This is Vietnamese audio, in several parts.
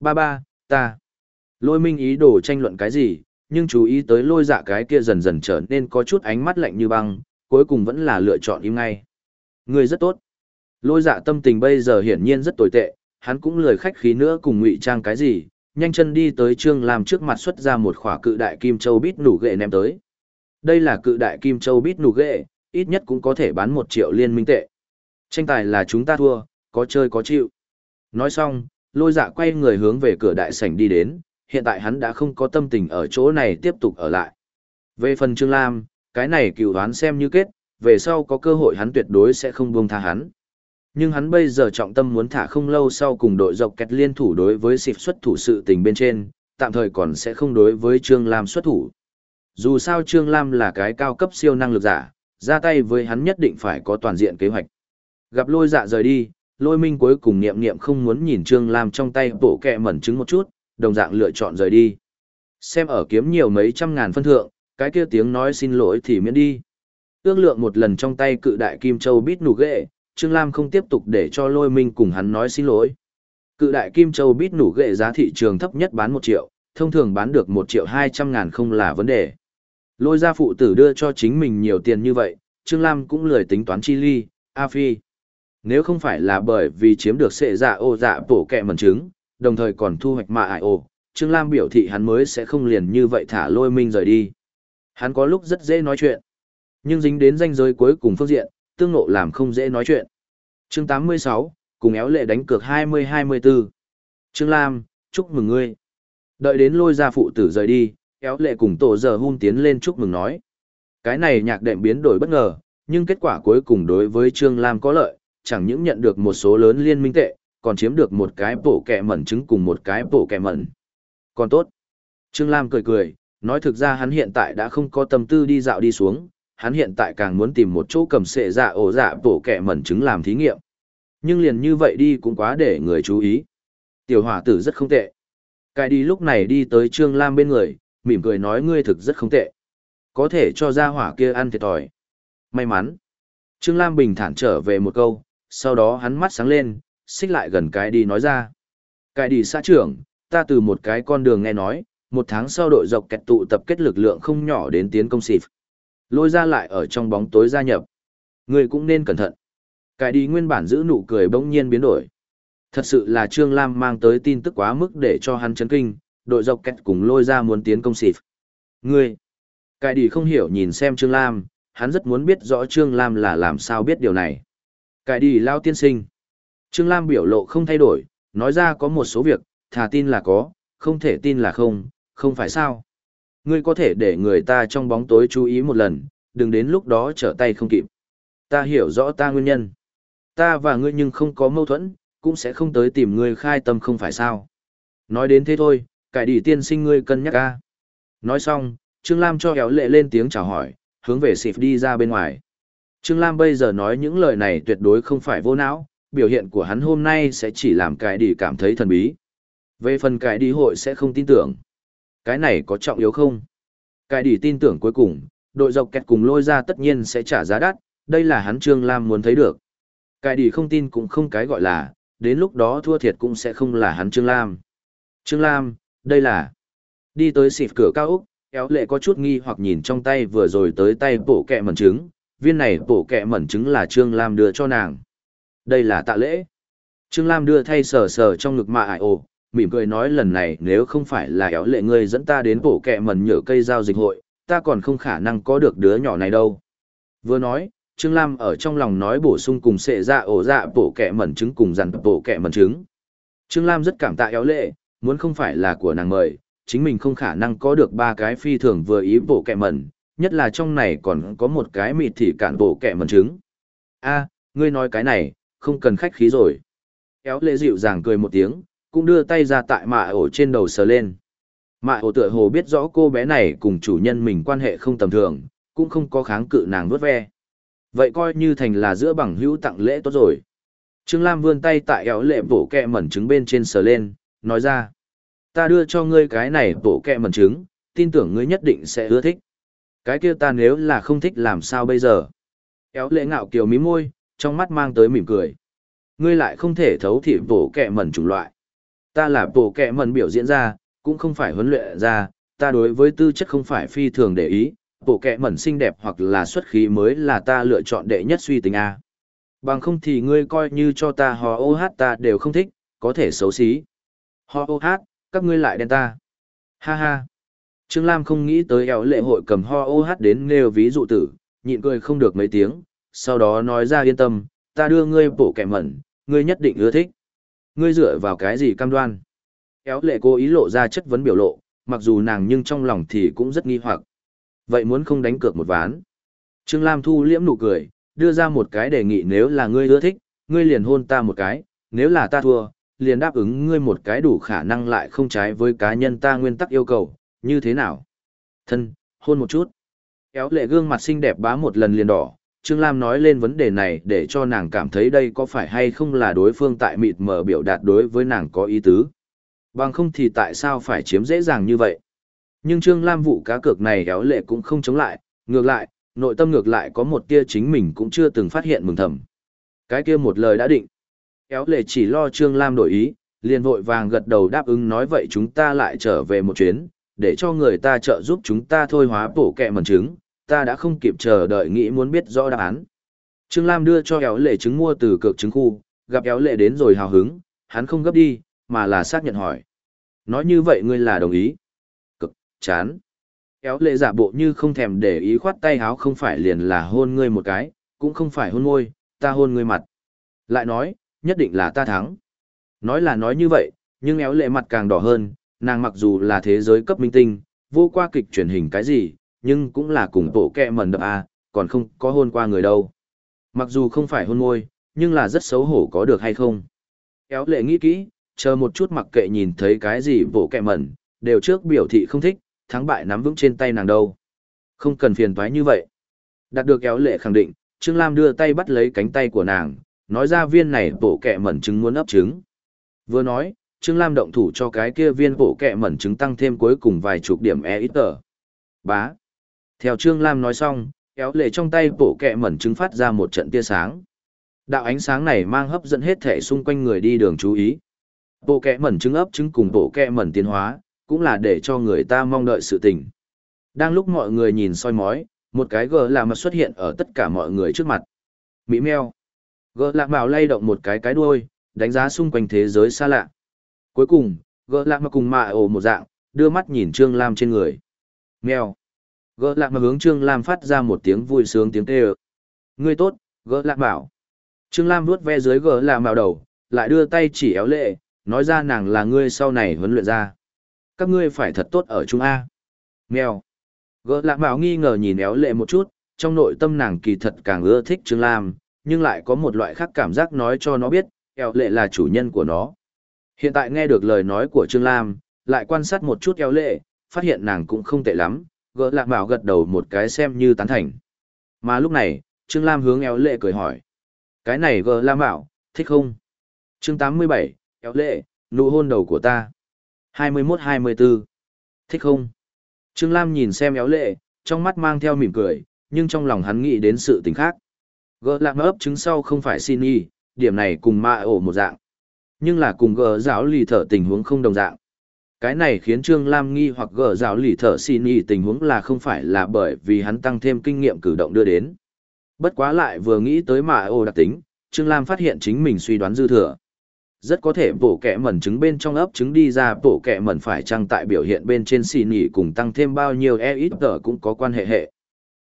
Ba ba, ta. Lôi minh ý đồ tranh luận cái gì, nhưng chú ý tới lôi dạ cái kia dần dần trở nên có chút ánh mắt lạnh như băng, cuối cùng vẫn là lựa chọn im ngay. Người rất tốt. Lôi dạ tâm tình bây giờ hiển nhiên rất tồi tệ, hắn cũng lời khách khí nữa cùng ngụy trang cái gì, nhanh chân đi tới Trương Lam trước mặt xuất ra một khỏa cự đại kim châu bít nủ ghệ ném tới. Đây là cự đại kim châu bít nủ ghệ, ít nhất cũng có thể bán một triệu liên minh tệ. Tranh tài là chúng ta thua, có chơi có chịu. Nói xong, lôi dạ quay người hướng về cửa đại sảnh đi đến, hiện tại hắn đã không có tâm tình ở chỗ này tiếp tục ở lại. Về phần Trương Lam, cái này cựu đoán xem như kết, về sau có cơ hội hắn tuyệt đối sẽ không buông tha hắn. Nhưng hắn bây giờ trọng tâm muốn thả không lâu sau cùng đội dọc kẹt liên thủ đối với xịp xuất thủ sự tình bên trên, tạm thời còn sẽ không đối với Trương Lam xuất thủ. Dù sao Trương Lam là cái cao cấp siêu năng lực giả, ra tay với hắn nhất định phải có toàn diện kế hoạch. Gặp lôi dạ rời đi, lôi minh cuối cùng niệm niệm không muốn nhìn Trương Lam trong tay bộ kẹ mẩn trứng một chút, đồng dạng lựa chọn rời đi. Xem ở kiếm nhiều mấy trăm ngàn phân thượng, cái kia tiếng nói xin lỗi thì miễn đi. Ước lượng một lần trong tay cự đại kim châu bít nụ ghệ, Trương Lam không tiếp tục để cho lôi minh cùng hắn nói xin lỗi. Cự đại kim châu bít nụ ghệ giá thị trường thấp nhất bán một triệu, thông thường bán được một triệu 200 ngàn không là vấn đề. Lôi ra phụ tử đưa cho chính mình nhiều tiền như vậy, Trương Lam cũng lười tính toán chi ly, A Phi. Nếu không phải là bởi vì chiếm được sệ dạ ô dạ bổ kẹ mẩn trứng, đồng thời còn thu hoạch mạ ải ô, Trương Lam biểu thị hắn mới sẽ không liền như vậy thả lôi minh rời đi. Hắn có lúc rất dễ nói chuyện, nhưng dính đến danh giới cuối cùng phương diện, tương nộ làm không dễ nói chuyện. chương 86, cùng éo lệ đánh cược 20-24. Trương Lam, chúc mừng ngươi. Đợi đến lôi ra phụ tử rời đi, éo lệ cùng tổ giờ hun tiến lên chúc mừng nói. Cái này nhạc đệm biến đổi bất ngờ, nhưng kết quả cuối cùng đối với Trương Lam có lợi, chẳng những nhận được một số lớn liên minh tệ, còn chiếm được một cái bổ kẹ mẩn trứng cùng một cái bổ kẹ mẩn. Còn tốt. Trương Lam cười cười, nói thực ra hắn hiện tại đã không có tâm tư đi dạo đi xuống, hắn hiện tại càng muốn tìm một chỗ cầm sệ dạ ổ dạ bổ kẹ mẩn trứng làm thí nghiệm. Nhưng liền như vậy đi cũng quá để người chú ý. Tiểu hỏa tử rất không tệ. Cái đi lúc này đi tới Trương Lam bên người, mỉm cười nói ngươi thực rất không tệ. Có thể cho ra hỏa kia ăn thiệt thòi. May mắn. Trương Lam bình thản trở về một câu, sau đó hắn mắt sáng lên, xích lại gần cái đi nói ra. Cái đi xã trưởng, ta từ một cái con đường nghe nói, một tháng sau đội dọc kẹt tụ tập kết lực lượng không nhỏ đến tiến công xịp. Lôi ra lại ở trong bóng tối gia nhập. Người cũng nên cẩn thận. Cái đi nguyên bản giữ nụ cười bỗng nhiên biến đổi. Thật sự là Trương Lam mang tới tin tức quá mức để cho hắn chấn kinh, đội dọc kẹt cùng lôi ra muốn tiến công xịp. Ngươi! Cái đi không hiểu nhìn xem Trương Lam, hắn rất muốn biết rõ Trương Lam là làm sao biết điều này. Cái đi lao tiên sinh. Trương Lam biểu lộ không thay đổi, nói ra có một số việc, thà tin là có, không thể tin là không, không phải sao. Ngươi có thể để người ta trong bóng tối chú ý một lần, đừng đến lúc đó trở tay không kịp. Ta hiểu rõ ta nguyên nhân. Ta và ngươi nhưng không có mâu thuẫn, cũng sẽ không tới tìm ngươi khai tâm không phải sao. Nói đến thế thôi, cải đi tiên sinh ngươi cân nhắc ca. Nói xong, Trương Lam cho héo lệ lên tiếng chào hỏi, hướng về xịp đi ra bên ngoài. Trương Lam bây giờ nói những lời này tuyệt đối không phải vô não, biểu hiện của hắn hôm nay sẽ chỉ làm cái đi cảm thấy thần bí. Về phần cái đi hội sẽ không tin tưởng. Cái này có trọng yếu không? Cái đi tin tưởng cuối cùng, đội dọc kẹt cùng lôi ra tất nhiên sẽ trả giá đắt, đây là hắn Trương Lam muốn thấy được. Cái đi không tin cũng không cái gọi là, đến lúc đó thua thiệt cũng sẽ không là hắn Trương Lam. Trương Lam, đây là... Đi tới xịp cửa cao Úc, kéo lệ có chút nghi hoặc nhìn trong tay vừa rồi tới tay bổ kẹ mẩn trứng, viên này bổ kẹ mẩn trứng là Trương Lam đưa cho nàng. Đây là tạ lễ. Trương Lam đưa thay sờ sờ trong ngực mạ ải ồ, mỉm cười nói lần này nếu không phải là éo lệ ngươi dẫn ta đến bổ kẹ mẩn nhở cây giao dịch hội, ta còn không khả năng có được đứa nhỏ này đâu. Vừa nói, Trương Lam ở trong lòng nói bổ sung cùng sệ dạ ổ dạ bổ kẹ mẩn trứng cùng dằn bổ kẹ mẩn trứng. Trương Lam rất cảm tạ éo lệ, muốn không phải là của nàng mời, chính mình không khả năng có được ba cái phi thường vừa ý bổ kẹ mẩn, nhất là trong này còn có một cái mịt thì cản bộ kẹ mẩn trứng. a ngươi nói cái này, không cần khách khí rồi. kéo lệ dịu dàng cười một tiếng, cũng đưa tay ra tại mạ ổ trên đầu sờ lên. Mạ ổ tựa hồ biết rõ cô bé này cùng chủ nhân mình quan hệ không tầm thường, cũng không có kháng cự nàng vớt ve. Vậy coi như thành là giữa bằng hữu tặng lễ tốt rồi. Trương Lam vươn tay tại éo lệ bổ kẹ mẩn trứng bên trên sờ lên, nói ra. Ta đưa cho ngươi cái này bổ kẹ mẩn trứng, tin tưởng ngươi nhất định sẽ ưa thích. Cái kia ta nếu là không thích làm sao bây giờ? Éo lệ ngạo kiều mí môi, trong mắt mang tới mỉm cười. Ngươi lại không thể thấu thị bổ kẹ mẩn chủng loại. ta là bộ kẹ mẩn biểu diễn ra, cũng không phải huấn luyện ra, ta đối với tư chất không phải phi thường để ý, bộ kẹ mẩn xinh đẹp hoặc là xuất khí mới là ta lựa chọn đệ nhất suy tính A. Bằng không thì ngươi coi như cho ta hò ô hát ta đều không thích, có thể xấu xí. Hò ô hát, các ngươi lại đen ta. Ha ha. Trương Lam không nghĩ tới eo lệ hội cầm ho ô hát đến nêu ví dụ tử, nhịn cười không được mấy tiếng, sau đó nói ra yên tâm, ta đưa ngươi bổ kẻ mẩn, ngươi nhất định ưa thích. Ngươi dựa vào cái gì cam đoan? Éo lệ cố ý lộ ra chất vấn biểu lộ, mặc dù nàng nhưng trong lòng thì cũng rất nghi hoặc. Vậy muốn không đánh cược một ván? Trương Lam thu liễm nụ cười, đưa ra một cái đề nghị nếu là ngươi ưa thích, ngươi liền hôn ta một cái, nếu là ta thua, liền đáp ứng ngươi một cái đủ khả năng lại không trái với cá nhân ta nguyên tắc yêu cầu, như thế nào? Thân, hôn một chút. Kéo lệ gương mặt xinh đẹp bá một lần liền đỏ, Trương Lam nói lên vấn đề này để cho nàng cảm thấy đây có phải hay không là đối phương tại mịt mở biểu đạt đối với nàng có ý tứ. Bằng không thì tại sao phải chiếm dễ dàng như vậy? Nhưng Trương Lam vụ cá cược này Kéo lệ cũng không chống lại, ngược lại, nội tâm ngược lại có một tia chính mình cũng chưa từng phát hiện mừng thầm. Cái kia một lời đã định. Kéo lệ chỉ lo Trương Lam đổi ý, liền vội vàng gật đầu đáp ứng nói vậy chúng ta lại trở về một chuyến, để cho người ta trợ giúp chúng ta thôi hóa bổ kẹ mần trứng, ta đã không kịp chờ đợi nghĩ muốn biết rõ đáp án. Trương Lam đưa cho éo lệ trứng mua từ cược trứng khu, gặp éo lệ đến rồi hào hứng, hắn không gấp đi, mà là xác nhận hỏi. Nói như vậy ngươi là đồng ý. Cực, chán. Éo lệ giả bộ như không thèm để ý khoát tay háo không phải liền là hôn ngươi một cái, cũng không phải hôn môi, ta hôn ngươi mặt. Lại nói, nhất định là ta thắng. Nói là nói như vậy, nhưng éo lệ mặt càng đỏ hơn, nàng mặc dù là thế giới cấp minh tinh, vô qua kịch truyền hình cái gì, nhưng cũng là cùng bộ kẹ mẩn đập à, còn không có hôn qua người đâu. Mặc dù không phải hôn môi, nhưng là rất xấu hổ có được hay không. kéo lệ nghĩ kỹ, chờ một chút mặc kệ nhìn thấy cái gì bộ kẹ mẩn, đều trước biểu thị không thích, thắng bại nắm vững trên tay nàng đâu. Không cần phiền toái như vậy. Đạt được kéo lệ khẳng định, Trương Lam đưa tay bắt lấy cánh tay của nàng, nói ra viên này bộ kẹ mẩn trứng muốn ấp trứng. Vừa nói, Trương Lam động thủ cho cái kia viên bộ kẹ mẩn trứng tăng thêm cuối cùng vài chục điểm e ít tờ. Bá. Theo Trương Lam nói xong, kéo lệ trong tay bộ kẹ mẩn trứng phát ra một trận tia sáng. Đạo ánh sáng này mang hấp dẫn hết thể xung quanh người đi đường chú ý. Bộ kẹ mẩn trứng ấp trứng cùng bộ kẹ mẩn tiến hóa, cũng là để cho người ta mong đợi sự tình. Đang lúc mọi người nhìn soi mói, một cái gờ là mặt xuất hiện ở tất cả mọi người trước mặt. Mỹ meo. Gờ lạc bảo lay động một cái cái đuôi, đánh giá xung quanh thế giới xa lạ. Cuối cùng, gỡ lạc mà cùng mạ ổ một dạng, đưa mắt nhìn Trương Lam trên người. Mèo. Gỡ lạc mà hướng Trương Lam phát ra một tiếng vui sướng tiếng kêu. Ngươi tốt, gỡ lạc bảo. Trương Lam vuốt ve dưới gỡ lạc bảo đầu, lại đưa tay chỉ éo lệ, nói ra nàng là ngươi sau này huấn luyện ra. Các ngươi phải thật tốt ở Trung A. Mèo. Gỡ lạc bảo nghi ngờ nhìn éo lệ một chút, trong nội tâm nàng kỳ thật càng ưa thích Trương Lam, nhưng lại có một loại khác cảm giác nói cho nó biết, éo lệ là chủ nhân của nó. Hiện tại nghe được lời nói của Trương Lam, lại quan sát một chút eo lệ, phát hiện nàng cũng không tệ lắm, gỡ lạc bảo gật đầu một cái xem như tán thành. Mà lúc này, Trương Lam hướng eo lệ cười hỏi. Cái này gỡ lạc bảo, thích không? chương 87, eo lệ, nụ hôn đầu của ta. 21-24. Thích không? Trương Lam nhìn xem éo lệ, trong mắt mang theo mỉm cười, nhưng trong lòng hắn nghĩ đến sự tình khác. Gỡ lạc ấp trứng sau không phải xin y, điểm này cùng ma ổ một dạng. Nhưng là cùng gờ giáo lì thở tình huống không đồng dạng. Cái này khiến Trương Lam nghi hoặc gờ giáo lì thở xin ý tình huống là không phải là bởi vì hắn tăng thêm kinh nghiệm cử động đưa đến. Bất quá lại vừa nghĩ tới mà ô đặc tính, Trương Lam phát hiện chính mình suy đoán dư thừa. Rất có thể bổ kẹ mẩn trứng bên trong ấp trứng đi ra bổ kẹ mẩn phải trăng tại biểu hiện bên trên xì nỉ cùng tăng thêm bao nhiêu e ít tờ cũng có quan hệ hệ.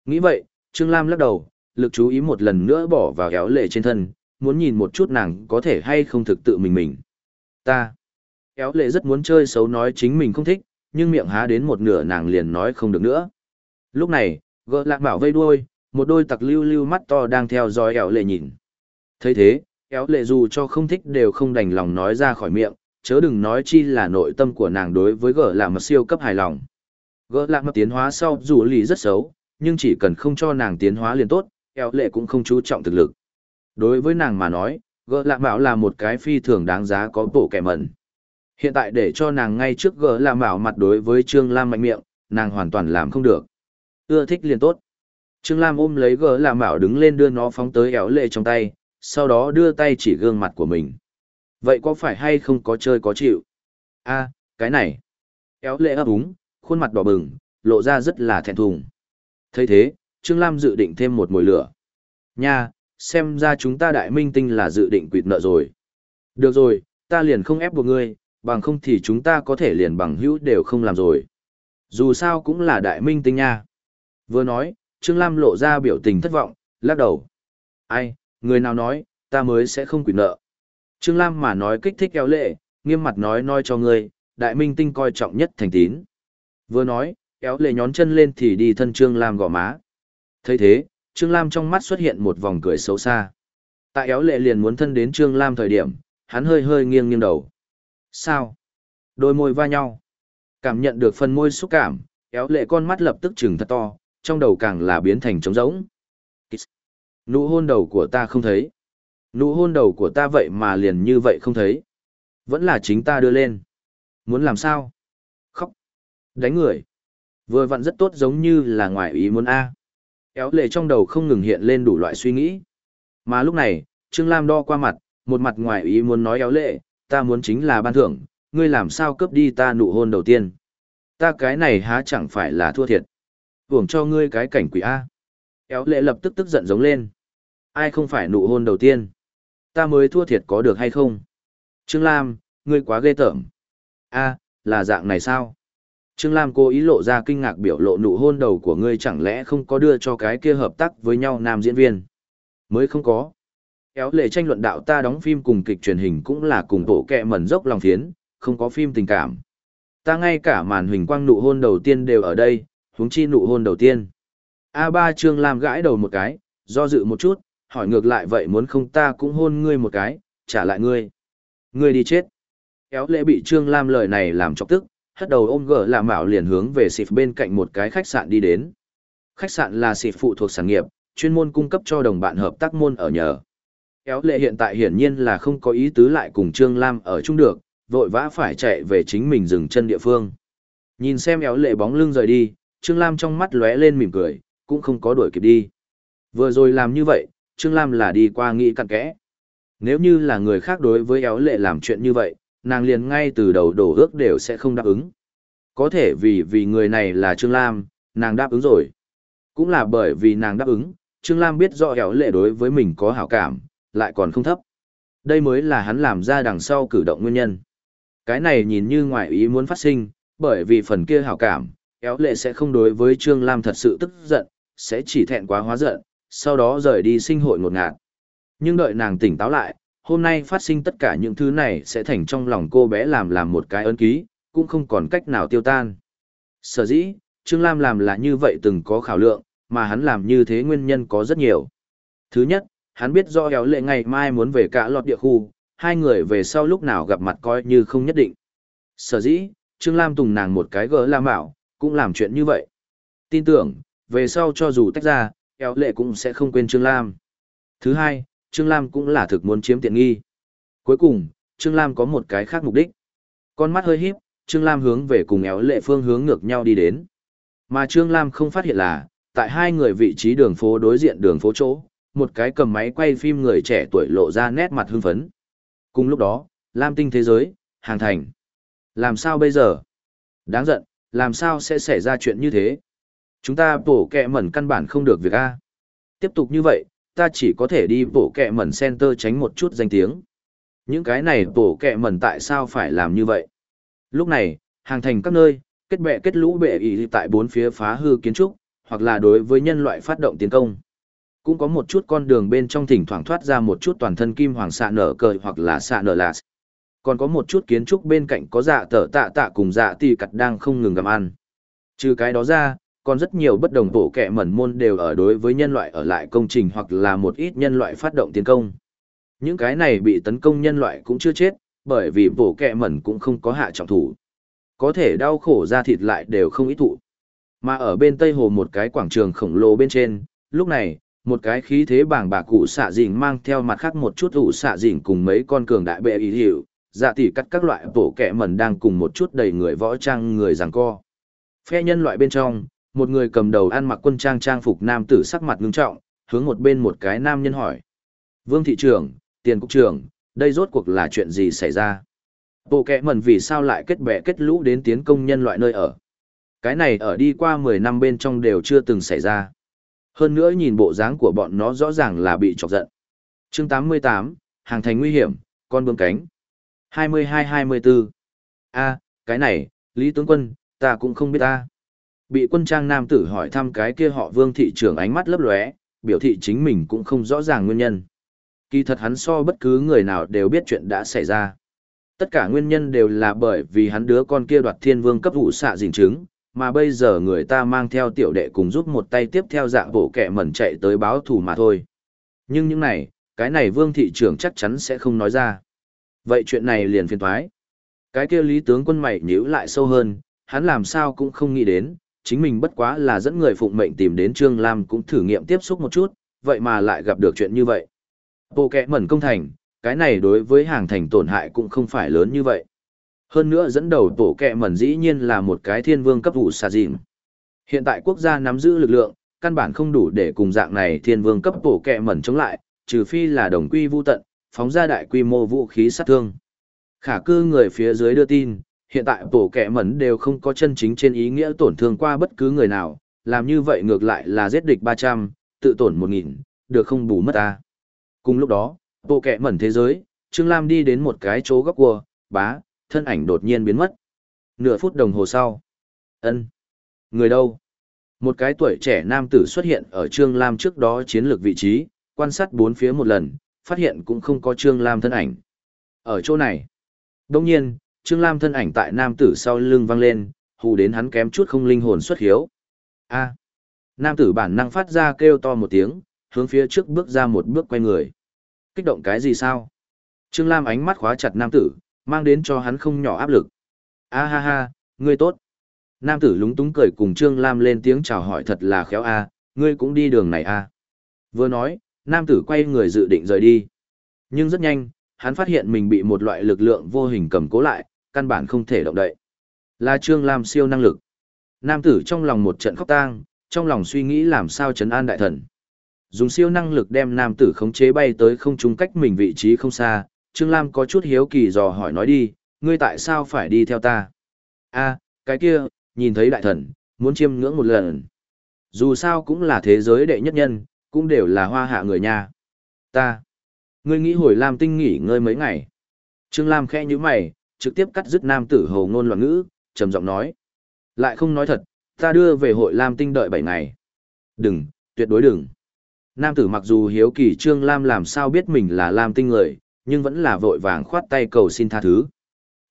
Nghĩ vậy, Trương Lam lắc đầu, lực chú ý một lần nữa bỏ vào kéo lệ trên thân, muốn nhìn một chút nàng có thể hay không thực tự mình mình. Ta. Kéo lệ rất muốn chơi xấu nói chính mình không thích, nhưng miệng há đến một nửa nàng liền nói không được nữa. Lúc này, gỡ lạc bảo vây đuôi, một đôi tặc lưu lưu mắt to đang theo dõi kéo lệ nhìn. thấy thế, kéo lệ dù cho không thích đều không đành lòng nói ra khỏi miệng, chớ đừng nói chi là nội tâm của nàng đối với gỡ lạc mà siêu cấp hài lòng. Gỡ lạc mà tiến hóa sau dù lì rất xấu, nhưng chỉ cần không cho nàng tiến hóa liền tốt, kéo lệ cũng không chú trọng thực lực. Đối với nàng mà nói, gỡ lạ mạo là một cái phi thường đáng giá có bộ kẻ mẩn. Hiện tại để cho nàng ngay trước gỡ lạ mạo mặt đối với Trương Lam mạnh miệng, nàng hoàn toàn làm không được. Ưa thích liền tốt. Trương Lam ôm lấy gỡ lạ mạo đứng lên đưa nó phóng tới éo lệ trong tay, sau đó đưa tay chỉ gương mặt của mình. Vậy có phải hay không có chơi có chịu? a cái này. Éo lệ ấp úng, khuôn mặt đỏ bừng, lộ ra rất là thẹn thùng. thấy thế, Trương Lam dự định thêm một mồi lửa. Nha, xem ra chúng ta đại minh tinh là dự định quỵt nợ rồi. Được rồi, ta liền không ép buộc ngươi, bằng không thì chúng ta có thể liền bằng hữu đều không làm rồi. Dù sao cũng là đại minh tinh nha. Vừa nói, Trương Lam lộ ra biểu tình thất vọng, lắc đầu. Ai, người nào nói, ta mới sẽ không quỵt nợ. Trương Lam mà nói kích thích kéo lệ, nghiêm mặt nói nói cho ngươi, đại minh tinh coi trọng nhất thành tín. Vừa nói, kéo lệ nhón chân lên thì đi thân Trương Lam gõ má. thấy thế, Trương Lam trong mắt xuất hiện một vòng cười xấu xa. Tại éo lệ liền muốn thân đến Trương Lam thời điểm, hắn hơi hơi nghiêng nghiêng đầu. Sao? Đôi môi va nhau. Cảm nhận được phần môi xúc cảm, éo lệ con mắt lập tức trừng thật to, trong đầu càng là biến thành trống rỗng. Nụ hôn đầu của ta không thấy. Nụ hôn đầu của ta vậy mà liền như vậy không thấy. Vẫn là chính ta đưa lên. Muốn làm sao? Khóc. Đánh người. Vừa vặn rất tốt giống như là ngoài ý muốn A. Éo lệ trong đầu không ngừng hiện lên đủ loại suy nghĩ. Mà lúc này, Trương Lam đo qua mặt, một mặt ngoài ý muốn nói éo lệ, ta muốn chính là ban thưởng, ngươi làm sao cướp đi ta nụ hôn đầu tiên. Ta cái này há chẳng phải là thua thiệt. Hưởng cho ngươi cái cảnh quỷ A. Éo lệ lập tức tức giận giống lên. Ai không phải nụ hôn đầu tiên? Ta mới thua thiệt có được hay không? Trương Lam, ngươi quá ghê tởm. A, là dạng này sao? Trương Lam cố ý lộ ra kinh ngạc biểu lộ nụ hôn đầu của ngươi chẳng lẽ không có đưa cho cái kia hợp tác với nhau nam diễn viên? Mới không có. Kéo lệ tranh luận đạo ta đóng phim cùng kịch truyền hình cũng là cùng bộ kẹ mẩn dốc lòng phiến, không có phim tình cảm. Ta ngay cả màn hình quang nụ hôn đầu tiên đều ở đây, huống chi nụ hôn đầu tiên. A3 Trương Lam gãi đầu một cái, do dự một chút, hỏi ngược lại vậy muốn không ta cũng hôn ngươi một cái, trả lại ngươi. Ngươi đi chết. Kéo lệ bị Trương Lam lời này làm chọc tức, hất đầu ôm gỡ làm mạo liền hướng về xịp bên cạnh một cái khách sạn đi đến. Khách sạn là xịp phụ thuộc sản nghiệp, chuyên môn cung cấp cho đồng bạn hợp tác môn ở nhờ. Kéo lệ hiện tại hiển nhiên là không có ý tứ lại cùng Trương Lam ở chung được, vội vã phải chạy về chính mình dừng chân địa phương. Nhìn xem éo lệ bóng lưng rời đi, Trương Lam trong mắt lóe lên mỉm cười, cũng không có đuổi kịp đi. Vừa rồi làm như vậy, Trương Lam là đi qua nghĩ cặn kẽ. Nếu như là người khác đối với éo lệ làm chuyện như vậy, nàng liền ngay từ đầu đổ ước đều sẽ không đáp ứng. Có thể vì vì người này là Trương Lam, nàng đáp ứng rồi. Cũng là bởi vì nàng đáp ứng, Trương Lam biết rõ hẻo lệ đối với mình có hảo cảm, lại còn không thấp. Đây mới là hắn làm ra đằng sau cử động nguyên nhân. Cái này nhìn như ngoại ý muốn phát sinh, bởi vì phần kia hảo cảm, éo lệ sẽ không đối với Trương Lam thật sự tức giận, sẽ chỉ thẹn quá hóa giận, sau đó rời đi sinh hội ngột ngạt. Nhưng đợi nàng tỉnh táo lại, hôm nay phát sinh tất cả những thứ này sẽ thành trong lòng cô bé làm làm một cái ấn ký, cũng không còn cách nào tiêu tan. Sở dĩ, Trương Lam làm là như vậy từng có khảo lượng, mà hắn làm như thế nguyên nhân có rất nhiều. Thứ nhất, hắn biết do héo lệ ngày mai muốn về cả lọt địa khu, hai người về sau lúc nào gặp mặt coi như không nhất định. Sở dĩ, Trương Lam tùng nàng một cái gỡ làm bảo, cũng làm chuyện như vậy. Tin tưởng, về sau cho dù tách ra, héo lệ cũng sẽ không quên Trương Lam. Thứ hai, Trương Lam cũng là thực muốn chiếm tiện nghi. Cuối cùng, Trương Lam có một cái khác mục đích. Con mắt hơi híp, Trương Lam hướng về cùng éo lệ phương hướng ngược nhau đi đến. Mà Trương Lam không phát hiện là, tại hai người vị trí đường phố đối diện đường phố chỗ, một cái cầm máy quay phim người trẻ tuổi lộ ra nét mặt hưng phấn. Cùng lúc đó, Lam tinh thế giới, hàng thành. Làm sao bây giờ? Đáng giận, làm sao sẽ xảy ra chuyện như thế? Chúng ta bổ kẹ mẩn căn bản không được việc A. Tiếp tục như vậy, ta chỉ có thể đi bổ kẹ mẩn center tránh một chút danh tiếng. Những cái này bổ kẹ mẩn tại sao phải làm như vậy? Lúc này, hàng thành các nơi, kết bệ kết lũ bệ ý tại bốn phía phá hư kiến trúc, hoặc là đối với nhân loại phát động tiến công. Cũng có một chút con đường bên trong thỉnh thoảng thoát ra một chút toàn thân kim hoàng xạ nở cờ hoặc là xạ nở lạt. Còn có một chút kiến trúc bên cạnh có dạ tở tạ tạ cùng dạ tì cặt đang không ngừng gặm ăn. Trừ cái đó ra, còn rất nhiều bất đồng bộ kệ mẩn môn đều ở đối với nhân loại ở lại công trình hoặc là một ít nhân loại phát động tiến công. Những cái này bị tấn công nhân loại cũng chưa chết, bởi vì bộ kệ mẩn cũng không có hạ trọng thủ. Có thể đau khổ ra thịt lại đều không ít thụ. Mà ở bên tây hồ một cái quảng trường khổng lồ bên trên, lúc này, một cái khí thế bảng bạc cụ xạ dình mang theo mặt khác một chút ủ xạ dình cùng mấy con cường đại bệ ý hiệu, dạ tỷ cắt các loại bộ kệ mẩn đang cùng một chút đầy người võ trang người giằng co. Phe nhân loại bên trong, một người cầm đầu ăn mặc quân trang trang phục nam tử sắc mặt ngưng trọng, hướng một bên một cái nam nhân hỏi. Vương thị trưởng, tiền cục trưởng, đây rốt cuộc là chuyện gì xảy ra? Bộ kẹ mẩn vì sao lại kết bè kết lũ đến tiến công nhân loại nơi ở. Cái này ở đi qua 10 năm bên trong đều chưa từng xảy ra. Hơn nữa nhìn bộ dáng của bọn nó rõ ràng là bị chọc giận. chương 88, hàng thành nguy hiểm, con bướm cánh. 22-24. a cái này, Lý Tướng Quân, ta cũng không biết ta. Bị quân trang nam tử hỏi thăm cái kia họ vương thị trưởng ánh mắt lấp lóe, biểu thị chính mình cũng không rõ ràng nguyên nhân. Kỳ thật hắn so bất cứ người nào đều biết chuyện đã xảy ra. Tất cả nguyên nhân đều là bởi vì hắn đứa con kia đoạt thiên vương cấp vụ xạ dình chứng, mà bây giờ người ta mang theo tiểu đệ cùng giúp một tay tiếp theo dạng bộ kẻ mẩn chạy tới báo thù mà thôi. Nhưng những này, cái này vương thị trưởng chắc chắn sẽ không nói ra. Vậy chuyện này liền phiền thoái. Cái kia lý tướng quân mày nhíu lại sâu hơn, hắn làm sao cũng không nghĩ đến, chính mình bất quá là dẫn người phụng mệnh tìm đến Trương Lam cũng thử nghiệm tiếp xúc một chút, vậy mà lại gặp được chuyện như vậy. Bộ kẹ mẩn công thành, cái này đối với hàng thành tổn hại cũng không phải lớn như vậy. Hơn nữa dẫn đầu tổ kẹ mẩn dĩ nhiên là một cái thiên vương cấp vụ xà dịm. Hiện tại quốc gia nắm giữ lực lượng, căn bản không đủ để cùng dạng này thiên vương cấp tổ kẹ mẩn chống lại, trừ phi là đồng quy vu tận, phóng ra đại quy mô vũ khí sát thương. Khả cư người phía dưới đưa tin, hiện tại bộ kẻ mẩn đều không có chân chính trên ý nghĩa tổn thương qua bất cứ người nào, làm như vậy ngược lại là giết địch 300, tự tổn 1000, được không bù mất ta. Cùng lúc đó, bộ kẻ mẩn thế giới, Trương Lam đi đến một cái chỗ góc cua, bá, thân ảnh đột nhiên biến mất. Nửa phút đồng hồ sau. ân Người đâu? Một cái tuổi trẻ nam tử xuất hiện ở Trương Lam trước đó chiến lược vị trí, quan sát bốn phía một lần, phát hiện cũng không có Trương Lam thân ảnh. Ở chỗ này. Đông nhiên, Trương Lam thân ảnh tại nam tử sau lưng văng lên, hù đến hắn kém chút không linh hồn xuất hiếu. A. Nam tử bản năng phát ra kêu to một tiếng, hướng phía trước bước ra một bước quay người. Kích động cái gì sao? Trương Lam ánh mắt khóa chặt nam tử, mang đến cho hắn không nhỏ áp lực. A ha ha, ngươi tốt. Nam tử lúng túng cười cùng Trương Lam lên tiếng chào hỏi thật là khéo a, ngươi cũng đi đường này a. Vừa nói, nam tử quay người dự định rời đi. Nhưng rất nhanh, hắn phát hiện mình bị một loại lực lượng vô hình cầm cố lại, căn bản không thể động đậy. Là Trương Lam siêu năng lực. Nam tử trong lòng một trận khóc tang, trong lòng suy nghĩ làm sao trấn an đại thần. Dùng siêu năng lực đem nam tử khống chế bay tới không trung cách mình vị trí không xa, Trương Lam có chút hiếu kỳ dò hỏi nói đi, ngươi tại sao phải đi theo ta? a cái kia, nhìn thấy đại thần, muốn chiêm ngưỡng một lần. Dù sao cũng là thế giới đệ nhất nhân, cũng đều là hoa hạ người nhà. Ta, ngươi nghĩ hồi Lam tinh nghỉ ngơi mấy ngày. Trương Lam khẽ như mày, trực tiếp cắt dứt nam tử hầu ngôn loạn ngữ, trầm giọng nói. Lại không nói thật, ta đưa về hội Lam tinh đợi 7 ngày. Đừng, tuyệt đối đừng. Nam tử mặc dù hiếu kỳ Trương Lam làm sao biết mình là Lam tinh người, nhưng vẫn là vội vàng khoát tay cầu xin tha thứ.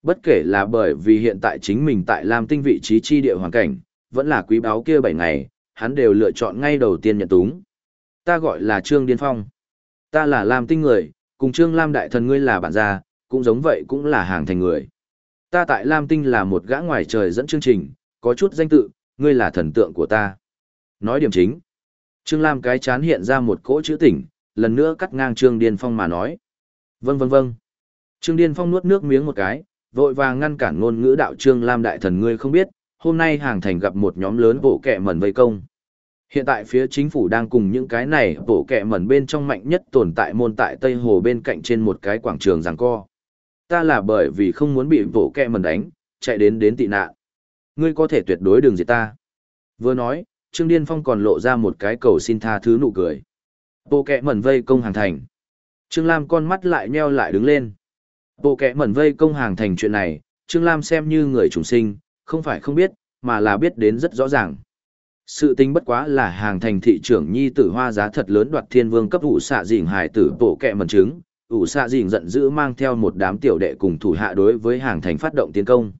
Bất kể là bởi vì hiện tại chính mình tại Lam tinh vị trí chi địa hoàn cảnh, vẫn là quý báo kia 7 ngày, hắn đều lựa chọn ngay đầu tiên nhận túng. Ta gọi là Trương Điên Phong. Ta là Lam tinh người, cùng Trương Lam đại thần ngươi là bạn già cũng giống vậy cũng là hàng thành người. Ta tại Lam tinh là một gã ngoài trời dẫn chương trình, có chút danh tự, ngươi là thần tượng của ta. Nói điểm chính. Trương Lam cái chán hiện ra một cỗ chữ tỉnh, lần nữa cắt ngang Trương Điên Phong mà nói. Vâng vâng vâng. Trương Điên Phong nuốt nước miếng một cái, vội vàng ngăn cản ngôn ngữ đạo Trương Lam đại thần ngươi không biết, hôm nay hàng thành gặp một nhóm lớn bộ kẻ mẩn vây công. Hiện tại phía chính phủ đang cùng những cái này bộ kẻ mẩn bên trong mạnh nhất tồn tại môn tại Tây Hồ bên cạnh trên một cái quảng trường giằng co. Ta là bởi vì không muốn bị bộ kẹ mẩn đánh, chạy đến đến tị nạn. Ngươi có thể tuyệt đối đừng giết ta. Vừa nói, Trương Điên Phong còn lộ ra một cái cầu xin tha thứ nụ cười. Bộ kẹ mẩn vây công hàng thành. Trương Lam con mắt lại nheo lại đứng lên. Bộ kẹ mẩn vây công hàng thành chuyện này, Trương Lam xem như người trùng sinh, không phải không biết, mà là biết đến rất rõ ràng. Sự tính bất quá là hàng thành thị trưởng nhi tử hoa giá thật lớn đoạt thiên vương cấp vụ xạ dịnh hải tử bộ kẹ mẩn trứng, ủ xạ dình giận dữ mang theo một đám tiểu đệ cùng thủ hạ đối với hàng thành phát động tiến công.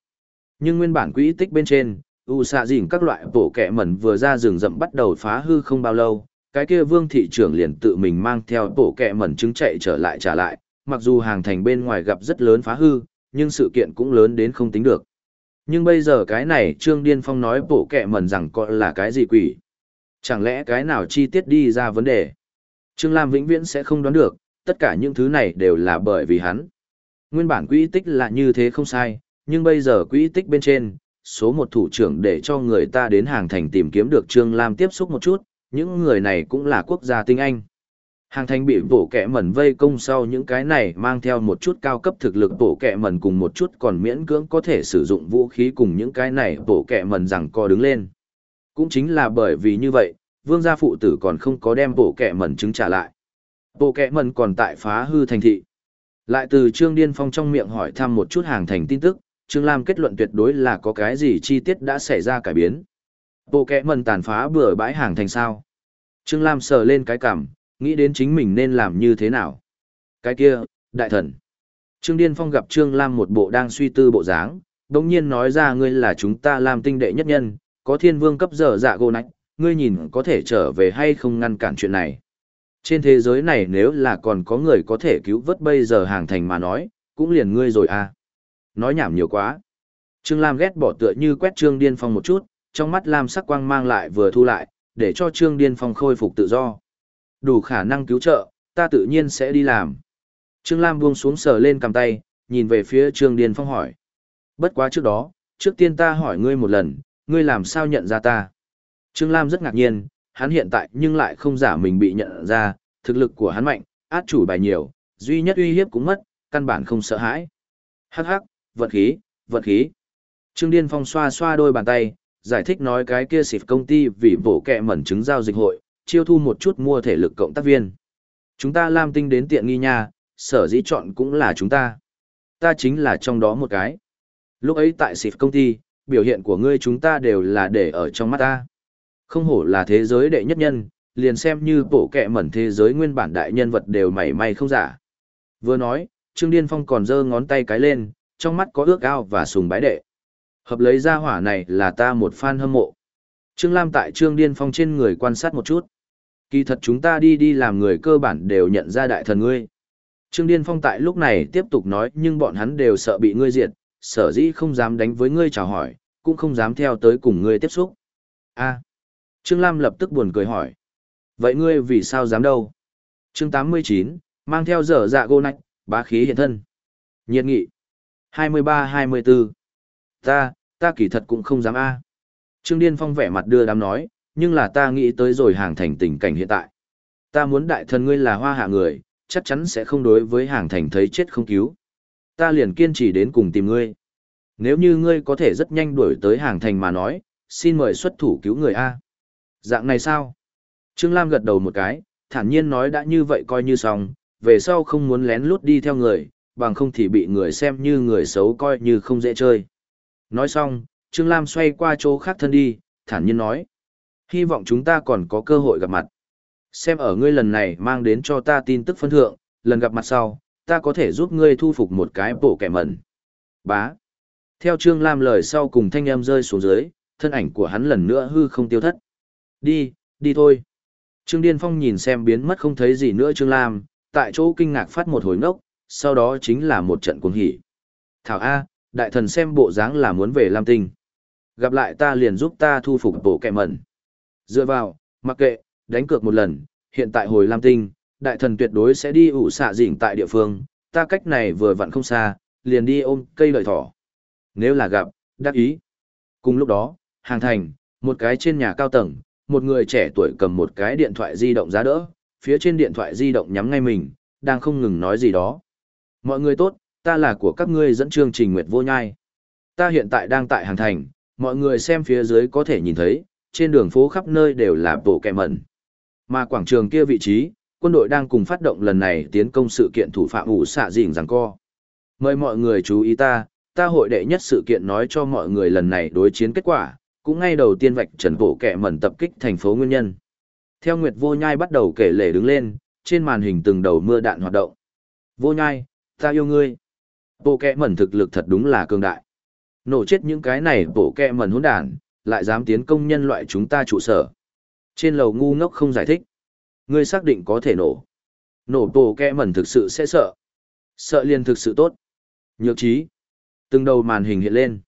Nhưng nguyên bản quỹ tích bên trên, ủ xạ dình các loại bộ kẹ mẩn vừa ra rừng rậm bắt đầu phá hư không bao lâu, cái kia vương thị trưởng liền tự mình mang theo bộ kẹ mẩn trứng chạy trở lại trả lại, mặc dù hàng thành bên ngoài gặp rất lớn phá hư, nhưng sự kiện cũng lớn đến không tính được. Nhưng bây giờ cái này Trương Điên Phong nói bộ kẹ mẩn rằng có là cái gì quỷ. Chẳng lẽ cái nào chi tiết đi ra vấn đề? Trương Lam vĩnh viễn sẽ không đoán được, tất cả những thứ này đều là bởi vì hắn. Nguyên bản quỹ tích là như thế không sai, nhưng bây giờ quỹ tích bên trên, số một thủ trưởng để cho người ta đến hàng thành tìm kiếm được Trương Lam tiếp xúc một chút, những người này cũng là quốc gia tinh anh. Hàng thành bị bổ kẻ mẩn vây công sau những cái này mang theo một chút cao cấp thực lực bổ kẻ mẩn cùng một chút còn miễn cưỡng có thể sử dụng vũ khí cùng những cái này bổ kẻ mẩn rằng co đứng lên. Cũng chính là bởi vì như vậy, vương gia phụ tử còn không có đem bổ kẻ mẩn chứng trả lại. Bộ kẹ mần còn tại phá hư thành thị. Lại từ Trương Điên Phong trong miệng hỏi thăm một chút hàng thành tin tức, Trương Lam kết luận tuyệt đối là có cái gì chi tiết đã xảy ra cải biến. Bộ kẹ mần tàn phá bừa bãi hàng thành sao. Trương Lam sờ lên cái cảm, nghĩ đến chính mình nên làm như thế nào. Cái kia, đại thần. Trương Điên Phong gặp Trương Lam một bộ đang suy tư bộ dáng, đồng nhiên nói ra ngươi là chúng ta làm tinh đệ nhất nhân, có thiên vương cấp dở dạ gô nách, ngươi nhìn có thể trở về hay không ngăn cản chuyện này. Trên thế giới này nếu là còn có người có thể cứu vớt bây giờ hàng thành mà nói, cũng liền ngươi rồi à. Nói nhảm nhiều quá. Trương Lam ghét bỏ tựa như quét Trương Điên Phong một chút, trong mắt Lam sắc quang mang lại vừa thu lại, để cho Trương Điên Phong khôi phục tự do. Đủ khả năng cứu trợ, ta tự nhiên sẽ đi làm. Trương Lam buông xuống sờ lên cầm tay, nhìn về phía Trương Điên Phong hỏi. Bất quá trước đó, trước tiên ta hỏi ngươi một lần, ngươi làm sao nhận ra ta? Trương Lam rất ngạc nhiên, hắn hiện tại nhưng lại không giả mình bị nhận ra, thực lực của hắn mạnh, át chủ bài nhiều, duy nhất uy hiếp cũng mất, căn bản không sợ hãi. Hắc hắc, vật khí, vật khí. Trương Điên Phong xoa xoa đôi bàn tay, giải thích nói cái kia xịp công ty vì bổ kẹ mẩn chứng giao dịch hội, chiêu thu một chút mua thể lực cộng tác viên. Chúng ta làm tinh đến tiện nghi nha, sở dĩ chọn cũng là chúng ta. Ta chính là trong đó một cái. Lúc ấy tại xịp công ty, biểu hiện của ngươi chúng ta đều là để ở trong mắt ta. Không hổ là thế giới đệ nhất nhân, liền xem như bộ kệ mẩn thế giới nguyên bản đại nhân vật đều mảy may không giả. Vừa nói, Trương Điên Phong còn giơ ngón tay cái lên, trong mắt có ước ao và sùng bái đệ. Hợp lấy ra hỏa này là ta một fan hâm mộ. Trương Lam tại Trương Điên Phong trên người quan sát một chút. Kỳ thật chúng ta đi đi làm người cơ bản đều nhận ra đại thần ngươi. Trương Điên Phong tại lúc này tiếp tục nói nhưng bọn hắn đều sợ bị ngươi diệt, sở dĩ không dám đánh với ngươi chào hỏi, cũng không dám theo tới cùng ngươi tiếp xúc. a Trương Lam lập tức buồn cười hỏi. Vậy ngươi vì sao dám đâu? chương 89, mang theo dở dạ gô nạch, bá khí hiện thân. Nhiệt nghị. 23-24. Ta, ta kỳ thật cũng không dám a Trương Điên Phong vẻ mặt đưa đám nói, nhưng là ta nghĩ tới rồi hàng thành tình cảnh hiện tại. Ta muốn đại thần ngươi là hoa hạ người, chắc chắn sẽ không đối với hàng thành thấy chết không cứu. Ta liền kiên trì đến cùng tìm ngươi. Nếu như ngươi có thể rất nhanh đuổi tới hàng thành mà nói, xin mời xuất thủ cứu người A. Dạng này sao? Trương Lam gật đầu một cái, thản nhiên nói đã như vậy coi như xong, về sau không muốn lén lút đi theo người, bằng không thì bị người xem như người xấu coi như không dễ chơi. Nói xong, Trương Lam xoay qua chỗ khác thân đi, thản nhiên nói. Hy vọng chúng ta còn có cơ hội gặp mặt. Xem ở ngươi lần này mang đến cho ta tin tức phân thượng, lần gặp mặt sau, ta có thể giúp ngươi thu phục một cái bộ kẻ mẩn. Bá. Theo Trương Lam lời sau cùng thanh em rơi xuống dưới, thân ảnh của hắn lần nữa hư không tiêu thất. Đi, đi thôi. Trương Điên Phong nhìn xem biến mất không thấy gì nữa Trương Lam, tại chỗ kinh ngạc phát một hồi ngốc, sau đó chính là một trận cuồng hỉ. Thảo A, đại thần xem bộ dáng là muốn về Lam Tinh. Gặp lại ta liền giúp ta thu phục bộ kẹ mẩn. Dựa vào, mặc kệ, đánh cược một lần, hiện tại hồi Lam Tinh, đại thần tuyệt đối sẽ đi ủ xạ dỉnh tại địa phương, ta cách này vừa vặn không xa, liền đi ôm cây lợi thỏ. Nếu là gặp, đắc ý. Cùng lúc đó, hàng thành, một cái trên nhà cao tầng, một người trẻ tuổi cầm một cái điện thoại di động giá đỡ, phía trên điện thoại di động nhắm ngay mình, đang không ngừng nói gì đó. Mọi người tốt, ta là của các ngươi dẫn chương trình Nguyệt Vô Nhai. Ta hiện tại đang tại hàng thành, mọi người xem phía dưới có thể nhìn thấy, trên đường phố khắp nơi đều là bộ kẹ mẩn. Mà quảng trường kia vị trí, quân đội đang cùng phát động lần này tiến công sự kiện thủ phạm ủ xạ dịnh rằng co. Mời mọi người chú ý ta, ta hội đệ nhất sự kiện nói cho mọi người lần này đối chiến kết quả, cũng ngay đầu tiên vạch trần bộ kẻ mẩn tập kích thành phố nguyên nhân. Theo Nguyệt Vô Nhai bắt đầu kể lể đứng lên, trên màn hình từng đầu mưa đạn hoạt động. Vô Nhai, ta yêu ngươi. Bộ kẻ mẩn thực lực thật đúng là cường đại. Nổ chết những cái này bộ kẻ mẩn hỗn đản, lại dám tiến công nhân loại chúng ta trụ sở. Trên lầu ngu ngốc không giải thích. Ngươi xác định có thể nổ. Nổ bộ kẻ mẩn thực sự sẽ sợ. Sợ liền thực sự tốt. Nhược trí. Từng đầu màn hình hiện lên.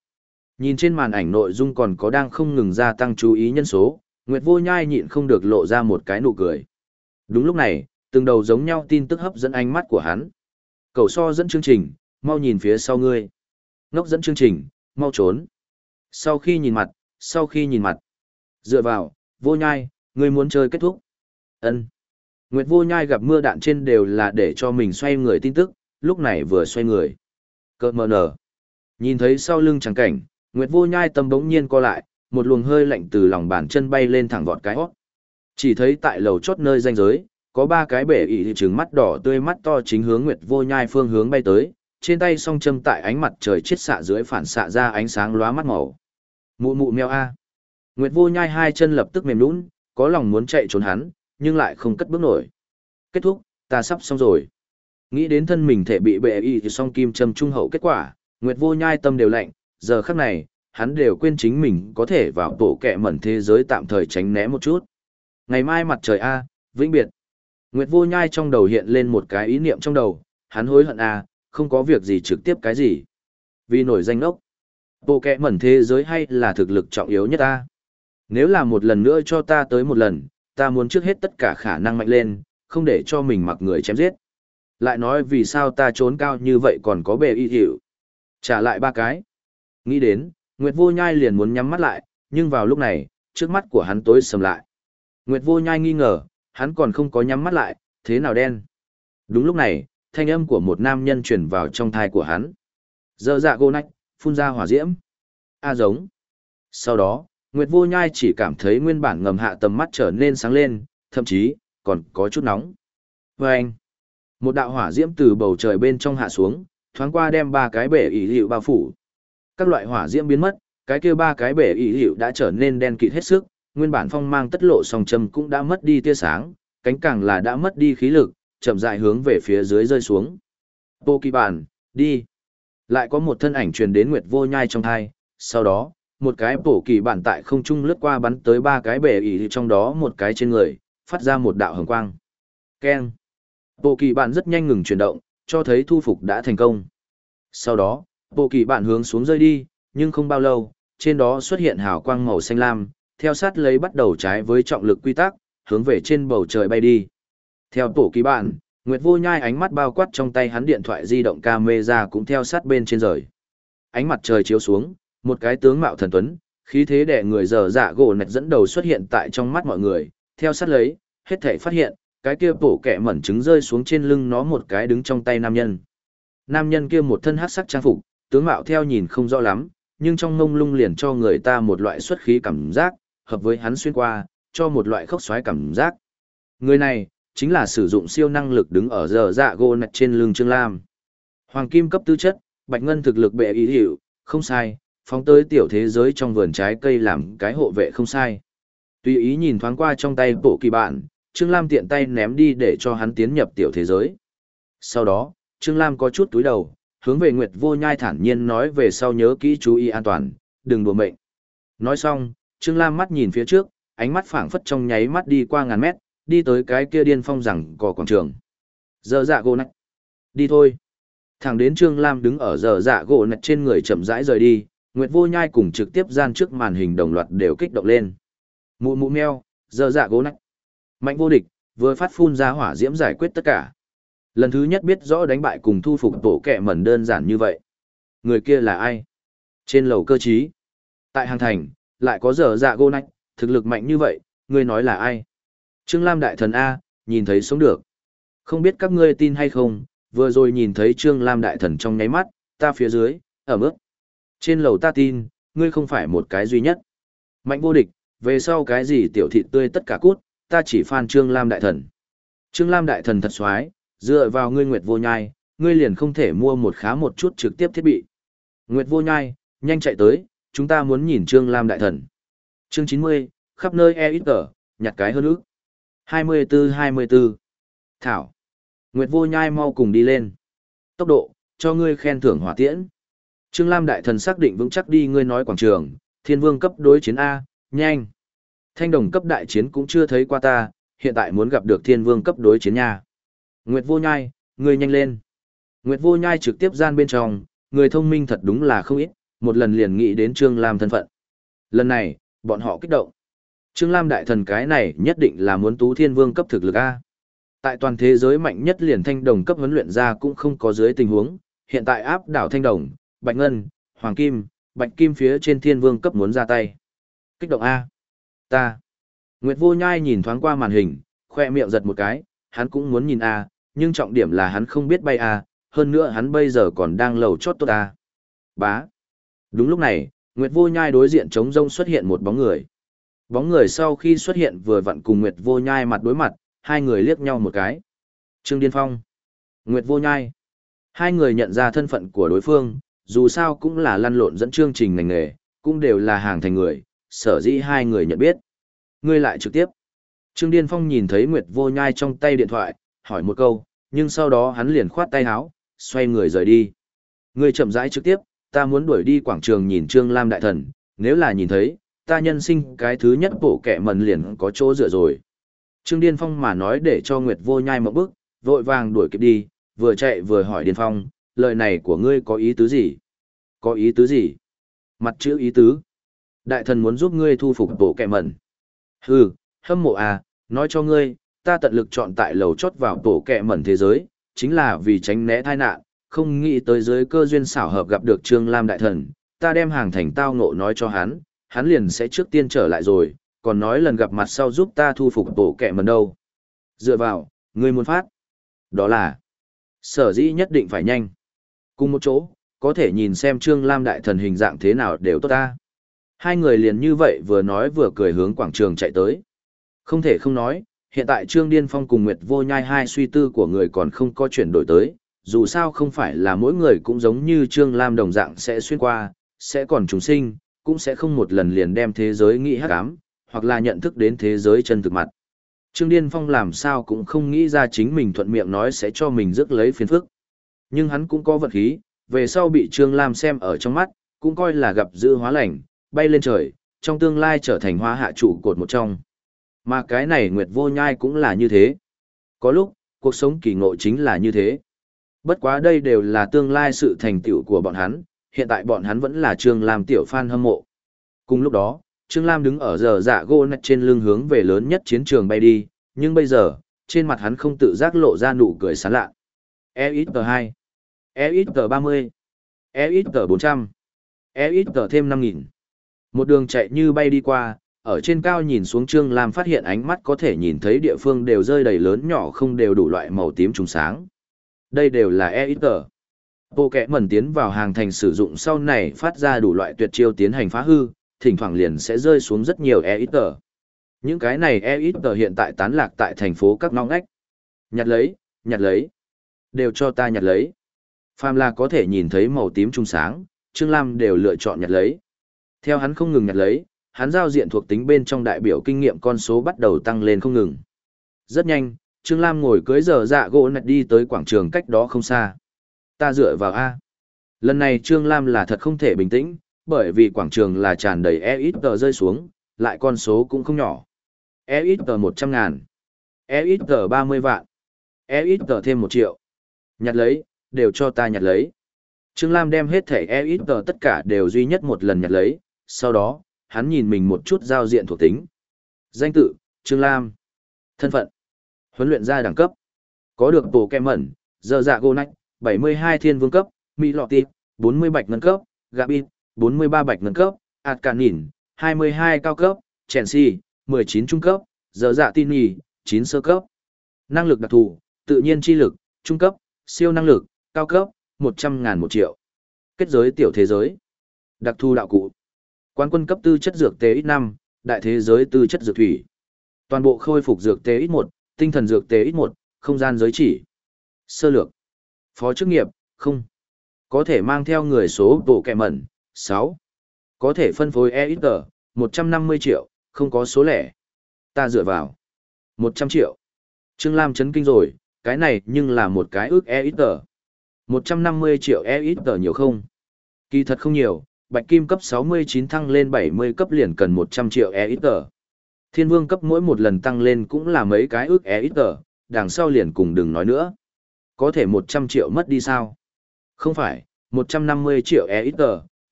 Nhìn trên màn ảnh nội dung còn có đang không ngừng gia tăng chú ý nhân số, Nguyệt Vô Nhai nhịn không được lộ ra một cái nụ cười. Đúng lúc này, từng đầu giống nhau tin tức hấp dẫn ánh mắt của hắn. Cầu so dẫn chương trình, mau nhìn phía sau ngươi. Ngốc dẫn chương trình, mau trốn. Sau khi nhìn mặt, sau khi nhìn mặt. Dựa vào, Vô Nhai, ngươi muốn chơi kết thúc. Ân. Nguyệt vô nhai gặp mưa đạn trên đều là để cho mình xoay người tin tức, lúc này vừa xoay người. Cơ mờ nở. Nhìn thấy sau lưng chẳng cảnh, Nguyệt vô nhai tâm bỗng nhiên co lại, một luồng hơi lạnh từ lòng bàn chân bay lên thẳng vọt cái hót. Chỉ thấy tại lầu chốt nơi danh giới, có ba cái bể ỉ trứng mắt đỏ tươi mắt to chính hướng Nguyệt vô nhai phương hướng bay tới, trên tay song châm tại ánh mặt trời chết xạ dưới phản xạ ra ánh sáng lóa mắt màu. Mụ mụ meo a. Nguyệt vô nhai hai chân lập tức mềm nhũn, có lòng muốn chạy trốn hắn, nhưng lại không cất bước nổi. Kết thúc, ta sắp xong rồi. Nghĩ đến thân mình thể bị bệ y thì song kim châm trung hậu kết quả, Nguyệt vô nhai tâm đều lạnh, giờ khắc này, hắn đều quên chính mình có thể vào tổ kẹ mẩn thế giới tạm thời tránh né một chút. Ngày mai mặt trời A, vĩnh biệt. Nguyệt vô nhai trong đầu hiện lên một cái ý niệm trong đầu, hắn hối hận A, không có việc gì trực tiếp cái gì. Vì nổi danh ốc, Bộ kẹ mẩn thế giới hay là thực lực trọng yếu nhất ta. Nếu là một lần nữa cho ta tới một lần, ta muốn trước hết tất cả khả năng mạnh lên, không để cho mình mặc người chém giết. Lại nói vì sao ta trốn cao như vậy còn có bề y hiệu. Trả lại ba cái. Nghĩ đến, Nguyệt vô nhai liền muốn nhắm mắt lại, nhưng vào lúc này, trước mắt của hắn tối sầm lại. Nguyệt vô nhai nghi ngờ, hắn còn không có nhắm mắt lại, thế nào đen. Đúng lúc này, thanh âm của một nam nhân truyền vào trong thai của hắn. Dơ dạ gô nách, phun ra hỏa diễm. A giống. Sau đó, Nguyệt vô nhai chỉ cảm thấy nguyên bản ngầm hạ tầm mắt trở nên sáng lên, thậm chí, còn có chút nóng. Và anh, một đạo hỏa diễm từ bầu trời bên trong hạ xuống, thoáng qua đem ba cái bể ỉ liệu bao phủ. Các loại hỏa diễm biến mất, cái kia ba cái bể ý hiệu đã trở nên đen kịt hết sức, nguyên bản phong mang tất lộ song châm cũng đã mất đi tia sáng, cánh càng là đã mất đi khí lực, chậm rãi hướng về phía dưới rơi xuống. Tô kỳ bản, đi. Lại có một thân ảnh truyền đến Nguyệt vô nhai trong thai, sau đó, một cái bổ kỳ bản tại không trung lướt qua bắn tới ba cái bể ỉ trong đó một cái trên người, phát ra một đạo hồng quang. Keng. Bộ kỳ bản rất nhanh ngừng chuyển động, cho thấy thu phục đã thành công. Sau đó, bộ kỳ bạn hướng xuống rơi đi, nhưng không bao lâu, trên đó xuất hiện hào quang màu xanh lam, theo sát lấy bắt đầu trái với trọng lực quy tắc, hướng về trên bầu trời bay đi. Theo bộ kỳ bạn, Nguyệt Vô Nhai ánh mắt bao quát trong tay hắn điện thoại di động camera cũng theo sát bên trên rời. Ánh mặt trời chiếu xuống, một cái tướng mạo thần tuấn, khí thế đẻ người dở dạ gỗ nạch dẫn đầu xuất hiện tại trong mắt mọi người, theo sát lấy, hết thảy phát hiện, cái kia bổ kẻ mẩn trứng rơi xuống trên lưng nó một cái đứng trong tay nam nhân. Nam nhân kia một thân hắc sắc trang phục, tướng mạo theo nhìn không rõ lắm, nhưng trong ngông lung liền cho người ta một loại xuất khí cảm giác, hợp với hắn xuyên qua, cho một loại khốc xoáy cảm giác. Người này, chính là sử dụng siêu năng lực đứng ở giờ dạ gô nạch trên lưng Trương Lam. Hoàng kim cấp tư chất, bạch ngân thực lực bệ ý hiệu, không sai, phóng tới tiểu thế giới trong vườn trái cây làm cái hộ vệ không sai. Tùy ý nhìn thoáng qua trong tay bộ kỳ bạn, Trương Lam tiện tay ném đi để cho hắn tiến nhập tiểu thế giới. Sau đó, Trương Lam có chút túi đầu, hướng về Nguyệt Vô Nhai thản nhiên nói về sau nhớ kỹ chú ý an toàn, đừng đùa mệnh. Nói xong, Trương Lam mắt nhìn phía trước, ánh mắt phảng phất trong nháy mắt đi qua ngàn mét, đi tới cái kia điên phong rằng cỏ quảng trường. Giờ dạ gỗ nạch. Đi thôi. Thẳng đến Trương Lam đứng ở giờ dạ gỗ nạch trên người chậm rãi rời đi, Nguyệt Vô Nhai cùng trực tiếp gian trước màn hình đồng loạt đều kích động lên. Mụ mụ meo, giờ dạ gỗ nạch. Mạnh vô địch, vừa phát phun ra hỏa diễm giải quyết tất cả. Lần thứ nhất biết rõ đánh bại cùng thu phục tổ kẹ mẩn đơn giản như vậy. Người kia là ai? Trên lầu cơ trí. Tại hàng thành, lại có giờ dạ gô nách, thực lực mạnh như vậy, ngươi nói là ai? Trương Lam đại thần A, nhìn thấy sống được. Không biết các ngươi tin hay không, vừa rồi nhìn thấy Trương Lam đại thần trong nháy mắt, ta phía dưới, ở mức. Trên lầu ta tin, ngươi không phải một cái duy nhất. Mạnh vô địch, về sau cái gì tiểu thị tươi tất cả cút, ta chỉ phan Trương Lam đại thần. Trương Lam đại thần thật xoái, dựa vào ngươi Nguyệt vô nhai, ngươi liền không thể mua một khá một chút trực tiếp thiết bị. Nguyệt vô nhai, nhanh chạy tới, chúng ta muốn nhìn Trương Lam đại thần. Chương 90, khắp nơi e ít tờ, nhặt cái hơn ước. 24-24. Thảo. Nguyệt vô nhai mau cùng đi lên. Tốc độ, cho ngươi khen thưởng hỏa tiễn. Trương Lam đại thần xác định vững chắc đi ngươi nói quảng trường, thiên vương cấp đối chiến A, nhanh. Thanh đồng cấp đại chiến cũng chưa thấy qua ta, hiện tại muốn gặp được thiên vương cấp đối chiến nha. Nguyệt vô nhai, người nhanh lên. Nguyệt vô nhai trực tiếp gian bên trong, người thông minh thật đúng là không ít, một lần liền nghĩ đến Trương Lam thân phận. Lần này, bọn họ kích động. Trương Lam đại thần cái này nhất định là muốn tú thiên vương cấp thực lực A. Tại toàn thế giới mạnh nhất liền thanh đồng cấp huấn luyện ra cũng không có dưới tình huống, hiện tại áp đảo thanh đồng, bạch ngân, hoàng kim, bạch kim phía trên thiên vương cấp muốn ra tay. Kích động A. Ta. Nguyệt vô nhai nhìn thoáng qua màn hình, khoe miệng giật một cái, Hắn cũng muốn nhìn a, nhưng trọng điểm là hắn không biết bay à? hơn nữa hắn bây giờ còn đang lầu chót tốt à. Bá. Đúng lúc này, Nguyệt Vô Nhai đối diện trống rông xuất hiện một bóng người. Bóng người sau khi xuất hiện vừa vặn cùng Nguyệt Vô Nhai mặt đối mặt, hai người liếc nhau một cái. Trương Điên Phong. Nguyệt Vô Nhai. Hai người nhận ra thân phận của đối phương, dù sao cũng là lăn lộn dẫn chương trình ngành nghề, cũng đều là hàng thành người, sở dĩ hai người nhận biết. Ngươi lại trực tiếp. Trương Điên Phong nhìn thấy Nguyệt Vô Nhai trong tay điện thoại, hỏi một câu, nhưng sau đó hắn liền khoát tay áo, xoay người rời đi. người chậm rãi trực tiếp, ta muốn đuổi đi quảng trường nhìn Trương Lam Đại Thần, nếu là nhìn thấy, ta nhân sinh cái thứ nhất bổ kẻ mần liền có chỗ dựa rồi. Trương Điên Phong mà nói để cho Nguyệt Vô Nhai một bước, vội vàng đuổi kịp đi, vừa chạy vừa hỏi Điên Phong, lời này của ngươi có ý tứ gì? Có ý tứ gì? Mặt chữ ý tứ. Đại thần muốn giúp ngươi thu phục bộ kẻ mẩn. Hừ, hâm mộ à, nói cho ngươi, ta tận lực chọn tại lầu chót vào tổ kẹ mẩn thế giới, chính là vì tránh né tai nạn, không nghĩ tới giới cơ duyên xảo hợp gặp được Trương Lam đại thần, ta đem hàng thành tao ngộ nói cho hắn, hắn liền sẽ trước tiên trở lại rồi, còn nói lần gặp mặt sau giúp ta thu phục tổ kẹ mẩn đâu. Dựa vào, ngươi muốn phát. Đó là, sở dĩ nhất định phải nhanh. Cùng một chỗ, có thể nhìn xem Trương Lam đại thần hình dạng thế nào đều tốt ta. Hai người liền như vậy vừa nói vừa cười hướng quảng trường chạy tới. Không thể không nói, hiện tại Trương Điên Phong cùng Nguyệt Vô Nhai hai suy tư của người còn không có chuyển đổi tới, dù sao không phải là mỗi người cũng giống như Trương Lam đồng dạng sẽ xuyên qua, sẽ còn trùng sinh, cũng sẽ không một lần liền đem thế giới nghĩ hắc ám, hoặc là nhận thức đến thế giới chân thực mặt. Trương Điên Phong làm sao cũng không nghĩ ra chính mình thuận miệng nói sẽ cho mình rước lấy phiền phức. Nhưng hắn cũng có vật khí, về sau bị Trương Lam xem ở trong mắt, cũng coi là gặp dư hóa lành, bay lên trời, trong tương lai trở thành hóa hạ trụ cột một trong. Mà cái này Nguyệt Vô Nhai cũng là như thế. Có lúc, cuộc sống kỳ ngộ chính là như thế. Bất quá đây đều là tương lai sự thành tựu của bọn hắn, hiện tại bọn hắn vẫn là Trương Lam tiểu fan hâm mộ. Cùng lúc đó, Trương Lam đứng ở giờ dạ gỗ nạch trên lưng hướng về lớn nhất chiến trường bay đi, nhưng bây giờ, trên mặt hắn không tự giác lộ ra nụ cười sán lạ. EXT2, EXT30, EXT400, EXT thêm 5.000. Một đường chạy như bay đi qua, ở trên cao nhìn xuống Trương Lam phát hiện ánh mắt có thể nhìn thấy địa phương đều rơi đầy lớn nhỏ không đều đủ loại màu tím trùng sáng. Đây đều là EXT. Bộ kẻ mẩn tiến vào hàng thành sử dụng sau này phát ra đủ loại tuyệt chiêu tiến hành phá hư, thỉnh thoảng liền sẽ rơi xuống rất nhiều EXT. Những cái này EXT hiện tại tán lạc tại thành phố các ngõ ngách. Nhặt lấy, nhặt lấy. Đều cho ta nhặt lấy. Phàm là có thể nhìn thấy màu tím trung sáng, Trương Lam đều lựa chọn nhặt lấy. Theo hắn không ngừng nhặt lấy, hắn giao diện thuộc tính bên trong đại biểu kinh nghiệm con số bắt đầu tăng lên không ngừng. Rất nhanh, Trương Lam ngồi cưới giờ dạ gỗ nạch đi tới quảng trường cách đó không xa. Ta dựa vào A. Lần này Trương Lam là thật không thể bình tĩnh, bởi vì quảng trường là tràn đầy EXT rơi xuống, lại con số cũng không nhỏ. EXT 100 ngàn, EXT 30 vạn, EXT thêm 1 triệu. Nhặt lấy, đều cho ta nhặt lấy. Trương Lam đem hết thẻ EXT tất cả đều duy nhất một lần nhặt lấy, sau đó, hắn nhìn mình một chút giao diện thuộc tính. Danh tự, Trương Lam. Thân phận, huấn luyện gia đẳng cấp. Có được bộ kem mẩn, giờ dạ gô nách, 72 thiên vương cấp, mỹ lọ tịp, 40 bạch ngân cấp, gabit, 43 bạch ngân cấp, ạt hai nhìn, 22 cao cấp, chèn xi mười 19 trung cấp, giờ dạ tin nhì, 9 sơ cấp. Năng lực đặc thù, tự nhiên chi lực, trung cấp, siêu năng lực, cao cấp, 100 ngàn một triệu. Kết giới tiểu thế giới. Đặc thù đạo cụ. Quán quân cấp tư chất dược tế ít 5, đại thế giới tư chất dược thủy. Toàn bộ khôi phục dược tế ít 1, tinh thần dược tế ít 1, không gian giới chỉ. Sơ lược. Phó chức nghiệp, không. Có thể mang theo người số bộ kẹ mẩn, 6. Có thể phân phối EXG, 150 triệu, không có số lẻ. Ta dựa vào. 100 triệu. Trương Lam chấn kinh rồi, cái này nhưng là một cái ước EXG. 150 triệu EXG nhiều không? Kỳ thật không nhiều, bạch kim cấp 69 thăng lên 70 cấp liền cần 100 triệu EXG. Thiên vương cấp mỗi một lần tăng lên cũng là mấy cái ước EXG, đằng sau liền cùng đừng nói nữa. Có thể 100 triệu mất đi sao? Không phải, 150 triệu EXG,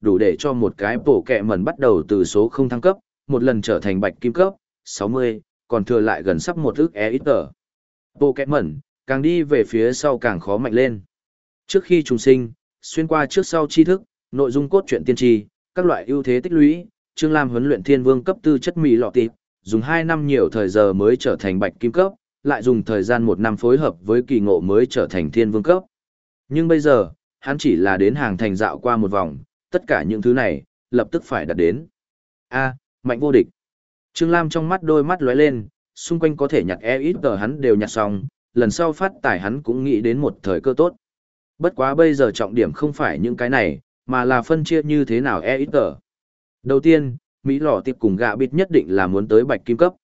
đủ để cho một cái bổ kẹ mẩn bắt đầu từ số không thăng cấp, một lần trở thành bạch kim cấp, 60, còn thừa lại gần sắp một ước EXG. Bổ kẹ mẩn, càng đi về phía sau càng khó mạnh lên. Trước khi trùng sinh, xuyên qua trước sau tri thức, nội dung cốt truyện tiên tri, các loại ưu thế tích lũy, Trương Lam huấn luyện thiên vương cấp tư chất mỹ lọ tịp, dùng 2 năm nhiều thời giờ mới trở thành bạch kim cấp, lại dùng thời gian một năm phối hợp với kỳ ngộ mới trở thành thiên vương cấp. Nhưng bây giờ, hắn chỉ là đến hàng thành dạo qua một vòng, tất cả những thứ này, lập tức phải đạt đến. A, mạnh vô địch. Trương Lam trong mắt đôi mắt lóe lên, xung quanh có thể nhặt e ít tờ hắn đều nhặt xong, lần sau phát tải hắn cũng nghĩ đến một thời cơ tốt. Bất quá bây giờ trọng điểm không phải những cái này, mà là phân chia như thế nào e ít tờ. Đầu tiên, Mỹ lò tiệp cùng gạ bịt nhất định là muốn tới bạch kim cấp.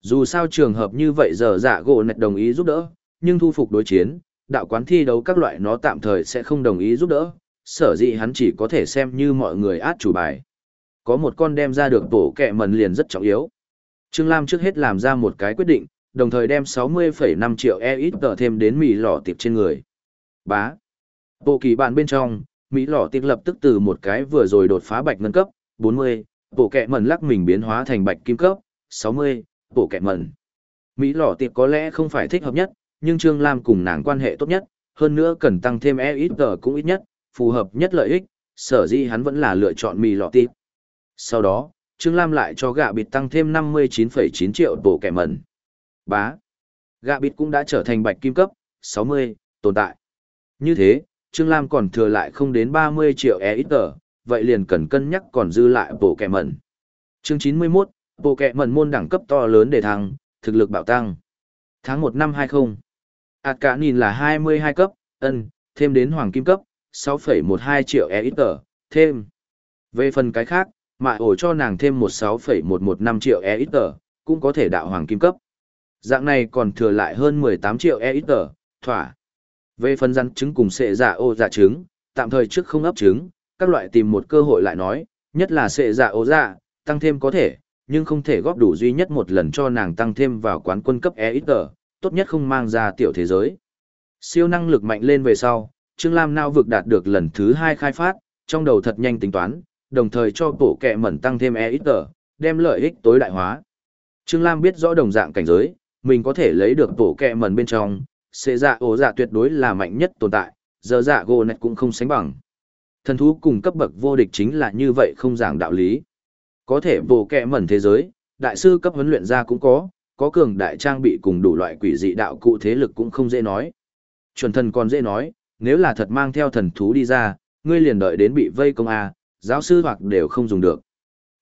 Dù sao trường hợp như vậy giờ dạ gỗ nạch đồng ý giúp đỡ, nhưng thu phục đối chiến, đạo quán thi đấu các loại nó tạm thời sẽ không đồng ý giúp đỡ, sở dĩ hắn chỉ có thể xem như mọi người át chủ bài. Có một con đem ra được tổ kẹ mần liền rất trọng yếu. Trương Lam trước hết làm ra một cái quyết định, đồng thời đem 60,5 triệu e ít tờ thêm đến mì lò tiệp trên người. Bá. Bộ kỳ bạn bên trong, Mỹ lọ tiệp lập tức từ một cái vừa rồi đột phá bạch ngân cấp, 40, bộ kẹ mẩn lắc mình biến hóa thành bạch kim cấp, 60, bộ kẹ mẩn. Mỹ lọ tiệp có lẽ không phải thích hợp nhất, nhưng Trương Lam cùng nàng quan hệ tốt nhất, hơn nữa cần tăng thêm e ít tờ cũng ít nhất, phù hợp nhất lợi ích, sở dĩ hắn vẫn là lựa chọn mỹ lọ tiệp. Sau đó, Trương Lam lại cho gạ bịt tăng thêm 59,9 triệu bộ kẻ mẩn. Bá. Gạ bịt cũng đã trở thành bạch kim cấp, 60, tồn tại. Như thế, Trương Lam còn thừa lại không đến 30 triệu e ít tờ, vậy liền cần cân nhắc còn dư lại bộ kẻ mẩn. Chương 91, bộ kẻ mẩn môn đẳng cấp to lớn để thăng, thực lực bảo tăng. Tháng 1 năm 20. Ảt cả nhìn là 22 cấp, ân, thêm đến hoàng kim cấp, 6,12 triệu e ít tờ, thêm. Về phần cái khác, mại ổ cho nàng thêm 16,115 triệu e ít tờ, cũng có thể đạo hoàng kim cấp. Dạng này còn thừa lại hơn 18 triệu e ít tờ, thỏa. Về phần rắn trứng cùng sệ dạ ô dạ trứng, tạm thời trước không ấp trứng, các loại tìm một cơ hội lại nói, nhất là sệ dạ ô dạ, tăng thêm có thể, nhưng không thể góp đủ duy nhất một lần cho nàng tăng thêm vào quán quân cấp e ít tờ, tốt nhất không mang ra tiểu thế giới. Siêu năng lực mạnh lên về sau, Trương Lam nao vực đạt được lần thứ hai khai phát, trong đầu thật nhanh tính toán, đồng thời cho bộ kẹ mẩn tăng thêm e ít tờ, đem lợi ích tối đại hóa. Trương Lam biết rõ đồng dạng cảnh giới, mình có thể lấy được bộ kẹ mẩn bên trong, xệ dạ ổ dạ tuyệt đối là mạnh nhất tồn tại, giờ dạ gồ này cũng không sánh bằng. Thần thú cùng cấp bậc vô địch chính là như vậy không giảng đạo lý. Có thể bộ kẹ mẩn thế giới, đại sư cấp huấn luyện ra cũng có, có cường đại trang bị cùng đủ loại quỷ dị đạo cụ thế lực cũng không dễ nói. Chuẩn thần còn dễ nói, nếu là thật mang theo thần thú đi ra, ngươi liền đợi đến bị vây công A, giáo sư hoặc đều không dùng được.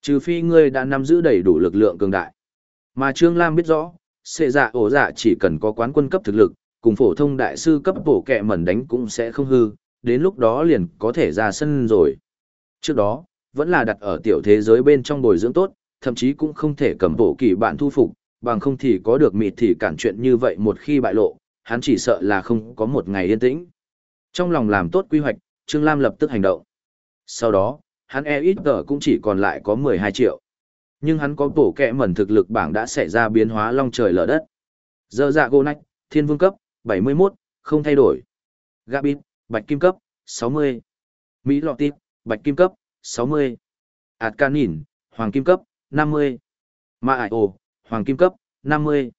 Trừ phi ngươi đã nắm giữ đầy đủ lực lượng cường đại. Mà Trương Lam biết rõ, xệ dạ ổ dạ chỉ cần có quán quân cấp thực lực, cùng phổ thông đại sư cấp bổ kẹ mẩn đánh cũng sẽ không hư, đến lúc đó liền có thể ra sân rồi. Trước đó, vẫn là đặt ở tiểu thế giới bên trong bồi dưỡng tốt, thậm chí cũng không thể cầm bổ kỳ bạn thu phục, bằng không thì có được mịt thì cản chuyện như vậy một khi bại lộ, hắn chỉ sợ là không có một ngày yên tĩnh. Trong lòng làm tốt quy hoạch, Trương Lam lập tức hành động. Sau đó, hắn e ít tờ cũng chỉ còn lại có 12 triệu. Nhưng hắn có bổ kẹ mẩn thực lực bảng đã xảy ra biến hóa long trời lở đất. Giờ dạ gô nách, thiên vương cấp, 71, không thay đổi. Gabit, bạch kim cấp, 60. Mỹ lọ tịp, bạch kim cấp, 60. Ảt hoàng kim cấp, 50. Ma ải hoàng kim cấp, 50.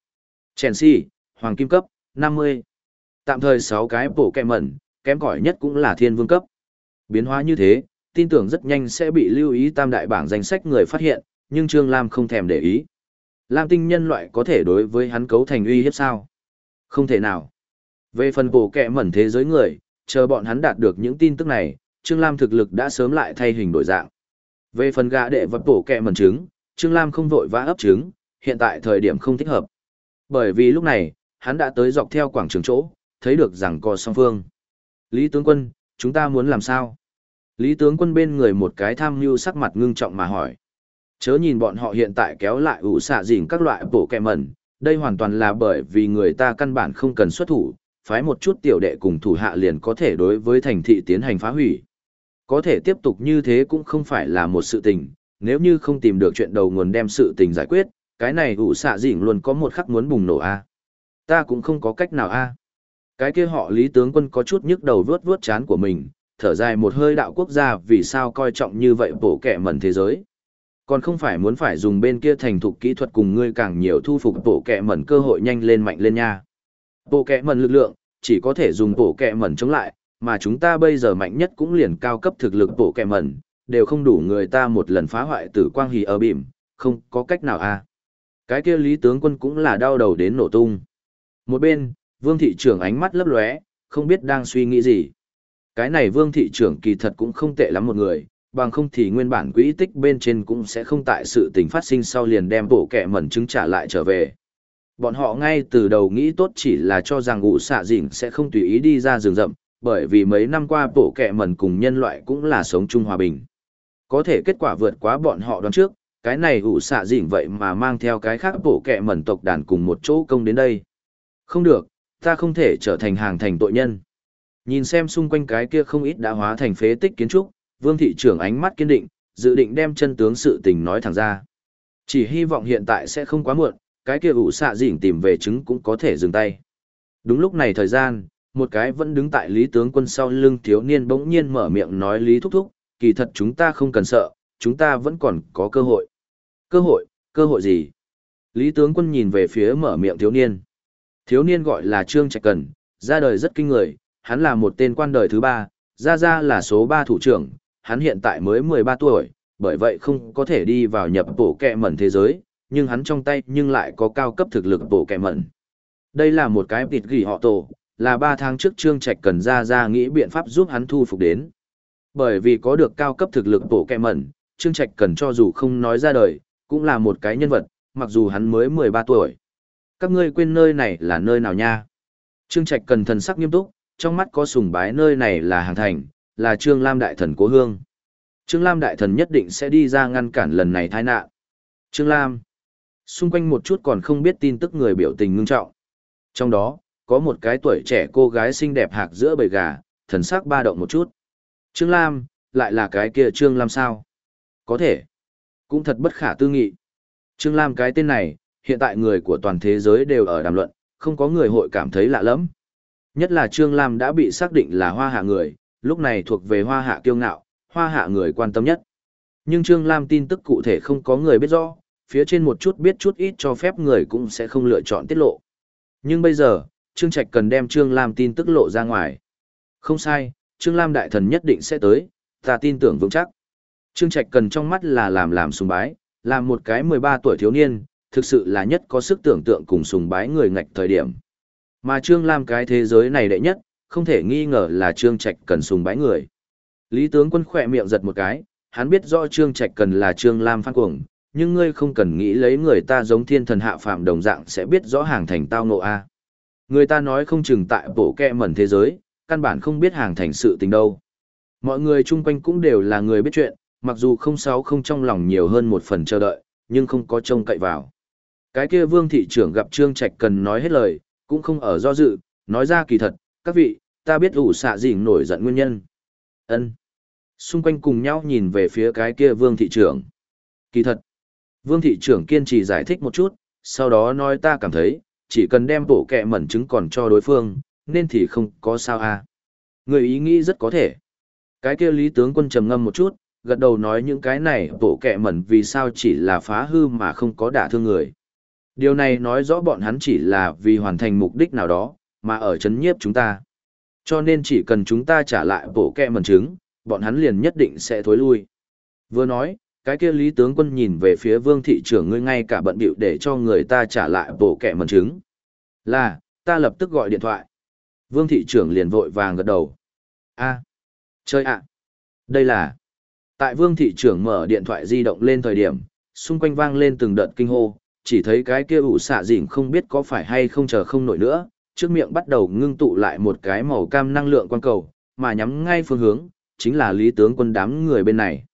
Chelsea, hoàng kim cấp, 50. Tạm thời 6 cái bổ kẹ mẩn, kém cỏi nhất cũng là thiên vương cấp. Biến hóa như thế, tin tưởng rất nhanh sẽ bị lưu ý tam đại bảng danh sách người phát hiện, nhưng Trương Lam không thèm để ý. Lam tinh nhân loại có thể đối với hắn cấu thành uy hiếp sao? Không thể nào. Về phần bổ kẹ mẩn thế giới người, chờ bọn hắn đạt được những tin tức này, Trương Lam thực lực đã sớm lại thay hình đổi dạng. Về phần gã đệ vật bổ kẹ mẩn trứng, Trương Lam không vội vã ấp trứng, hiện tại thời điểm không thích hợp. Bởi vì lúc này, hắn đã tới dọc theo quảng trường chỗ, thấy được rằng có song phương. Lý tướng quân, chúng ta muốn làm sao? Lý tướng quân bên người một cái tham mưu sắc mặt ngưng trọng mà hỏi. Chớ nhìn bọn họ hiện tại kéo lại ủ xạ dình các loại bổ kẹ mẩn, đây hoàn toàn là bởi vì người ta căn bản không cần xuất thủ, phái một chút tiểu đệ cùng thủ hạ liền có thể đối với thành thị tiến hành phá hủy. Có thể tiếp tục như thế cũng không phải là một sự tình, nếu như không tìm được chuyện đầu nguồn đem sự tình giải quyết, cái này ủ xạ dịnh luôn có một khắc muốn bùng nổ a Ta cũng không có cách nào a Cái kia họ lý tướng quân có chút nhức đầu vướt vướt chán của mình, thở dài một hơi đạo quốc gia vì sao coi trọng như vậy bổ kẻ mẩn thế giới. Còn không phải muốn phải dùng bên kia thành thục kỹ thuật cùng ngươi càng nhiều thu phục bổ kẻ mẩn cơ hội nhanh lên mạnh lên nha. Bộ kẹ mẩn lực lượng, chỉ có thể dùng bộ kẹ mẩn chống lại, mà chúng ta bây giờ mạnh nhất cũng liền cao cấp thực lực bộ kẹ mẩn, đều không đủ người ta một lần phá hoại tử quang hì ở bìm, không có cách nào. À. Cái kia lý tướng quân cũng là đau đầu đến nổ tung. Một bên, vương thị trưởng ánh mắt lấp lóe, không biết đang suy nghĩ gì. Cái này vương thị trưởng kỳ thật cũng không tệ lắm một người, bằng không thì nguyên bản quỹ tích bên trên cũng sẽ không tại sự tình phát sinh sau liền đem bộ kẹ mẩn chứng trả lại trở về. Bọn họ ngay từ đầu nghĩ tốt chỉ là cho rằng ủ xạ dịnh sẽ không tùy ý đi ra rừng rậm, bởi vì mấy năm qua bộ kẹ mẩn cùng nhân loại cũng là sống chung hòa bình. Có thể kết quả vượt quá bọn họ đoán trước, cái này ủ xạ dịnh vậy mà mang theo cái khác bộ kẹ mẩn tộc đàn cùng một chỗ công đến đây. Không được, ta không thể trở thành hàng thành tội nhân. Nhìn xem xung quanh cái kia không ít đã hóa thành phế tích kiến trúc, vương thị trưởng ánh mắt kiên định, dự định đem chân tướng sự tình nói thẳng ra. Chỉ hy vọng hiện tại sẽ không quá muộn, cái kia ủ xạ dịnh tìm về trứng cũng có thể dừng tay. Đúng lúc này thời gian, một cái vẫn đứng tại lý tướng quân sau lưng thiếu niên bỗng nhiên mở miệng nói lý thúc thúc, kỳ thật chúng ta không cần sợ, chúng ta vẫn còn có cơ hội. Cơ hội, cơ hội gì? Lý tướng quân nhìn về phía mở miệng thiếu niên. Thiếu niên gọi là Trương Trạch Cần, ra đời rất kinh người, hắn là một tên quan đời thứ ba, ra ra là số ba thủ trưởng, hắn hiện tại mới 13 tuổi, bởi vậy không có thể đi vào nhập bộ kẹ mẩn thế giới, nhưng hắn trong tay nhưng lại có cao cấp thực lực bộ kẻ mẩn. Đây là một cái tịt ghi họ tổ, là 3 tháng trước Trương Trạch cần ra ra nghĩ biện pháp giúp hắn thu phục đến. Bởi vì có được cao cấp thực lực bộ kẻ mẩn, Trương Trạch cần cho dù không nói ra đời, cũng là một cái nhân vật, mặc dù hắn mới 13 tuổi. Các ngươi quên nơi này là nơi nào nha? Trương Trạch cần thần sắc nghiêm túc, trong mắt có sùng bái nơi này là hàng thành, là Trương Lam Đại Thần cố hương. Trương Lam Đại Thần nhất định sẽ đi ra ngăn cản lần này tai nạn. Trương Lam. Xung quanh một chút còn không biết tin tức người biểu tình ngưng trọng. Trong đó, có một cái tuổi trẻ cô gái xinh đẹp hạc giữa bầy gà, thần sắc ba động một chút. Trương Lam, lại là cái kia Trương Lam sao? Có thể. Cũng thật bất khả tư nghị. Trương Lam cái tên này, hiện tại người của toàn thế giới đều ở đàm luận, không có người hội cảm thấy lạ lắm. Nhất là Trương Lam đã bị xác định là hoa hạ người, lúc này thuộc về hoa hạ kiêu ngạo, hoa hạ người quan tâm nhất. Nhưng Trương Lam tin tức cụ thể không có người biết rõ, phía trên một chút biết chút ít cho phép người cũng sẽ không lựa chọn tiết lộ. Nhưng bây giờ, Trương Trạch cần đem Trương Lam tin tức lộ ra ngoài. Không sai, Trương Lam đại thần nhất định sẽ tới, ta tin tưởng vững chắc. Trương Trạch cần trong mắt là làm làm sùng bái, làm một cái 13 tuổi thiếu niên, thực sự là nhất có sức tưởng tượng cùng sùng bái người ngạch thời điểm. Mà Trương Lam cái thế giới này đệ nhất, không thể nghi ngờ là Trương Trạch cần sùng bái người. Lý tướng quân khỏe miệng giật một cái, hắn biết rõ Trương Trạch cần là Trương Lam phan cuồng, nhưng ngươi không cần nghĩ lấy người ta giống thiên thần hạ phạm đồng dạng sẽ biết rõ hàng thành tao ngộ a. Người ta nói không chừng tại bộ kẹ mẩn thế giới, căn bản không biết hàng thành sự tình đâu. Mọi người chung quanh cũng đều là người biết chuyện, mặc dù không sáu không trong lòng nhiều hơn một phần chờ đợi, nhưng không có trông cậy vào. Cái kia vương thị trưởng gặp Trương Trạch cần nói hết lời, cũng không ở do dự, nói ra kỳ thật, các vị, ta biết ủ xạ dình nổi giận nguyên nhân. ân Xung quanh cùng nhau nhìn về phía cái kia vương thị trưởng. Kỳ thật, vương thị trưởng kiên trì giải thích một chút, sau đó nói ta cảm thấy, chỉ cần đem bộ kẹ mẩn trứng còn cho đối phương, nên thì không có sao à. Người ý nghĩ rất có thể. Cái kia lý tướng quân trầm ngâm một chút, gật đầu nói những cái này bộ kẹ mẩn vì sao chỉ là phá hư mà không có đả thương người. Điều này nói rõ bọn hắn chỉ là vì hoàn thành mục đích nào đó, mà ở chấn nhiếp chúng ta. Cho nên chỉ cần chúng ta trả lại bộ kẹ mẩn trứng, bọn hắn liền nhất định sẽ thối lui. Vừa nói, cái kia lý tướng quân nhìn về phía vương thị trưởng ngươi ngay cả bận bịu để cho người ta trả lại bộ kẻ mần trứng. Là, ta lập tức gọi điện thoại. Vương thị trưởng liền vội vàng gật đầu. a chơi ạ. Đây là... Tại vương thị trưởng mở điện thoại di động lên thời điểm, xung quanh vang lên từng đợt kinh hô, chỉ thấy cái kia ủ xạ dịnh không biết có phải hay không chờ không nổi nữa, trước miệng bắt đầu ngưng tụ lại một cái màu cam năng lượng quan cầu, mà nhắm ngay phương hướng, chính là lý tướng quân đám người bên này.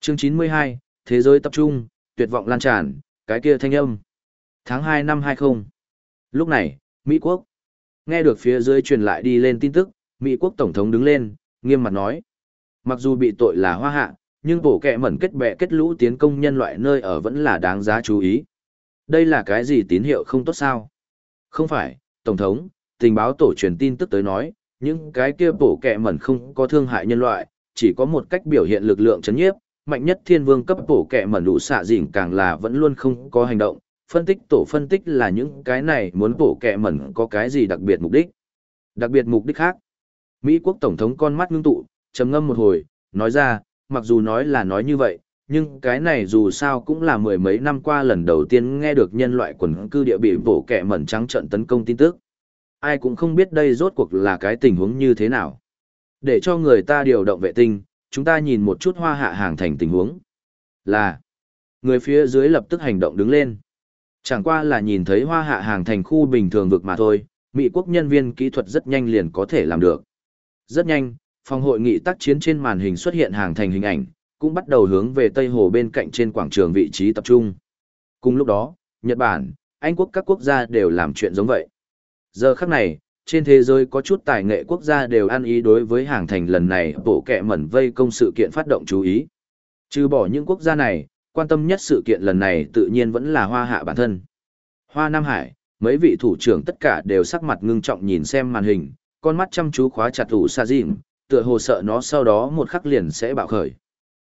Chương 92, Thế giới tập trung, tuyệt vọng lan tràn, cái kia thanh âm. Tháng 2 năm 20. Lúc này, Mỹ Quốc. Nghe được phía dưới truyền lại đi lên tin tức, Mỹ Quốc Tổng thống đứng lên, nghiêm mặt nói. Mặc dù bị tội là hoa hạ, nhưng bổ kẹ mẩn kết bè kết lũ tiến công nhân loại nơi ở vẫn là đáng giá chú ý. Đây là cái gì tín hiệu không tốt sao? Không phải, Tổng thống, tình báo tổ truyền tin tức tới nói, những cái kia bổ kẹ mẩn không có thương hại nhân loại, chỉ có một cách biểu hiện lực lượng chấn nhiếp, mạnh nhất thiên vương cấp bổ kẹ mẩn đủ xạ dịnh càng là vẫn luôn không có hành động, phân tích tổ phân tích là những cái này muốn bổ kẹ mẩn có cái gì đặc biệt mục đích. Đặc biệt mục đích khác. Mỹ quốc Tổng thống con mắt ngưng tụ, trầm ngâm một hồi, nói ra, mặc dù nói là nói như vậy, nhưng cái này dù sao cũng là mười mấy năm qua lần đầu tiên nghe được nhân loại quần cư địa bị bổ kẹ mẩn trắng trận tấn công tin tức. Ai cũng không biết đây rốt cuộc là cái tình huống như thế nào. Để cho người ta điều động vệ tinh, chúng ta nhìn một chút hoa hạ hàng thành tình huống. Là, người phía dưới lập tức hành động đứng lên. Chẳng qua là nhìn thấy hoa hạ hàng thành khu bình thường vực mà thôi, Mỹ quốc nhân viên kỹ thuật rất nhanh liền có thể làm được. Rất nhanh, phòng hội nghị tác chiến trên màn hình xuất hiện hàng thành hình ảnh, cũng bắt đầu hướng về Tây Hồ bên cạnh trên quảng trường vị trí tập trung. Cùng lúc đó, Nhật Bản, Anh quốc các quốc gia đều làm chuyện giống vậy. Giờ khắc này, trên thế giới có chút tài nghệ quốc gia đều ăn ý đối với hàng thành lần này bộ kẹ mẩn vây công sự kiện phát động chú ý. Trừ bỏ những quốc gia này, quan tâm nhất sự kiện lần này tự nhiên vẫn là hoa hạ bản thân. Hoa Nam Hải, mấy vị thủ trưởng tất cả đều sắc mặt ngưng trọng nhìn xem màn hình, con mắt chăm chú khóa chặt thủ xa dìm, tựa hồ sợ nó sau đó một khắc liền sẽ bạo khởi.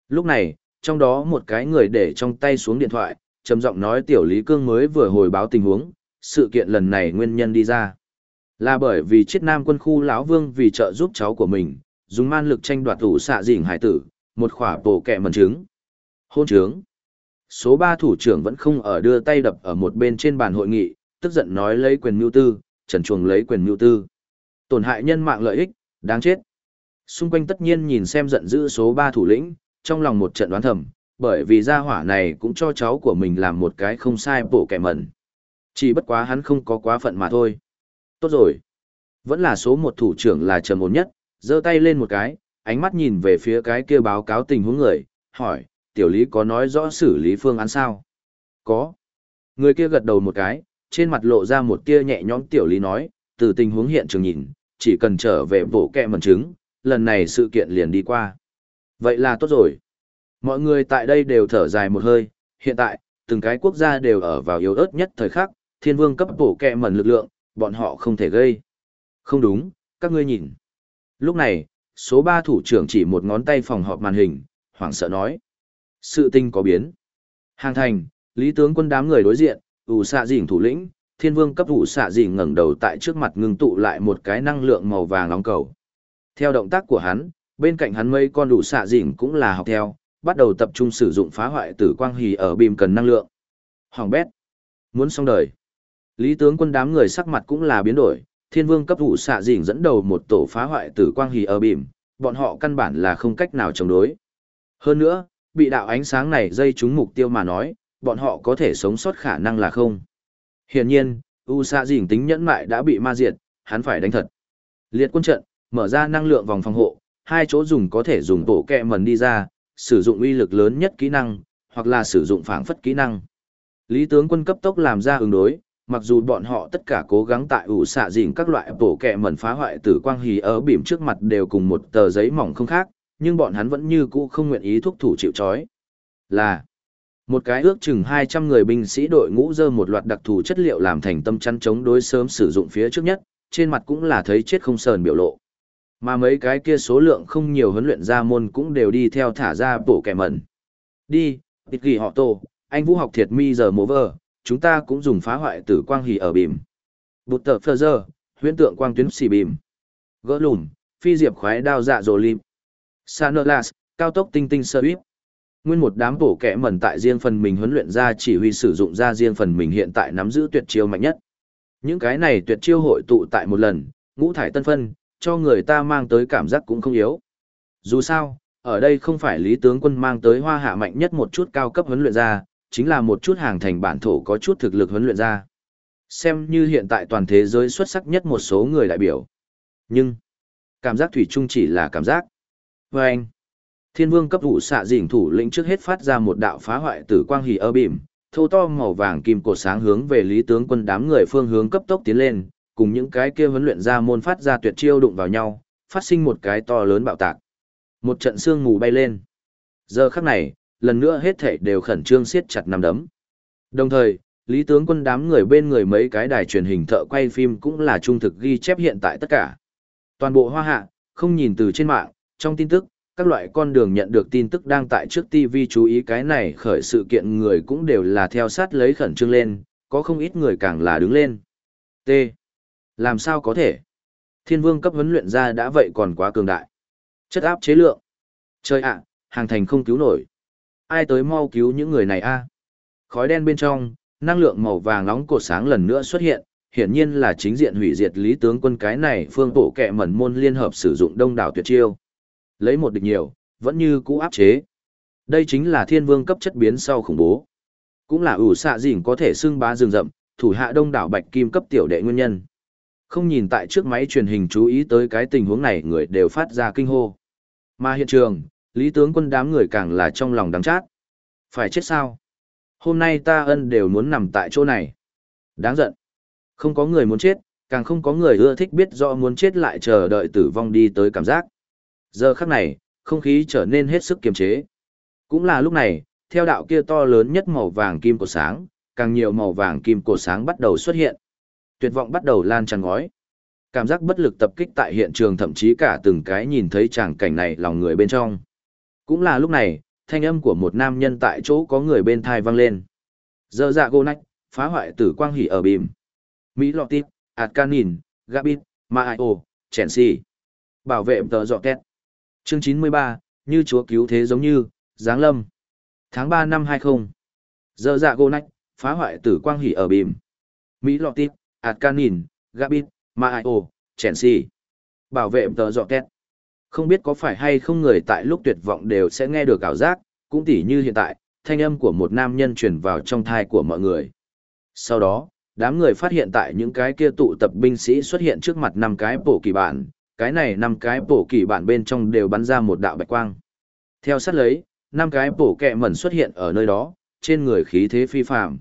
Lúc này, trong đó một cái người để trong tay xuống điện thoại, trầm giọng nói tiểu lý cương mới vừa hồi báo tình huống, sự kiện lần này nguyên nhân đi ra. Là bởi vì chiết nam quân khu lão vương vì trợ giúp cháu của mình, dùng man lực tranh đoạt thủ xạ dình hải tử, một khỏa bổ kẹ mần trứng. Hôn trướng. Số 3 thủ trưởng vẫn không ở đưa tay đập ở một bên trên bàn hội nghị, tức giận nói lấy quyền mưu tư, trần chuồng lấy quyền mưu tư. Tổn hại nhân mạng lợi ích, đáng chết. Xung quanh tất nhiên nhìn xem giận dữ số 3 thủ lĩnh, trong lòng một trận đoán thầm, bởi vì gia hỏa này cũng cho cháu của mình làm một cái không sai bổ kẻ mẩn. Chỉ bất quá hắn không có quá phận mà thôi. Tốt rồi. Vẫn là số một thủ trưởng là trầm ổn nhất, giơ tay lên một cái, ánh mắt nhìn về phía cái kia báo cáo tình huống người, hỏi, tiểu lý có nói rõ xử lý phương án sao? Có. Người kia gật đầu một cái, trên mặt lộ ra một tia nhẹ nhõm tiểu lý nói, từ tình huống hiện trường nhìn, chỉ cần trở về bổ kẹ mẩn chứng lần này sự kiện liền đi qua. Vậy là tốt rồi. Mọi người tại đây đều thở dài một hơi, hiện tại, từng cái quốc gia đều ở vào yếu ớt nhất thời khắc, thiên vương cấp bổ kẹ mẩn lực lượng, bọn họ không thể gây. Không đúng, các ngươi nhìn. Lúc này, số 3 thủ trưởng chỉ một ngón tay phòng họp màn hình, hoảng sợ nói. Sự tình có biến. Hàng thành, lý tướng quân đám người đối diện, ủ xạ dỉnh thủ lĩnh, thiên vương cấp ủ xạ dỉnh ngẩng đầu tại trước mặt ngưng tụ lại một cái năng lượng màu vàng nóng cầu. Theo động tác của hắn, bên cạnh hắn mấy con đủ xạ dỉnh cũng là học theo, bắt đầu tập trung sử dụng phá hoại tử quang hì ở bìm cần năng lượng. Hoàng bét. Muốn xong đời. Lý tướng quân đám người sắc mặt cũng là biến đổi, thiên vương cấp vụ xạ dình dẫn đầu một tổ phá hoại tử quang hì ở bìm, bọn họ căn bản là không cách nào chống đối. Hơn nữa, bị đạo ánh sáng này dây trúng mục tiêu mà nói, bọn họ có thể sống sót khả năng là không. Hiển nhiên, U xạ dình tính nhẫn mại đã bị ma diệt, hắn phải đánh thật. Liệt quân trận, mở ra năng lượng vòng phòng hộ, hai chỗ dùng có thể dùng tổ kẹ mần đi ra, sử dụng uy lực lớn nhất kỹ năng, hoặc là sử dụng phảng phất kỹ năng. Lý tướng quân cấp tốc làm ra ứng đối, mặc dù bọn họ tất cả cố gắng tại ủ xạ dịnh các loại bổ kẹ mẩn phá hoại tử quang hì ở bìm trước mặt đều cùng một tờ giấy mỏng không khác, nhưng bọn hắn vẫn như cũ không nguyện ý thúc thủ chịu chói. Là một cái ước chừng 200 người binh sĩ đội ngũ dơ một loạt đặc thù chất liệu làm thành tâm chăn chống đối sớm sử dụng phía trước nhất, trên mặt cũng là thấy chết không sờn biểu lộ. Mà mấy cái kia số lượng không nhiều huấn luyện gia môn cũng đều đi theo thả ra bổ kẻ mẩn. Đi, tịt ghi họ tổ, anh vũ học thiệt mi giờ mố vơ, chúng ta cũng dùng phá hoại tử quang hỉ ở bìm. Bụt tờ phơ giờ, huyễn tượng quang tuyến xì bìm. Gỡ lùm, phi diệp khoái đao dạ dồ lim. Sanolas, cao tốc tinh tinh sơ bíp. Nguyên một đám bổ kẻ mẩn tại riêng phần mình huấn luyện ra chỉ huy sử dụng ra riêng phần mình hiện tại nắm giữ tuyệt chiêu mạnh nhất. Những cái này tuyệt chiêu hội tụ tại một lần, ngũ thải tân phân, cho người ta mang tới cảm giác cũng không yếu. Dù sao, ở đây không phải lý tướng quân mang tới hoa hạ mạnh nhất một chút cao cấp huấn luyện ra, chính là một chút hàng thành bản thổ có chút thực lực huấn luyện ra. Xem như hiện tại toàn thế giới xuất sắc nhất một số người đại biểu. Nhưng, cảm giác thủy chung chỉ là cảm giác. Và anh, thiên vương cấp vụ xạ dình thủ lĩnh trước hết phát ra một đạo phá hoại tử quang hỉ ơ bìm, thô to màu vàng kim cổ sáng hướng về lý tướng quân đám người phương hướng cấp tốc tiến lên, cùng những cái kia huấn luyện ra môn phát ra tuyệt chiêu đụng vào nhau, phát sinh một cái to lớn bạo tạc. Một trận xương mù bay lên. Giờ khắc này, lần nữa hết thảy đều khẩn trương siết chặt nắm đấm. Đồng thời, Lý tướng quân đám người bên người mấy cái đài truyền hình thợ quay phim cũng là trung thực ghi chép hiện tại tất cả. Toàn bộ hoa hạ, không nhìn từ trên mạng, trong tin tức, các loại con đường nhận được tin tức đang tại trước TV chú ý cái này khởi sự kiện người cũng đều là theo sát lấy khẩn trương lên, có không ít người càng là đứng lên. T. Làm sao có thể? Thiên vương cấp huấn luyện ra đã vậy còn quá cường đại. Chất áp chế lượng. Trời ạ, hàng thành không cứu nổi. Ai tới mau cứu những người này a? Khói đen bên trong, năng lượng màu vàng nóng cột sáng lần nữa xuất hiện, hiển nhiên là chính diện hủy diệt lý tướng quân cái này phương bộ kẹ mẩn môn liên hợp sử dụng đông đảo tuyệt chiêu. Lấy một địch nhiều, vẫn như cũ áp chế. Đây chính là thiên vương cấp chất biến sau khủng bố. Cũng là ủ xạ dỉn có thể xưng bá rừng rậm, thủ hạ đông đảo bạch kim cấp tiểu đệ nguyên nhân. Không nhìn tại trước máy truyền hình chú ý tới cái tình huống này người đều phát ra kinh hô. Mà hiện trường, lý tướng quân đám người càng là trong lòng đắng chát. Phải chết sao? Hôm nay ta ân đều muốn nằm tại chỗ này. Đáng giận. Không có người muốn chết, càng không có người ưa thích biết rõ muốn chết lại chờ đợi tử vong đi tới cảm giác. Giờ khắc này, không khí trở nên hết sức kiềm chế. Cũng là lúc này, theo đạo kia to lớn nhất màu vàng kim của sáng, càng nhiều màu vàng kim cổ sáng bắt đầu xuất hiện. Tuyệt vọng bắt đầu lan tràn ngói. Cảm giác bất lực tập kích tại hiện trường thậm chí cả từng cái nhìn thấy tràng cảnh này lòng người bên trong. Cũng là lúc này, thanh âm của một nam nhân tại chỗ có người bên thai vang lên. Giờ dạ gô nách, phá hoại tử quang hỉ ở bìm. Mỹ lọ tít, ạt canin, gabit, ma io, chèn si. Bảo vệ tờ dọ két. Chương 93, như chúa cứu thế giống như, giáng lâm. Tháng 3 năm 20. Giờ dạ gô nách, phá hoại tử quang hỉ ở bìm. Mỹ lọ tít, ạt canin, gabit, ma io, chèn si. Bảo vệ tờ dọ két. Không biết có phải hay không người tại lúc tuyệt vọng đều sẽ nghe được ảo giác, cũng tỉ như hiện tại, thanh âm của một nam nhân truyền vào trong thai của mọi người. Sau đó, đám người phát hiện tại những cái kia tụ tập binh sĩ xuất hiện trước mặt năm cái bổ kỳ bản, cái này năm cái bổ kỳ bản bên trong đều bắn ra một đạo bạch quang. Theo sát lấy, năm cái bổ kẹ mẩn xuất hiện ở nơi đó, trên người khí thế phi phàm.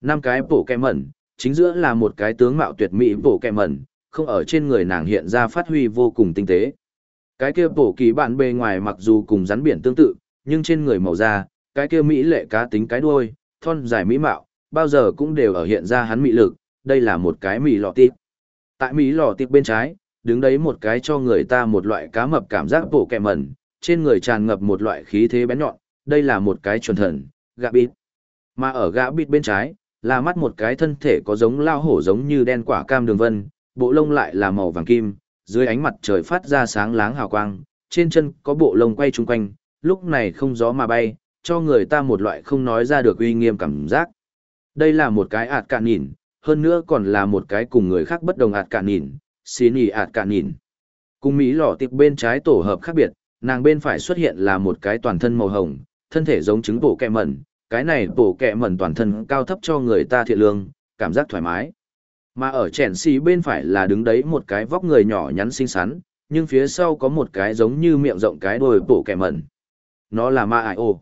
Năm cái bổ kẹ mẩn, chính giữa là một cái tướng mạo tuyệt mỹ bổ kẹ mẩn, không ở trên người nàng hiện ra phát huy vô cùng tinh tế. Cái kia bổ kỳ bạn bề ngoài mặc dù cùng rắn biển tương tự, nhưng trên người màu da, cái kia mỹ lệ cá tính cái đuôi, thon dài mỹ mạo, bao giờ cũng đều ở hiện ra hắn mỹ lực, đây là một cái mỹ lọ tịp. Tại mỹ lọ tịp bên trái, đứng đấy một cái cho người ta một loại cá mập cảm giác bổ kẹ mẩn, trên người tràn ngập một loại khí thế bén nhọn, đây là một cái chuẩn thần, gạ bịt. Mà ở gã bịt bên trái, là mắt một cái thân thể có giống lao hổ giống như đen quả cam đường vân, bộ lông lại là màu vàng kim, dưới ánh mặt trời phát ra sáng láng hào quang, trên chân có bộ lông quay chung quanh, lúc này không gió mà bay, cho người ta một loại không nói ra được uy nghiêm cảm giác. Đây là một cái ạt cạn nhìn, hơn nữa còn là một cái cùng người khác bất đồng ạt cạn nhìn, xin ý ạt cạn nhìn. Cùng Mỹ lỏ tiệp bên trái tổ hợp khác biệt, nàng bên phải xuất hiện là một cái toàn thân màu hồng, thân thể giống trứng bộ kẹ mẩn, cái này bổ kẹ mẩn toàn thân cao thấp cho người ta thiện lương, cảm giác thoải mái. Mà ở chèn xì bên phải là đứng đấy một cái vóc người nhỏ nhắn xinh xắn, nhưng phía sau có một cái giống như miệng rộng cái đôi bổ kẹ mẩn. Nó là ma ải ô.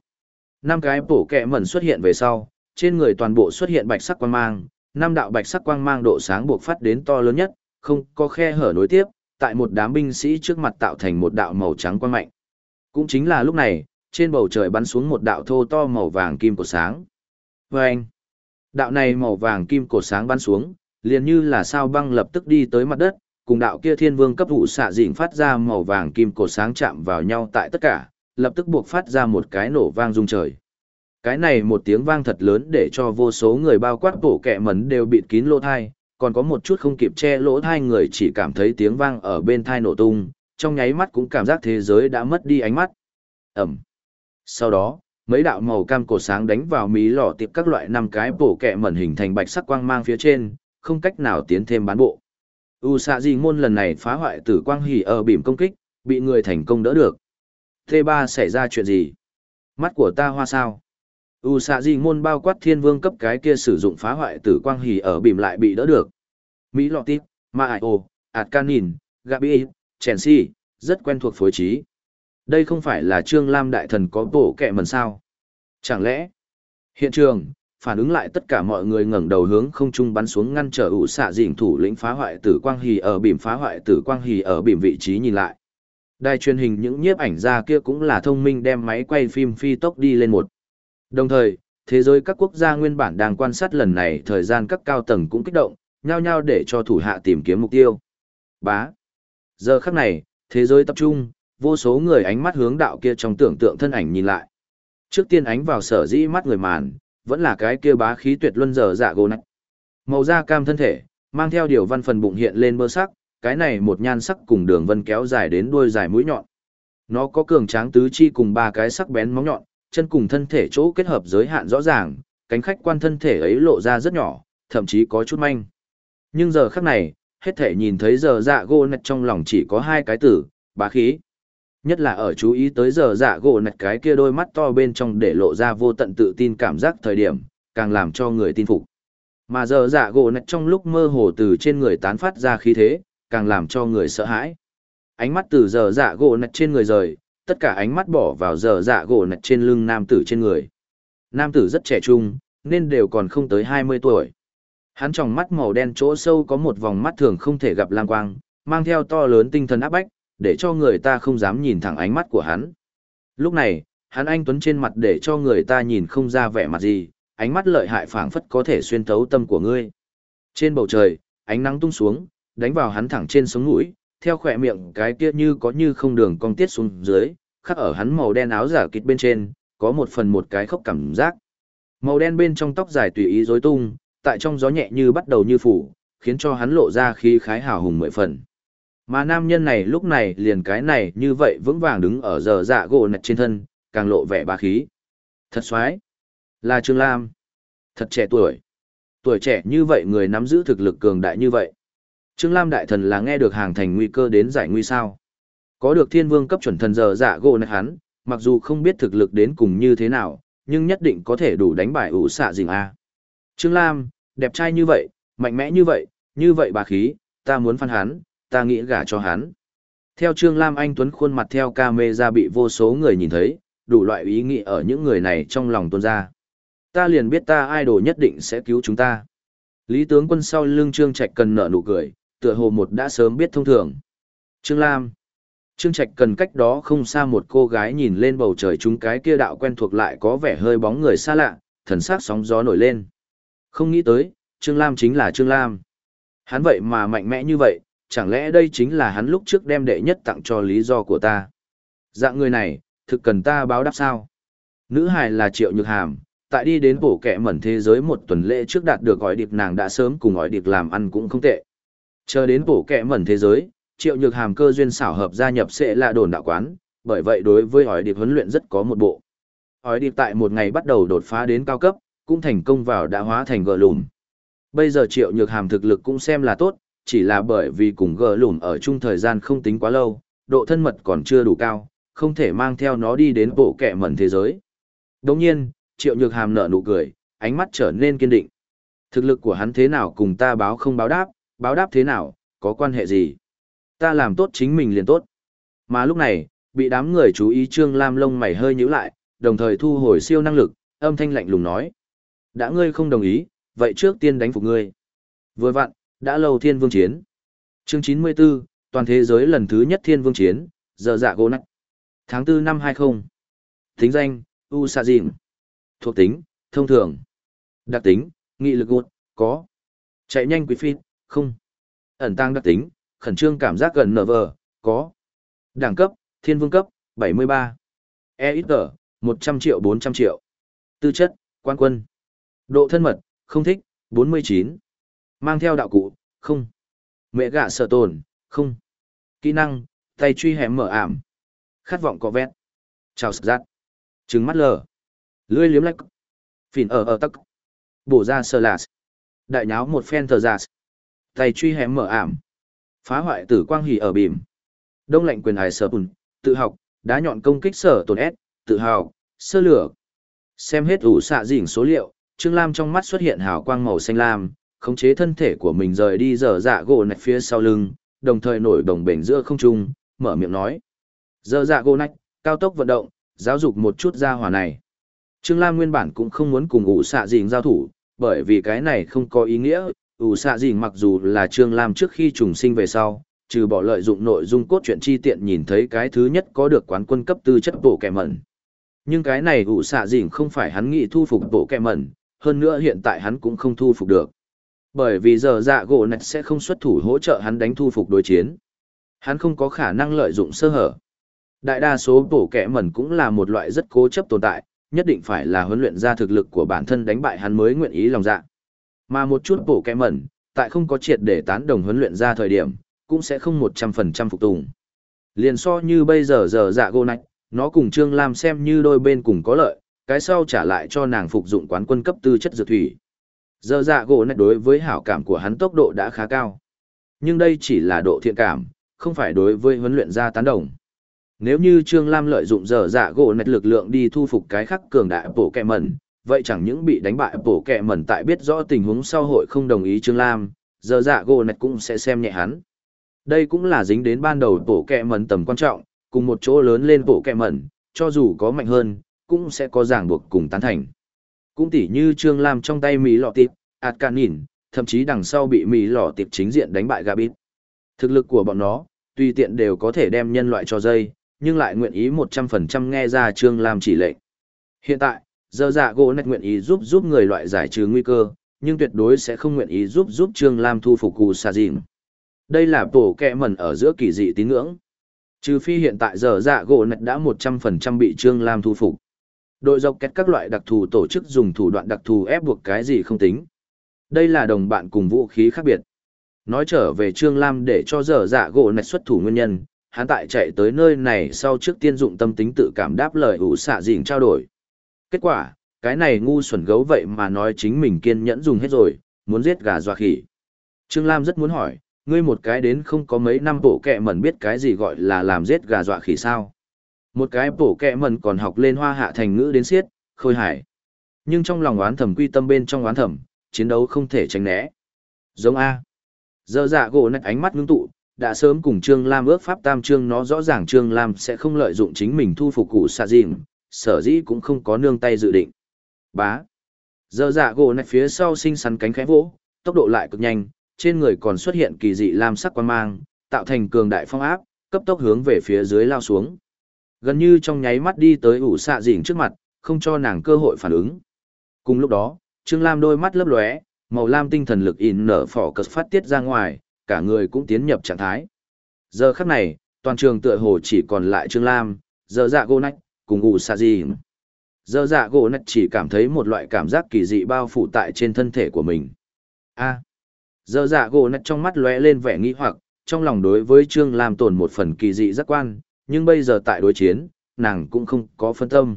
Năm cái bổ kẹ mẩn xuất hiện về sau, trên người toàn bộ xuất hiện bạch sắc quang mang, năm đạo bạch sắc quang mang độ sáng buộc phát đến to lớn nhất, không có khe hở nối tiếp, tại một đám binh sĩ trước mặt tạo thành một đạo màu trắng quang mạnh. Cũng chính là lúc này, trên bầu trời bắn xuống một đạo thô to màu vàng kim của sáng. Và anh, đạo này màu vàng kim cổ sáng bắn xuống, liền như là sao băng lập tức đi tới mặt đất, cùng đạo kia thiên vương cấp vụ xạ dịnh phát ra màu vàng kim cổ sáng chạm vào nhau tại tất cả, lập tức buộc phát ra một cái nổ vang rung trời. Cái này một tiếng vang thật lớn để cho vô số người bao quát bổ kẹ mấn đều bịt kín lỗ thai, còn có một chút không kịp che lỗ thai người chỉ cảm thấy tiếng vang ở bên thai nổ tung, trong nháy mắt cũng cảm giác thế giới đã mất đi ánh mắt. Ẩm. Sau đó, mấy đạo màu cam cổ sáng đánh vào mí lò tiệp các loại năm cái bổ kẹ mẩn hình thành bạch sắc quang mang phía trên, không cách nào tiến thêm bán bộ. U xạ gì môn lần này phá hoại tử quang hỉ ở bìm công kích, bị người thành công đỡ được. T3 xảy ra chuyện gì? Mắt của ta hoa sao? U xạ gì môn bao quát thiên vương cấp cái kia sử dụng phá hoại tử quang hỉ ở bìm lại bị đỡ được. Mỹ lọ tít, Ma Ải Ồ, Ảt Canin, Gabi, Chelsea, rất quen thuộc phối trí. Đây không phải là Trương Lam Đại Thần có bổ kẹ mần sao? Chẳng lẽ? Hiện trường, phản ứng lại tất cả mọi người ngẩng đầu hướng không trung bắn xuống ngăn trở ủ xạ dịnh thủ lĩnh phá hoại tử quang hì ở bìm phá hoại tử quang hì ở bìm vị trí nhìn lại. Đài truyền hình những nhiếp ảnh gia kia cũng là thông minh đem máy quay phim phi tốc đi lên một. Đồng thời, thế giới các quốc gia nguyên bản đang quan sát lần này thời gian các cao tầng cũng kích động, nhao nhao để cho thủ hạ tìm kiếm mục tiêu. Bá. Giờ khắc này, thế giới tập trung, vô số người ánh mắt hướng đạo kia trong tưởng tượng thân ảnh nhìn lại. Trước tiên ánh vào sở dĩ mắt người màn, vẫn là cái kia bá khí tuyệt luân dở dạ gỗ nạch. Màu da cam thân thể, mang theo điều văn phần bụng hiện lên mơ sắc, cái này một nhan sắc cùng đường vân kéo dài đến đuôi dài mũi nhọn. Nó có cường tráng tứ chi cùng ba cái sắc bén móng nhọn, chân cùng thân thể chỗ kết hợp giới hạn rõ ràng, cánh khách quan thân thể ấy lộ ra rất nhỏ, thậm chí có chút manh. Nhưng giờ khắc này, hết thể nhìn thấy giờ dạ gỗ nạch trong lòng chỉ có hai cái tử, bá khí. Nhất là ở chú ý tới giờ dạ gỗ nạch cái kia đôi mắt to bên trong để lộ ra vô tận tự tin cảm giác thời điểm, càng làm cho người tin phục. Mà giờ dạ gỗ nạch trong lúc mơ hồ từ trên người tán phát ra khí thế, càng làm cho người sợ hãi. Ánh mắt từ giờ dạ gỗ nạch trên người rời, tất cả ánh mắt bỏ vào giờ dạ gỗ nạch trên lưng nam tử trên người. Nam tử rất trẻ trung, nên đều còn không tới 20 tuổi. Hắn tròng mắt màu đen chỗ sâu có một vòng mắt thường không thể gặp lang quang, mang theo to lớn tinh thần áp bách, để cho người ta không dám nhìn thẳng ánh mắt của hắn. Lúc này, hắn anh tuấn trên mặt để cho người ta nhìn không ra vẻ mặt gì, ánh mắt lợi hại phảng phất có thể xuyên thấu tâm của ngươi. Trên bầu trời, ánh nắng tung xuống, đánh vào hắn thẳng trên sống mũi, theo khỏe miệng cái kia như có như không đường cong tiết xuống dưới, khắc ở hắn màu đen áo giả kịt bên trên, có một phần một cái khốc cảm giác. Màu đen bên trong tóc dài tùy ý rối tung, tại trong gió nhẹ như bắt đầu như phủ, khiến cho hắn lộ ra khí khái hào hùng mười phần. Mà nam nhân này lúc này liền cái này như vậy vững vàng đứng ở giờ dạ gỗ nạch trên thân, càng lộ vẻ bá khí. Thật xoái. Là Trương Lam. Thật trẻ tuổi. Tuổi trẻ như vậy người nắm giữ thực lực cường đại như vậy. Trương Lam đại thần là nghe được hàng thành nguy cơ đến giải nguy sao. Có được thiên vương cấp chuẩn thần giờ dạ gỗ nạch hắn, mặc dù không biết thực lực đến cùng như thế nào, nhưng nhất định có thể đủ đánh bại ủ xạ dình A. Trương Lam, đẹp trai như vậy, mạnh mẽ như vậy, như vậy bà khí, ta muốn phan hắn, ta nghĩ gả cho hắn. Theo Trương Lam Anh Tuấn khuôn mặt theo camera bị vô số người nhìn thấy, đủ loại ý nghĩ ở những người này trong lòng tuôn ra. Ta liền biết ta idol nhất định sẽ cứu chúng ta. Lý tướng quân sau lưng Trương Trạch cần nở nụ cười, tựa hồ một đã sớm biết thông thường. Trương Lam. Trương Trạch cần cách đó không xa một cô gái nhìn lên bầu trời chúng cái kia đạo quen thuộc lại có vẻ hơi bóng người xa lạ, thần sắc sóng gió nổi lên. Không nghĩ tới, Trương Lam chính là Trương Lam. Hắn vậy mà mạnh mẽ như vậy, chẳng lẽ đây chính là hắn lúc trước đem đệ nhất tặng cho lý do của ta. Dạng người này, thực cần ta báo đáp sao? Nữ hài là Triệu Nhược Hàm, tại đi đến bổ kẹ mẩn thế giới một tuần lễ trước đạt được gói điệp nàng đã sớm cùng gói điệp làm ăn cũng không tệ. Chờ đến bổ kẹ mẩn thế giới, Triệu Nhược Hàm cơ duyên xảo hợp gia nhập sẽ là đồn đạo quán, bởi vậy đối với gói điệp huấn luyện rất có một bộ. Gói điệp tại một ngày bắt đầu đột phá đến cao cấp, cũng thành công vào đã hóa thành gờ lùm. Bây giờ Triệu Nhược Hàm thực lực cũng xem là tốt, chỉ là bởi vì cùng gờ lùn ở chung thời gian không tính quá lâu, độ thân mật còn chưa đủ cao, không thể mang theo nó đi đến bộ kẻ mẩn thế giới. Đồng nhiên, triệu nhược hàm nở nụ cười, ánh mắt trở nên kiên định. Thực lực của hắn thế nào cùng ta báo không báo đáp, báo đáp thế nào, có quan hệ gì? Ta làm tốt chính mình liền tốt. Mà lúc này, bị đám người chú ý Trương Lam lông mày hơi nhíu lại, đồng thời thu hồi siêu năng lực, âm thanh lạnh lùng nói. Đã ngươi không đồng ý, vậy trước tiên đánh phục ngươi. Vừa vặn, đã lâu thiên vương chiến. Chương 94, toàn thế giới lần thứ nhất thiên vương chiến, giờ dạ gỗ nặng. Tháng 4 năm 20. Tính danh, U Sa Dịm. Thuộc tính, thông thường. Đặc tính, nghị lực gột, có. Chạy nhanh quý phi, không. Ẩn tăng đặc tính, khẩn trương cảm giác gần nở vờ, có. Đẳng cấp, thiên vương cấp, 73. E ít tờ, 100 triệu 400 triệu. Tư chất, quan quân. Độ thân mật, không thích, 49. Mang theo đạo cụ, không. Mẹ gạ sợ tồn, không. Kỹ năng, tay truy hẻm mở ảm. Khát vọng có vét. Chào sạc giác. Trứng mắt lờ. lưới liếm lách. Phìn ở ở tắc. Bổ ra sơ lạt. Đại nháo một phen thờ giả. Tay truy hẻm mở ảm. Phá hoại tử quang hỉ ở bìm. Đông lạnh quyền hải sở bùn. Tự học, đá nhọn công kích sở tồn S. Tự hào, sơ lửa. Xem hết ủ xạ dỉnh số liệu, Trương Lam trong mắt xuất hiện hào quang màu xanh lam, khống chế thân thể của mình rời đi dở dạ gỗ nạch phía sau lưng, đồng thời nổi đồng bền giữa không trung, mở miệng nói. Dở dạ gỗ nạch, cao tốc vận động, giáo dục một chút ra hỏa này. Trương Lam nguyên bản cũng không muốn cùng ủ xạ dình giao thủ, bởi vì cái này không có ý nghĩa, ủ xạ dình mặc dù là Trương Lam trước khi trùng sinh về sau, trừ bỏ lợi dụng nội dung cốt truyện chi tiện nhìn thấy cái thứ nhất có được quán quân cấp tư chất bộ kẻ mẩn. Nhưng cái này ủ xạ dình không phải hắn nghĩ thu phục bộ kẻ mẩn, hơn nữa hiện tại hắn cũng không thu phục được. Bởi vì giờ dạ gỗ nạch sẽ không xuất thủ hỗ trợ hắn đánh thu phục đối chiến. Hắn không có khả năng lợi dụng sơ hở. Đại đa số bổ kẻ mẩn cũng là một loại rất cố chấp tồn tại, nhất định phải là huấn luyện ra thực lực của bản thân đánh bại hắn mới nguyện ý lòng dạ. Mà một chút bổ kẻ mẩn, tại không có triệt để tán đồng huấn luyện ra thời điểm, cũng sẽ không một trăm phần trăm phục tùng. Liền so như bây giờ giờ dạ gỗ nạch, nó cùng Trương Lam xem như đôi bên cùng có lợi, cái sau trả lại cho nàng phục dụng quán quân cấp tư chất dược thủy. Giờ dạ gỗ này đối với hảo cảm của hắn tốc độ đã khá cao. Nhưng đây chỉ là độ thiện cảm, không phải đối với huấn luyện gia tán đồng. Nếu như Trương Lam lợi dụng giờ dạ gỗ nạch lực lượng đi thu phục cái khắc cường đại bổ kẹ mẩn, vậy chẳng những bị đánh bại bổ kẹ mẩn tại biết rõ tình huống sau hội không đồng ý Trương Lam, giờ dạ gỗ nạch cũng sẽ xem nhẹ hắn. Đây cũng là dính đến ban đầu bổ kẹ mẩn tầm quan trọng, cùng một chỗ lớn lên bổ kẹ mẩn, cho dù có mạnh hơn, cũng sẽ có ràng buộc cùng tán thành. Cũng tỉ như Trương Lam trong tay Mỹ lọ tiệp, ạt cạn nhìn, thậm chí đằng sau bị Mỹ lọ tiệp chính diện đánh bại Gabit. Thực lực của bọn nó, tùy tiện đều có thể đem nhân loại cho dây, nhưng lại nguyện ý 100% nghe ra Trương Lam chỉ lệnh. Hiện tại, giờ dạ gỗ nạch nguyện ý giúp giúp người loại giải trừ nguy cơ, nhưng tuyệt đối sẽ không nguyện ý giúp giúp Trương Lam thu phục Cù Sa Dìn. Đây là tổ kẹ mẩn ở giữa kỳ dị tín ngưỡng. Trừ phi hiện tại giờ dạ gỗ nạch đã 100% bị Trương Lam thu phục. Đội dọc kết các loại đặc thù tổ chức dùng thủ đoạn đặc thù ép buộc cái gì không tính. Đây là đồng bạn cùng vũ khí khác biệt. Nói trở về Trương Lam để cho dở dạ gỗ nạch xuất thủ nguyên nhân, hắn tại chạy tới nơi này sau trước tiên dụng tâm tính tự cảm đáp lời ủ xạ dịnh trao đổi. Kết quả, cái này ngu xuẩn gấu vậy mà nói chính mình kiên nhẫn dùng hết rồi, muốn giết gà dọa khỉ. Trương Lam rất muốn hỏi, ngươi một cái đến không có mấy năm bộ kẹ mẩn biết cái gì gọi là làm giết gà dọa khỉ sao. Một cái bổ kẹ mẩn còn học lên hoa hạ thành ngữ đến siết, khôi hải. Nhưng trong lòng oán thầm quy tâm bên trong oán thầm, chiến đấu không thể tránh né. Giống A. Giờ dạ gỗ nạch ánh mắt ngưng tụ, đã sớm cùng Trương Lam ước pháp tam trương nó rõ ràng Trương Lam sẽ không lợi dụng chính mình thu phục cụ xạ dìm, sở dĩ cũng không có nương tay dự định. Bá. Giờ dạ gỗ nạch phía sau sinh sắn cánh khẽ vỗ, tốc độ lại cực nhanh, trên người còn xuất hiện kỳ dị lam sắc quan mang, tạo thành cường đại phong áp, cấp tốc hướng về phía dưới lao xuống. Gần như trong nháy mắt đi tới ủ xạ dình trước mặt, không cho nàng cơ hội phản ứng. Cùng lúc đó, Trương Lam đôi mắt lấp lóe, màu lam tinh thần lực in nở phỏ cật phát tiết ra ngoài, cả người cũng tiến nhập trạng thái. Giờ khắc này, toàn trường tựa hồ chỉ còn lại Trương Lam, giờ dạ gỗ nách, cùng ủ xạ dình Giờ dạ gỗ nách chỉ cảm thấy một loại cảm giác kỳ dị bao phủ tại trên thân thể của mình. A. giờ dạ gỗ nách trong mắt lóe lên vẻ nghi hoặc, trong lòng đối với Trương Lam tồn một phần kỳ dị giác quan, nhưng bây giờ tại đối chiến, nàng cũng không có phân tâm.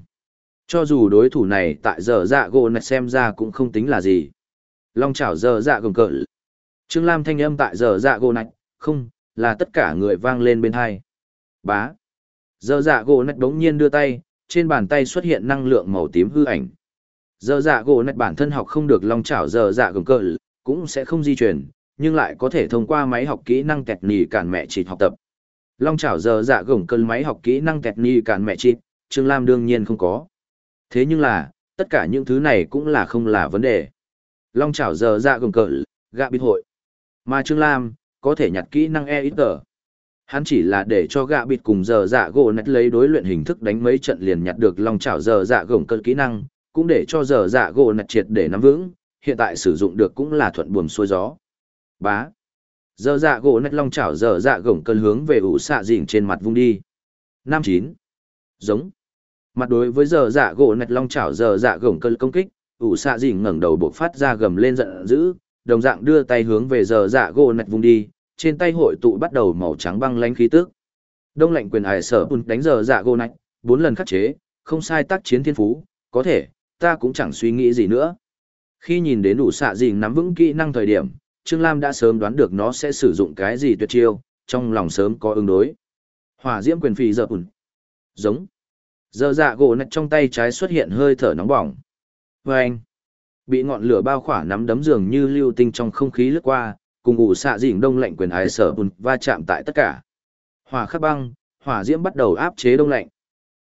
Cho dù đối thủ này tại giờ dạ gỗ này xem ra cũng không tính là gì. Long chảo giờ dạ gồng cỡ. Trương Lam thanh âm tại giờ dạ gỗ này, không, là tất cả người vang lên bên hai. Bá. Giờ dạ gỗ này đống nhiên đưa tay, trên bàn tay xuất hiện năng lượng màu tím hư ảnh. Giờ dạ gỗ này bản thân học không được long chảo giờ dạ gồng cỡ, cũng sẽ không di chuyển, nhưng lại có thể thông qua máy học kỹ năng kẹt nỉ cản mẹ chỉ học tập. Long chảo giờ dạ gồng cơn máy học kỹ năng kẹt ni cản mẹ chị, Trương Lam đương nhiên không có. Thế nhưng là, tất cả những thứ này cũng là không là vấn đề. Long chảo giờ dạ gồng cỡ gạ bịt hội. Mà Trương Lam, có thể nhặt kỹ năng e ít tờ. Hắn chỉ là để cho gạ bịt cùng giờ dạ gỗ nét lấy đối luyện hình thức đánh mấy trận liền nhặt được long chảo giờ dạ gồng cơn kỹ năng, cũng để cho giờ dạ gỗ nét triệt để nắm vững, hiện tại sử dụng được cũng là thuận buồm xuôi gió. Bá. Giờ dạ gỗ nét long chảo giờ dạ gổng cơn hướng về ủ xạ dỉnh trên mặt vung đi. Năm chín Giống. Mặt đối với giờ dạ gỗ nét long chảo giờ dạ gổng cơn công kích, ủ xạ dỉnh ngẩng đầu buộc phát ra gầm lên giận dữ, đồng dạng đưa tay hướng về giờ dạ gỗ nét vung đi, trên tay hội tụ bắt đầu màu trắng băng lánh khí tức. Đông lạnh quyền ải sở bùn đánh giờ dạ gỗ nét, bốn lần khắc chế, không sai tác chiến thiên phú, có thể, ta cũng chẳng suy nghĩ gì nữa. Khi nhìn đến ủ xạ dình nắm vững kỹ năng thời điểm, Trương Lam đã sớm đoán được nó sẽ sử dụng cái gì tuyệt chiêu, trong lòng sớm có ứng đối. Hỏa diễm quyền phì giờ ủn. Giống. Giờ dạ gỗ nạch trong tay trái xuất hiện hơi thở nóng bỏng. Và anh. Bị ngọn lửa bao khỏa nắm đấm dường như lưu tinh trong không khí lướt qua, cùng ủ xạ dịnh đông lạnh quyền ái sở ủn va chạm tại tất cả. Hỏa khắc băng, hỏa diễm bắt đầu áp chế đông lạnh.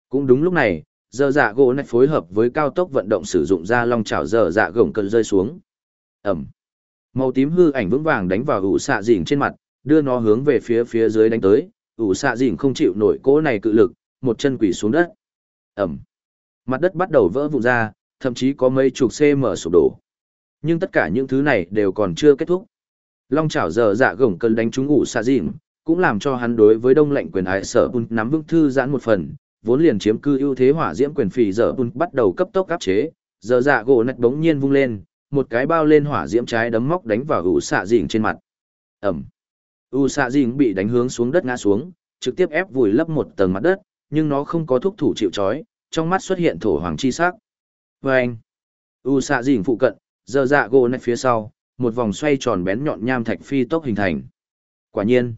Cũng đúng lúc này, giờ dạ gỗ nạch phối hợp với cao tốc vận động sử dụng ra long chảo giờ dạ gồng cơn rơi xuống. Ẩm màu tím hư ảnh vững vàng đánh vào ủ xạ dìn trên mặt, đưa nó hướng về phía phía dưới đánh tới. Ủ xạ dìn không chịu nổi cỗ này cự lực, một chân quỷ xuống đất. Ẩm. Mặt đất bắt đầu vỡ vụn ra, thậm chí có mấy chục cm sụp đổ. Nhưng tất cả những thứ này đều còn chưa kết thúc. Long chảo giờ dạ gồng cơn đánh trúng ủ xạ dìn, cũng làm cho hắn đối với đông lệnh quyền ái sở bun nắm vững thư giãn một phần, vốn liền chiếm cư ưu thế hỏa diễm quyền phì giờ bun bắt đầu cấp tốc áp chế. Giờ dạ gỗ nạch bỗng nhiên vung lên một cái bao lên hỏa diễm trái đấm móc đánh vào ủ xạ dìn trên mặt. Ẩm. Ủ xạ dìn bị đánh hướng xuống đất ngã xuống trực tiếp ép vùi lấp một tầng mặt đất nhưng nó không có thúc thủ chịu trói trong mắt xuất hiện thổ hoàng chi sắc. Vê anh ủ xạ dìn phụ cận dơ dạ gỗ nạch phía sau, một vòng xoay tròn bén nhọn nham thạch phi tốc hình thành. Quả nhiên,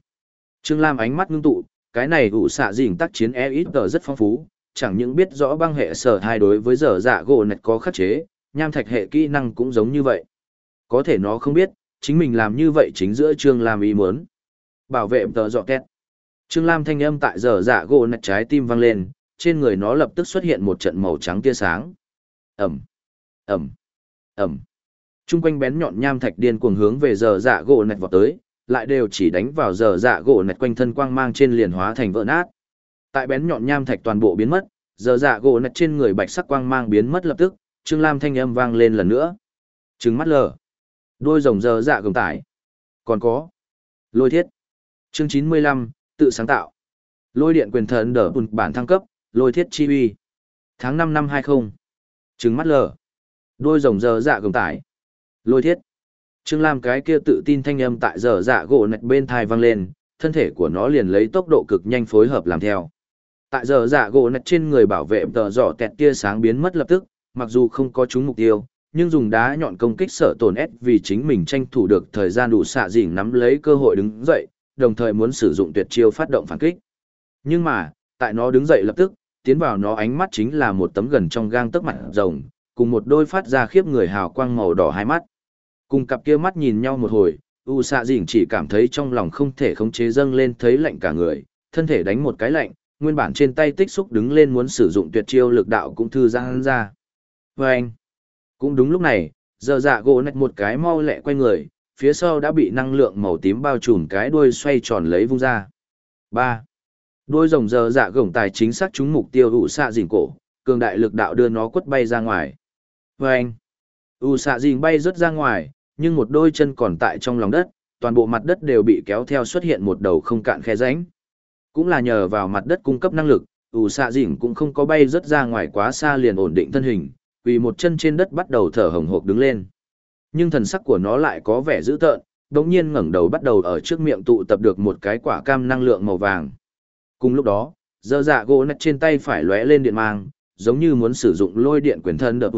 Trương Lam ánh mắt ngưng tụ, cái này ủ xạ dình tác chiến e ít tờ rất phong phú, chẳng những biết rõ băng hệ sở hai đối với dở dạ gỗ nạch có khắc chế, nham thạch hệ kỹ năng cũng giống như vậy. Có thể nó không biết, chính mình làm như vậy chính giữa Trương Lam ý muốn. Bảo vệ tờ dọ két. Trương Lam thanh âm tại giờ dạ gỗ nạch trái tim vang lên, trên người nó lập tức xuất hiện một trận màu trắng tia sáng. Ẩm, Ẩm, Ẩm. Trung quanh bén nhọn nham thạch điên cuồng hướng về giờ dạ gỗ nạch vọt tới, lại đều chỉ đánh vào giờ dạ gỗ nạch quanh thân quang mang trên liền hóa thành vỡ nát. Tại bén nhọn nham thạch toàn bộ biến mất, giờ dạ gỗ nạch trên người bạch sắc quang mang biến mất lập tức, Trương Lam thanh âm vang lên lần nữa. Trừng mắt lờ. Đôi rồng dơ dạ gồng tải. Còn có. Lôi thiết. Chương chín mươi lăm tự sáng tạo. Lôi điện quyền thần đỡ bùn bản thăng cấp, lôi thiết chi uy. Tháng năm năm hai 20. Trừng mắt lờ. Đôi rồng dơ dạ gồng tải. Lôi thiết. Trương Lam cái kia tự tin thanh âm tại giờ dạ gỗ nạch bên thai vang lên, thân thể của nó liền lấy tốc độ cực nhanh phối hợp làm theo. Tại giờ dạ gỗ nạch trên người bảo vệ tờ giỏ tẹt tia sáng biến mất lập tức, mặc dù không có trúng mục tiêu, nhưng dùng đá nhọn công kích sợ tổn ép vì chính mình tranh thủ được thời gian đủ xạ dỉnh nắm lấy cơ hội đứng dậy, đồng thời muốn sử dụng tuyệt chiêu phát động phản kích. Nhưng mà, tại nó đứng dậy lập tức, tiến vào nó ánh mắt chính là một tấm gần trong gang tấc mặt rồng, cùng một đôi phát ra khiếp người hào quang màu đỏ hai mắt. Cùng cặp kia mắt nhìn nhau một hồi, U xạ dỉnh chỉ cảm thấy trong lòng không thể khống chế dâng lên thấy lạnh cả người, thân thể đánh một cái lạnh, nguyên bản trên tay tích xúc đứng lên muốn sử dụng tuyệt chiêu lực đạo cũng thư giãn ra. Và anh, cũng đúng lúc này, giờ dạ gỗ nạch một cái mau lẹ quay người, phía sau đã bị năng lượng màu tím bao trùm cái đuôi xoay tròn lấy vung ra. ba Đôi rồng giờ dạ gổng tài chính xác trúng mục tiêu ủ xạ dình cổ, cường đại lực đạo đưa nó quất bay ra ngoài. Và anh, ủ xạ dình bay rớt ra ngoài, nhưng một đôi chân còn tại trong lòng đất, toàn bộ mặt đất đều bị kéo theo xuất hiện một đầu không cạn khe rãnh. Cũng là nhờ vào mặt đất cung cấp năng lực, ủ xạ dình cũng không có bay rớt ra ngoài quá xa liền ổn định thân hình, vì một chân trên đất bắt đầu thở hồng hộc đứng lên. Nhưng thần sắc của nó lại có vẻ dữ tợn, đống nhiên ngẩng đầu bắt đầu ở trước miệng tụ tập được một cái quả cam năng lượng màu vàng. Cùng lúc đó, dơ dạ gỗ nạch trên tay phải lóe lên điện mang, giống như muốn sử dụng lôi điện quyền thân đợt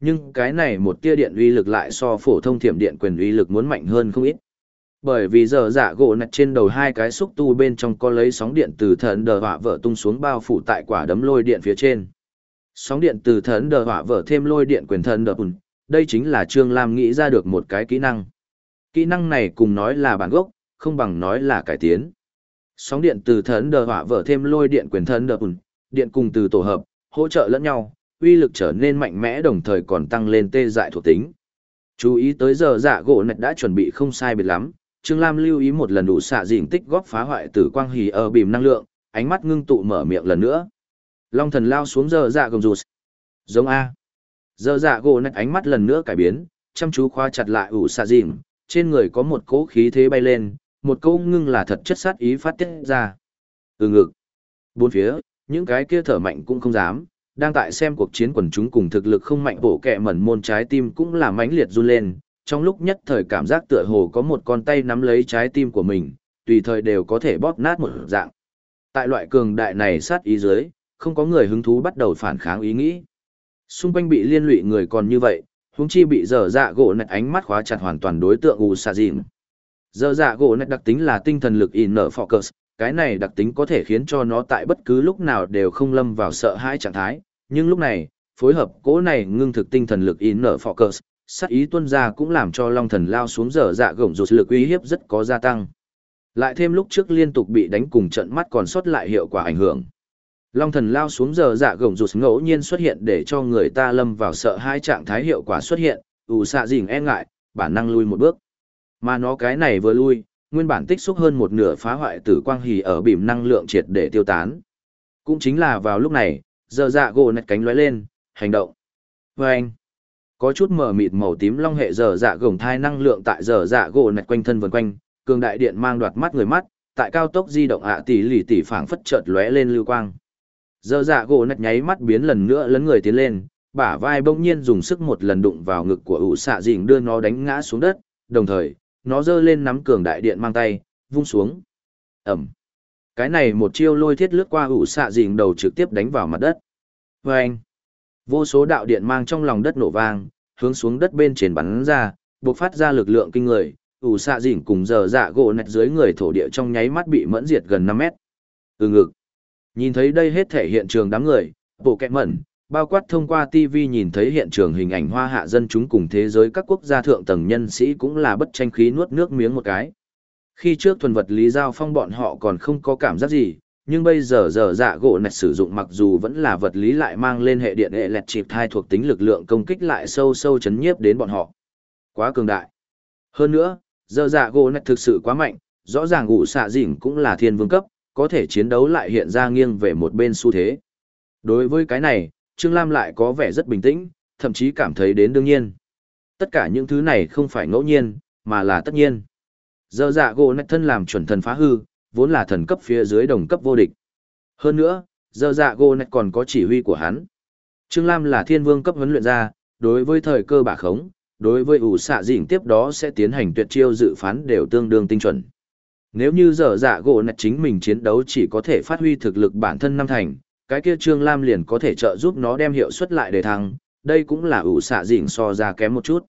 nhưng cái này một tia điện uy lực lại so phổ thông thiểm điện quyền uy lực muốn mạnh hơn không ít. Bởi vì giờ dạ gỗ nạch trên đầu hai cái xúc tu bên trong có lấy sóng điện từ thần đờ họa vỡ tung xuống bao phủ tại quả đấm lôi điện phía trên. Sóng điện từ thần đờ hỏa vỡ thêm lôi điện quyền thần đờ bùn, đây chính là Trương Lam nghĩ ra được một cái kỹ năng. Kỹ năng này cùng nói là bản gốc, không bằng nói là cải tiến. Sóng điện từ thần đờ hỏa vỡ thêm lôi điện quyền thần đờ bùn, điện cùng từ tổ hợp, hỗ trợ lẫn nhau, uy lực trở nên mạnh mẽ đồng thời còn tăng lên tê dại thuộc tính. Chú ý tới giờ dạ gỗ nạch đã chuẩn bị không sai biệt lắm, Trương Lam lưu ý một lần đủ xạ dịnh tích góp phá hoại tử quang hì ở bìm năng lượng, ánh mắt ngưng tụ mở miệng lần nữa. Long thần lao xuống giờ dạ gồng rụt. Giống A. Giờ dạ gỗ nạch ánh mắt lần nữa cải biến, chăm chú khoa chặt lại ủ xạ dìm, trên người có một cỗ khí thế bay lên, một câu ngưng là thật chất sát ý phát tiết ra. Từ ngực. Bốn phía, những cái kia thở mạnh cũng không dám, đang tại xem cuộc chiến quần chúng cùng thực lực không mạnh bổ kẹ mẩn môn trái tim cũng là mãnh liệt run lên, trong lúc nhất thời cảm giác tựa hồ có một con tay nắm lấy trái tim của mình, tùy thời đều có thể bóp nát một dạng. Tại loại cường đại này sát ý dưới, không có người hứng thú bắt đầu phản kháng ý nghĩ. Xung quanh bị liên lụy người còn như vậy, huống chi bị dở dạ gỗ nạch ánh mắt khóa chặt hoàn toàn đối tượng u xà dìn. Dở dạ gỗ nạch đặc tính là tinh thần lực in nở focus, cái này đặc tính có thể khiến cho nó tại bất cứ lúc nào đều không lâm vào sợ hãi trạng thái, nhưng lúc này, phối hợp cố này ngưng thực tinh thần lực in nở focus, sát ý tuân ra cũng làm cho long thần lao xuống dở dạ gổng rụt lực uy hiếp rất có gia tăng. Lại thêm lúc trước liên tục bị đánh cùng trận mắt còn sót lại hiệu quả ảnh hưởng. Long thần lao xuống giờ dạ gồng rụt ngẫu nhiên xuất hiện để cho người ta lâm vào sợ hai trạng thái hiệu quả xuất hiện, ủ xạ dình e ngại, bản năng lui một bước. Mà nó cái này vừa lui, nguyên bản tích xúc hơn một nửa phá hoại tử quang hì ở bìm năng lượng triệt để tiêu tán. Cũng chính là vào lúc này, giờ dạ gỗ nạch cánh lóe lên, hành động. Và anh, có chút mở mịt màu tím long hệ giờ dạ gồng thai năng lượng tại giờ dạ gỗ nạch quanh thân vần quanh, cường đại điện mang đoạt mắt người mắt, tại cao tốc di động ạ tỷ lì tỷ phảng phất chợt lóe lên lưu quang. Giờ dạ gỗ nạch nháy mắt biến lần nữa lấn người tiến lên, bả vai bỗng nhiên dùng sức một lần đụng vào ngực của ủ xạ dình đưa nó đánh ngã xuống đất, đồng thời, nó giơ lên nắm cường đại điện mang tay, vung xuống. Ẩm. Cái này một chiêu lôi thiết lướt qua ủ xạ dình đầu trực tiếp đánh vào mặt đất. Vâng. Vô số đạo điện mang trong lòng đất nổ vang, hướng xuống đất bên trên bắn ra, bộc phát ra lực lượng kinh người, ủ xạ dỉn cùng giờ dạ gỗ nạch dưới người thổ địa trong nháy mắt bị mẫn diệt gần năm mét. Ừ ngực. Nhìn thấy đây hết thể hiện trường đám người, bộ kẹt mẩn, bao quát thông qua TV nhìn thấy hiện trường hình ảnh hoa hạ dân chúng cùng thế giới các quốc gia thượng tầng nhân sĩ cũng là bất tranh khí nuốt nước miếng một cái. Khi trước thuần vật lý giao phong bọn họ còn không có cảm giác gì, nhưng bây giờ giờ dạ gỗ nạch sử dụng mặc dù vẫn là vật lý lại mang lên hệ điện hệ lẹt chịp thai thuộc tính lực lượng công kích lại sâu sâu chấn nhiếp đến bọn họ. Quá cường đại. Hơn nữa, giờ dạ gỗ nạch thực sự quá mạnh, rõ ràng ủ xạ dỉnh cũng là thiên vương cấp, có thể chiến đấu lại hiện ra nghiêng về một bên xu thế. Đối với cái này, Trương Lam lại có vẻ rất bình tĩnh, thậm chí cảm thấy đến đương nhiên. Tất cả những thứ này không phải ngẫu nhiên, mà là tất nhiên. Giờ dạ gỗ nạch thân làm chuẩn thần phá hư, vốn là thần cấp phía dưới đồng cấp vô địch. Hơn nữa, giờ dạ gỗ nạch còn có chỉ huy của hắn. Trương Lam là thiên vương cấp huấn luyện ra, đối với thời cơ bà khống, đối với ủ xạ dịnh tiếp đó sẽ tiến hành tuyệt chiêu dự phán đều tương đương tinh chuẩn. Nếu như giờ dạ gỗ nạch chính mình chiến đấu chỉ có thể phát huy thực lực bản thân năm thành, cái kia Trương Lam liền có thể trợ giúp nó đem hiệu suất lại để thăng, đây cũng là ủ xạ dịnh so ra kém một chút.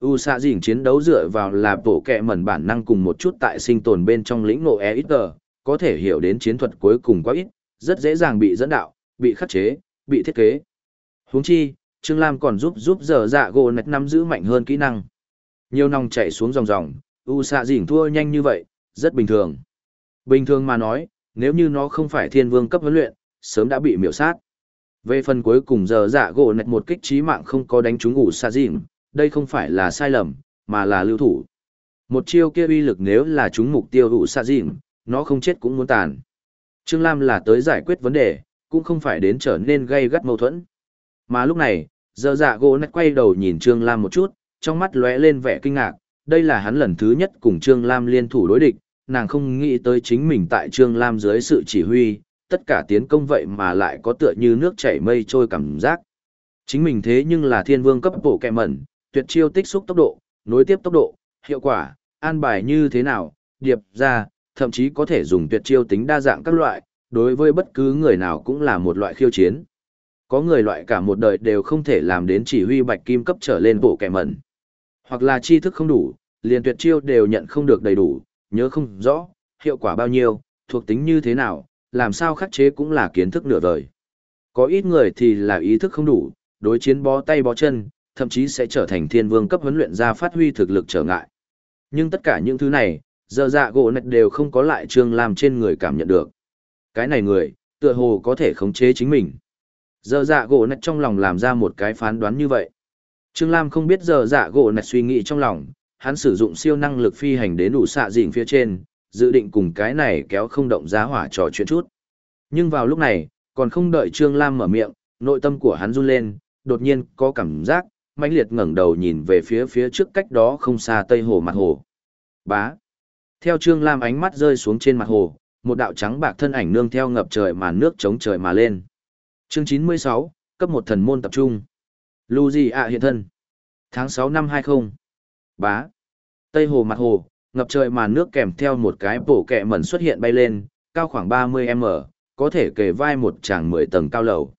ủ xạ dịnh chiến đấu dựa vào là bổ kẹ mẩn bản năng cùng một chút tại sinh tồn bên trong lĩnh ngộ e ít có thể hiểu đến chiến thuật cuối cùng quá ít, rất dễ dàng bị dẫn đạo, bị khắc chế, bị thiết kế. Huống chi, Trương Lam còn giúp giúp giờ dạ gỗ nạch nắm giữ mạnh hơn kỹ năng. Nhiều nòng chạy xuống dòng dòng, U xạ dỉnh thua nhanh như vậy, rất bình thường. Bình thường mà nói, nếu như nó không phải thiên vương cấp huấn luyện, sớm đã bị miểu sát. Về phần cuối cùng giờ dạ gỗ nạch một kích trí mạng không có đánh trúng ủ xa dịm, đây không phải là sai lầm, mà là lưu thủ. Một chiêu kia uy lực nếu là chúng mục tiêu ủ xa dịm, nó không chết cũng muốn tàn. Trương Lam là tới giải quyết vấn đề, cũng không phải đến trở nên gây gắt mâu thuẫn. Mà lúc này, giờ dạ gỗ nạch quay đầu nhìn Trương Lam một chút, trong mắt lóe lên vẻ kinh ngạc, đây là hắn lần thứ nhất cùng Trương Lam liên thủ đối địch, nàng không nghĩ tới chính mình tại Trương Lam dưới sự chỉ huy, tất cả tiến công vậy mà lại có tựa như nước chảy mây trôi cảm giác. Chính mình thế nhưng là thiên vương cấp bộ kẹ mẩn, tuyệt chiêu tích xúc tốc độ, nối tiếp tốc độ, hiệu quả, an bài như thế nào, điệp ra, thậm chí có thể dùng tuyệt chiêu tính đa dạng các loại, đối với bất cứ người nào cũng là một loại khiêu chiến. Có người loại cả một đời đều không thể làm đến chỉ huy bạch kim cấp trở lên bộ kẻ mẩn. Hoặc là tri thức không đủ, liền tuyệt chiêu đều nhận không được đầy đủ, nhớ không rõ, hiệu quả bao nhiêu, thuộc tính như thế nào, làm sao khắc chế cũng là kiến thức nửa vời. Có ít người thì là ý thức không đủ, đối chiến bó tay bó chân, thậm chí sẽ trở thành thiên vương cấp huấn luyện ra phát huy thực lực trở ngại. Nhưng tất cả những thứ này, giờ dạ gỗ nạch đều không có lại trương làm trên người cảm nhận được. Cái này người, tựa hồ có thể khống chế chính mình. Giờ dạ gỗ nạch trong lòng làm ra một cái phán đoán như vậy. Trương Lam không biết giờ dạ gỗ nạch suy nghĩ trong lòng, hắn sử dụng siêu năng lực phi hành đến đủ xạ dịnh phía trên, dự định cùng cái này kéo không động giá hỏa trò chuyện chút. Nhưng vào lúc này, còn không đợi Trương Lam mở miệng, nội tâm của hắn run lên, đột nhiên có cảm giác, mãnh liệt ngẩng đầu nhìn về phía phía trước cách đó không xa tây hồ mặt hồ. Bá. Theo Trương Lam ánh mắt rơi xuống trên mặt hồ, một đạo trắng bạc thân ảnh nương theo ngập trời màn nước chống trời mà lên. Chương 96, cấp một thần môn tập trung. Lu ạ hiện thân. Tháng 6 năm 20. Bá. Tây hồ mặt hồ, ngập trời màn nước kèm theo một cái bổ kẹ mẩn xuất hiện bay lên, cao khoảng 30m, có thể kề vai một tràng 10 tầng cao lầu.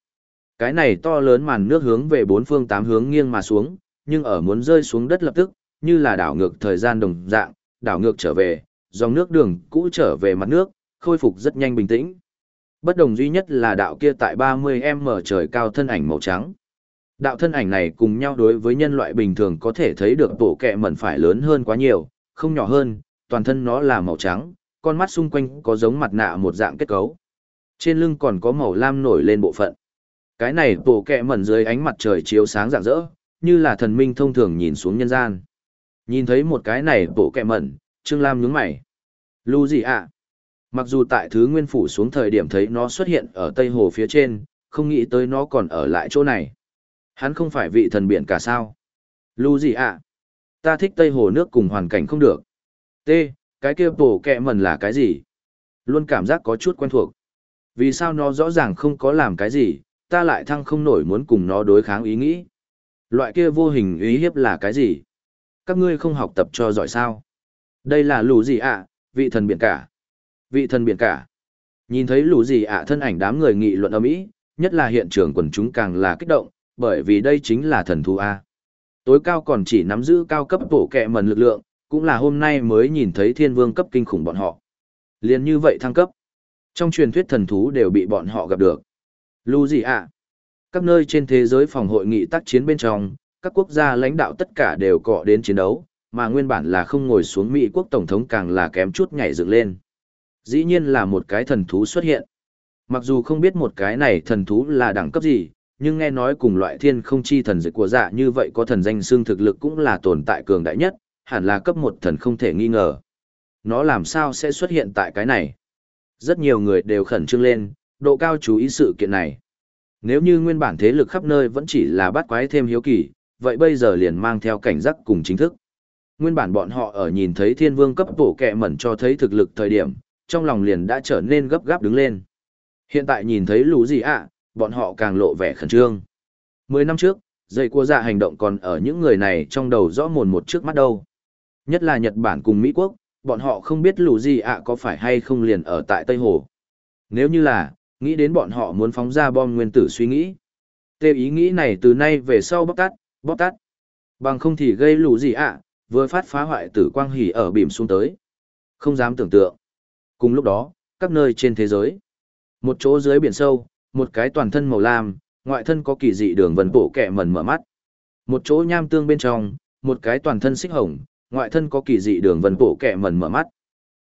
Cái này to lớn màn nước hướng về bốn phương tám hướng nghiêng mà xuống, nhưng ở muốn rơi xuống đất lập tức, như là đảo ngược thời gian đồng dạng, đảo ngược trở về, dòng nước đường cũ trở về mặt nước, khôi phục rất nhanh bình tĩnh. Bất đồng duy nhất là đạo kia tại 30m trời cao thân ảnh màu trắng. Đạo thân ảnh này cùng nhau đối với nhân loại bình thường có thể thấy được bộ kẹ mẩn phải lớn hơn quá nhiều, không nhỏ hơn, toàn thân nó là màu trắng, con mắt xung quanh có giống mặt nạ một dạng kết cấu. Trên lưng còn có màu lam nổi lên bộ phận. Cái này bộ kẹ mẩn dưới ánh mặt trời chiếu sáng rạng rỡ, như là thần minh thông thường nhìn xuống nhân gian. Nhìn thấy một cái này bộ kẹ mẩn, Trương Lam nhướng mày. Lưu gì ạ? Mặc dù tại thứ nguyên phủ xuống thời điểm thấy nó xuất hiện ở Tây Hồ phía trên, không nghĩ tới nó còn ở lại chỗ này. Hắn không phải vị thần biển cả sao? Lu gì ạ? Ta thích Tây Hồ nước cùng hoàn cảnh không được. T, cái kia bổ kẹ mần là cái gì? Luôn cảm giác có chút quen thuộc. Vì sao nó rõ ràng không có làm cái gì, ta lại thăng không nổi muốn cùng nó đối kháng ý nghĩ. Loại kia vô hình ý hiếp là cái gì? Các ngươi không học tập cho giỏi sao? Đây là lũ gì ạ, vị thần biển cả. Vị thần biển cả. Nhìn thấy lũ gì ạ thân ảnh đám người nghị luận ở mỹ, nhất là hiện trường quần chúng càng là kích động, bởi vì đây chính là thần thú A. Tối cao còn chỉ nắm giữ cao cấp bổ kẹ mần lực lượng, cũng là hôm nay mới nhìn thấy thiên vương cấp kinh khủng bọn họ. Liên như vậy thăng cấp. Trong truyền thuyết thần thú đều bị bọn họ gặp được. Lưu gì ạ? Các nơi trên thế giới phòng hội nghị tác chiến bên trong, các quốc gia lãnh đạo tất cả đều cọ đến chiến đấu, mà nguyên bản là không ngồi xuống Mỹ quốc tổng thống càng là kém chút nhảy dựng lên. Dĩ nhiên là một cái thần thú xuất hiện. Mặc dù không biết một cái này thần thú là đẳng cấp gì, nhưng nghe nói cùng loại thiên không chi thần dịch của dạ như vậy có thần danh xương thực lực cũng là tồn tại cường đại nhất, hẳn là cấp một thần không thể nghi ngờ. Nó làm sao sẽ xuất hiện tại cái này? Rất nhiều người đều khẩn trương lên, độ cao chú ý sự kiện này. Nếu như nguyên bản thế lực khắp nơi vẫn chỉ là bắt quái thêm hiếu kỳ, vậy bây giờ liền mang theo cảnh giác cùng chính thức. Nguyên bản bọn họ ở nhìn thấy thiên vương cấp bổ kẹ mẩn cho thấy thực lực thời điểm, trong lòng liền đã trở nên gấp gáp đứng lên. Hiện tại nhìn thấy lũ gì ạ, bọn họ càng lộ vẻ khẩn trương. Mười năm trước, dây cua dạ hành động còn ở những người này trong đầu rõ mồn một trước mắt đâu. Nhất là Nhật Bản cùng Mỹ Quốc, bọn họ không biết lũ gì ạ có phải hay không liền ở tại Tây Hồ. Nếu như là, nghĩ đến bọn họ muốn phóng ra bom nguyên tử suy nghĩ. Tê ý nghĩ này từ nay về sau bóc tắt, bóc tắt. Bằng không thì gây lũ gì ạ, vừa phát phá hoại tử quang hỉ ở bìm xuống tới. Không dám tưởng tượng. Cùng lúc đó, các nơi trên thế giới. Một chỗ dưới biển sâu, một cái toàn thân màu lam, ngoại thân có kỳ dị đường vân bộ kẹ mẩn mở mắt. Một chỗ nham tương bên trong, một cái toàn thân xích hồng, ngoại thân có kỳ dị đường vân bộ kẹ mẩn mở mắt.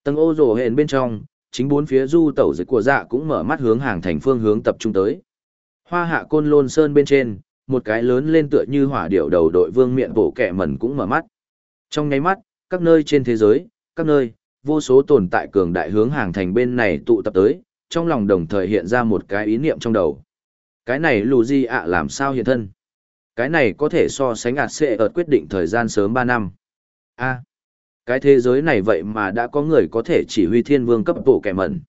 Tầng ô rồ hền bên trong, chính bốn phía du tẩu dịch của dạ cũng mở mắt hướng hàng thành phương hướng tập trung tới. Hoa hạ côn lôn sơn bên trên, một cái lớn lên tựa như hỏa điệu đầu đội vương miệng bộ kẹ mẩn cũng mở mắt. Trong nháy mắt, các nơi trên thế giới, các nơi, vô số tồn tại cường đại hướng hàng thành bên này tụ tập tới, trong lòng đồng thời hiện ra một cái ý niệm trong đầu. Cái này lù gì ạ làm sao hiện thân? Cái này có thể so sánh ạt sẽ ở quyết định thời gian sớm 3 năm. a cái thế giới này vậy mà đã có người có thể chỉ huy thiên vương cấp bộ kẻ mẩn.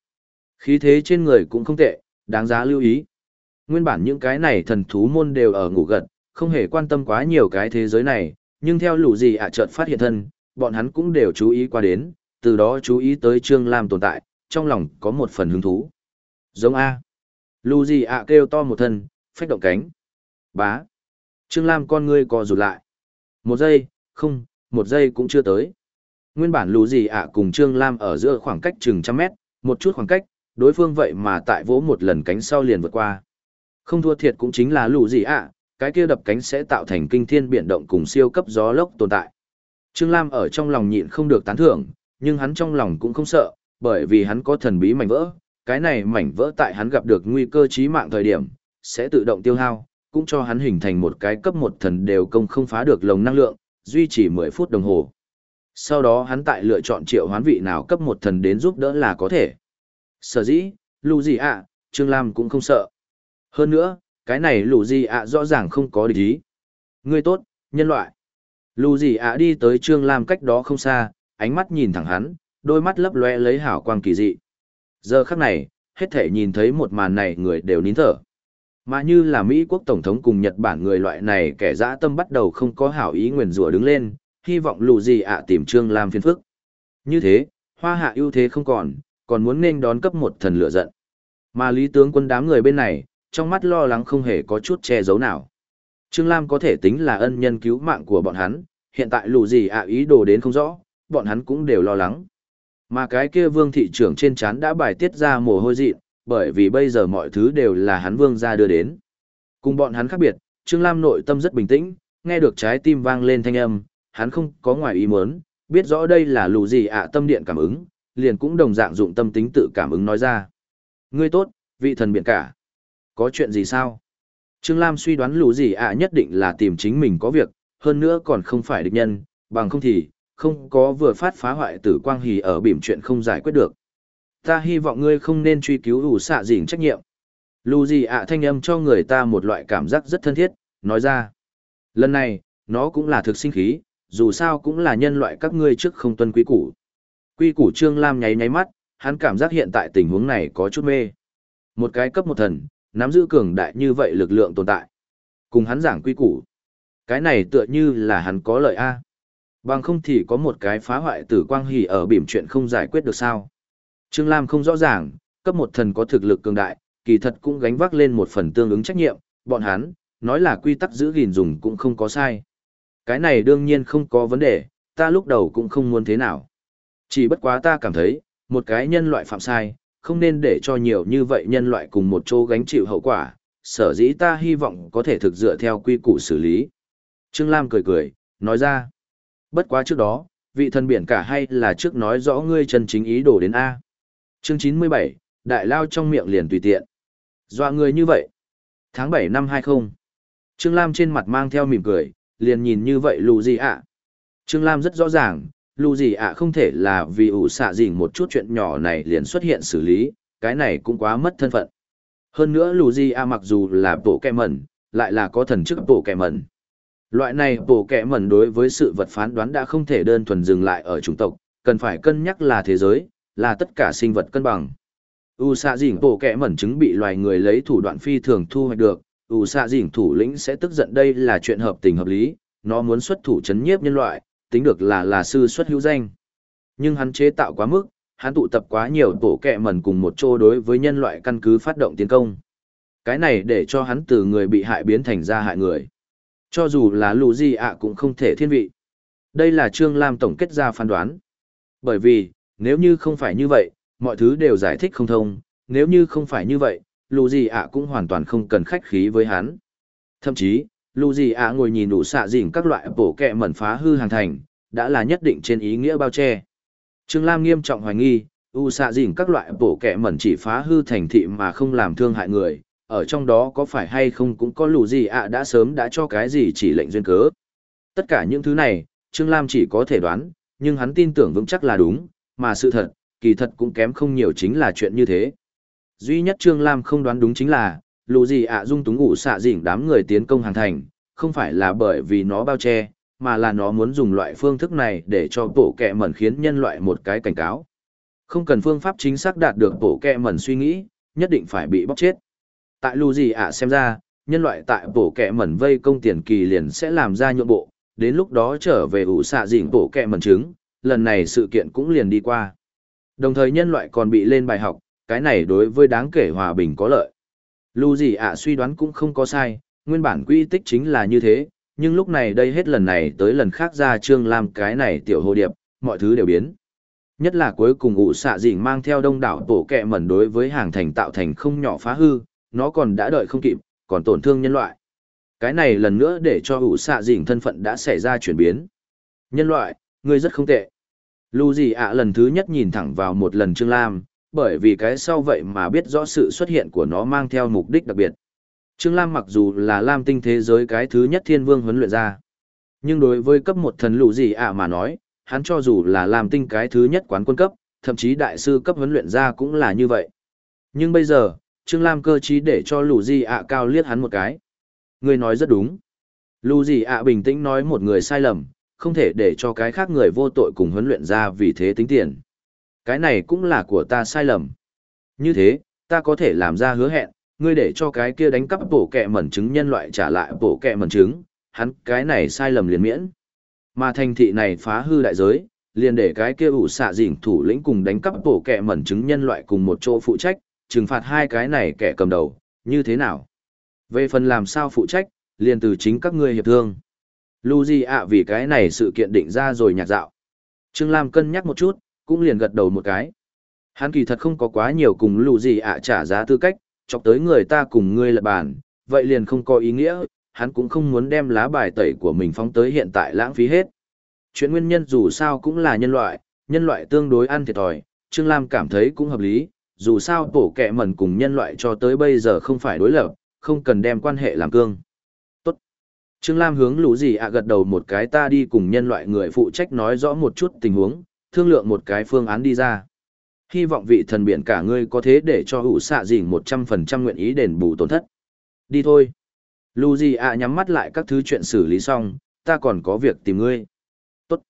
Khí thế trên người cũng không tệ, đáng giá lưu ý. Nguyên bản những cái này thần thú môn đều ở ngủ gật, không hề quan tâm quá nhiều cái thế giới này, nhưng theo lũ gì ạ chợt phát hiện thân, bọn hắn cũng đều chú ý qua đến, từ đó chú ý tới Trương Lam tồn tại, trong lòng có một phần hứng thú. Giống A. lù gì ạ kêu to một thân, phách động cánh. Bá. Trương Lam con ngươi co rụt lại. Một giây, không, một giây cũng chưa tới. Nguyên bản lù gì ạ cùng Trương Lam ở giữa khoảng cách chừng trăm mét, một chút khoảng cách, đối phương vậy mà tại vỗ một lần cánh sau liền vượt qua. Không thua thiệt cũng chính là lù gì ạ, cái kia đập cánh sẽ tạo thành kinh thiên biển động cùng siêu cấp gió lốc tồn tại. Trương Lam ở trong lòng nhịn không được tán thưởng, nhưng hắn trong lòng cũng không sợ, bởi vì hắn có thần bí mảnh vỡ, cái này mảnh vỡ tại hắn gặp được nguy cơ chí mạng thời điểm, sẽ tự động tiêu hao, cũng cho hắn hình thành một cái cấp một thần đều công không phá được lồng năng lượng, duy trì 10 phút đồng hồ. Sau đó hắn tại lựa chọn triệu hoán vị nào cấp một thần đến giúp đỡ là có thể. Sở dĩ, lù gì ạ, Trương Lam cũng không sợ. Hơn nữa, cái này lù gì ạ rõ ràng không có địch ý. người tốt, nhân loại. Lù gì ạ đi tới Trương Lam cách đó không xa, ánh mắt nhìn thẳng hắn, đôi mắt lấp loe lấy hảo quang kỳ dị. Giờ khắc này, hết thể nhìn thấy một màn này người đều nín thở. Mà như là Mỹ quốc Tổng thống cùng Nhật Bản người loại này kẻ dã tâm bắt đầu không có hảo ý nguyền rủa đứng lên, hy vọng lù gì ạ tìm Trương Lam phiền phức. Như thế, hoa hạ ưu thế không còn, còn muốn nên đón cấp một thần lửa giận. Mà lý tướng quân đám người bên này, trong mắt lo lắng không hề có chút che giấu nào. Trương Lam có thể tính là ân nhân cứu mạng của bọn hắn, hiện tại lù gì ạ ý đồ đến không rõ, bọn hắn cũng đều lo lắng. Mà cái kia vương thị trưởng trên chán đã bài tiết ra mồ hôi dị, bởi vì bây giờ mọi thứ đều là hắn vương ra đưa đến. Cùng bọn hắn khác biệt, Trương Lam nội tâm rất bình tĩnh, nghe được trái tim vang lên thanh âm, hắn không có ngoài ý muốn, biết rõ đây là lù gì ạ tâm điện cảm ứng, liền cũng đồng dạng dụng tâm tính tự cảm ứng nói ra. Ngươi tốt, vị thần biển cả. Có chuyện gì sao? Trương Lam suy đoán lù gì ạ nhất định là tìm chính mình có việc, hơn nữa còn không phải địch nhân, bằng không thì, không có vừa phát phá hoại tử quang hì ở bìm chuyện không giải quyết được. Ta hy vọng ngươi không nên truy cứu ủ xạ dình trách nhiệm. Lù gì ạ thanh âm cho người ta một loại cảm giác rất thân thiết, nói ra. Lần này, nó cũng là thực sinh khí, dù sao cũng là nhân loại các ngươi trước không tuân quý củ. Quy củ Trương Lam nháy nháy mắt, hắn cảm giác hiện tại tình huống này có chút mê. Một cái cấp một thần, nắm giữ cường đại như vậy lực lượng tồn tại. Cùng hắn giảng quy củ. Cái này tựa như là hắn có lợi A. Bằng không thì có một cái phá hoại tử quang hỉ ở bỉm chuyện không giải quyết được sao. Trương Lam không rõ ràng, cấp một thần có thực lực cường đại, kỳ thật cũng gánh vác lên một phần tương ứng trách nhiệm, bọn hắn, nói là quy tắc giữ gìn dùng cũng không có sai. Cái này đương nhiên không có vấn đề, ta lúc đầu cũng không muốn thế nào. Chỉ bất quá ta cảm thấy, một cái nhân loại phạm sai, không nên để cho nhiều như vậy nhân loại cùng một chỗ gánh chịu hậu quả, sở dĩ ta hy vọng có thể thực dựa theo quy củ xử lý. Trương Lam cười cười, nói ra. Bất quá trước đó, vị thần biển cả hay là trước nói rõ ngươi chân chính ý đồ đến A. Chương 97, đại lao trong miệng liền tùy tiện. Dọa người như vậy. Tháng 7 năm 20. Trương Lam trên mặt mang theo mỉm cười, liền nhìn như vậy lù gì ạ. Trương Lam rất rõ ràng, lù gì ạ không thể là vì ủ xạ dình một chút chuyện nhỏ này liền xuất hiện xử lý, cái này cũng quá mất thân phận. Hơn nữa lù gì ạ mặc dù là bộ kẹ mẩn, lại là có thần chức bộ kẹ mẩn. Loại này bộ kẻ mẩn đối với sự vật phán đoán đã không thể đơn thuần dừng lại ở chủng tộc, cần phải cân nhắc là thế giới, là tất cả sinh vật cân bằng. U xạ dỉnh bộ kẻ mẩn chứng bị loài người lấy thủ đoạn phi thường thu hoạch được, U xạ dỉnh thủ lĩnh sẽ tức giận đây là chuyện hợp tình hợp lý, nó muốn xuất thủ chấn nhiếp nhân loại, tính được là là sư xuất hữu danh. Nhưng hắn chế tạo quá mức, hắn tụ tập quá nhiều bộ kẹ mẩn cùng một chỗ đối với nhân loại căn cứ phát động tiến công. Cái này để cho hắn từ người bị hại biến thành ra hại người. Cho dù là lù gì ạ cũng không thể thiên vị. Đây là Trương Lam tổng kết ra phán đoán. Bởi vì, nếu như không phải như vậy, mọi thứ đều giải thích không thông, nếu như không phải như vậy, lù gì ạ cũng hoàn toàn không cần khách khí với hắn. Thậm chí, lù gì ạ ngồi nhìn đủ xạ dỉnh các loại bổ kẹ mẩn phá hư hàng thành, đã là nhất định trên ý nghĩa bao che. Trương Lam nghiêm trọng hoài nghi, u xạ dỉnh các loại bổ kẹ mẩn chỉ phá hư thành thị mà không làm thương hại người, ở trong đó có phải hay không cũng có lù gì ạ đã sớm đã cho cái gì chỉ lệnh duyên cớ. Tất cả những thứ này, Trương Lam chỉ có thể đoán, nhưng hắn tin tưởng vững chắc là đúng, mà sự thật, kỳ thật cũng kém không nhiều chính là chuyện như thế. Duy nhất Trương Lam không đoán đúng chính là, lù gì ạ dung túng ủ xạ dỉnh đám người tiến công hàng thành, không phải là bởi vì nó bao che, mà là nó muốn dùng loại phương thức này để cho tổ kẹ mẩn khiến nhân loại một cái cảnh cáo. Không cần phương pháp chính xác đạt được tổ kẹ mẩn suy nghĩ, nhất định phải bị bóc chết. Tại lù gì ạ xem ra, nhân loại tại bổ kẹ mẩn vây công tiền kỳ liền sẽ làm ra nhượng bộ, đến lúc đó trở về ủ xạ dỉnh bổ kẹ mẩn trứng, lần này sự kiện cũng liền đi qua. Đồng thời nhân loại còn bị lên bài học, cái này đối với đáng kể hòa bình có lợi. Lù gì ạ suy đoán cũng không có sai, nguyên bản quy tích chính là như thế, nhưng lúc này đây hết lần này tới lần khác ra trương làm cái này tiểu hồ điệp, mọi thứ đều biến. Nhất là cuối cùng ủ xạ dỉnh mang theo đông đảo tổ kẹ mẩn đối với hàng thành tạo thành không nhỏ phá hư, nó còn đã đợi không kịp, còn tổn thương nhân loại. Cái này lần nữa để cho ủ xạ dỉnh thân phận đã xảy ra chuyển biến. Nhân loại, ngươi rất không tệ. Lưu gì ạ lần thứ nhất nhìn thẳng vào một lần Trương Lam, bởi vì cái sau vậy mà biết rõ sự xuất hiện của nó mang theo mục đích đặc biệt. Trương Lam mặc dù là Lam tinh thế giới cái thứ nhất thiên vương huấn luyện ra. Nhưng đối với cấp một thần lũ gì ạ mà nói, hắn cho dù là Lam tinh cái thứ nhất quán quân cấp, thậm chí đại sư cấp huấn luyện ra cũng là như vậy. Nhưng bây giờ, Trương Lam cơ trí để cho lù gì ạ cao liếc hắn một cái. Người nói rất đúng. Lù gì ạ bình tĩnh nói một người sai lầm, không thể để cho cái khác người vô tội cùng huấn luyện ra vì thế tính tiền. Cái này cũng là của ta sai lầm. Như thế, ta có thể làm ra hứa hẹn, ngươi để cho cái kia đánh cắp bổ kẹ mẩn chứng nhân loại trả lại bổ kẹ mẩn chứng. hắn cái này sai lầm liền miễn. Mà thành thị này phá hư đại giới, liền để cái kia ủ xạ dỉnh thủ lĩnh cùng đánh cắp bổ kẹ mẩn chứng nhân loại cùng một chỗ phụ trách, trừng phạt hai cái này kẻ cầm đầu, như thế nào? Về phần làm sao phụ trách, liền từ chính các ngươi hiệp thương. Luzi ạ vì cái này sự kiện định ra rồi nhạc dạo. Trương Lam cân nhắc một chút, cũng liền gật đầu một cái. Hắn kỳ thật không có quá nhiều cùng Luzi ạ trả giá tư cách, chọc tới người ta cùng ngươi lật bàn, vậy liền không có ý nghĩa, hắn cũng không muốn đem lá bài tẩy của mình phóng tới hiện tại lãng phí hết. Chuyện nguyên nhân dù sao cũng là nhân loại, nhân loại tương đối ăn thiệt thòi, Trương Lam cảm thấy cũng hợp lý, dù sao tổ kẹ mẩn cùng nhân loại cho tới bây giờ không phải đối lập, không cần đem quan hệ làm cương. Trương Lam hướng lũ gì ạ gật đầu một cái ta đi cùng nhân loại người phụ trách nói rõ một chút tình huống, thương lượng một cái phương án đi ra. Hy vọng vị thần biển cả ngươi có thế để cho hữu xạ dình 100% nguyện ý đền bù tổn thất. Đi thôi. Lù gì ạ nhắm mắt lại các thứ chuyện xử lý xong, ta còn có việc tìm ngươi. Tốt.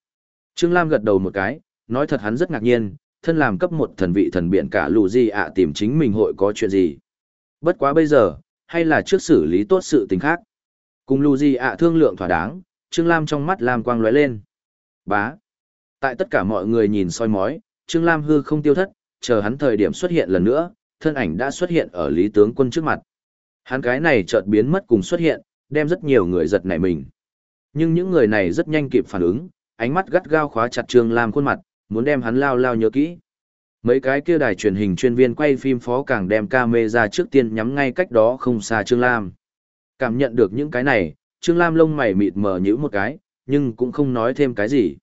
Trương Lam gật đầu một cái, nói thật hắn rất ngạc nhiên, thân làm cấp một thần vị thần biển cả lù gì ạ tìm chính mình hội có chuyện gì. Bất quá bây giờ, hay là trước xử lý tốt sự tình khác. Cùng lù gì ạ thương lượng thỏa đáng, Trương Lam trong mắt Lam quang lóe lên. Bá. Tại tất cả mọi người nhìn soi mói, Trương Lam hư không tiêu thất, chờ hắn thời điểm xuất hiện lần nữa, thân ảnh đã xuất hiện ở lý tướng quân trước mặt. Hắn cái này chợt biến mất cùng xuất hiện, đem rất nhiều người giật nảy mình. Nhưng những người này rất nhanh kịp phản ứng, ánh mắt gắt gao khóa chặt Trương Lam khuôn mặt, muốn đem hắn lao lao nhớ kỹ. Mấy cái kia đài truyền hình chuyên viên quay phim phó càng đem camera trước tiên nhắm ngay cách đó không xa Trương Lam. Cảm nhận được những cái này, Trương Lam lông mày mịt mờ nhíu một cái, nhưng cũng không nói thêm cái gì.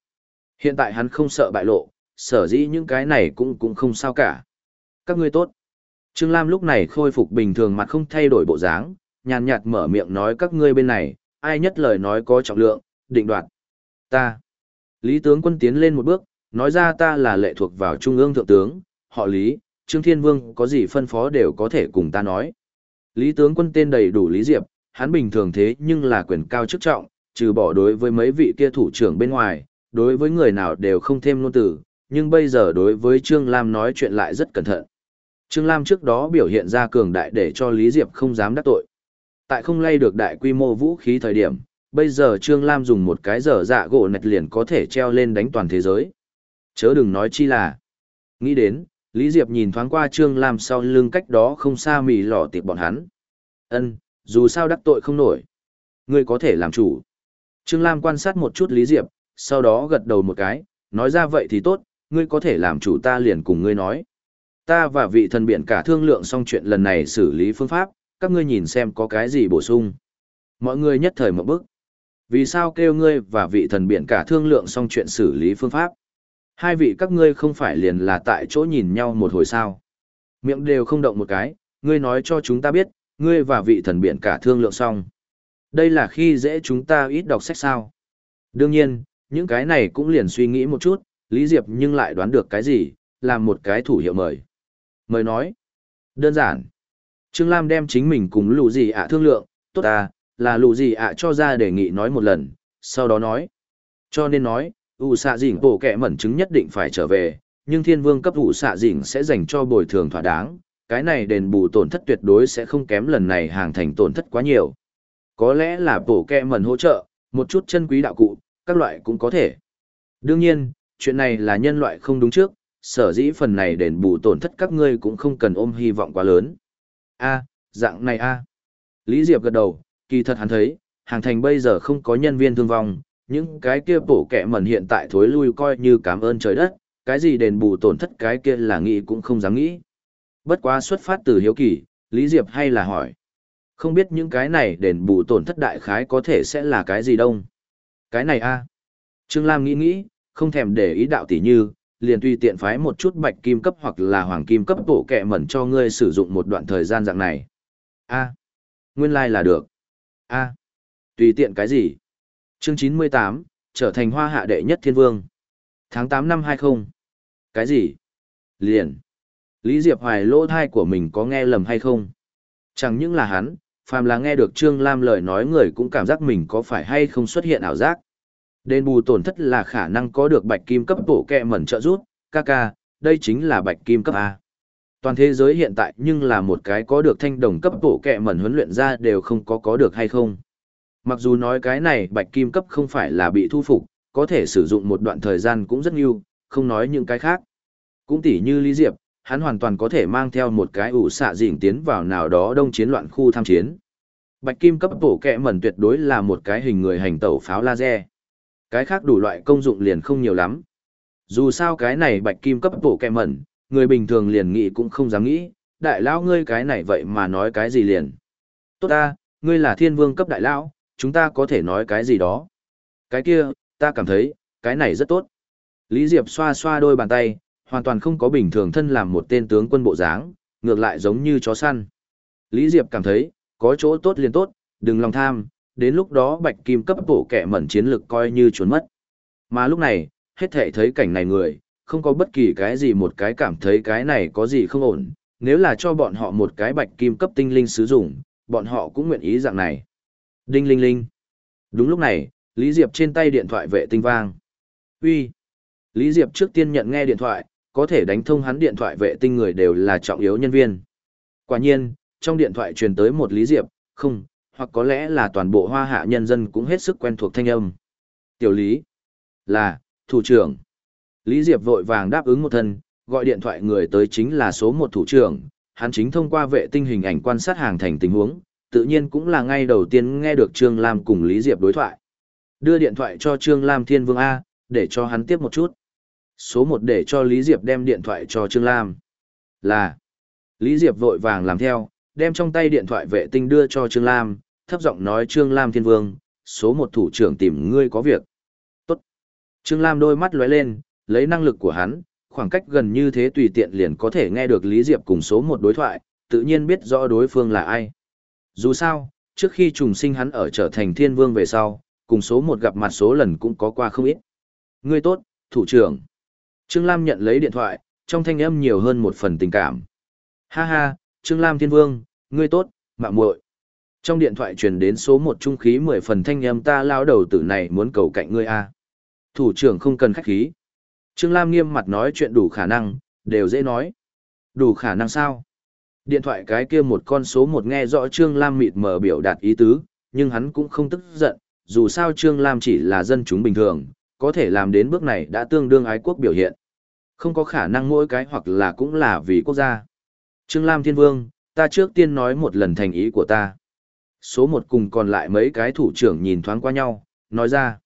Hiện tại hắn không sợ bại lộ, sở dĩ những cái này cũng cũng không sao cả. Các ngươi tốt. Trương Lam lúc này khôi phục bình thường mặt không thay đổi bộ dáng, nhàn nhạt mở miệng nói các ngươi bên này, ai nhất lời nói có trọng lượng, định đoạt. Ta. Lý tướng quân tiến lên một bước, nói ra ta là lệ thuộc vào trung ương thượng tướng, họ Lý, Trương Thiên Vương có gì phân phó đều có thể cùng ta nói. Lý tướng quân tên đầy đủ Lý Diệp, hắn bình thường thế nhưng là quyền cao chức trọng, trừ bỏ đối với mấy vị kia thủ trưởng bên ngoài, đối với người nào đều không thêm ngôn từ, nhưng bây giờ đối với Trương Lam nói chuyện lại rất cẩn thận. Trương Lam trước đó biểu hiện ra cường đại để cho Lý Diệp không dám đắc tội. Tại không lay được đại quy mô vũ khí thời điểm, bây giờ Trương Lam dùng một cái dở dạ gỗ nạch liền có thể treo lên đánh toàn thế giới. Chớ đừng nói chi là. Nghĩ đến, Lý Diệp nhìn thoáng qua Trương Lam sau lưng cách đó không xa mì lỏ tiệp bọn hắn. ân dù sao đắc tội không nổi. Ngươi có thể làm chủ. Trương Lam quan sát một chút Lý Diệp, sau đó gật đầu một cái, nói ra vậy thì tốt, ngươi có thể làm chủ ta liền cùng ngươi nói. Ta và vị thần biển cả thương lượng xong chuyện lần này xử lý phương pháp, các ngươi nhìn xem có cái gì bổ sung. Mọi người nhất thời một bức. Vì sao kêu ngươi và vị thần biển cả thương lượng xong chuyện xử lý phương pháp? Hai vị các ngươi không phải liền là tại chỗ nhìn nhau một hồi sao? Miệng đều không động một cái, ngươi nói cho chúng ta biết, ngươi và vị thần biển cả thương lượng xong. Đây là khi dễ chúng ta ít đọc sách sao. Đương nhiên, những cái này cũng liền suy nghĩ một chút, Lý Diệp nhưng lại đoán được cái gì, làm một cái thủ hiệu mời. Mời nói. Đơn giản. Trương Lam đem chính mình cùng lù gì ạ thương lượng, tốt à, là lù gì ạ cho ra đề nghị nói một lần, sau đó nói. Cho nên nói, ủ xạ dỉnh bổ kẻ mẩn chứng nhất định phải trở về, nhưng thiên vương cấp ủ xạ dỉnh sẽ dành cho bồi thường thỏa đáng, cái này đền bù tổn thất tuyệt đối sẽ không kém lần này hàng thành tổn thất quá nhiều. Có lẽ là bổ kẻ mẩn hỗ trợ, một chút chân quý đạo cụ, các loại cũng có thể. Đương nhiên, chuyện này là nhân loại không đúng trước, sở dĩ phần này đền bù tổn thất các ngươi cũng không cần ôm hy vọng quá lớn. A, dạng này a. Lý Diệp gật đầu, kỳ thật hắn thấy, hàng thành bây giờ không có nhân viên thương vong, những cái kia bổ kẹ mẩn hiện tại thối lui coi như cảm ơn trời đất, cái gì đền bù tổn thất cái kia là nghĩ cũng không dám nghĩ. Bất quá xuất phát từ hiếu kỳ, Lý Diệp hay là hỏi. Không biết những cái này đền bù tổn thất đại khái có thể sẽ là cái gì đông Cái này a Trương Lam nghĩ nghĩ, không thèm để ý đạo tỷ như, liền tùy tiện phái một chút bạch kim cấp hoặc là hoàng kim cấp bổ kẹ mẩn cho ngươi sử dụng một đoạn thời gian dạng này. A. Nguyên lai like là được. A. Tùy tiện cái gì? Chương 98, trở thành hoa hạ đệ nhất thiên vương. Tháng 8 năm 20. Cái gì? Liền. Lý Diệp Hoài lỗ thai của mình có nghe lầm hay không? Chẳng những là hắn, phàm là nghe được Trương Lam lời nói người cũng cảm giác mình có phải hay không xuất hiện ảo giác. Đền bù tổn thất là khả năng có được bạch kim cấp bổ kẹ mẩn trợ rút, ca ca, đây chính là bạch kim cấp A. Toàn thế giới hiện tại nhưng là một cái có được thanh đồng cấp bổ kẹ mẩn huấn luyện ra đều không có có được hay không. Mặc dù nói cái này bạch kim cấp không phải là bị thu phục, có thể sử dụng một đoạn thời gian cũng rất nhiều, không nói những cái khác. Cũng tỉ như Lý Diệp, hắn hoàn toàn có thể mang theo một cái ủ xạ dịnh tiến vào nào đó đông chiến loạn khu tham chiến. Bạch kim cấp bổ kẹ mẩn tuyệt đối là một cái hình người hành tẩu pháo laser. Cái khác đủ loại công dụng liền không nhiều lắm. Dù sao cái này bạch kim cấp bổ kẹ mẩn, người bình thường liền nghĩ cũng không dám nghĩ, đại lão ngươi cái này vậy mà nói cái gì liền. Tốt ta, ngươi là thiên vương cấp đại lão, chúng ta có thể nói cái gì đó. Cái kia, ta cảm thấy, cái này rất tốt. Lý Diệp xoa xoa đôi bàn tay, hoàn toàn không có bình thường thân làm một tên tướng quân bộ dáng, ngược lại giống như chó săn. Lý Diệp cảm thấy, có chỗ tốt liền tốt, đừng lòng tham, đến lúc đó bạch kim cấp bổ kẻ mẩn chiến lực coi như trốn mất. Mà lúc này, hết thể thấy cảnh này người, không có bất kỳ cái gì một cái cảm thấy cái này có gì không ổn, nếu là cho bọn họ một cái bạch kim cấp tinh linh sử dụng, bọn họ cũng nguyện ý dạng này. Đinh linh linh. Đúng lúc này, Lý Diệp trên tay điện thoại vệ tinh vang. Uy. Lý Diệp trước tiên nhận nghe điện thoại, có thể đánh thông hắn điện thoại vệ tinh người đều là trọng yếu nhân viên. Quả nhiên, trong điện thoại truyền tới một Lý Diệp, không, hoặc có lẽ là toàn bộ hoa hạ nhân dân cũng hết sức quen thuộc thanh âm. Tiểu Lý. Là, thủ trưởng. Lý Diệp vội vàng đáp ứng một thân, gọi điện thoại người tới chính là số một thủ trưởng, hắn chính thông qua vệ tinh hình ảnh quan sát hàng thành tình huống, tự nhiên cũng là ngay đầu tiên nghe được Trương Lam cùng Lý Diệp đối thoại. Đưa điện thoại cho Trương Lam Thiên Vương A, để cho hắn tiếp một chút. Số một để cho Lý Diệp đem điện thoại cho Trương Lam. Là. Lý Diệp vội vàng làm theo, đem trong tay điện thoại vệ tinh đưa cho Trương Lam, thấp giọng nói Trương Lam Thiên Vương, số một thủ trưởng tìm ngươi có việc. Tốt. Trương Lam đôi mắt lóe lên, lấy năng lực của hắn, khoảng cách gần như thế tùy tiện liền có thể nghe được Lý Diệp cùng số một đối thoại, tự nhiên biết rõ đối phương là ai. Dù sao, trước khi trùng sinh hắn ở trở thành thiên vương về sau, cùng số một gặp mặt số lần cũng có qua không ít. Ngươi tốt, thủ trưởng. Trương Lam nhận lấy điện thoại, trong thanh âm nhiều hơn một phần tình cảm. Ha ha, Trương Lam thiên vương, ngươi tốt, mạng muội. Trong điện thoại truyền đến số một trung khí mười phần thanh âm ta lao đầu tử này muốn cầu cạnh ngươi a. Thủ trưởng không cần khách khí. Trương Lam nghiêm mặt nói chuyện đủ khả năng, đều dễ nói. Đủ khả năng sao? Điện thoại cái kia một con số một nghe rõ Trương Lam mịt mờ biểu đạt ý tứ, nhưng hắn cũng không tức giận, dù sao Trương Lam chỉ là dân chúng bình thường, có thể làm đến bước này đã tương đương ái quốc biểu hiện. Không có khả năng mỗi cái hoặc là cũng là vì quốc gia. Trương Lam Thiên Vương, ta trước tiên nói một lần thành ý của ta. Số một cùng còn lại mấy cái thủ trưởng nhìn thoáng qua nhau, nói ra.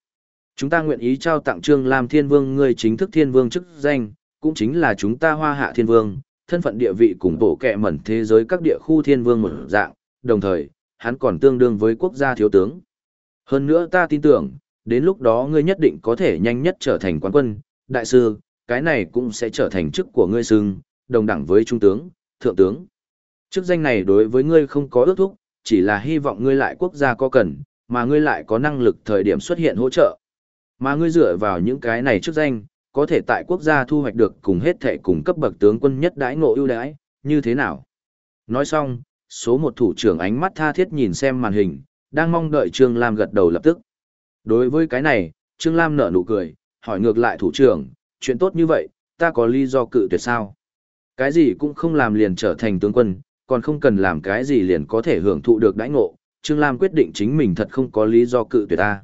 Chúng ta nguyện ý trao tặng Trương Lam Thiên Vương người chính thức Thiên Vương chức danh, cũng chính là chúng ta hoa hạ Thiên Vương, thân phận địa vị cùng bộ kệ mẩn thế giới các địa khu Thiên Vương một dạng, đồng thời, hắn còn tương đương với quốc gia thiếu tướng. Hơn nữa ta tin tưởng, đến lúc đó ngươi nhất định có thể nhanh nhất trở thành quán quân, đại sư, cái này cũng sẽ trở thành chức của ngươi xưng, đồng đẳng với trung tướng, thượng tướng. Chức danh này đối với ngươi không có ước thúc, chỉ là hy vọng ngươi lại quốc gia có cần, mà ngươi lại có năng lực thời điểm xuất hiện hỗ trợ. Mà ngươi dựa vào những cái này chức danh, có thể tại quốc gia thu hoạch được cùng hết thể cùng cấp bậc tướng quân nhất đãi ngộ ưu đãi, như thế nào? Nói xong, số một thủ trưởng ánh mắt tha thiết nhìn xem màn hình, đang mong đợi Trương Lam gật đầu lập tức. Đối với cái này, Trương Lam nở nụ cười, hỏi ngược lại thủ trưởng, chuyện tốt như vậy, ta có lý do cự tuyệt sao? Cái gì cũng không làm liền trở thành tướng quân, còn không cần làm cái gì liền có thể hưởng thụ được đãi ngộ, Trương Lam quyết định chính mình thật không có lý do cự tuyệt ta.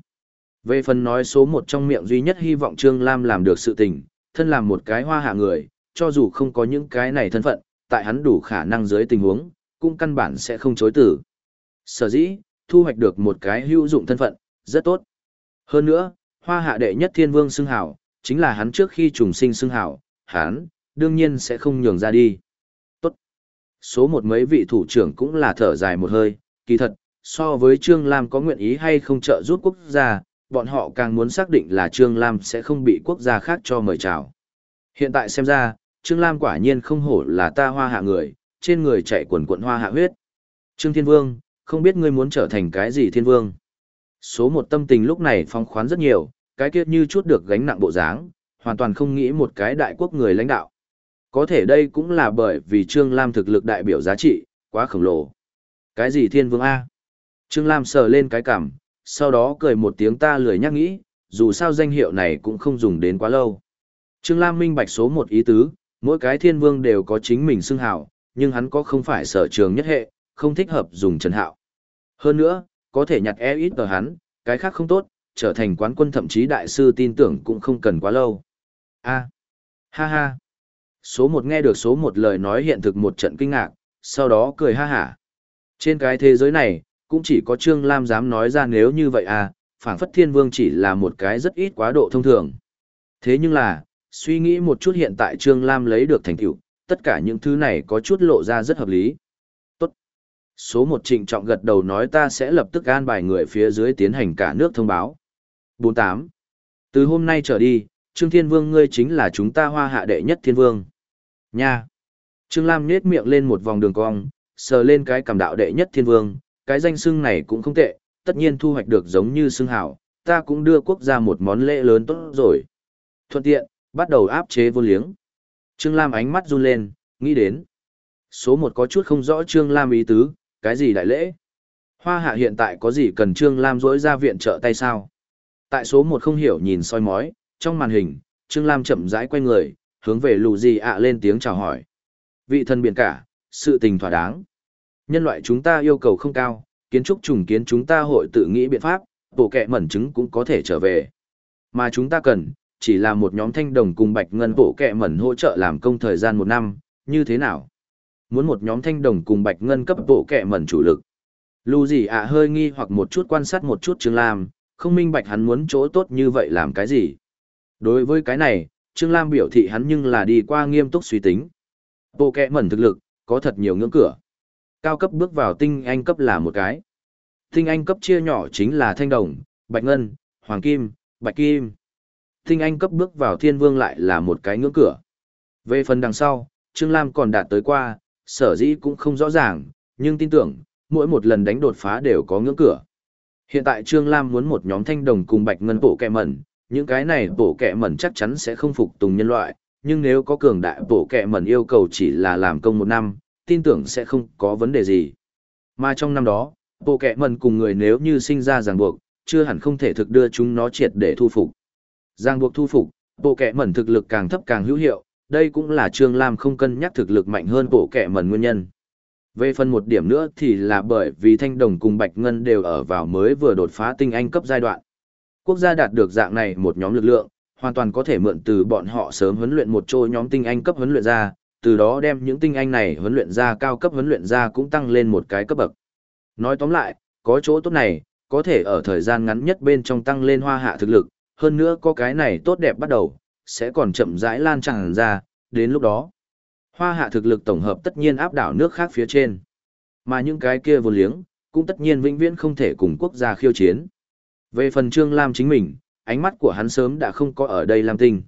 Về phần nói số một trong miệng duy nhất hy vọng Trương Lam làm được sự tình, thân làm một cái hoa hạ người, cho dù không có những cái này thân phận, tại hắn đủ khả năng dưới tình huống, cũng căn bản sẽ không chối tử. Sở dĩ, thu hoạch được một cái hữu dụng thân phận, rất tốt. Hơn nữa, hoa hạ đệ nhất thiên vương xưng hảo, chính là hắn trước khi trùng sinh xưng hảo, hắn, đương nhiên sẽ không nhường ra đi. Tốt. Số một mấy vị thủ trưởng cũng là thở dài một hơi, kỳ thật, so với Trương Lam có nguyện ý hay không trợ giúp quốc gia, bọn họ càng muốn xác định là Trương Lam sẽ không bị quốc gia khác cho mời chào. Hiện tại xem ra, Trương Lam quả nhiên không hổ là ta hoa hạ người, trên người chạy quần quận hoa hạ huyết. Trương Thiên Vương, không biết ngươi muốn trở thành cái gì Thiên Vương. Số một tâm tình lúc này phong khoán rất nhiều, cái kiếp như chút được gánh nặng bộ dáng, hoàn toàn không nghĩ một cái đại quốc người lãnh đạo. Có thể đây cũng là bởi vì Trương Lam thực lực đại biểu giá trị, quá khổng lồ. Cái gì Thiên Vương A? Trương Lam sờ lên cái cằm, sau đó cười một tiếng ta lười nhắc nghĩ, dù sao danh hiệu này cũng không dùng đến quá lâu. Trương Lam minh bạch số một ý tứ, mỗi cái thiên vương đều có chính mình xưng hào, nhưng hắn có không phải sở trường nhất hệ, không thích hợp dùng trần hạo. Hơn nữa, có thể nhặt e ít ở hắn, cái khác không tốt, trở thành quán quân thậm chí đại sư tin tưởng cũng không cần quá lâu. a ha ha. Số một nghe được số một lời nói hiện thực một trận kinh ngạc, sau đó cười ha hả. Trên cái thế giới này, cũng chỉ có Trương Lam dám nói ra nếu như vậy à, phảng phất thiên vương chỉ là một cái rất ít quá độ thông thường. Thế nhưng là, suy nghĩ một chút hiện tại Trương Lam lấy được thành tựu, tất cả những thứ này có chút lộ ra rất hợp lý. Tốt. Số một trịnh trọng gật đầu nói ta sẽ lập tức an bài người phía dưới tiến hành cả nước thông báo. 48. Từ hôm nay trở đi, Trương Thiên Vương ngươi chính là chúng ta hoa hạ đệ nhất thiên vương. Nha. Trương Lam nết miệng lên một vòng đường cong, sờ lên cái cầm đạo đệ nhất thiên vương, cái danh xưng này cũng không tệ, tất nhiên thu hoạch được giống như xưng hảo, ta cũng đưa quốc gia một món lễ lớn tốt rồi. Thuận tiện, bắt đầu áp chế vô liếng. Trương Lam ánh mắt run lên, nghĩ đến. Số một có chút không rõ Trương Lam ý tứ, cái gì đại lễ? Hoa hạ hiện tại có gì cần Trương Lam dối ra viện trợ tay sao? Tại số một không hiểu nhìn soi mói, trong màn hình, Trương Lam chậm rãi quay người, hướng về lù gì ạ lên tiếng chào hỏi. Vị thân biển cả, sự tình thỏa đáng. Nhân loại chúng ta yêu cầu không cao, kiến trúc trùng kiến chúng ta hội tự nghĩ biện pháp, bộ kẹ mẩn trứng cũng có thể trở về. Mà chúng ta cần, chỉ là một nhóm thanh đồng cùng bạch ngân bộ kẹ mẩn hỗ trợ làm công thời gian một năm, như thế nào? Muốn một nhóm thanh đồng cùng bạch ngân cấp bộ kẹ mẩn chủ lực. Lù gì ạ hơi nghi hoặc một chút quan sát một chút Trương Lam, không minh bạch hắn muốn chỗ tốt như vậy làm cái gì. Đối với cái này, Trương Lam biểu thị hắn nhưng là đi qua nghiêm túc suy tính. Bộ kẹ mẩn thực lực, có thật nhiều ngưỡng cửa. Cao cấp bước vào tinh anh cấp là một cái. Tinh anh cấp chia nhỏ chính là thanh đồng, bạch ngân, hoàng kim, bạch kim. Tinh anh cấp bước vào thiên vương lại là một cái ngưỡng cửa. Về phần đằng sau, Trương Lam còn đạt tới qua, sở dĩ cũng không rõ ràng, nhưng tin tưởng, mỗi một lần đánh đột phá đều có ngưỡng cửa. Hiện tại Trương Lam muốn một nhóm thanh đồng cùng bạch ngân bổ kẹ mẩn, những cái này bổ kẹ mẩn chắc chắn sẽ không phục tùng nhân loại, nhưng nếu có cường đại bổ kẹ mẩn yêu cầu chỉ là làm công một năm, tin tưởng sẽ không có vấn đề gì. Mà trong năm đó, bộ kẹ mần cùng người nếu như sinh ra ràng buộc, chưa hẳn không thể thực đưa chúng nó triệt để thu phục. Ràng buộc thu phục, bộ kẹ mần thực lực càng thấp càng hữu hiệu, đây cũng là Trương Lam không cân nhắc thực lực mạnh hơn bộ kẹ mần nguyên nhân. Về phần một điểm nữa thì là bởi vì thanh đồng cùng bạch ngân đều ở vào mới vừa đột phá tinh anh cấp giai đoạn. Quốc gia đạt được dạng này một nhóm lực lượng, hoàn toàn có thể mượn từ bọn họ sớm huấn luyện một trôi nhóm tinh anh cấp huấn luyện ra, từ đó đem những tinh anh này huấn luyện ra cao cấp huấn luyện ra cũng tăng lên một cái cấp bậc. Nói tóm lại, có chỗ tốt này, có thể ở thời gian ngắn nhất bên trong tăng lên hoa hạ thực lực, hơn nữa có cái này tốt đẹp bắt đầu, sẽ còn chậm rãi lan tràn ra, đến lúc đó. Hoa hạ thực lực tổng hợp tất nhiên áp đảo nước khác phía trên. Mà những cái kia vô liếng, cũng tất nhiên vĩnh viễn không thể cùng quốc gia khiêu chiến. Về phần Trương Lam chính mình, ánh mắt của hắn sớm đã không có ở đây làm tình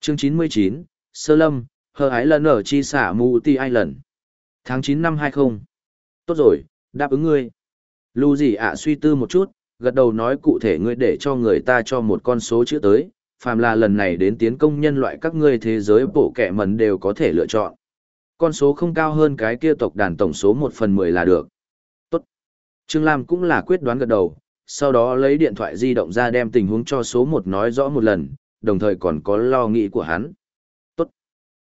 Chương 99, Sơ Lâm, Hờ Ái Lần ở Chi Xả Mù Ti Ai Lần. Tháng chín năm 20. Tốt rồi, đáp ứng ngươi. lu gì ạ suy tư một chút, gật đầu nói cụ thể ngươi để cho người ta cho một con số chữ tới, phàm là lần này đến tiến công nhân loại các ngươi thế giới bổ kẻ mần đều có thể lựa chọn. Con số không cao hơn cái kia tộc đàn tổng số một phần 10 là được. Tốt. Trương Lam cũng là quyết đoán gật đầu, sau đó lấy điện thoại di động ra đem tình huống cho số một nói rõ một lần, đồng thời còn có lo nghĩ của hắn.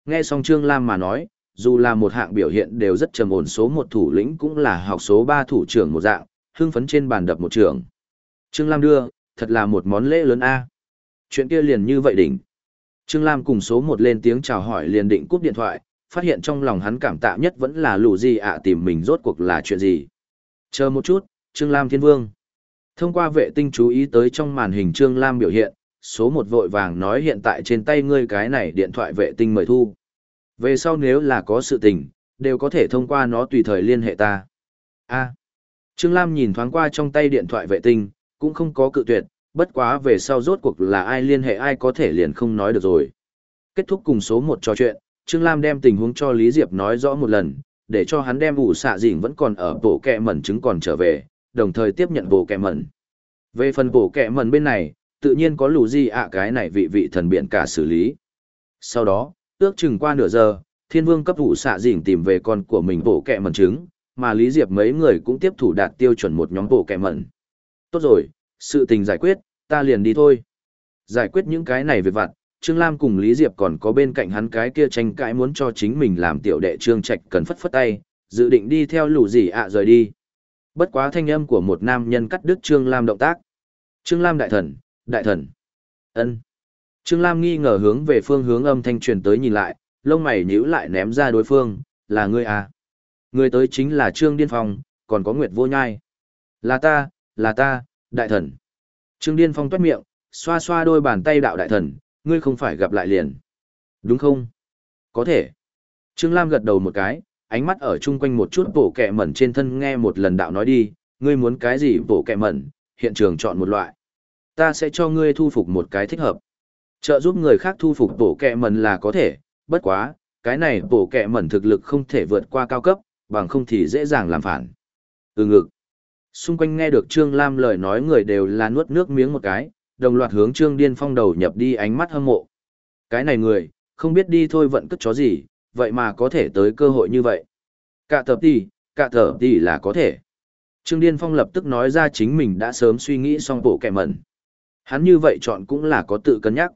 Nghe xong Trương Lam mà nói, dù là một hạng biểu hiện đều rất trầm ổn số một thủ lĩnh cũng là học số 3 thủ trưởng một dạng, hưng phấn trên bàn đập một trường. Trương Lam đưa, thật là một món lễ lớn a. Chuyện kia liền như vậy đỉnh. Trương Lam cùng số 1 lên tiếng chào hỏi liền định cúp điện thoại, phát hiện trong lòng hắn cảm tạ nhất vẫn là lù gì ạ tìm mình rốt cuộc là chuyện gì. Chờ một chút, Trương Lam Thiên Vương. Thông qua vệ tinh chú ý tới trong màn hình Trương Lam biểu hiện, số một vội vàng nói hiện tại trên tay ngươi cái này điện thoại vệ tinh mời thu. Về sau nếu là có sự tình, đều có thể thông qua nó tùy thời liên hệ ta. A. Trương Lam nhìn thoáng qua trong tay điện thoại vệ tinh, cũng không có cự tuyệt, bất quá về sau rốt cuộc là ai liên hệ ai có thể liền không nói được rồi. Kết thúc cùng số một trò chuyện, Trương Lam đem tình huống cho Lý Diệp nói rõ một lần, để cho hắn đem ủ xạ dịnh vẫn còn ở bộ kẹ mẩn chứng còn trở về, đồng thời tiếp nhận bộ kẹ mẩn. Về phần bộ kẹ mẩn bên này, tự nhiên có lù gì ạ cái này vị vị thần biện cả xử lý. Sau đó, ước chừng qua nửa giờ, thiên vương cấp vụ xạ dỉnh tìm về con của mình bộ kẹ mẩn trứng, mà Lý Diệp mấy người cũng tiếp thủ đạt tiêu chuẩn một nhóm bộ kẹ mẩn. Tốt rồi, sự tình giải quyết, ta liền đi thôi. Giải quyết những cái này việc vặt, Trương Lam cùng Lý Diệp còn có bên cạnh hắn cái kia tranh cãi muốn cho chính mình làm tiểu đệ Trương Trạch cần phất phất tay, dự định đi theo lũ gì ạ rời đi. Bất quá thanh âm của một nam nhân cắt đứt Trương Lam động tác. Trương Lam đại thần, đại thần. ân Trương Lam nghi ngờ hướng về phương hướng âm thanh truyền tới nhìn lại, lông mày nhíu lại ném ra đối phương, là ngươi à. Người tới chính là Trương Điên Phong, còn có Nguyệt Vô Nhai. Là ta, là ta, đại thần. Trương Điên Phong toát miệng, xoa xoa đôi bàn tay đạo đại thần, ngươi không phải gặp lại liền. Đúng không? Có thể. Trương Lam gật đầu một cái, ánh mắt ở chung quanh một chút bổ kẹ mẩn trên thân nghe một lần đạo nói đi, ngươi muốn cái gì bổ kẹ mẩn, hiện trường chọn một loại. Ta sẽ cho ngươi thu phục một cái thích hợp. Trợ giúp người khác thu phục bổ kẹ mần là có thể, bất quá, cái này bổ kẹ mẩn thực lực không thể vượt qua cao cấp, bằng không thì dễ dàng làm phản. Ừ ngực. Xung quanh nghe được Trương Lam lời nói người đều là nuốt nước miếng một cái, đồng loạt hướng Trương Điên Phong đầu nhập đi ánh mắt hâm mộ. Cái này người, không biết đi thôi vận cất chó gì, vậy mà có thể tới cơ hội như vậy. Cả tập tỷ, cả thở tỷ là có thể. Trương Điên Phong lập tức nói ra chính mình đã sớm suy nghĩ xong bộ kẻ mẩn. Hắn như vậy chọn cũng là có tự cân nhắc.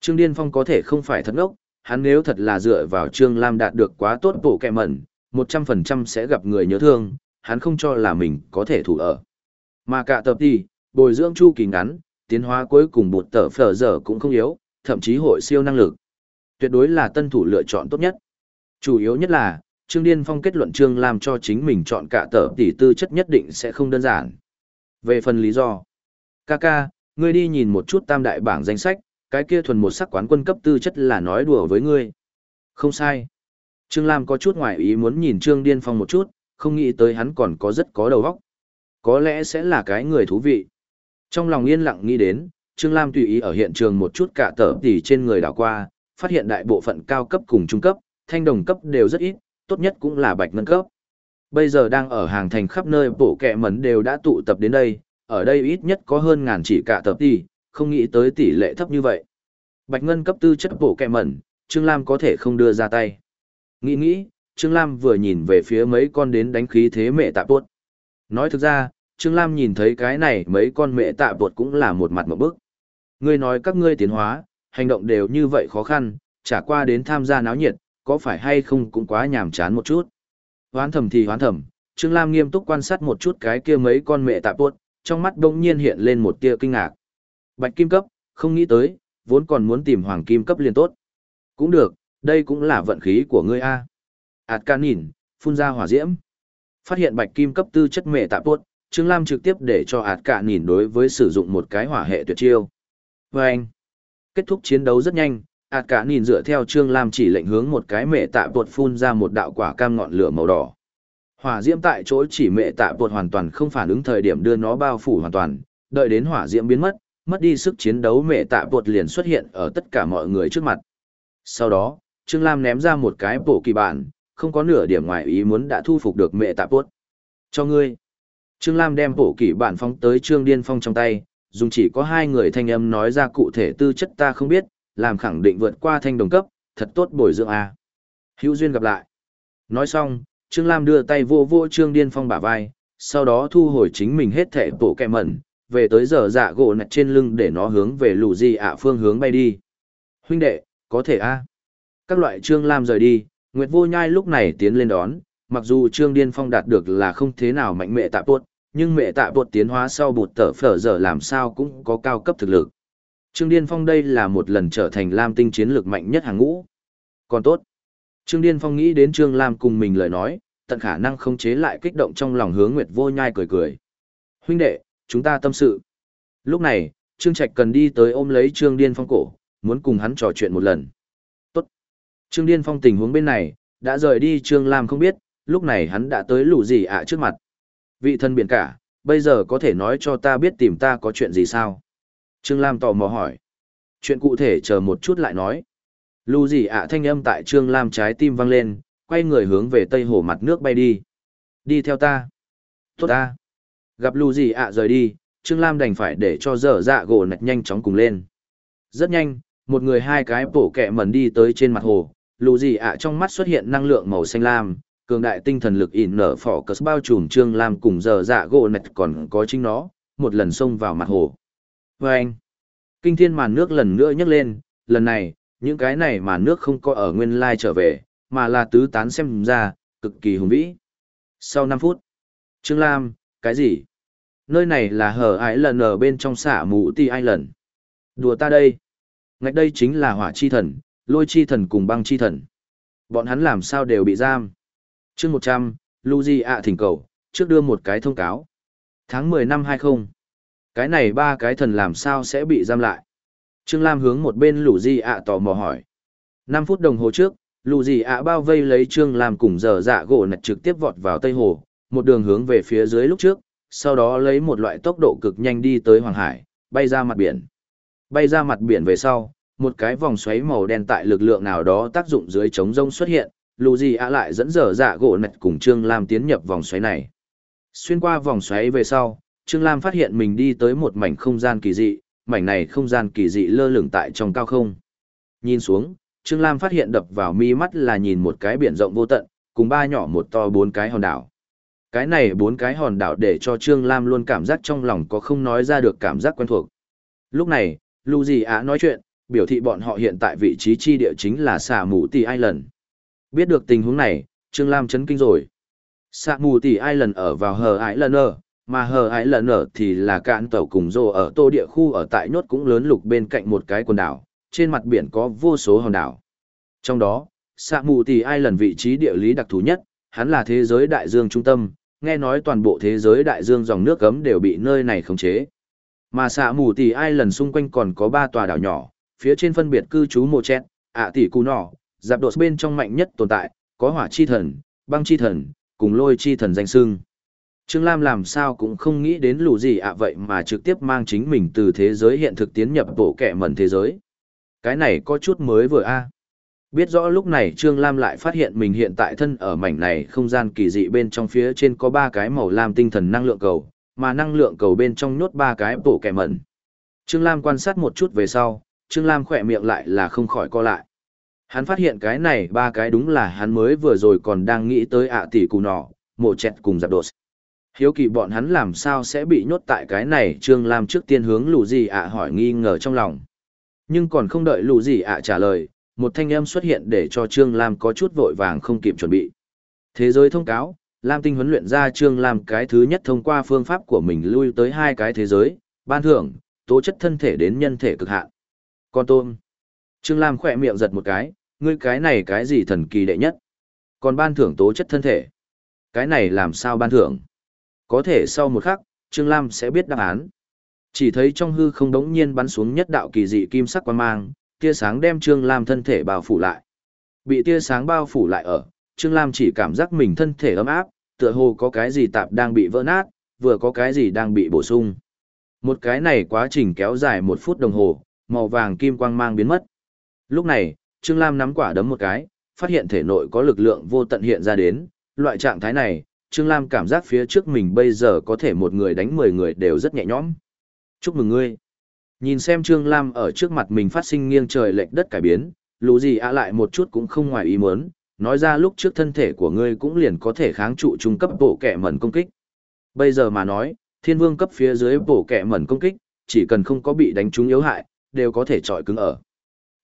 Trương Điên Phong có thể không phải thật ngốc, hắn nếu thật là dựa vào Trương Lam đạt được quá tốt bộ kẹ mẩn, 100% sẽ gặp người nhớ thương, hắn không cho là mình có thể thủ ở. Mà cả tập đi, bồi dưỡng chu kỳ ngắn, tiến hóa cuối cùng bột tở phở giờ cũng không yếu, thậm chí hội siêu năng lực. Tuyệt đối là tân thủ lựa chọn tốt nhất. Chủ yếu nhất là, Trương Điên Phong kết luận Trương Lam cho chính mình chọn cả tờ tỷ tư chất nhất định sẽ không đơn giản. Về phần lý do, Kaka, ngươi đi nhìn một chút tam đại bảng danh sách, cái kia thuần một sắc quán quân cấp tư chất là nói đùa với ngươi. Không sai. Trương Lam có chút ngoài ý muốn nhìn Trương Điên Phong một chút, không nghĩ tới hắn còn có rất có đầu óc. Có lẽ sẽ là cái người thú vị. Trong lòng yên lặng nghĩ đến, Trương Lam tùy ý ở hiện trường một chút cả tờ tỉ trên người đảo qua, phát hiện đại bộ phận cao cấp cùng trung cấp, thanh đồng cấp đều rất ít, tốt nhất cũng là bạch ngân cấp. Bây giờ đang ở hàng thành khắp nơi bộ kẹ mấn đều đã tụ tập đến đây, ở đây ít nhất có hơn ngàn chỉ cả tập tỷ, không nghĩ tới tỷ lệ thấp như vậy. Bạch ngân cấp tư chất bộ kẹ mẩn, Trương Lam có thể không đưa ra tay. Nghĩ nghĩ, Trương Lam vừa nhìn về phía mấy con đến đánh khí thế mẹ tạ bột. Nói thực ra, Trương Lam nhìn thấy cái này mấy con mẹ tạ bột cũng là một mặt một bức. Ngươi nói các ngươi tiến hóa, hành động đều như vậy khó khăn, trả qua đến tham gia náo nhiệt, có phải hay không cũng quá nhàm chán một chút. Hoán thầm thì hoán thầm, Trương Lam nghiêm túc quan sát một chút cái kia mấy con mẹ tạ bột, trong mắt đông nhiên hiện lên một tia kinh ngạc. Bạch kim cấp, không nghĩ tới, vốn còn muốn tìm hoàng kim cấp liền tốt. Cũng được, đây cũng là vận khí của ngươi a. Ảt ca nhìn, phun ra hỏa diễm. Phát hiện bạch kim cấp tư chất mệ tạ tuốt Trương Lam trực tiếp để cho ạt cả nhìn đối với sử dụng một cái hỏa hệ tuyệt chiêu. Và anh, kết thúc chiến đấu rất nhanh, ạt cả nhìn dựa theo Trương Lam chỉ lệnh hướng một cái mệ tạ tuốt phun ra một đạo quả cam ngọn lửa màu đỏ. Hỏa diễm tại chỗ chỉ mẹ tạ bột hoàn toàn không phản ứng thời điểm đưa nó bao phủ hoàn toàn, đợi đến hỏa diễm biến mất, mất đi sức chiến đấu mẹ tạ bột liền xuất hiện ở tất cả mọi người trước mặt. Sau đó, Trương Lam ném ra một cái bộ kỳ bản, không có nửa điểm ngoài ý muốn đã thu phục được mẹ tạ bột. Cho ngươi. Trương Lam đem bộ kỳ bản phóng tới Trương Điên Phong trong tay, dùng chỉ có hai người thanh âm nói ra cụ thể tư chất ta không biết, làm khẳng định vượt qua thanh đồng cấp, thật tốt bồi dưỡng a. Hữu duyên gặp lại. Nói xong, Trương Lam đưa tay vô vô Trương Điên Phong bả vai, sau đó thu hồi chính mình hết thể bộ kẹ mẩn, về tới giờ dạ gỗ nạch trên lưng để nó hướng về lù di ạ phương hướng bay đi. Huynh đệ, có thể a Các loại Trương Lam rời đi, Nguyệt Vô Nhai lúc này tiến lên đón, mặc dù Trương Điên Phong đạt được là không thế nào mạnh mẽ tạ tuột, nhưng mẹ tạ tuột tiến hóa sau bụt tở phở giờ làm sao cũng có cao cấp thực lực. Trương Điên Phong đây là một lần trở thành Lam tinh chiến lược mạnh nhất hàng ngũ. Còn tốt. Trương Điên Phong nghĩ đến Trương Lam cùng mình lời nói, tận khả năng không chế lại kích động trong lòng hướng Nguyệt Vô Nhai cười cười. Huynh đệ, chúng ta tâm sự. Lúc này, Trương Trạch cần đi tới ôm lấy Trương Điên Phong cổ, muốn cùng hắn trò chuyện một lần. Tốt. Trương Điên Phong tình huống bên này, đã rời đi Trương Lam không biết, lúc này hắn đã tới lũ gì ạ trước mặt. Vị thân biển cả, bây giờ có thể nói cho ta biết tìm ta có chuyện gì sao? Trương Lam tò mò hỏi. Chuyện cụ thể chờ một chút lại nói. Lù gì ạ thanh âm tại Trương Lam trái tim vang lên, quay người hướng về tây hồ mặt nước bay đi. Đi theo ta. Tốt ta. Gặp lù gì ạ rời đi, Trương Lam đành phải để cho dở dạ gỗ nạch nhanh chóng cùng lên. Rất nhanh, một người hai cái bổ kẹ mẩn đi tới trên mặt hồ, lù gì ạ trong mắt xuất hiện năng lượng màu xanh lam, cường đại tinh thần lực ỉn nở phỏ cất bao trùm Trương Lam cùng dở dạ gỗ nạch còn có chính nó, một lần xông vào mặt hồ. Và anh, kinh thiên màn nước lần nữa nhấc lên, lần này, những cái này mà nước không có ở nguyên lai trở về, mà là tứ tán xem ra, cực kỳ hùng vĩ. Sau 5 phút, Trương Lam, cái gì? Nơi này là hở ái lần ở bên trong xả mũ ti ai lần. Đùa ta đây. Ngạch đây chính là hỏa chi thần, lôi chi thần cùng băng chi thần. Bọn hắn làm sao đều bị giam. chương 100, Luigi ạ thỉnh cầu, trước đưa một cái thông cáo. Tháng 10 năm 20. Cái này ba cái thần làm sao sẽ bị giam lại? Trương Lam hướng một bên lũ di ạ tò mò hỏi. 5 phút đồng hồ trước, lũ di ạ bao vây lấy Trương Lam cùng giờ dạ gỗ nạch trực tiếp vọt vào Tây Hồ, một đường hướng về phía dưới lúc trước, sau đó lấy một loại tốc độ cực nhanh đi tới Hoàng Hải, bay ra mặt biển. Bay ra mặt biển về sau, một cái vòng xoáy màu đen tại lực lượng nào đó tác dụng dưới chống rông xuất hiện, lù gì ạ lại dẫn dở dạ gỗ nạch cùng Trương Lam tiến nhập vòng xoáy này. Xuyên qua vòng xoáy về sau, Trương Lam phát hiện mình đi tới một mảnh không gian kỳ dị, mảnh này không gian kỳ dị lơ lửng tại trong cao không. Nhìn xuống, Trương Lam phát hiện đập vào mi mắt là nhìn một cái biển rộng vô tận, cùng ba nhỏ một to bốn cái hòn đảo. Cái này bốn cái hòn đảo để cho Trương Lam luôn cảm giác trong lòng có không nói ra được cảm giác quen thuộc. Lúc này, Lưu Dì Á nói chuyện, biểu thị bọn họ hiện tại vị trí chi địa chính là xà mù tỷ Island. Biết được tình huống này, Trương Lam chấn kinh rồi. Xà mù tỷ Island ở vào hờ ái lần ở, mà hờ ái lần ở thì là cạn tàu cùng rô ở tô địa khu ở tại nhốt cũng lớn lục bên cạnh một cái quần đảo, trên mặt biển có vô số hòn đảo. Trong đó, xạ mù thì ai lần vị trí địa lý đặc thù nhất, hắn là thế giới đại dương trung tâm, nghe nói toàn bộ thế giới đại dương dòng nước cấm đều bị nơi này khống chế. Mà xạ mù thì ai lần xung quanh còn có ba tòa đảo nhỏ, phía trên phân biệt cư trú mộ chẹt, ạ tỷ cù nỏ, dạp đột bên trong mạnh nhất tồn tại, có hỏa chi thần, băng chi thần, cùng lôi chi thần danh sưng. Trương Lam làm sao cũng không nghĩ đến lù gì ạ vậy mà trực tiếp mang chính mình từ thế giới hiện thực tiến nhập bộ kẻ mẩn thế giới. Cái này có chút mới vừa a Biết rõ lúc này Trương Lam lại phát hiện mình hiện tại thân ở mảnh này không gian kỳ dị bên trong phía trên có ba cái màu lam tinh thần năng lượng cầu, mà năng lượng cầu bên trong nhốt ba cái bộ kẻ mẩn. Trương Lam quan sát một chút về sau, Trương Lam khỏe miệng lại là không khỏi co lại. Hắn phát hiện cái này ba cái đúng là hắn mới vừa rồi còn đang nghĩ tới ạ tỷ cù nọ, mộ chẹt cùng giặc đột. Hiếu kỳ bọn hắn làm sao sẽ bị nhốt tại cái này Trương Lam trước tiên hướng lù gì ạ hỏi nghi ngờ trong lòng. Nhưng còn không đợi lù gì ạ trả lời, một thanh âm xuất hiện để cho Trương Lam có chút vội vàng không kịp chuẩn bị. Thế giới thông cáo, Lam Tinh huấn luyện ra Trương Lam cái thứ nhất thông qua phương pháp của mình lui tới hai cái thế giới, ban thưởng, tố chất thân thể đến nhân thể cực hạn. Con tôm. Trương Lam khỏe miệng giật một cái, ngươi cái này cái gì thần kỳ đệ nhất. Còn ban thưởng tố chất thân thể. Cái này làm sao ban thưởng? Có thể sau một khắc, Trương Lam sẽ biết đáp án. Chỉ thấy trong hư không đống nhiên bắn xuống nhất đạo kỳ dị kim sắc quan mang, tia sáng đem Trương Lam thân thể bao phủ lại. Bị tia sáng bao phủ lại ở, Trương Lam chỉ cảm giác mình thân thể ấm áp, tựa hồ có cái gì tạp đang bị vỡ nát, vừa có cái gì đang bị bổ sung. Một cái này quá trình kéo dài một phút đồng hồ, màu vàng kim quang mang biến mất. Lúc này, Trương Lam nắm quả đấm một cái, phát hiện thể nội có lực lượng vô tận hiện ra đến, loại trạng thái này, Trương Lam cảm giác phía trước mình bây giờ có thể một người đánh 10 người đều rất nhẹ nhõm. Chúc mừng ngươi. Nhìn xem Trương Lam ở trước mặt mình phát sinh nghiêng trời lệch đất cải biến, lũ gì ạ lại một chút cũng không ngoài ý muốn, nói ra lúc trước thân thể của ngươi cũng liền có thể kháng trụ trung cấp bộ kẻ mẩn công kích. Bây giờ mà nói, thiên vương cấp phía dưới bộ kẻ mẩn công kích, chỉ cần không có bị đánh trúng yếu hại, đều có thể trọi cứng ở.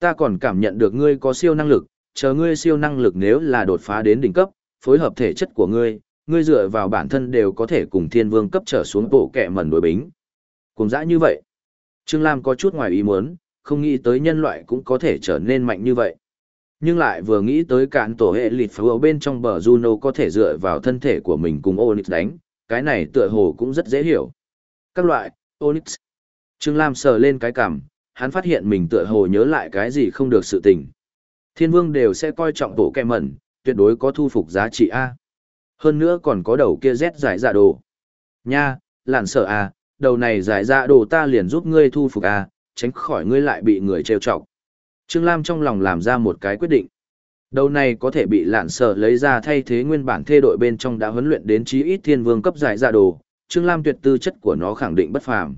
Ta còn cảm nhận được ngươi có siêu năng lực, chờ ngươi siêu năng lực nếu là đột phá đến đỉnh cấp, phối hợp thể chất của ngươi, ngươi dựa vào bản thân đều có thể cùng thiên vương cấp trở xuống bộ kẻ mẩn đối bính. Cùng dã như vậy. Trương Lam có chút ngoài ý muốn, không nghĩ tới nhân loại cũng có thể trở nên mạnh như vậy. Nhưng lại vừa nghĩ tới cạn tổ hệ lịt phá bên trong bờ Juno có thể dựa vào thân thể của mình cùng Onyx đánh, cái này tựa hồ cũng rất dễ hiểu. Các loại, Onyx. Trương Lam sờ lên cái cằm, hắn phát hiện mình tựa hồ nhớ lại cái gì không được sự tình. Thiên vương đều sẽ coi trọng bộ kẹ mẩn, tuyệt đối có thu phục giá trị A. Hơn nữa còn có đầu kia rét giải dạ đồ. Nha, lạn sợ à đầu này giải dạ đồ ta liền giúp ngươi thu phục A, tránh khỏi ngươi lại bị người trêu chọc. Trương Lam trong lòng làm ra một cái quyết định. Đầu này có thể bị lạn sợ lấy ra thay thế nguyên bản thê đội bên trong đã huấn luyện đến chí ít thiên vương cấp giải dạ đồ, Trương Lam tuyệt tư chất của nó khẳng định bất phàm.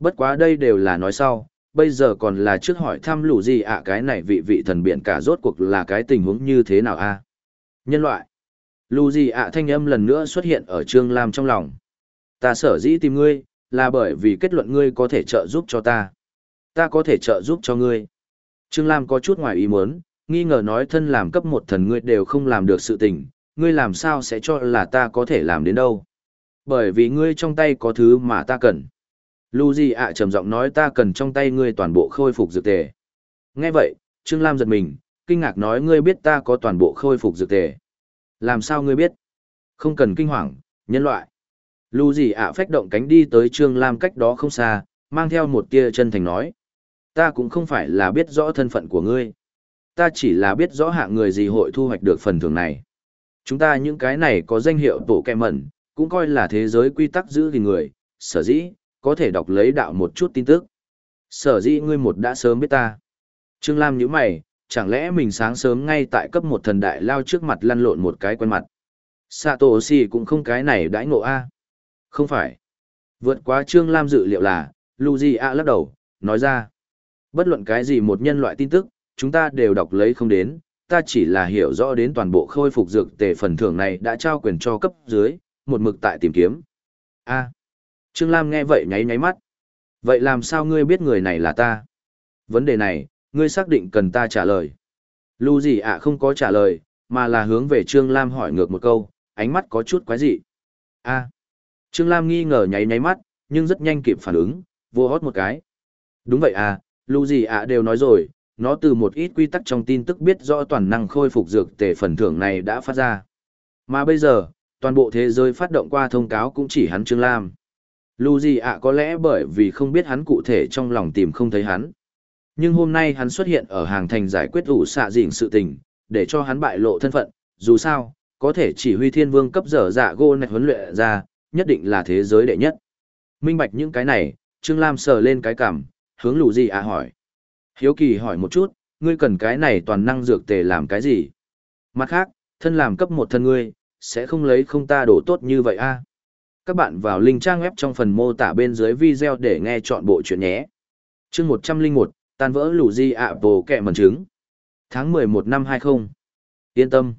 Bất quá đây đều là nói sau, bây giờ còn là trước hỏi thăm lũ gì ạ cái này vị vị thần biển cả rốt cuộc là cái tình huống như thế nào a Nhân loại. Lù gì ạ thanh âm lần nữa xuất hiện ở Trương Lam trong lòng. Ta sở dĩ tìm ngươi, là bởi vì kết luận ngươi có thể trợ giúp cho ta. Ta có thể trợ giúp cho ngươi. Trương Lam có chút ngoài ý muốn, nghi ngờ nói thân làm cấp một thần ngươi đều không làm được sự tình, ngươi làm sao sẽ cho là ta có thể làm đến đâu. Bởi vì ngươi trong tay có thứ mà ta cần. Lu Di ạ trầm giọng nói ta cần trong tay ngươi toàn bộ khôi phục dược tề. Nghe vậy, Trương Lam giật mình, kinh ngạc nói ngươi biết ta có toàn bộ khôi phục dược tề. Làm sao ngươi biết? Không cần kinh hoàng, nhân loại. Lu gì ạ phách động cánh đi tới Trương Lam cách đó không xa, mang theo một tia chân thành nói. Ta cũng không phải là biết rõ thân phận của ngươi. Ta chỉ là biết rõ hạng người gì hội thu hoạch được phần thưởng này. Chúng ta những cái này có danh hiệu tổ kẹ mẩn, cũng coi là thế giới quy tắc giữ gìn người, sở dĩ, có thể đọc lấy đạo một chút tin tức. Sở dĩ ngươi một đã sớm biết ta. Trương Lam nhíu mày, chẳng lẽ mình sáng sớm ngay tại cấp một thần đại lao trước mặt lăn lộn một cái quen mặt. Satoshi cũng không cái này đãi ngộ A. Không phải. Vượt quá Trương Lam dự liệu là, Luigi A lắc đầu, nói ra. Bất luận cái gì một nhân loại tin tức, chúng ta đều đọc lấy không đến, ta chỉ là hiểu rõ đến toàn bộ khôi phục dược tề phần thưởng này đã trao quyền cho cấp dưới, một mực tại tìm kiếm. A. Trương Lam nghe vậy nháy nháy mắt. Vậy làm sao ngươi biết người này là ta? Vấn đề này, ngươi xác định cần ta trả lời. Lưu gì ạ không có trả lời, mà là hướng về Trương Lam hỏi ngược một câu, ánh mắt có chút quái dị. a Trương Lam nghi ngờ nháy nháy mắt, nhưng rất nhanh kịp phản ứng, vô hót một cái. Đúng vậy à, Lưu gì ạ đều nói rồi, nó từ một ít quy tắc trong tin tức biết rõ toàn năng khôi phục dược tề phần thưởng này đã phát ra. Mà bây giờ, toàn bộ thế giới phát động qua thông cáo cũng chỉ hắn Trương Lam. Lù gì ạ có lẽ bởi vì không biết hắn cụ thể trong lòng tìm không thấy hắn. Nhưng hôm nay hắn xuất hiện ở hàng thành giải quyết ủ xạ dịnh sự tình, để cho hắn bại lộ thân phận, dù sao, có thể chỉ huy thiên vương cấp dở dạ gô này huấn luyện ra, nhất định là thế giới đệ nhất. Minh bạch những cái này, Trương Lam sờ lên cái cằm, hướng lù gì à hỏi. Hiếu kỳ hỏi một chút, ngươi cần cái này toàn năng dược tề làm cái gì? Mặt khác, thân làm cấp một thân ngươi, sẽ không lấy không ta đổ tốt như vậy a Các bạn vào link trang web trong phần mô tả bên dưới video để nghe chọn bộ chuyện nhé. chương một trăm linh một tan vỡ lù di ạ bồ kẹ mần trứng. Tháng mười một năm hai 20. Yên tâm.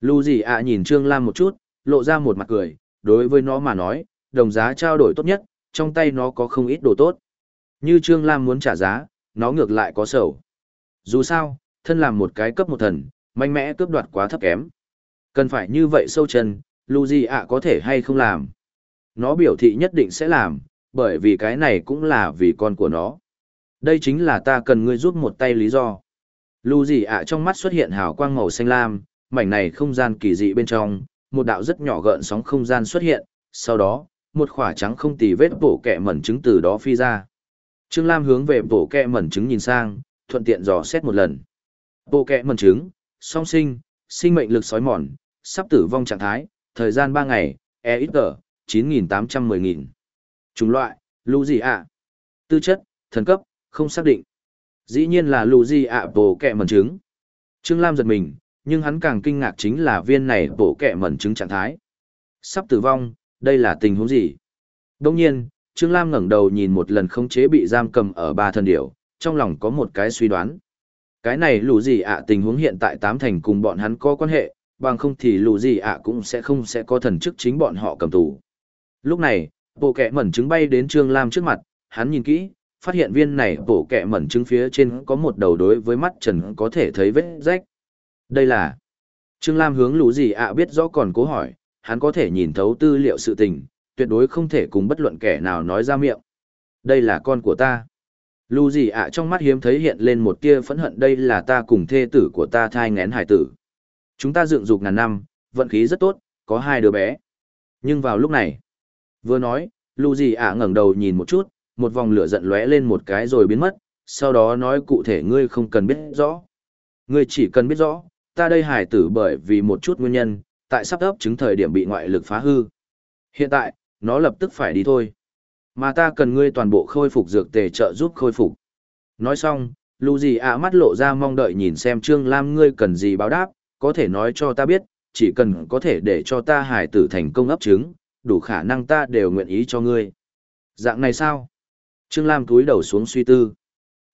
Lù di ạ nhìn Trương Lam một chút, lộ ra một mặt cười, đối với nó mà nói, đồng giá trao đổi tốt nhất, trong tay nó có không ít đồ tốt. Như Trương Lam muốn trả giá, nó ngược lại có sầu. Dù sao, thân làm một cái cấp một thần, mạnh mẽ cướp đoạt quá thấp kém. Cần phải như vậy sâu chân, Luigi ạ có thể hay không làm. Nó biểu thị nhất định sẽ làm, bởi vì cái này cũng là vì con của nó. Đây chính là ta cần ngươi giúp một tay lý do. Luigi ạ trong mắt xuất hiện hào quang màu xanh lam, mảnh này không gian kỳ dị bên trong, một đạo rất nhỏ gợn sóng không gian xuất hiện, sau đó, một khỏa trắng không tì vết bổ kẹ mẩn trứng từ đó phi ra. Trương Lam hướng về bổ kẹ mẩn trứng nhìn sang, thuận tiện dò xét một lần. Bổ kẹ mẩn trứng, song sinh, sinh mệnh lực sói mòn, sắp tử vong trạng thái, thời gian 3 ngày, e ít tờ, 9.810.000. Chủng loại, lũ gì ạ? Tư chất, thần cấp, không xác định. Dĩ nhiên là lù gì ạ bộ kẹ mẩn trứng. Trương Lam giật mình, nhưng hắn càng kinh ngạc chính là viên này bộ kẹ mẩn trứng trạng thái. Sắp tử vong, đây là tình huống gì? Đông nhiên, Trương Lam ngẩng đầu nhìn một lần khống chế bị giam cầm ở ba thần điểu, trong lòng có một cái suy đoán. Cái này lù gì ạ tình huống hiện tại tám thành cùng bọn hắn có quan hệ, bằng không thì lù gì ạ cũng sẽ không sẽ có thần chức chính bọn họ cầm tù. Lúc này, bộ kẹ mẩn trứng bay đến Trương Lam trước mặt, hắn nhìn kỹ, phát hiện viên này bổ kẹ mẩn trứng phía trên có một đầu đối với mắt trần có thể thấy vết rách. Đây là... Trương Lam hướng lũ gì ạ biết rõ còn cố hỏi, hắn có thể nhìn thấu tư liệu sự tình, tuyệt đối không thể cùng bất luận kẻ nào nói ra miệng. Đây là con của ta. Lù gì ạ trong mắt hiếm thấy hiện lên một tia phẫn hận đây là ta cùng thê tử của ta thai ngén hải tử. Chúng ta dựng dục ngàn năm, vận khí rất tốt, có hai đứa bé. Nhưng vào lúc này, vừa nói, lù gì ạ ngẩng đầu nhìn một chút, một vòng lửa giận lóe lên một cái rồi biến mất, sau đó nói cụ thể ngươi không cần biết rõ. Ngươi chỉ cần biết rõ, ta đây hải tử bởi vì một chút nguyên nhân, tại sắp ấp chứng thời điểm bị ngoại lực phá hư. Hiện tại, nó lập tức phải đi thôi. Mà ta cần ngươi toàn bộ khôi phục dược tề trợ giúp khôi phục. Nói xong, lù gì ạ mắt lộ ra mong đợi nhìn xem Trương Lam ngươi cần gì báo đáp, có thể nói cho ta biết, chỉ cần có thể để cho ta hải tử thành công ấp trứng, đủ khả năng ta đều nguyện ý cho ngươi. Dạng này sao? Trương Lam cúi đầu xuống suy tư.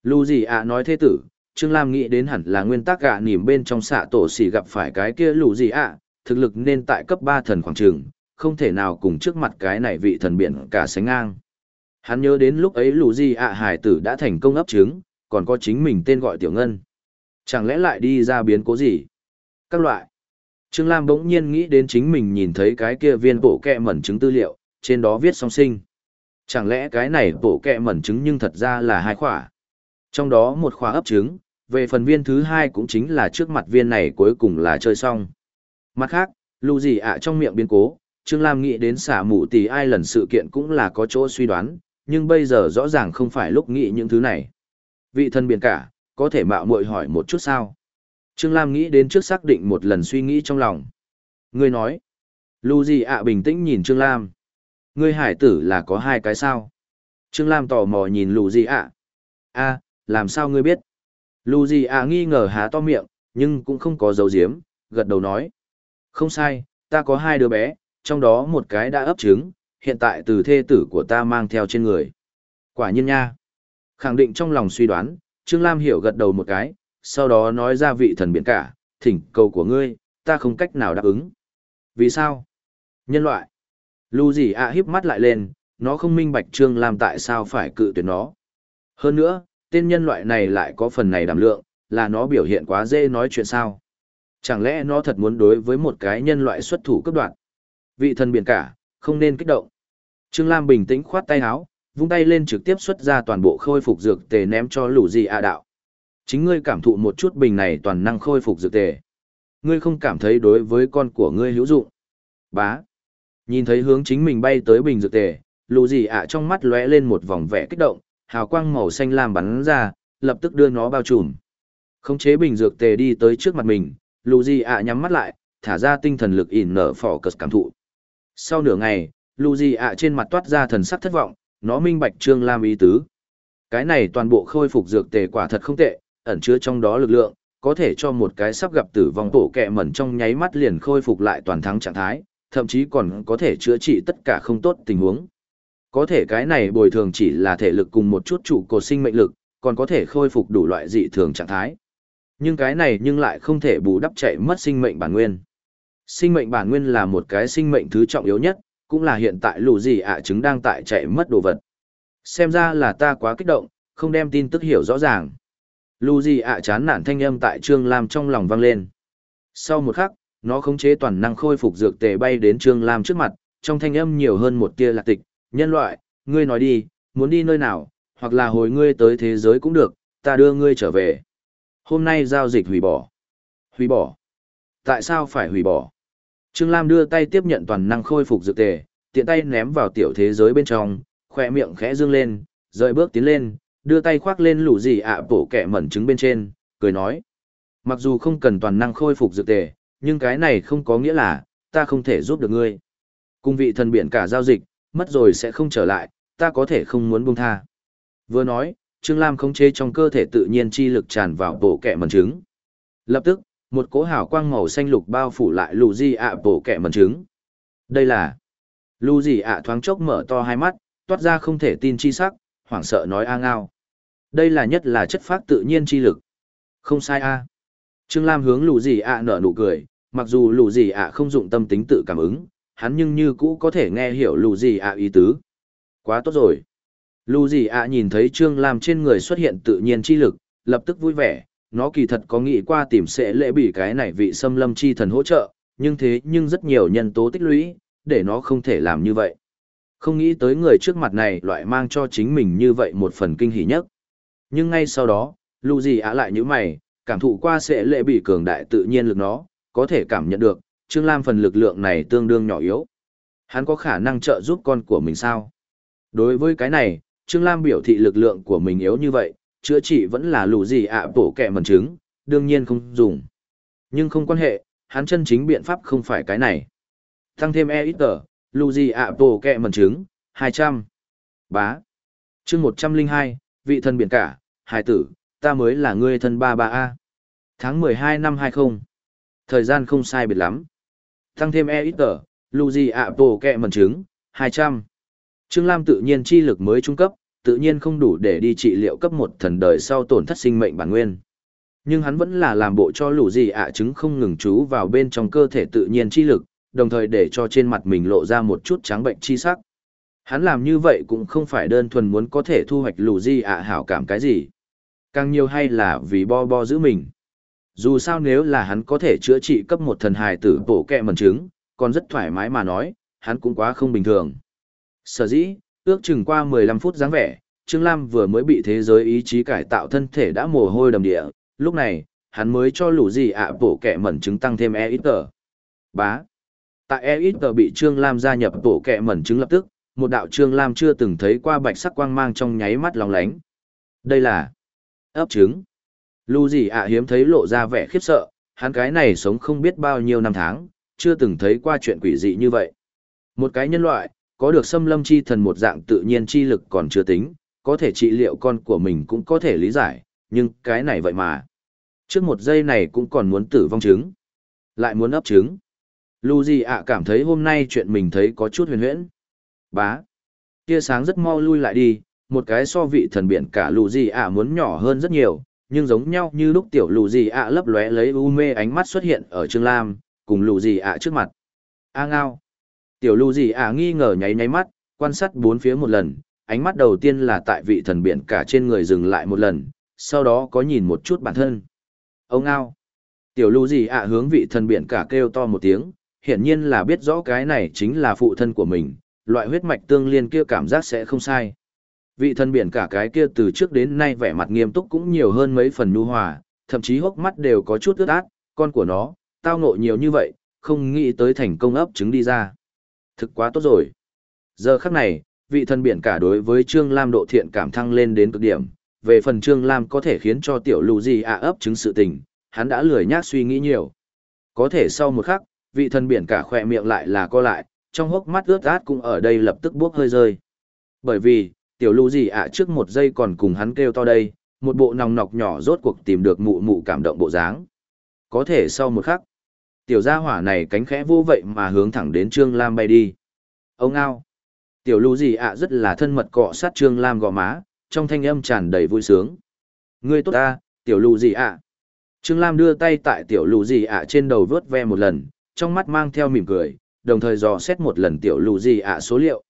Lu gì ạ nói thế tử, Trương Lam nghĩ đến hẳn là nguyên tắc gạ nỉm bên trong xạ tổ xỉ gặp phải cái kia lù gì ạ, thực lực nên tại cấp 3 thần khoảng trường, không thể nào cùng trước mặt cái này vị thần biển cả sánh ngang. Hắn nhớ đến lúc ấy lù gì ạ hải tử đã thành công ấp trứng, còn có chính mình tên gọi tiểu ngân. Chẳng lẽ lại đi ra biến cố gì? Các loại. Trương Lam bỗng nhiên nghĩ đến chính mình nhìn thấy cái kia viên bộ kẹ mẩn trứng tư liệu, trên đó viết song sinh. Chẳng lẽ cái này bộ kẹ mẩn trứng nhưng thật ra là hai khỏa. Trong đó một khóa ấp trứng, về phần viên thứ hai cũng chính là trước mặt viên này cuối cùng là chơi xong. Mặt khác, lù gì ạ trong miệng biến cố, Trương Lam nghĩ đến xả mù tỷ ai lần sự kiện cũng là có chỗ suy đoán, nhưng bây giờ rõ ràng không phải lúc nghĩ những thứ này. Vị thân biển cả, có thể mạo muội hỏi một chút sao? Trương Lam nghĩ đến trước xác định một lần suy nghĩ trong lòng. Ngươi nói, lưu gì ạ bình tĩnh nhìn Trương Lam. Ngươi hải tử là có hai cái sao? Trương Lam tò mò nhìn lù gì ạ. a làm sao ngươi biết? Lù gì ạ nghi ngờ há to miệng, nhưng cũng không có dấu diếm, gật đầu nói. Không sai, ta có hai đứa bé, trong đó một cái đã ấp trứng, hiện tại từ thê tử của ta mang theo trên người. Quả nhiên nha. Khẳng định trong lòng suy đoán, Trương Lam hiểu gật đầu một cái, sau đó nói ra vị thần biển cả, thỉnh cầu của ngươi, ta không cách nào đáp ứng. Vì sao? Nhân loại. Lưu gì ạ à mắt lại lên, nó không minh bạch Trương Lam tại sao phải cự tuyệt nó. Hơn nữa, tên nhân loại này lại có phần này đảm lượng, là nó biểu hiện quá dễ nói chuyện sao. Chẳng lẽ nó thật muốn đối với một cái nhân loại xuất thủ cấp đoạn? Vị thần biển cả, không nên kích động. Trương Lam bình tĩnh khoát tay áo, vung tay lên trực tiếp xuất ra toàn bộ khôi phục dược tề ném cho lũ gì ạ đạo. Chính ngươi cảm thụ một chút bình này toàn năng khôi phục dược tề. Ngươi không cảm thấy đối với con của ngươi hữu dụng. Bá. Nhìn thấy hướng chính mình bay tới bình dược tề, lù gì ạ trong mắt lóe lên một vòng vẻ kích động, hào quang màu xanh lam bắn ra, lập tức đưa nó bao trùm. Khống chế bình dược tề đi tới trước mặt mình, lù gì ạ nhắm mắt lại, thả ra tinh thần lực ỉn nở phỏ cờ cảm thụ. Sau nửa ngày, lù gì ạ trên mặt toát ra thần sắc thất vọng, nó minh bạch trương lam ý tứ. Cái này toàn bộ khôi phục dược tề quả thật không tệ, ẩn chứa trong đó lực lượng, có thể cho một cái sắp gặp tử vong tổ kẹ mẩn trong nháy mắt liền khôi phục lại toàn thắng trạng thái, thậm chí còn có thể chữa trị tất cả không tốt tình huống. Có thể cái này bồi thường chỉ là thể lực cùng một chút trụ cột sinh mệnh lực, còn có thể khôi phục đủ loại dị thường trạng thái. Nhưng cái này nhưng lại không thể bù đắp chạy mất sinh mệnh bản nguyên. Sinh mệnh bản nguyên là một cái sinh mệnh thứ trọng yếu nhất, cũng là hiện tại lù gì ạ chứng đang tại chạy mất đồ vật. Xem ra là ta quá kích động, không đem tin tức hiểu rõ ràng. Lù gì ạ chán nản thanh âm tại Trương Lam trong lòng vang lên. Sau một khắc, nó khống chế toàn năng khôi phục dược tề bay đến Trương Lam trước mặt, trong thanh âm nhiều hơn một tia lạc tịch, nhân loại, ngươi nói đi, muốn đi nơi nào, hoặc là hồi ngươi tới thế giới cũng được, ta đưa ngươi trở về. Hôm nay giao dịch hủy bỏ. Hủy bỏ. Tại sao phải hủy bỏ? Trương Lam đưa tay tiếp nhận toàn năng khôi phục dược tề, tiện tay ném vào tiểu thế giới bên trong, khỏe miệng khẽ dương lên, rời bước tiến lên, đưa tay khoác lên lũ gì ạ bổ kẻ mẩn trứng bên trên, cười nói. Mặc dù không cần toàn năng khôi phục dược tề, nhưng cái này không có nghĩa là, ta không thể giúp được ngươi. cùng vị thần biển cả giao dịch, mất rồi sẽ không trở lại, ta có thể không muốn buông tha. Vừa nói, Trương Lam khống chế trong cơ thể tự nhiên chi lực tràn vào bộ kẹ mần trứng. Lập tức, một cỗ hào quang màu xanh lục bao phủ lại lù di ạ bộ kẹ mần trứng. Đây là... Lù di ạ thoáng chốc mở to hai mắt, toát ra không thể tin chi sắc, hoảng sợ nói a ngao. Đây là nhất là chất phát tự nhiên chi lực. Không sai a. Trương Lam hướng lù di ạ nở nụ cười, mặc dù lù gì ạ không dụng tâm tính tự cảm ứng, hắn nhưng như cũ có thể nghe hiểu lù gì ạ ý tứ. Quá tốt rồi. Lù gì ạ nhìn thấy Trương Lam trên người xuất hiện tự nhiên chi lực, lập tức vui vẻ, nó kỳ thật có nghĩ qua tìm sẽ lễ bị cái này vị xâm lâm chi thần hỗ trợ, nhưng thế nhưng rất nhiều nhân tố tích lũy, để nó không thể làm như vậy. Không nghĩ tới người trước mặt này loại mang cho chính mình như vậy một phần kinh hỉ nhất. Nhưng ngay sau đó, lù gì ạ lại nhữ mày, cảm thụ qua sẽ lễ bị cường đại tự nhiên lực nó, có thể cảm nhận được, Trương Lam phần lực lượng này tương đương nhỏ yếu. Hắn có khả năng trợ giúp con của mình sao? Đối với cái này, Trương Lam biểu thị lực lượng của mình yếu như vậy, chữa trị vẫn là lù gì ạ bổ kẹ mần trứng, đương nhiên không dùng. Nhưng không quan hệ, hắn chân chính biện pháp không phải cái này. Tăng thêm e ít tờ, lù gì ạ bổ kẹ mần trứng, 200. Bá. chương 102, vị thân biển cả, hài tử, ta mới là ngươi thân ba ba a Tháng 12 năm 20. Thời gian không sai biệt lắm. Tăng thêm e ít tờ, lù gì ạ bổ kẹ mần trứng, 200. Trương Lam tự nhiên chi lực mới trung cấp, tự nhiên không đủ để đi trị liệu cấp một thần đời sau tổn thất sinh mệnh bản nguyên. Nhưng hắn vẫn là làm bộ cho lũ gì ạ chứng không ngừng trú vào bên trong cơ thể tự nhiên chi lực, đồng thời để cho trên mặt mình lộ ra một chút trắng bệnh chi sắc. Hắn làm như vậy cũng không phải đơn thuần muốn có thể thu hoạch lũ gì ạ hảo cảm cái gì. Càng nhiều hay là vì bo bo giữ mình. Dù sao nếu là hắn có thể chữa trị cấp một thần hài tử bổ kẹ mần trứng, còn rất thoải mái mà nói, hắn cũng quá không bình thường. Sở dĩ, ước chừng qua 15 phút dáng vẻ, Trương Lam vừa mới bị thế giới ý chí cải tạo thân thể đã mồ hôi đầm địa, lúc này, hắn mới cho lũ gì ạ bổ kẹ mẩn trứng tăng thêm e ít tờ. Bá. Tại e ít tờ bị Trương Lam gia nhập bổ kẹ mẩn trứng lập tức, một đạo Trương Lam chưa từng thấy qua bạch sắc quang mang trong nháy mắt lòng lánh. Đây là ấp trứng. Lu gì ạ hiếm thấy lộ ra vẻ khiếp sợ, hắn cái này sống không biết bao nhiêu năm tháng, chưa từng thấy qua chuyện quỷ dị như vậy. Một cái nhân loại, có được xâm lâm chi thần một dạng tự nhiên chi lực còn chưa tính, có thể trị liệu con của mình cũng có thể lý giải, nhưng cái này vậy mà. Trước một giây này cũng còn muốn tử vong trứng. Lại muốn ấp trứng. Lu gì ạ cảm thấy hôm nay chuyện mình thấy có chút huyền huyễn. Bá. Tia sáng rất mau lui lại đi, một cái so vị thần biển cả Lu gì ạ muốn nhỏ hơn rất nhiều, nhưng giống nhau như lúc tiểu lù gì ạ lấp lóe lấy u mê ánh mắt xuất hiện ở Trương Lam, cùng lù gì ạ trước mặt. A ngao. Tiểu lưu gì ạ nghi ngờ nháy nháy mắt, quan sát bốn phía một lần, ánh mắt đầu tiên là tại vị thần biển cả trên người dừng lại một lần, sau đó có nhìn một chút bản thân. Ông ao. Tiểu lưu gì ạ hướng vị thần biển cả kêu to một tiếng, hiển nhiên là biết rõ cái này chính là phụ thân của mình, loại huyết mạch tương liên kia cảm giác sẽ không sai. Vị thần biển cả cái kia từ trước đến nay vẻ mặt nghiêm túc cũng nhiều hơn mấy phần nhu hòa, thậm chí hốc mắt đều có chút ướt át, con của nó, tao ngộ nhiều như vậy, không nghĩ tới thành công ấp trứng đi ra. Thực quá tốt rồi. Giờ khắc này, vị thần biển cả đối với Trương Lam độ thiện cảm thăng lên đến cực điểm. Về phần Trương Lam có thể khiến cho tiểu lù gì ạ ấp trứng sự tình, hắn đã lười nhác suy nghĩ nhiều. Có thể sau một khắc, vị thần biển cả khỏe miệng lại là co lại, trong hốc mắt ướt át cũng ở đây lập tức buốc hơi rơi. Bởi vì, tiểu lù gì ạ trước một giây còn cùng hắn kêu to đây, một bộ nòng nọc nhỏ rốt cuộc tìm được mụ mụ cảm động bộ dáng. Có thể sau một khắc, tiểu gia hỏa này cánh khẽ vô vậy mà hướng thẳng đến Trương Lam bay đi. Ông ao! Tiểu lù gì ạ rất là thân mật cọ sát Trương Lam gò má, trong thanh âm tràn đầy vui sướng. Ngươi tốt ta, tiểu lù gì ạ? Trương Lam đưa tay tại tiểu lù gì ạ trên đầu vớt ve một lần, trong mắt mang theo mỉm cười, đồng thời dò xét một lần tiểu lù gì ạ số liệu.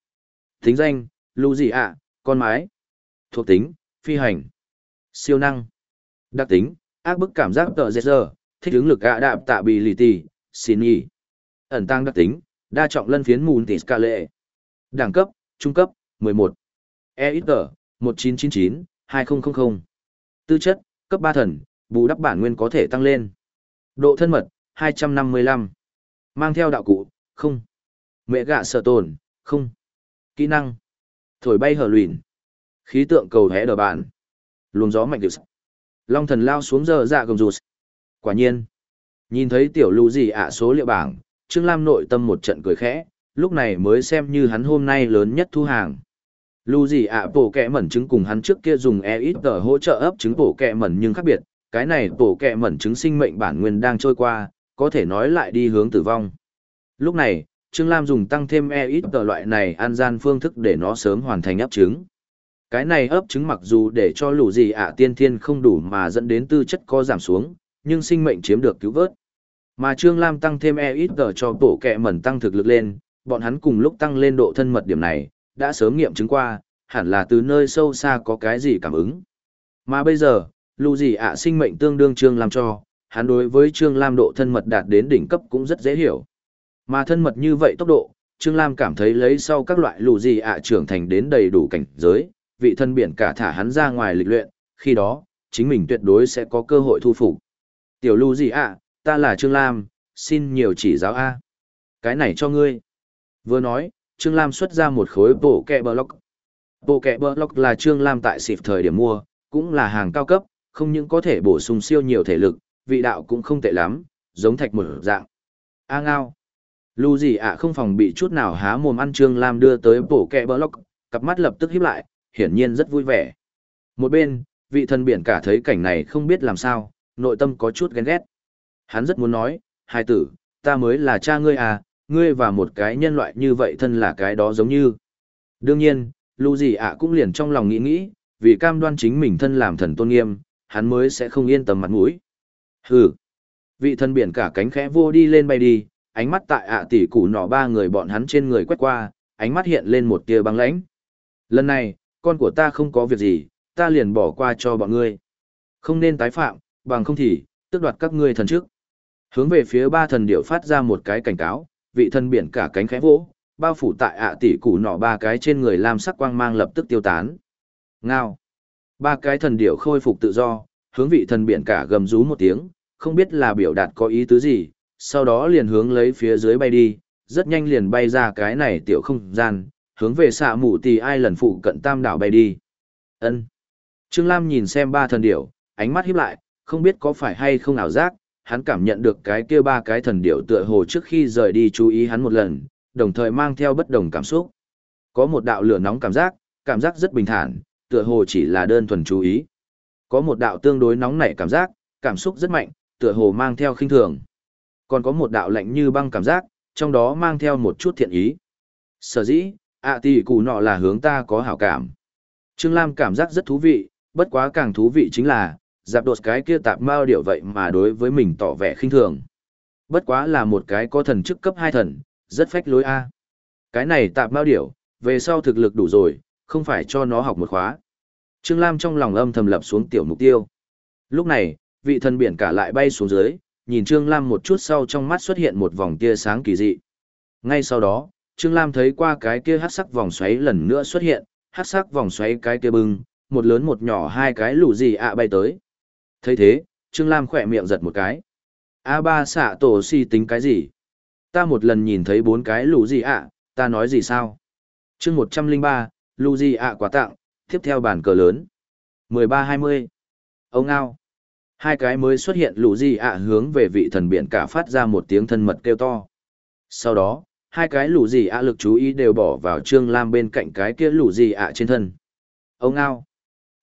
Tính danh, lù gì ạ, con mái. Thuộc tính, phi hành. Siêu năng. Đặc tính, ác bức cảm giác tợ dệt giờ, thích ứng lực ạ đạp tạ bị lì tì, xin nhì. Ẩn tăng đặc tính, đa trọng lân phiến mùn tỷ ska lệ. Đẳng cấp, trung cấp, 11. EXG, 1999, 2000. Tư chất, cấp 3 thần, bù đắp bản nguyên có thể tăng lên. Độ thân mật, 255. Mang theo đạo cụ, không. Mẹ gạ sợ tồn, không. Kỹ năng. Thổi bay hờ lùn Khí tượng cầu hẽ đờ bàn Luồng gió mạnh được. Long thần lao xuống giờ dạ gầm rụt. Quả nhiên. Nhìn thấy tiểu lưu gì ạ số liệu bảng, Trương Lam nội tâm một trận cười khẽ, lúc này mới xem như hắn hôm nay lớn nhất thu hàng. Lưu gì ạ bổ kẹ mẩn trứng cùng hắn trước kia dùng e ít tờ hỗ trợ ấp trứng bổ kẹ mẩn nhưng khác biệt, cái này bổ kẹ mẩn trứng sinh mệnh bản nguyên đang trôi qua, có thể nói lại đi hướng tử vong. Lúc này, Trương Lam dùng tăng thêm e ít tờ loại này an gian phương thức để nó sớm hoàn thành ấp trứng. Cái này ấp trứng mặc dù để cho lũ gì ạ tiên thiên không đủ mà dẫn đến tư chất có giảm xuống, nhưng sinh mệnh chiếm được cứu vớt. Mà Trương Lam tăng thêm e ít tờ cho bổ kẹ mẩn tăng thực lực lên, bọn hắn cùng lúc tăng lên độ thân mật điểm này, đã sớm nghiệm chứng qua, hẳn là từ nơi sâu xa có cái gì cảm ứng. Mà bây giờ, lũ gì ạ sinh mệnh tương đương Trương Lam cho, hắn đối với Trương Lam độ thân mật đạt đến đỉnh cấp cũng rất dễ hiểu. Mà thân mật như vậy tốc độ, Trương Lam cảm thấy lấy sau các loại lù gì ạ trưởng thành đến đầy đủ cảnh giới, vị thân biển cả thả hắn ra ngoài lịch luyện, khi đó, chính mình tuyệt đối sẽ có cơ hội thu phục. Tiểu lù gì ạ, ta là Trương Lam, xin nhiều chỉ giáo A. Cái này cho ngươi. Vừa nói, Trương Lam xuất ra một khối bộ kẹ block. Bộ kẹ block là Trương Lam tại xịp thời điểm mua, cũng là hàng cao cấp, không những có thể bổ sung siêu nhiều thể lực, vị đạo cũng không tệ lắm, giống thạch một dạng. A ngao. Lưu gì ạ không phòng bị chút nào há mồm ăn Trương Lam đưa tới bổ kẹ lóc, cặp mắt lập tức híp lại, hiển nhiên rất vui vẻ. Một bên, vị thần biển cả thấy cảnh này không biết làm sao, nội tâm có chút ghen ghét. Hắn rất muốn nói, hai tử, ta mới là cha ngươi à, ngươi và một cái nhân loại như vậy thân là cái đó giống như. Đương nhiên, Lưu gì ạ cũng liền trong lòng nghĩ nghĩ, vì cam đoan chính mình thân làm thần tôn nghiêm, hắn mới sẽ không yên tâm mặt mũi. Hừ. Vị thần biển cả cánh khẽ vô đi lên bay đi, ánh mắt tại ạ tỷ củ nọ ba người bọn hắn trên người quét qua, ánh mắt hiện lên một tia băng lãnh. Lần này, con của ta không có việc gì, ta liền bỏ qua cho bọn ngươi. Không nên tái phạm, bằng không thì, tước đoạt các ngươi thần trước. Hướng về phía ba thần điệu phát ra một cái cảnh cáo, vị thần biển cả cánh khẽ vỗ, bao phủ tại ạ tỷ củ nọ ba cái trên người lam sắc quang mang lập tức tiêu tán. Ngao. Ba cái thần điệu khôi phục tự do, hướng vị thần biển cả gầm rú một tiếng, không biết là biểu đạt có ý tứ gì, sau đó liền hướng lấy phía dưới bay đi, rất nhanh liền bay ra cái này tiểu không gian, hướng về xạ mù tì ai lần phụ cận tam đảo bay đi. ân Trương Lam nhìn xem ba thần điểu, ánh mắt híp lại, không biết có phải hay không ảo giác, hắn cảm nhận được cái kia ba cái thần điểu tựa hồ trước khi rời đi chú ý hắn một lần, đồng thời mang theo bất đồng cảm xúc. Có một đạo lửa nóng cảm giác, cảm giác rất bình thản, tựa hồ chỉ là đơn thuần chú ý. Có một đạo tương đối nóng nảy cảm giác, cảm xúc rất mạnh, tựa hồ mang theo khinh thường. Còn có một đạo lạnh như băng cảm giác, trong đó mang theo một chút thiện ý. Sở dĩ, ạ tỷ cụ nọ là hướng ta có hảo cảm. Trương Lam cảm giác rất thú vị, bất quá càng thú vị chính là, dạp đột cái kia tạp mao điệu vậy mà đối với mình tỏ vẻ khinh thường. Bất quá là một cái có thần chức cấp hai thần, rất phách lối A. Cái này tạp mao điệu, về sau thực lực đủ rồi, không phải cho nó học một khóa. Trương Lam trong lòng âm thầm lập xuống tiểu mục tiêu. Lúc này, vị thần biển cả lại bay xuống dưới, nhìn Trương Lam một chút sau trong mắt xuất hiện một vòng tia sáng kỳ dị. Ngay sau đó, Trương Lam thấy qua cái kia hát sắc vòng xoáy lần nữa xuất hiện, hát sắc vòng xoáy cái kia bưng, một lớn một nhỏ hai cái lũ gì ạ bay tới. thấy thế, Trương Lam khỏe miệng giật một cái. a ba xạ tổ si tính cái gì? Ta một lần nhìn thấy bốn cái lũ gì ạ, ta nói gì sao? chương 103, gì ạ quá tặng, tiếp theo bàn cờ lớn. 13-20. Ông ao. Hai cái mới xuất hiện lũ gì ạ hướng về vị thần biển cả phát ra một tiếng thân mật kêu to. Sau đó, hai cái lũ gì ạ lực chú ý đều bỏ vào Trương Lam bên cạnh cái kia lũ gì ạ trên thân. Ông ao.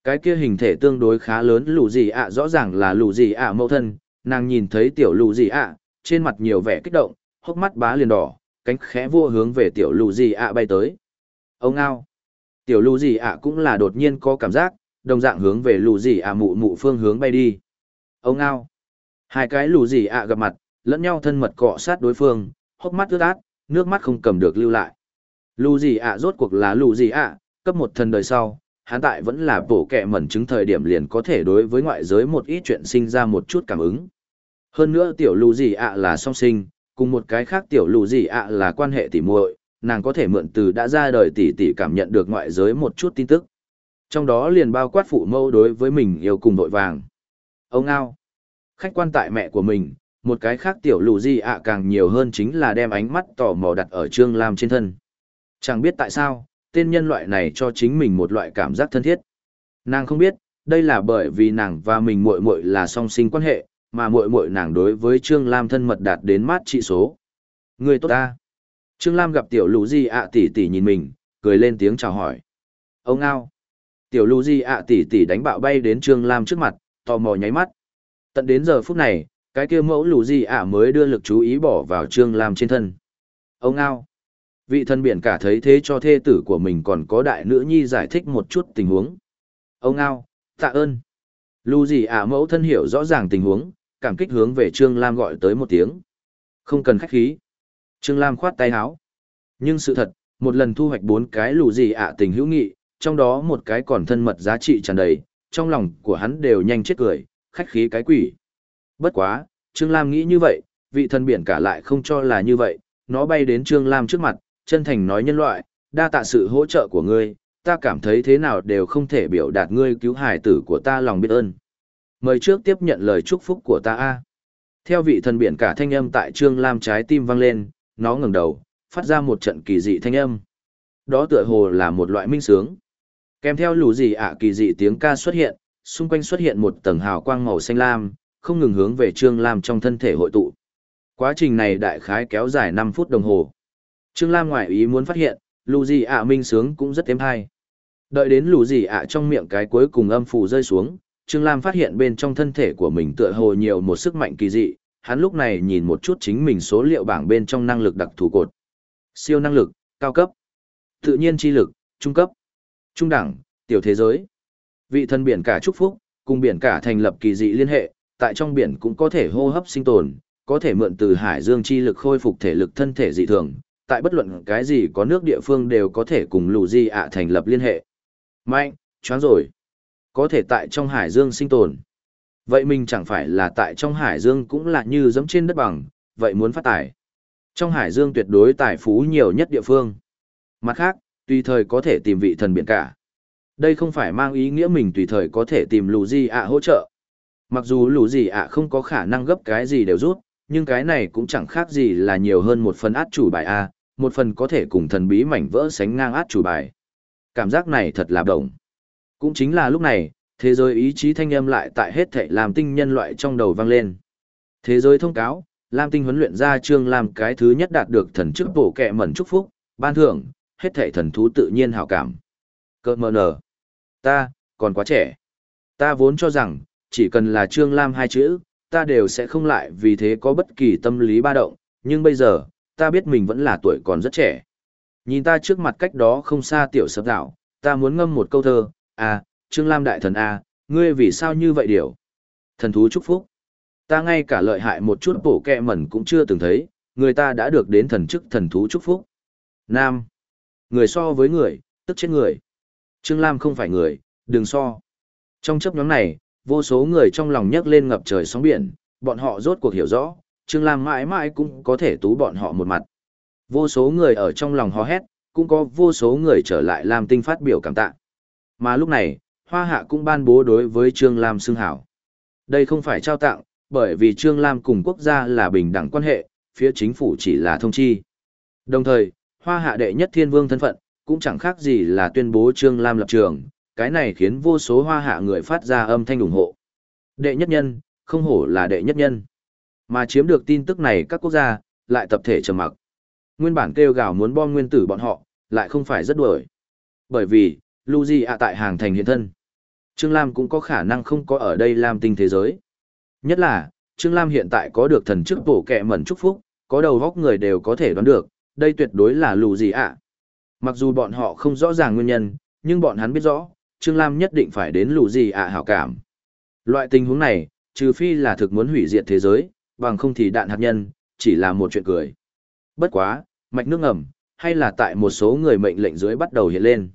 Cái kia hình thể tương đối khá lớn lũ gì ạ rõ ràng là lũ gì ạ mẫu thân, nàng nhìn thấy tiểu lũ gì ạ, trên mặt nhiều vẻ kích động, hốc mắt bá liền đỏ, cánh khẽ vua hướng về tiểu lũ gì ạ bay tới. Ông ao. Tiểu lũ gì ạ cũng là đột nhiên có cảm giác, đồng dạng hướng về lũ gì ạ mụ mụ phương hướng bay đi. Ông ao. Hai cái lù gì ạ gặp mặt, lẫn nhau thân mật cọ sát đối phương, hốc mắt ướt át, nước mắt không cầm được lưu lại. Lù gì ạ rốt cuộc là lù gì ạ, cấp một thần đời sau, hắn tại vẫn là bổ kẹ mẩn chứng thời điểm liền có thể đối với ngoại giới một ít chuyện sinh ra một chút cảm ứng. Hơn nữa tiểu lù gì ạ là song sinh, cùng một cái khác tiểu lù gì ạ là quan hệ tỉ muội, nàng có thể mượn từ đã ra đời tỷ tỷ cảm nhận được ngoại giới một chút tin tức. Trong đó liền bao quát phụ mâu đối với mình yêu cùng vội vàng. Ông ao. Khách quan tại mẹ của mình, một cái khác tiểu lù di ạ càng nhiều hơn chính là đem ánh mắt tò mò đặt ở Trương Lam trên thân. Chẳng biết tại sao, tên nhân loại này cho chính mình một loại cảm giác thân thiết. Nàng không biết, đây là bởi vì nàng và mình muội muội là song sinh quan hệ, mà muội muội nàng đối với Trương Lam thân mật đạt đến mát trị số. Người tốt ta. Trương Lam gặp tiểu lù di ạ tỷ tỷ nhìn mình, cười lên tiếng chào hỏi. Ông ao. Tiểu lù di ạ tỷ tỷ đánh bạo bay đến Trương Lam trước mặt, tò mò nháy mắt. Tận đến giờ phút này, cái kia mẫu lũ gì ạ mới đưa lực chú ý bỏ vào Trương Lam trên thân. Ông ao. Vị thân biển cả thấy thế cho thê tử của mình còn có đại nữ nhi giải thích một chút tình huống. Ông ao, tạ ơn. Lũ gì ạ mẫu thân hiểu rõ ràng tình huống, cảm kích hướng về Trương Lam gọi tới một tiếng. Không cần khách khí. Trương Lam khoát tay áo. Nhưng sự thật, một lần thu hoạch bốn cái lù gì ạ tình hữu nghị, trong đó một cái còn thân mật giá trị tràn đầy, trong lòng của hắn đều nhanh chết cười, khách khí cái quỷ. Bất quá, Trương Lam nghĩ như vậy, vị thần biển cả lại không cho là như vậy, nó bay đến Trương Lam trước mặt, chân thành nói nhân loại, đa tạ sự hỗ trợ của ngươi, ta cảm thấy thế nào đều không thể biểu đạt ngươi cứu hải tử của ta lòng biết ơn. Mời trước tiếp nhận lời chúc phúc của ta a. Theo vị thần biển cả thanh âm tại Trương Lam trái tim vang lên, nó ngẩng đầu, phát ra một trận kỳ dị thanh âm. Đó tựa hồ là một loại minh sướng. Kèm theo lù gì ạ kỳ dị tiếng ca xuất hiện, xung quanh xuất hiện một tầng hào quang màu xanh lam, không ngừng hướng về Trương Lam trong thân thể hội tụ. Quá trình này đại khái kéo dài 5 phút đồng hồ. Trương Lam ngoại ý muốn phát hiện, lù gì ạ minh sướng cũng rất êm hay. Đợi đến lù gì ạ trong miệng cái cuối cùng âm phù rơi xuống, Trương Lam phát hiện bên trong thân thể của mình tựa hồ nhiều một sức mạnh kỳ dị, hắn lúc này nhìn một chút chính mình số liệu bảng bên trong năng lực đặc thù cột. Siêu năng lực, cao cấp. Tự nhiên chi lực, trung cấp. Trung đẳng, tiểu thế giới. Vị thần biển cả chúc phúc, cùng biển cả thành lập kỳ dị liên hệ, tại trong biển cũng có thể hô hấp sinh tồn, có thể mượn từ hải dương chi lực khôi phục thể lực thân thể dị thường, tại bất luận cái gì có nước địa phương đều có thể cùng lù di ạ thành lập liên hệ. Mạnh, choáng rồi. Có thể tại trong hải dương sinh tồn. Vậy mình chẳng phải là tại trong hải dương cũng là như giống trên đất bằng, vậy muốn phát tài. Trong hải dương tuyệt đối tài phú nhiều nhất địa phương. Mặt khác, tùy thời có thể tìm vị thần biển cả. Đây không phải mang ý nghĩa mình tùy thời có thể tìm lù gì ạ hỗ trợ. Mặc dù lù gì ạ không có khả năng gấp cái gì đều rút, nhưng cái này cũng chẳng khác gì là nhiều hơn một phần át chủ bài A, một phần có thể cùng thần bí mảnh vỡ sánh ngang át chủ bài. Cảm giác này thật là đồng. Cũng chính là lúc này, thế giới ý chí thanh âm lại tại hết thảy làm tinh nhân loại trong đầu vang lên. Thế giới thông cáo, Lam Tinh huấn luyện ra Trương Lam cái thứ nhất đạt được thần chức bổ kẹ mẩn chúc phúc, ban thưởng, hết thảy thần thú tự nhiên hảo cảm. Cơ mờ nở. Ta, còn quá trẻ. Ta vốn cho rằng, chỉ cần là Trương Lam hai chữ, ta đều sẽ không lại vì thế có bất kỳ tâm lý ba động, nhưng bây giờ, ta biết mình vẫn là tuổi còn rất trẻ. Nhìn ta trước mặt cách đó không xa tiểu sập dạo, ta muốn ngâm một câu thơ, à, Trương Lam đại thần A, ngươi vì sao như vậy điều? Thần thú chúc phúc. Ta ngay cả lợi hại một chút bổ kẹ mẩn cũng chưa từng thấy, người ta đã được đến thần chức thần thú chúc phúc. Nam. Người so với người, tức chết người. Trương Lam không phải người, đừng so. Trong chấp nhóm này, vô số người trong lòng nhấc lên ngập trời sóng biển, bọn họ rốt cuộc hiểu rõ, Trương Lam mãi mãi cũng có thể tú bọn họ một mặt. Vô số người ở trong lòng hò hét, cũng có vô số người trở lại làm tinh phát biểu cảm tạ. Mà lúc này, Hoa Hạ cũng ban bố đối với Trương Lam xưng hảo. Đây không phải trao tặng, bởi vì Trương Lam cùng quốc gia là bình đẳng quan hệ, phía chính phủ chỉ là thông chi. Đồng thời, Hoa Hạ đệ nhất thiên vương thân phận, cũng chẳng khác gì là tuyên bố Trương Lam lập trường, cái này khiến vô số hoa hạ người phát ra âm thanh ủng hộ. Đệ nhất nhân, không hổ là đệ nhất nhân. Mà chiếm được tin tức này các quốc gia, lại tập thể trầm mặc. Nguyên bản kêu gào muốn bom nguyên tử bọn họ, lại không phải rất đuổi. Bởi vì, Luzi ạ tại hàng thành hiện thân. Trương Lam cũng có khả năng không có ở đây Lam tinh thế giới. Nhất là, Trương Lam hiện tại có được thần chức bổ kẹ mẩn chúc phúc, có đầu góc người đều có thể đoán được, đây tuyệt đối là lù gì ạ. Mặc dù bọn họ không rõ ràng nguyên nhân, nhưng bọn hắn biết rõ, Trương Lam nhất định phải đến lù gì ạ hảo cảm. Loại tình huống này, trừ phi là thực muốn hủy diệt thế giới, bằng không thì đạn hạt nhân, chỉ là một chuyện cười. Bất quá, mạch nước ngầm, hay là tại một số người mệnh lệnh dưới bắt đầu hiện lên.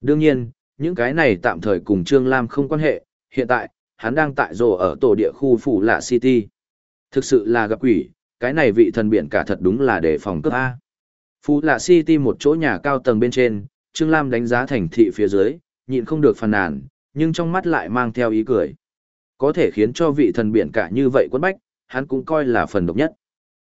Đương nhiên, những cái này tạm thời cùng Trương Lam không quan hệ, hiện tại, hắn đang tại rồ ở tổ địa khu phủ lạ City. Thực sự là gặp quỷ, cái này vị thần biển cả thật đúng là để phòng cấp A. Phú lạ City một chỗ nhà cao tầng bên trên, Trương Lam đánh giá thành thị phía dưới, nhịn không được phàn nàn, nhưng trong mắt lại mang theo ý cười. Có thể khiến cho vị thần biển cả như vậy quấn bách, hắn cũng coi là phần độc nhất.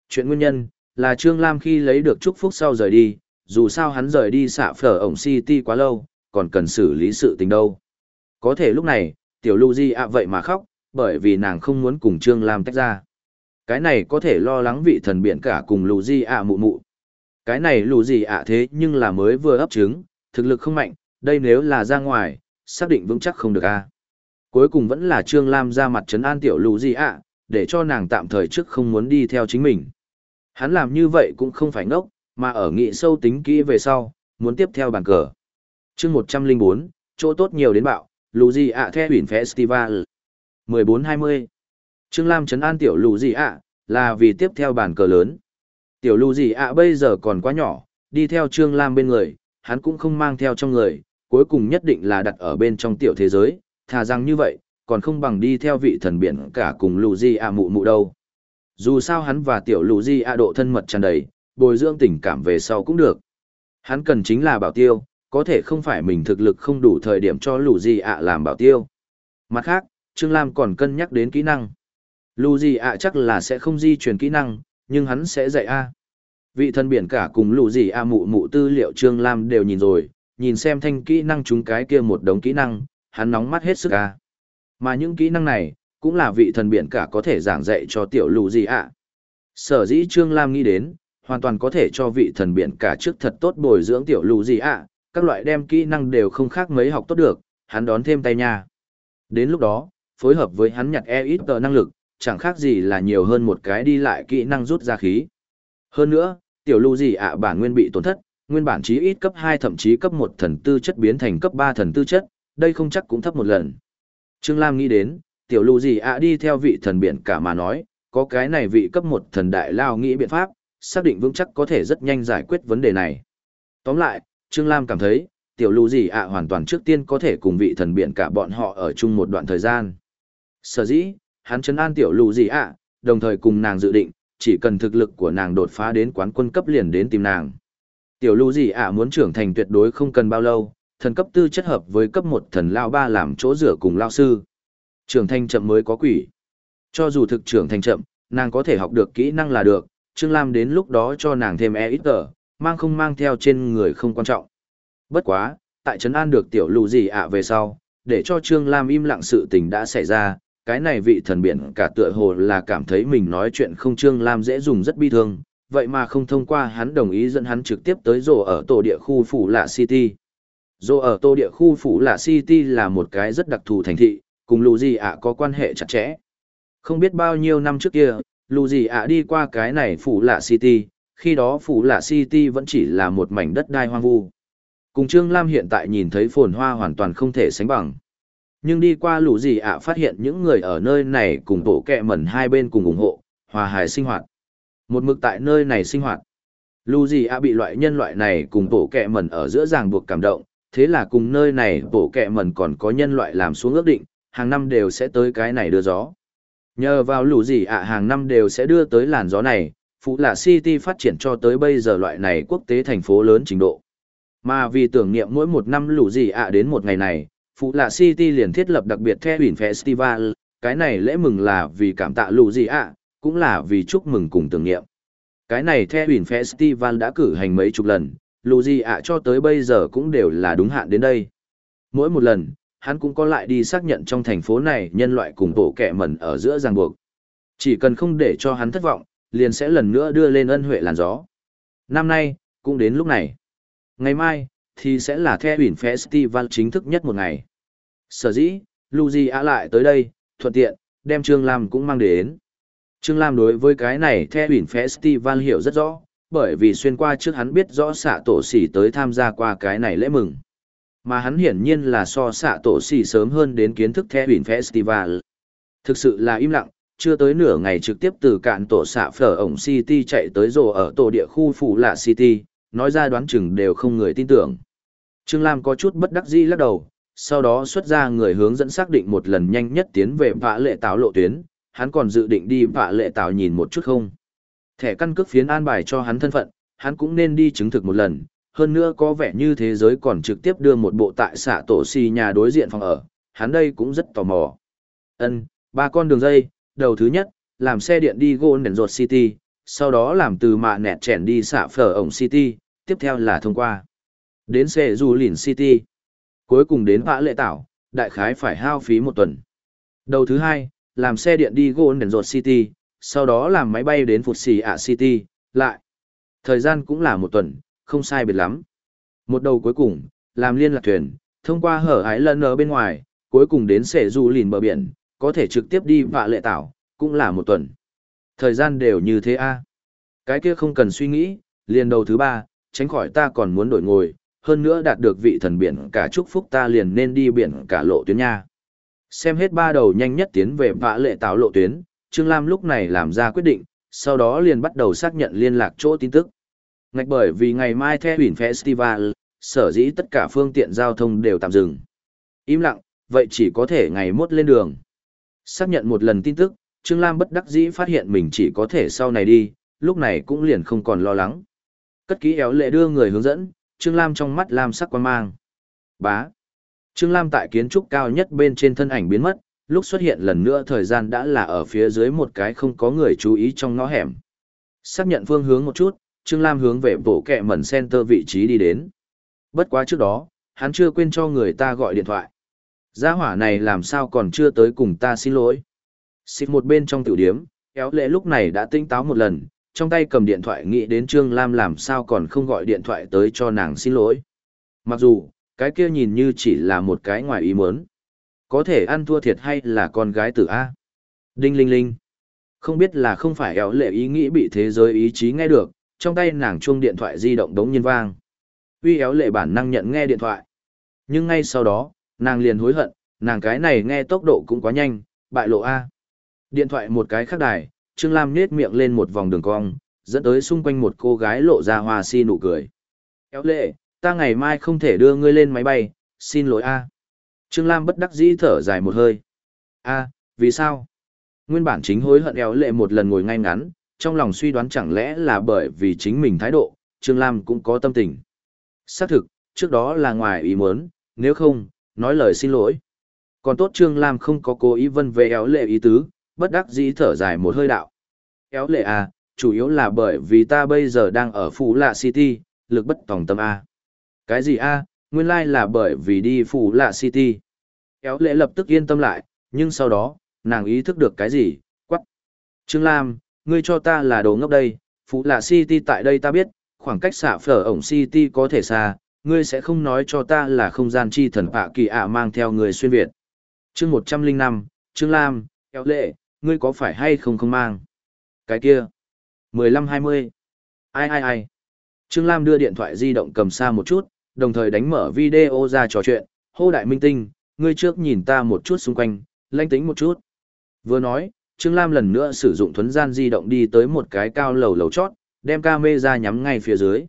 Chuyện nguyên nhân, là Trương Lam khi lấy được chúc phúc sau rời đi, dù sao hắn rời đi xạ phở ổng City quá lâu, còn cần xử lý sự tình đâu. Có thể lúc này, tiểu lưu di ạ vậy mà khóc, bởi vì nàng không muốn cùng Trương Lam tách ra. Cái này có thể lo lắng vị thần biển cả cùng lưu di ạ mụ mụ. Cái này lù gì ạ thế nhưng là mới vừa ấp trứng, thực lực không mạnh, đây nếu là ra ngoài, xác định vững chắc không được a. Cuối cùng vẫn là Trương Lam ra mặt trấn an tiểu lù gì ạ, để cho nàng tạm thời trước không muốn đi theo chính mình. Hắn làm như vậy cũng không phải ngốc, mà ở nghị sâu tính kỹ về sau, muốn tiếp theo bàn cờ. chương 104, chỗ tốt nhiều đến bạo, lù gì ạ theo huyền festival. 14-20. Trương Lam trấn an tiểu lù gì ạ, là vì tiếp theo bàn cờ lớn. Tiểu lù gì ạ bây giờ còn quá nhỏ, đi theo Trương Lam bên người, hắn cũng không mang theo trong người, cuối cùng nhất định là đặt ở bên trong tiểu thế giới, thà rằng như vậy, còn không bằng đi theo vị thần biển cả cùng lù gì ạ mụ mụ đâu. Dù sao hắn và tiểu lù di ạ độ thân mật tràn đầy, bồi dưỡng tình cảm về sau cũng được. Hắn cần chính là bảo tiêu, có thể không phải mình thực lực không đủ thời điểm cho lù di ạ làm bảo tiêu. Mặt khác, Trương Lam còn cân nhắc đến kỹ năng. Lù di ạ chắc là sẽ không di truyền kỹ năng, nhưng hắn sẽ dạy A. Vị thần biển cả cùng lũ gì a mụ mụ tư liệu Trương Lam đều nhìn rồi, nhìn xem thanh kỹ năng chúng cái kia một đống kỹ năng, hắn nóng mắt hết sức A. Mà những kỹ năng này, cũng là vị thần biển cả có thể giảng dạy cho tiểu lũ gì ạ. Sở dĩ Trương Lam nghĩ đến, hoàn toàn có thể cho vị thần biển cả trước thật tốt bồi dưỡng tiểu lũ gì ạ, các loại đem kỹ năng đều không khác mấy học tốt được, hắn đón thêm tay nha. Đến lúc đó, phối hợp với hắn nhặt e ít tờ năng lực, chẳng khác gì là nhiều hơn một cái đi lại kỹ năng rút ra khí. Hơn nữa, tiểu lù gì ạ à, bản nguyên bị tổn thất, nguyên bản chí ít cấp 2 thậm chí cấp 1 thần tư chất biến thành cấp 3 thần tư chất, đây không chắc cũng thấp một lần. Trương Lam nghĩ đến, tiểu lù gì ạ à, đi theo vị thần biển cả mà nói, có cái này vị cấp một thần đại lao nghĩ biện pháp, xác định vững chắc có thể rất nhanh giải quyết vấn đề này. Tóm lại, Trương Lam cảm thấy, tiểu lù gì ạ à, hoàn toàn trước tiên có thể cùng vị thần biển cả bọn họ ở chung một đoạn thời gian. Sở dĩ, hắn chấn an tiểu lù gì ạ, đồng thời cùng nàng dự định, chỉ cần thực lực của nàng đột phá đến quán quân cấp liền đến tìm nàng. Tiểu lưu gì ạ muốn trưởng thành tuyệt đối không cần bao lâu, thần cấp tư chất hợp với cấp một thần lao ba làm chỗ rửa cùng lao sư. Trưởng thành chậm mới có quỷ. Cho dù thực trưởng thành chậm, nàng có thể học được kỹ năng là được, Trương Lam đến lúc đó cho nàng thêm e ít tờ, mang không mang theo trên người không quan trọng. Bất quá, tại Trấn An được tiểu lù gì ạ về sau, để cho Trương Lam im lặng sự tình đã xảy ra, cái này vị thần biển cả tựa hồ là cảm thấy mình nói chuyện không Trương Lam dễ dùng rất bi thương, vậy mà không thông qua hắn đồng ý dẫn hắn trực tiếp tới rổ ở tổ địa khu phủ lạ City. Rổ ở tổ địa khu phủ lạ City là một cái rất đặc thù thành thị, cùng lù gì ạ có quan hệ chặt chẽ. Không biết bao nhiêu năm trước kia, lù gì ạ đi qua cái này phủ lạ City, khi đó phủ lạ City vẫn chỉ là một mảnh đất đai hoang vu. Cùng Trương Lam hiện tại nhìn thấy phồn hoa hoàn toàn không thể sánh bằng. Nhưng đi qua lũ gì ạ phát hiện những người ở nơi này cùng tổ kẹ mẩn hai bên cùng ủng hộ, hòa hài sinh hoạt. Một mực tại nơi này sinh hoạt. Lũ gì ạ bị loại nhân loại này cùng tổ kẹ mẩn ở giữa ràng buộc cảm động, thế là cùng nơi này tổ kẹ mẩn còn có nhân loại làm xuống ước định, hàng năm đều sẽ tới cái này đưa gió. Nhờ vào lũ gì ạ hàng năm đều sẽ đưa tới làn gió này, Phụ là City phát triển cho tới bây giờ loại này quốc tế thành phố lớn trình độ. Mà vì tưởng niệm mỗi một năm lũ gì ạ đến một ngày này, Phụ Lạ City liền thiết lập đặc biệt theo huyền festival, cái này lễ mừng là vì cảm tạ lù gì ạ, cũng là vì chúc mừng cùng tưởng niệm. Cái này theo huyền festival đã cử hành mấy chục lần, lù gì ạ cho tới bây giờ cũng đều là đúng hạn đến đây. Mỗi một lần, hắn cũng có lại đi xác nhận trong thành phố này nhân loại cùng bộ kẻ mẩn ở giữa ràng buộc. Chỉ cần không để cho hắn thất vọng, liền sẽ lần nữa đưa lên ân huệ làn gió. Năm nay, cũng đến lúc này. Ngày mai, thì sẽ là The Huỳnh Festival chính thức nhất một ngày. Sở dĩ, Luigi lại tới đây, thuận tiện, đem Trương Lam cũng mang đến. Trương Lam đối với cái này The Huỳnh Festival hiểu rất rõ, bởi vì xuyên qua trước hắn biết rõ xạ tổ xỉ tới tham gia qua cái này lễ mừng. Mà hắn hiển nhiên là so xạ tổ xỉ sớm hơn đến kiến thức The Huỳnh Festival. Thực sự là im lặng, chưa tới nửa ngày trực tiếp từ cạn tổ xạ phở ổng City chạy tới rồ ở tổ địa khu phủ lạ City, nói ra đoán chừng đều không người tin tưởng. Trương Lam có chút bất đắc dĩ lắc đầu, sau đó xuất ra người hướng dẫn xác định một lần nhanh nhất tiến về vạ lệ táo lộ tuyến, hắn còn dự định đi vạ lệ táo nhìn một chút không. Thẻ căn cước phiến an bài cho hắn thân phận, hắn cũng nên đi chứng thực một lần, hơn nữa có vẻ như thế giới còn trực tiếp đưa một bộ tại xạ tổ xì nhà đối diện phòng ở, hắn đây cũng rất tò mò. Ân, ba con đường dây, đầu thứ nhất, làm xe điện đi Golden Road City, sau đó làm từ mạ nẹt chèn đi xạ phở ổng City, tiếp theo là thông qua. Đến xe du lìn City. Cuối cùng đến vã lệ tảo, đại khái phải hao phí một tuần. Đầu thứ hai, làm xe điện đi Golden Road City, sau đó làm máy bay đến Phụt Xì ạ City, lại. Thời gian cũng là một tuần, không sai biệt lắm. Một đầu cuối cùng, làm liên lạc thuyền, thông qua hở ái lân ở bên ngoài, cuối cùng đến xe du lìn bờ biển, có thể trực tiếp đi vạ lệ tảo, cũng là một tuần. Thời gian đều như thế a Cái kia không cần suy nghĩ, liền đầu thứ ba, tránh khỏi ta còn muốn đổi ngồi, hơn nữa đạt được vị thần biển cả chúc phúc ta liền nên đi biển cả lộ tuyến nha. Xem hết ba đầu nhanh nhất tiến về vã lệ táo lộ tuyến, Trương Lam lúc này làm ra quyết định, sau đó liền bắt đầu xác nhận liên lạc chỗ tin tức. Ngạch bởi vì ngày mai theo Huỳnh festival, sở dĩ tất cả phương tiện giao thông đều tạm dừng. Im lặng, vậy chỉ có thể ngày mốt lên đường. Xác nhận một lần tin tức, Trương Lam bất đắc dĩ phát hiện mình chỉ có thể sau này đi, lúc này cũng liền không còn lo lắng. Cất kỹ éo lệ đưa người hướng dẫn, Trương Lam trong mắt Lam sắc quan mang. Bá. Trương Lam tại kiến trúc cao nhất bên trên thân ảnh biến mất, lúc xuất hiện lần nữa thời gian đã là ở phía dưới một cái không có người chú ý trong ngõ hẻm. Xác nhận phương hướng một chút, Trương Lam hướng về bộ kẹ mẩn center vị trí đi đến. Bất quá trước đó, hắn chưa quên cho người ta gọi điện thoại. Gia hỏa này làm sao còn chưa tới cùng ta xin lỗi. Xịt một bên trong tiểu điếm, kéo lệ lúc này đã tinh táo một lần, trong tay cầm điện thoại nghĩ đến Trương Lam làm sao còn không gọi điện thoại tới cho nàng xin lỗi. Mặc dù, cái kia nhìn như chỉ là một cái ngoài ý muốn. Có thể ăn thua thiệt hay là con gái tử A. Đinh linh linh. Không biết là không phải éo lệ ý nghĩ bị thế giới ý chí nghe được, trong tay nàng chuông điện thoại di động đống nhiên vang. Uy éo lệ bản năng nhận nghe điện thoại. Nhưng ngay sau đó, nàng liền hối hận, nàng cái này nghe tốc độ cũng quá nhanh, bại lộ A. Điện thoại một cái khác đài, Trương Lam nết miệng lên một vòng đường cong, dẫn tới xung quanh một cô gái lộ ra hoa si nụ cười. Éo lệ, ta ngày mai không thể đưa ngươi lên máy bay, xin lỗi A. Trương Lam bất đắc dĩ thở dài một hơi. A, vì sao? Nguyên bản chính hối hận éo lệ một lần ngồi ngay ngắn, trong lòng suy đoán chẳng lẽ là bởi vì chính mình thái độ, Trương Lam cũng có tâm tình. Xác thực, trước đó là ngoài ý muốn, nếu không, nói lời xin lỗi. Còn tốt Trương Lam không có cố ý vân về éo lệ ý tứ, bất đắc dĩ thở dài một hơi đạo. kéo lệ à, chủ yếu là bởi vì ta bây giờ đang ở Phú Lạ City, lực bất tòng tâm A. Cái gì A, nguyên lai là bởi vì đi Phú Lạ City. kéo lệ lập tức yên tâm lại, nhưng sau đó, nàng ý thức được cái gì, quắc. Trương Lam, ngươi cho ta là đồ ngốc đây, Phú Lạ City tại đây ta biết, khoảng cách xả phở ổng City có thể xa, ngươi sẽ không nói cho ta là không gian chi thần phạ kỳ ạ mang theo người xuyên Việt. chương 105, Trương Lam, kéo lệ, ngươi có phải hay không không mang? Cái kia. 15-20. Ai ai ai. Trương Lam đưa điện thoại di động cầm xa một chút, đồng thời đánh mở video ra trò chuyện, hô đại minh tinh, ngươi trước nhìn ta một chút xung quanh, lanh tính một chút. Vừa nói, Trương Lam lần nữa sử dụng thuấn gian di động đi tới một cái cao lầu lầu chót, đem camera nhắm ngay phía dưới.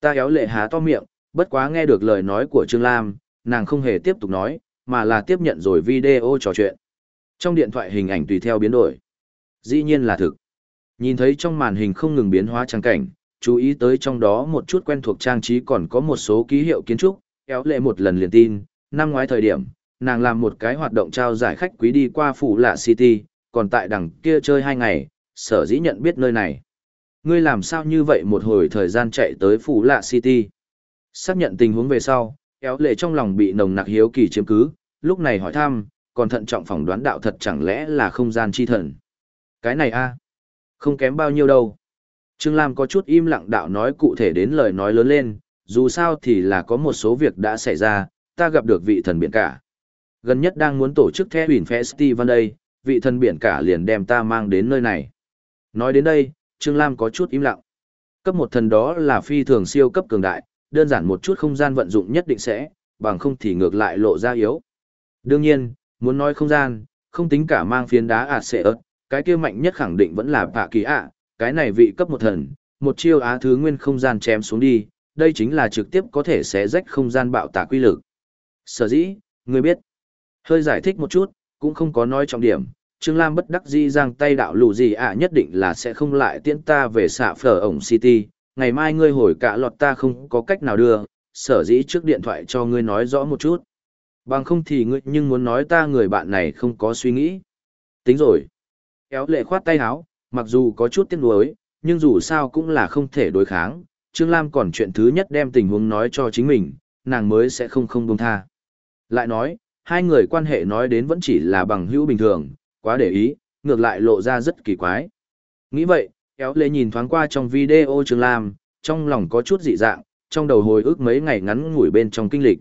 Ta kéo lệ há to miệng, bất quá nghe được lời nói của Trương Lam, nàng không hề tiếp tục nói, mà là tiếp nhận rồi video trò chuyện. Trong điện thoại hình ảnh tùy theo biến đổi. Dĩ nhiên là thực. Nhìn thấy trong màn hình không ngừng biến hóa trang cảnh, chú ý tới trong đó một chút quen thuộc trang trí còn có một số ký hiệu kiến trúc, kéo lệ một lần liền tin, năm ngoái thời điểm, nàng làm một cái hoạt động trao giải khách quý đi qua phủ lạ City, còn tại đằng kia chơi hai ngày, sở dĩ nhận biết nơi này. Ngươi làm sao như vậy một hồi thời gian chạy tới phủ lạ City? Xác nhận tình huống về sau, kéo lệ trong lòng bị nồng nặc hiếu kỳ chiếm cứ, lúc này hỏi thăm, còn thận trọng phỏng đoán đạo thật chẳng lẽ là không gian chi thần. Cái này a không kém bao nhiêu đâu. Trương Lam có chút im lặng đạo nói cụ thể đến lời nói lớn lên, dù sao thì là có một số việc đã xảy ra, ta gặp được vị thần biển cả. Gần nhất đang muốn tổ chức The Huỳnh Festival đây, vị thần biển cả liền đem ta mang đến nơi này. Nói đến đây, Trương Lam có chút im lặng. Cấp một thần đó là phi thường siêu cấp cường đại, đơn giản một chút không gian vận dụng nhất định sẽ, bằng không thì ngược lại lộ ra yếu. Đương nhiên, muốn nói không gian, không tính cả mang phiến đá ạt sẽ ớt, cái kia mạnh nhất khẳng định vẫn là bạ kỳ ạ, cái này vị cấp một thần, một chiêu á thứ nguyên không gian chém xuống đi, đây chính là trực tiếp có thể xé rách không gian bạo tả quy lực. Sở dĩ, người biết. Hơi giải thích một chút, cũng không có nói trọng điểm, Trương Lam bất đắc dĩ giang tay đạo lù gì ạ nhất định là sẽ không lại tiễn ta về xạ phở ổng City, ngày mai ngươi hồi cả lọt ta không có cách nào đưa, sở dĩ trước điện thoại cho ngươi nói rõ một chút. Bằng không thì ngươi nhưng muốn nói ta người bạn này không có suy nghĩ. Tính rồi. Kéo lệ khoát tay háo, mặc dù có chút tiếc nuối, nhưng dù sao cũng là không thể đối kháng. Trương Lam còn chuyện thứ nhất đem tình huống nói cho chính mình, nàng mới sẽ không không buông tha. Lại nói, hai người quan hệ nói đến vẫn chỉ là bằng hữu bình thường, quá để ý, ngược lại lộ ra rất kỳ quái. Nghĩ vậy, kéo lệ nhìn thoáng qua trong video Trương Lam, trong lòng có chút dị dạng, trong đầu hồi ức mấy ngày ngắn ngủi bên trong kinh lịch.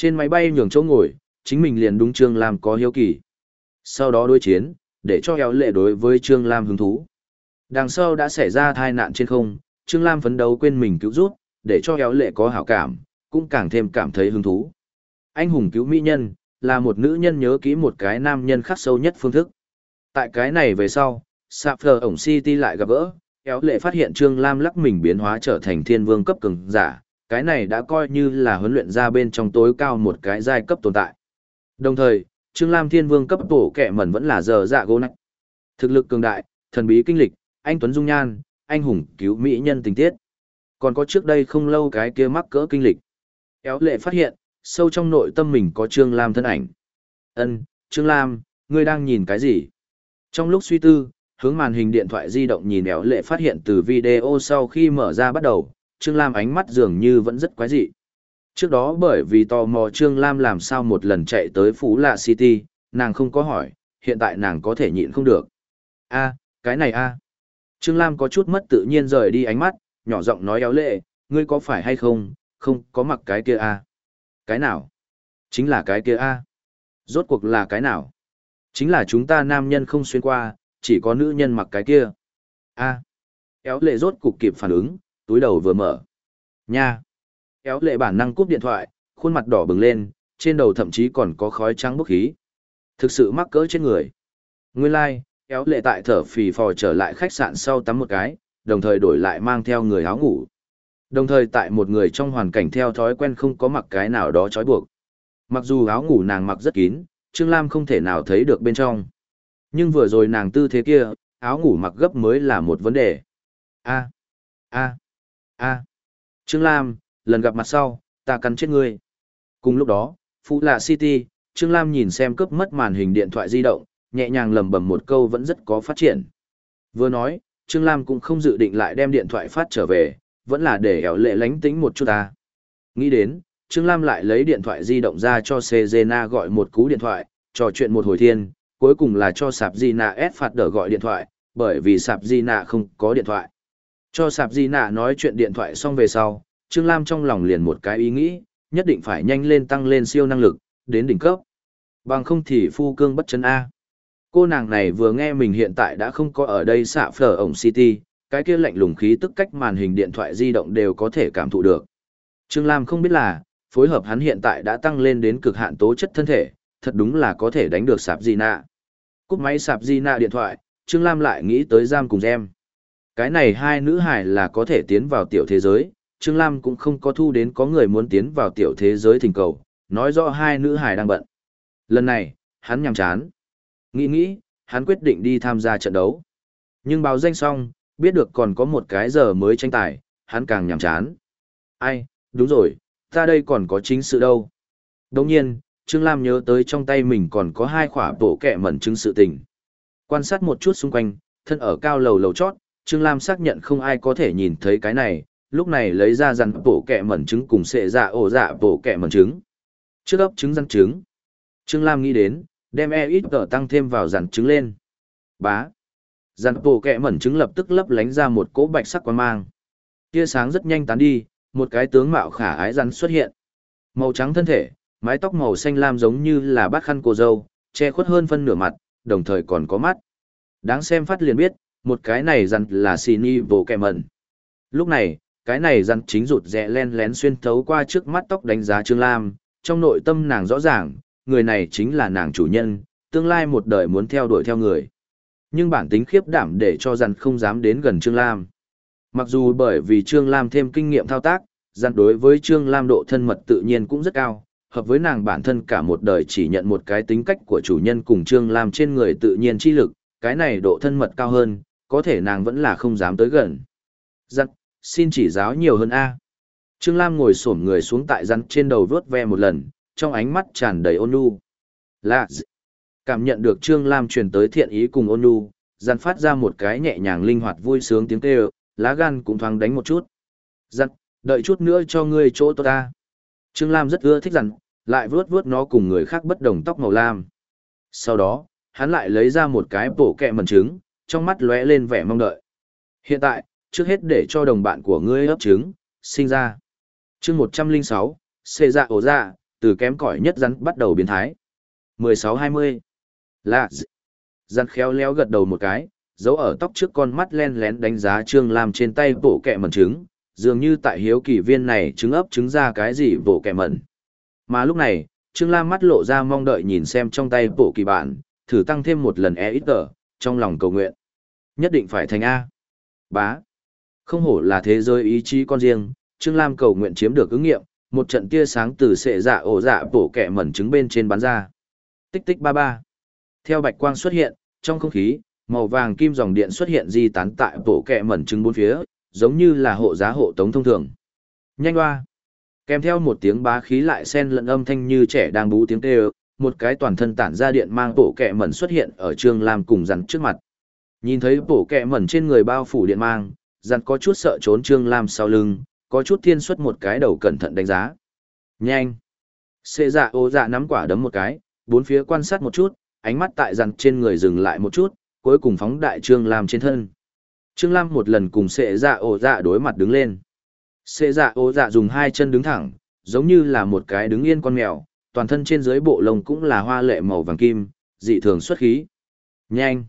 Trên máy bay nhường chỗ ngồi, chính mình liền đúng Trương Lam có hiếu kỳ. Sau đó đối chiến, để cho kéo lệ đối với Trương Lam hứng thú. Đằng sau đã xảy ra tai nạn trên không, Trương Lam phấn đấu quên mình cứu rút, để cho kéo lệ có hảo cảm, cũng càng thêm cảm thấy hứng thú. Anh hùng cứu mỹ nhân, là một nữ nhân nhớ kỹ một cái nam nhân khắc sâu nhất phương thức. Tại cái này về sau, Sạp Phờ ổng City lại gặp gỡ, kéo lệ phát hiện Trương Lam lắc mình biến hóa trở thành thiên vương cấp cường giả, cái này đã coi như là huấn luyện ra bên trong tối cao một cái giai cấp tồn tại. Đồng thời, Trương Lam thiên vương cấp tổ kẻ mẩn vẫn là giờ dạ gỗ nách. Thực lực cường đại, thần bí kinh lịch, anh Tuấn Dung Nhan, anh hùng cứu mỹ nhân tình tiết. Còn có trước đây không lâu cái kia mắc cỡ kinh lịch. éo lệ phát hiện, sâu trong nội tâm mình có Trương Lam thân ảnh. Ân, Trương Lam, ngươi đang nhìn cái gì? Trong lúc suy tư, hướng màn hình điện thoại di động nhìn éo lệ phát hiện từ video sau khi mở ra bắt đầu, Trương Lam ánh mắt dường như vẫn rất quái dị. Trước đó bởi vì tò mò Trương Lam làm sao một lần chạy tới Phú Lạ City, nàng không có hỏi, hiện tại nàng có thể nhịn không được. a cái này a Trương Lam có chút mất tự nhiên rời đi ánh mắt, nhỏ giọng nói éo lệ, ngươi có phải hay không, không có mặc cái kia a Cái nào? Chính là cái kia a Rốt cuộc là cái nào? Chính là chúng ta nam nhân không xuyên qua, chỉ có nữ nhân mặc cái kia. a Éo lệ rốt cục kịp phản ứng, túi đầu vừa mở. Nha! kéo lệ bản năng cúp điện thoại, khuôn mặt đỏ bừng lên, trên đầu thậm chí còn có khói trắng bốc khí. Thực sự mắc cỡ trên người. Nguyên lai, like, kéo lệ tại thở phì phò trở lại khách sạn sau tắm một cái, đồng thời đổi lại mang theo người áo ngủ. Đồng thời tại một người trong hoàn cảnh theo thói quen không có mặc cái nào đó trói buộc. Mặc dù áo ngủ nàng mặc rất kín, Trương Lam không thể nào thấy được bên trong. Nhưng vừa rồi nàng tư thế kia, áo ngủ mặc gấp mới là một vấn đề. A. A. A. Trương Lam, lần gặp mặt sau, ta cắn chết ngươi. Cùng lúc đó, Phụ Lạ City, Trương Lam nhìn xem cướp mất màn hình điện thoại di động, nhẹ nhàng lầm bầm một câu vẫn rất có phát triển. Vừa nói, Trương Lam cũng không dự định lại đem điện thoại phát trở về, vẫn là để hẻo lệ lánh tính một chút ta. Nghĩ đến, Trương Lam lại lấy điện thoại di động ra cho Sejena gọi một cú điện thoại, trò chuyện một hồi thiên, cuối cùng là cho Sạp Gina S phạt đỡ gọi điện thoại, bởi vì Sạp Gina không có điện thoại. Cho Sạp di nạ nói chuyện điện thoại xong về sau, Trương Lam trong lòng liền một cái ý nghĩ, nhất định phải nhanh lên tăng lên siêu năng lực, đến đỉnh cấp. Bằng không thì phu cương bất chân A. Cô nàng này vừa nghe mình hiện tại đã không có ở đây xạ phở ổng City, cái kia lạnh lùng khí tức cách màn hình điện thoại di động đều có thể cảm thụ được. Trương Lam không biết là, phối hợp hắn hiện tại đã tăng lên đến cực hạn tố chất thân thể, thật đúng là có thể đánh được sạp di nạ. Cúp máy sạp di nạ điện thoại, Trương Lam lại nghĩ tới giam cùng em. Cái này hai nữ hải là có thể tiến vào tiểu thế giới, Trương Lam cũng không có thu đến có người muốn tiến vào tiểu thế giới thỉnh cầu, nói rõ hai nữ hải đang bận. Lần này, hắn nhằm chán. Nghĩ nghĩ, hắn quyết định đi tham gia trận đấu. Nhưng báo danh xong, biết được còn có một cái giờ mới tranh tài, hắn càng nhằm chán. Ai, đúng rồi, ta đây còn có chính sự đâu. Đồng nhiên, Trương Lam nhớ tới trong tay mình còn có hai khỏa bộ kẹ mẩn chứng sự tình. Quan sát một chút xung quanh, thân ở cao lầu lầu chót, Trương Lam xác nhận không ai có thể nhìn thấy cái này, lúc này lấy ra rắn bổ kẹ mẩn trứng cùng sệ dạ ổ dạ bổ kẹ mẩn trứng. Trước ấp trứng rắn trứng. Trương Lam nghĩ đến, đem e ít tờ tăng thêm vào rắn trứng lên. Bá. Rắn bổ kẹ mẩn trứng lập tức lấp lánh ra một cỗ bạch sắc quang mang. Tia sáng rất nhanh tán đi, một cái tướng mạo khả ái rắn xuất hiện. Màu trắng thân thể, mái tóc màu xanh lam giống như là bát khăn cô dâu, che khuất hơn phân nửa mặt, đồng thời còn có mắt. Đáng xem phát liền biết, một cái này dặn là xì ni vô kẻ mẩn. Lúc này, cái này dặn chính rụt rẽ len lén xuyên thấu qua trước mắt tóc đánh giá Trương Lam, trong nội tâm nàng rõ ràng, người này chính là nàng chủ nhân, tương lai một đời muốn theo đuổi theo người. Nhưng bản tính khiếp đảm để cho dặn không dám đến gần Trương Lam. Mặc dù bởi vì Trương Lam thêm kinh nghiệm thao tác, dặn đối với Trương Lam độ thân mật tự nhiên cũng rất cao, hợp với nàng bản thân cả một đời chỉ nhận một cái tính cách của chủ nhân cùng Trương Lam trên người tự nhiên chi lực, cái này độ thân mật cao hơn, có thể nàng vẫn là không dám tới gần. Giặc, xin chỉ giáo nhiều hơn A. Trương Lam ngồi xổm người xuống tại rắn trên đầu vớt ve một lần, trong ánh mắt tràn đầy ôn nhu. Là cảm nhận được Trương Lam truyền tới thiện ý cùng ôn nhu, rắn phát ra một cái nhẹ nhàng linh hoạt vui sướng tiếng kêu, lá gan cũng thoáng đánh một chút. Giặc, đợi chút nữa cho ngươi chỗ tốt ta. Trương Lam rất ưa thích rắn, lại vướt vướt nó cùng người khác bất đồng tóc màu lam. Sau đó, hắn lại lấy ra một cái bổ kẹ mần trứng, trong mắt lóe lên vẻ mong đợi. Hiện tại, trước hết để cho đồng bạn của ngươi ấp trứng, sinh ra. chương 106, xê dạ ổ dạ, từ kém cỏi nhất rắn bắt đầu biến thái. 16-20. là Rắn khéo léo gật đầu một cái, giấu ở tóc trước con mắt len lén đánh giá Trương Lam trên tay bổ kẹ mẩn trứng, dường như tại hiếu kỳ viên này trứng ấp trứng ra cái gì bổ kẹ mẩn. Mà lúc này, Trương Lam mắt lộ ra mong đợi nhìn xem trong tay bổ kỳ bản, thử tăng thêm một lần e ít tờ, trong lòng cầu nguyện. Nhất định phải thành A. Bá. Không hổ là thế giới ý chí con riêng, Trương Lam cầu nguyện chiếm được ứng nghiệm, một trận tia sáng từ sệ dạ ổ dạ bổ kẻ mẩn trứng bên trên bắn ra. Tích tích ba ba. Theo bạch quang xuất hiện, trong không khí, màu vàng kim dòng điện xuất hiện di tán tại bổ kẹ mẩn trứng bốn phía, giống như là hộ giá hộ tống thông thường. Nhanh hoa. Kèm theo một tiếng bá khí lại xen lẫn âm thanh như trẻ đang bú tiếng kêu, một cái toàn thân tản ra điện mang bộ kẹ mẩn xuất hiện ở Trương Lam cùng rắn trước mặt. Nhìn thấy bộ kẹ mẩn trên người bao phủ điện mang, dặn có chút sợ trốn Trương Lam sau lưng, có chút thiên xuất một cái đầu cẩn thận đánh giá. Nhanh! Xê dạ ô dạ nắm quả đấm một cái, bốn phía quan sát một chút, ánh mắt tại dặn trên người dừng lại một chút, cuối cùng phóng đại Trương Lam trên thân. Trương Lam một lần cùng xệ dạ ô dạ đối mặt đứng lên. Xệ dạ ô dạ dùng hai chân đứng thẳng, giống như là một cái đứng yên con mèo, toàn thân trên dưới bộ lông cũng là hoa lệ màu vàng kim, dị thường xuất khí. Nhanh!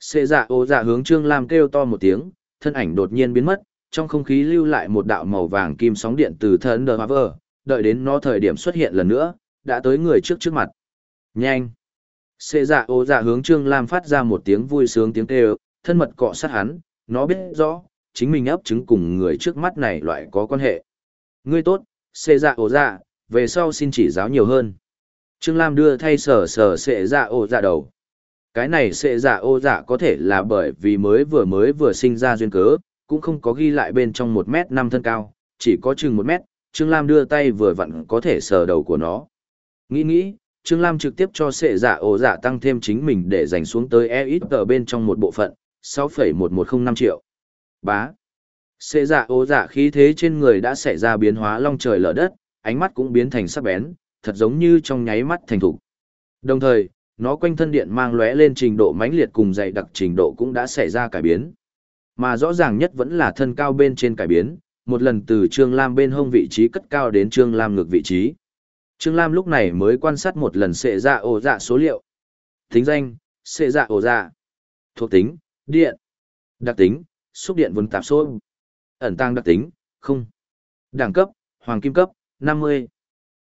Xê dạ ô dạ hướng Trương Lam kêu to một tiếng, thân ảnh đột nhiên biến mất, trong không khí lưu lại một đạo màu vàng kim sóng điện từ thân đờ vờ, đợi đến nó thời điểm xuất hiện lần nữa, đã tới người trước trước mặt. Nhanh! Xê dạ ô dạ hướng Trương Lam phát ra một tiếng vui sướng tiếng kêu, thân mật cọ sát hắn, nó biết rõ, chính mình ấp trứng cùng người trước mắt này loại có quan hệ. Ngươi tốt, xê dạ ô dạ, về sau xin chỉ giáo nhiều hơn. Trương Lam đưa thay sở sở sệ dạ ô dạ đầu cái này sẽ dạ ô dạ có thể là bởi vì mới vừa mới vừa sinh ra duyên cớ, cũng không có ghi lại bên trong một mét năm thân cao, chỉ có chừng một mét, Trương Lam đưa tay vừa vặn có thể sờ đầu của nó. Nghĩ nghĩ, Trương Lam trực tiếp cho sệ dạ ô dạ tăng thêm chính mình để dành xuống tới e ít ở bên trong một bộ phận, 6,1105 triệu. Bá. Sệ dạ ô dạ khí thế trên người đã xảy ra biến hóa long trời lở đất, ánh mắt cũng biến thành sắc bén, thật giống như trong nháy mắt thành thủ. Đồng thời, nó quanh thân điện mang lóe lên trình độ mãnh liệt cùng dày đặc trình độ cũng đã xảy ra cải biến. Mà rõ ràng nhất vẫn là thân cao bên trên cải biến, một lần từ Trương Lam bên hông vị trí cất cao đến Trương Lam ngược vị trí. Trương Lam lúc này mới quan sát một lần xệ dạ ổ dạ số liệu. Tính danh, xệ dạ ổ dạ. Thuộc tính, điện. Đặc tính, xúc điện vốn tạp số. Ẩn tăng đặc tính, không. Đẳng cấp, hoàng kim cấp, 50.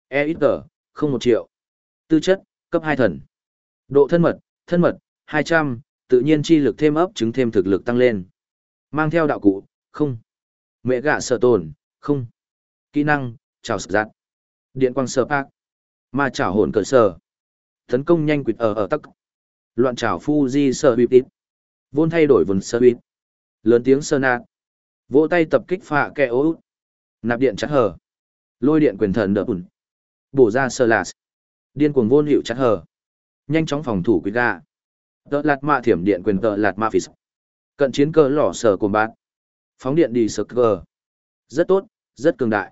E ít tờ, không một triệu. Tư chất, cấp 2 thần. Độ thân mật, thân mật, 200, tự nhiên chi lực thêm ấp chứng thêm thực lực tăng lên. Mang theo đạo cụ, không. Mẹ gạ sợ tồn, không. Kỹ năng, chào sở giặt. Điện quang sở bác. Ma chảo hồn cờ sở. Tấn công nhanh quỵt ở ở tắc. Loạn chảo di sợ bịp ít. Vôn thay đổi vần sở bịp. Lớn tiếng sơ nạt. Vỗ tay tập kích phạ kẹ ố. Nạp điện chặt hở. Lôi điện quyền thần đỡ bùn. Bổ ra sơ lạt. Điên cuồng vôn hiệu chặt hờ, nhanh chóng phòng thủ quý ga tợ lạt mạ thiểm điện quyền tợ lạt mạ phì cận chiến cơ lỏ sở cồn bát phóng điện đi sơ cơ Rất tốt, rất cường đại.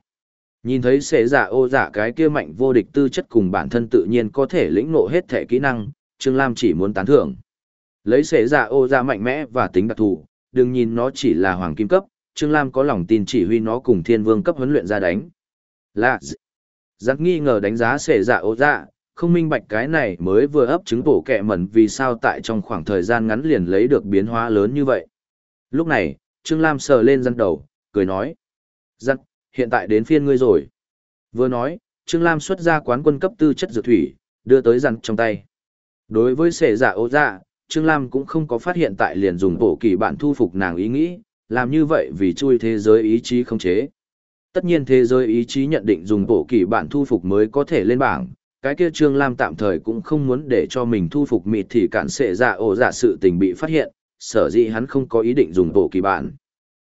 Nhìn thấy xế giả ô giả cái kia mạnh vô địch tư chất cùng bản thân tự nhiên có thể lĩnh ngộ hết thể kỹ năng, Trương Lam chỉ muốn tán thưởng. Lấy xế giả ô giả mạnh mẽ và tính đặc thù, đừng nhìn nó chỉ là hoàng kim cấp, Trương Lam có lòng tin chỉ huy nó cùng thiên vương cấp huấn luyện ra đánh. Là giặc nghi ngờ đánh giá xệ dạ ô dạ không minh bạch cái này mới vừa ấp trứng bổ kẹ mẩn vì sao tại trong khoảng thời gian ngắn liền lấy được biến hóa lớn như vậy. Lúc này, Trương Lam sờ lên răng đầu, cười nói. Răng, hiện tại đến phiên ngươi rồi. Vừa nói, Trương Lam xuất ra quán quân cấp tư chất dược thủy, đưa tới răng trong tay. Đối với xệ dạ ô dạ, Trương Lam cũng không có phát hiện tại liền dùng bổ kỳ bản thu phục nàng ý nghĩ, làm như vậy vì chui thế giới ý chí không chế. Tất nhiên thế giới ý chí nhận định dùng bộ kỳ bản thu phục mới có thể lên bảng, cái kia Trương Lam tạm thời cũng không muốn để cho mình thu phục mịt thì cản sệ dạ ổ dạ sự tình bị phát hiện, sở dĩ hắn không có ý định dùng bộ kỳ bản.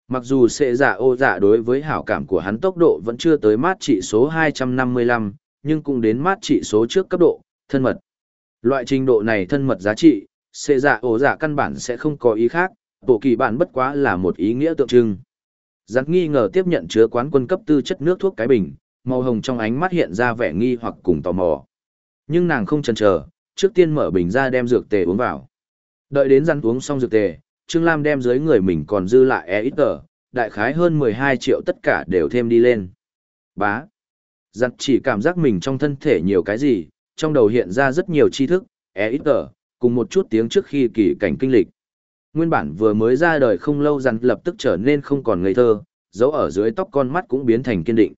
Mặc dù sệ dạ ô dạ đối với hảo cảm của hắn tốc độ vẫn chưa tới mát trị số 255, nhưng cũng đến mát trị số trước cấp độ, thân mật. Loại trình độ này thân mật giá trị, sệ dạ ô dạ căn bản sẽ không có ý khác, bộ kỳ bản bất quá là một ý nghĩa tượng trưng. Giặc nghi ngờ tiếp nhận chứa quán quân cấp tư chất nước thuốc cái bình, màu hồng trong ánh mắt hiện ra vẻ nghi hoặc cùng tò mò. Nhưng nàng không chần chờ, trước tiên mở bình ra đem dược tề uống vào. Đợi đến răn uống xong dược tề, Trương Lam đem dưới người mình còn dư lại e ít tờ, đại khái hơn 12 triệu tất cả đều thêm đi lên. Bá. Giặc chỉ cảm giác mình trong thân thể nhiều cái gì, trong đầu hiện ra rất nhiều tri thức, e ít tờ, cùng một chút tiếng trước khi kỳ cảnh kinh lịch. Nguyên bản vừa mới ra đời không lâu dặn lập tức trở nên không còn ngây thơ, dấu ở dưới tóc con mắt cũng biến thành kiên định.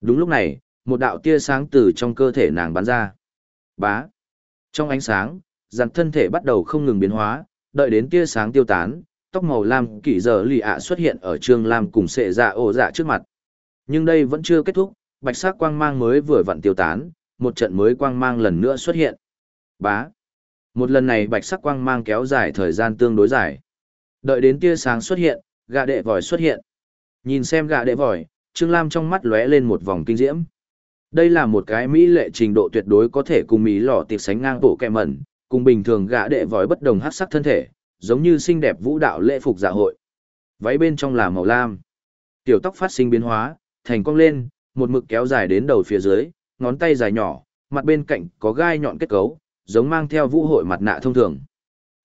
Đúng lúc này, một đạo tia sáng từ trong cơ thể nàng bắn ra. Bá. Trong ánh sáng, dặn thân thể bắt đầu không ngừng biến hóa, đợi đến tia sáng tiêu tán, tóc màu lam kỳ giờ lì ạ xuất hiện ở trương lam cùng sệ dạ ổ dạ trước mặt. Nhưng đây vẫn chưa kết thúc, bạch sắc quang mang mới vừa vặn tiêu tán, một trận mới quang mang lần nữa xuất hiện. Bá. Một lần này bạch sắc quang mang kéo dài thời gian tương đối dài. Đợi đến tia sáng xuất hiện, gà đệ vòi xuất hiện. Nhìn xem gà đệ vòi, Trương Lam trong mắt lóe lên một vòng kinh diễm. Đây là một cái mỹ lệ trình độ tuyệt đối có thể cùng mỹ lọ tiệp sánh ngang bộ kẹ mẩn, cùng bình thường gã đệ vòi bất đồng hát sắc thân thể, giống như xinh đẹp vũ đạo lễ phục dạ hội. Váy bên trong là màu lam. Tiểu tóc phát sinh biến hóa, thành cong lên, một mực kéo dài đến đầu phía dưới, ngón tay dài nhỏ, mặt bên cạnh có gai nhọn kết cấu, giống mang theo vũ hội mặt nạ thông thường.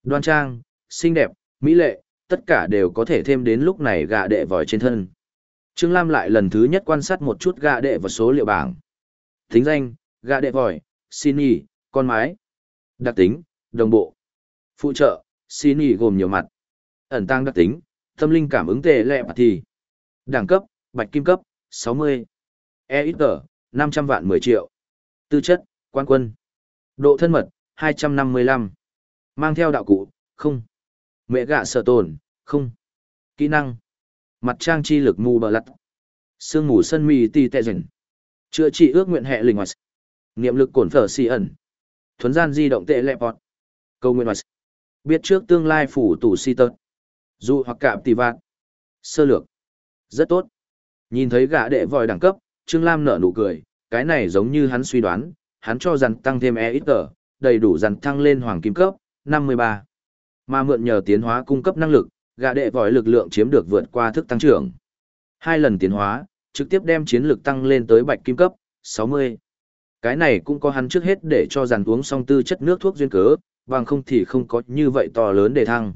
Đoan trang, xinh đẹp, mỹ lệ, tất cả đều có thể thêm đến lúc này gạ đệ vòi trên thân. Trương Lam lại lần thứ nhất quan sát một chút gạ đệ và số liệu bảng. Tính danh, gạ đệ vòi, xin nhì, con mái. Đặc tính, đồng bộ. Phụ trợ, xin nhì gồm nhiều mặt. Ẩn tăng đặc tính, tâm linh cảm ứng tệ lẹ bạc thì. Đẳng cấp, bạch kim cấp, 60. E ít tờ, 500 vạn 10 triệu. Tư chất, quan quân. Độ thân mật, 255. Mang theo đạo cụ, không. Mẹ gạ sợ tồn, không. Kỹ năng. Mặt trang chi lực mù bờ lặt. Sương mù sân mì tì tệ dần. Chữa trị ước nguyện hệ linh hoạt. Niệm lực cổn phở xì ẩn. Thuấn gian di động tệ lẹ bọt. Câu nguyện hoạt. Biết trước tương lai phủ tủ si tớt. Dù hoặc cạm tỷ vạn. Sơ lược. Rất tốt. Nhìn thấy gã đệ vòi đẳng cấp, Trương Lam nở nụ cười, cái này giống như hắn suy đoán, hắn cho rằng tăng thêm e ít tờ, đầy đủ rằng thăng lên hoàng kim cấp, 53. Mà mượn nhờ tiến hóa cung cấp năng lực, gã đệ vòi lực lượng chiếm được vượt qua thức tăng trưởng. Hai lần tiến hóa, trực tiếp đem chiến lực tăng lên tới bạch kim cấp, 60. Cái này cũng có hắn trước hết để cho dàn uống xong tư chất nước thuốc duyên cớ, bằng không thì không có như vậy to lớn để thăng.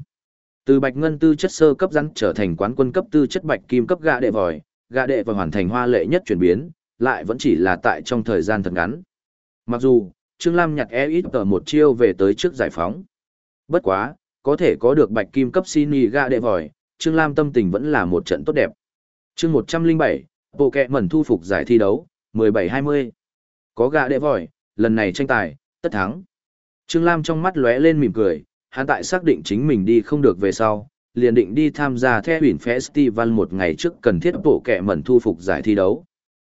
Từ bạch ngân tư chất sơ cấp rắn trở thành quán quân cấp tư chất bạch kim cấp gạ đệ vòi, gạ đệ và hoàn thành hoa lệ nhất chuyển biến, lại vẫn chỉ là tại trong thời gian thật ngắn. Mặc dù, Trương Lam nhặt e ít tờ một chiêu về tới trước giải phóng. Bất quá, có thể có được bạch kim cấp xin nhì gạ đệ vòi, Trương Lam tâm tình vẫn là một trận tốt đẹp. chương 107, bộ kẹ mẩn thu phục giải thi đấu, 17-20. Có gạ đệ vòi, lần này tranh tài, tất thắng. Trương Lam trong mắt lóe lên mỉm cười, hắn tại xác định chính mình đi không được về sau, liền định đi tham gia theo huyền festival một ngày trước cần thiết bộ kẹ mẩn thu phục giải thi đấu.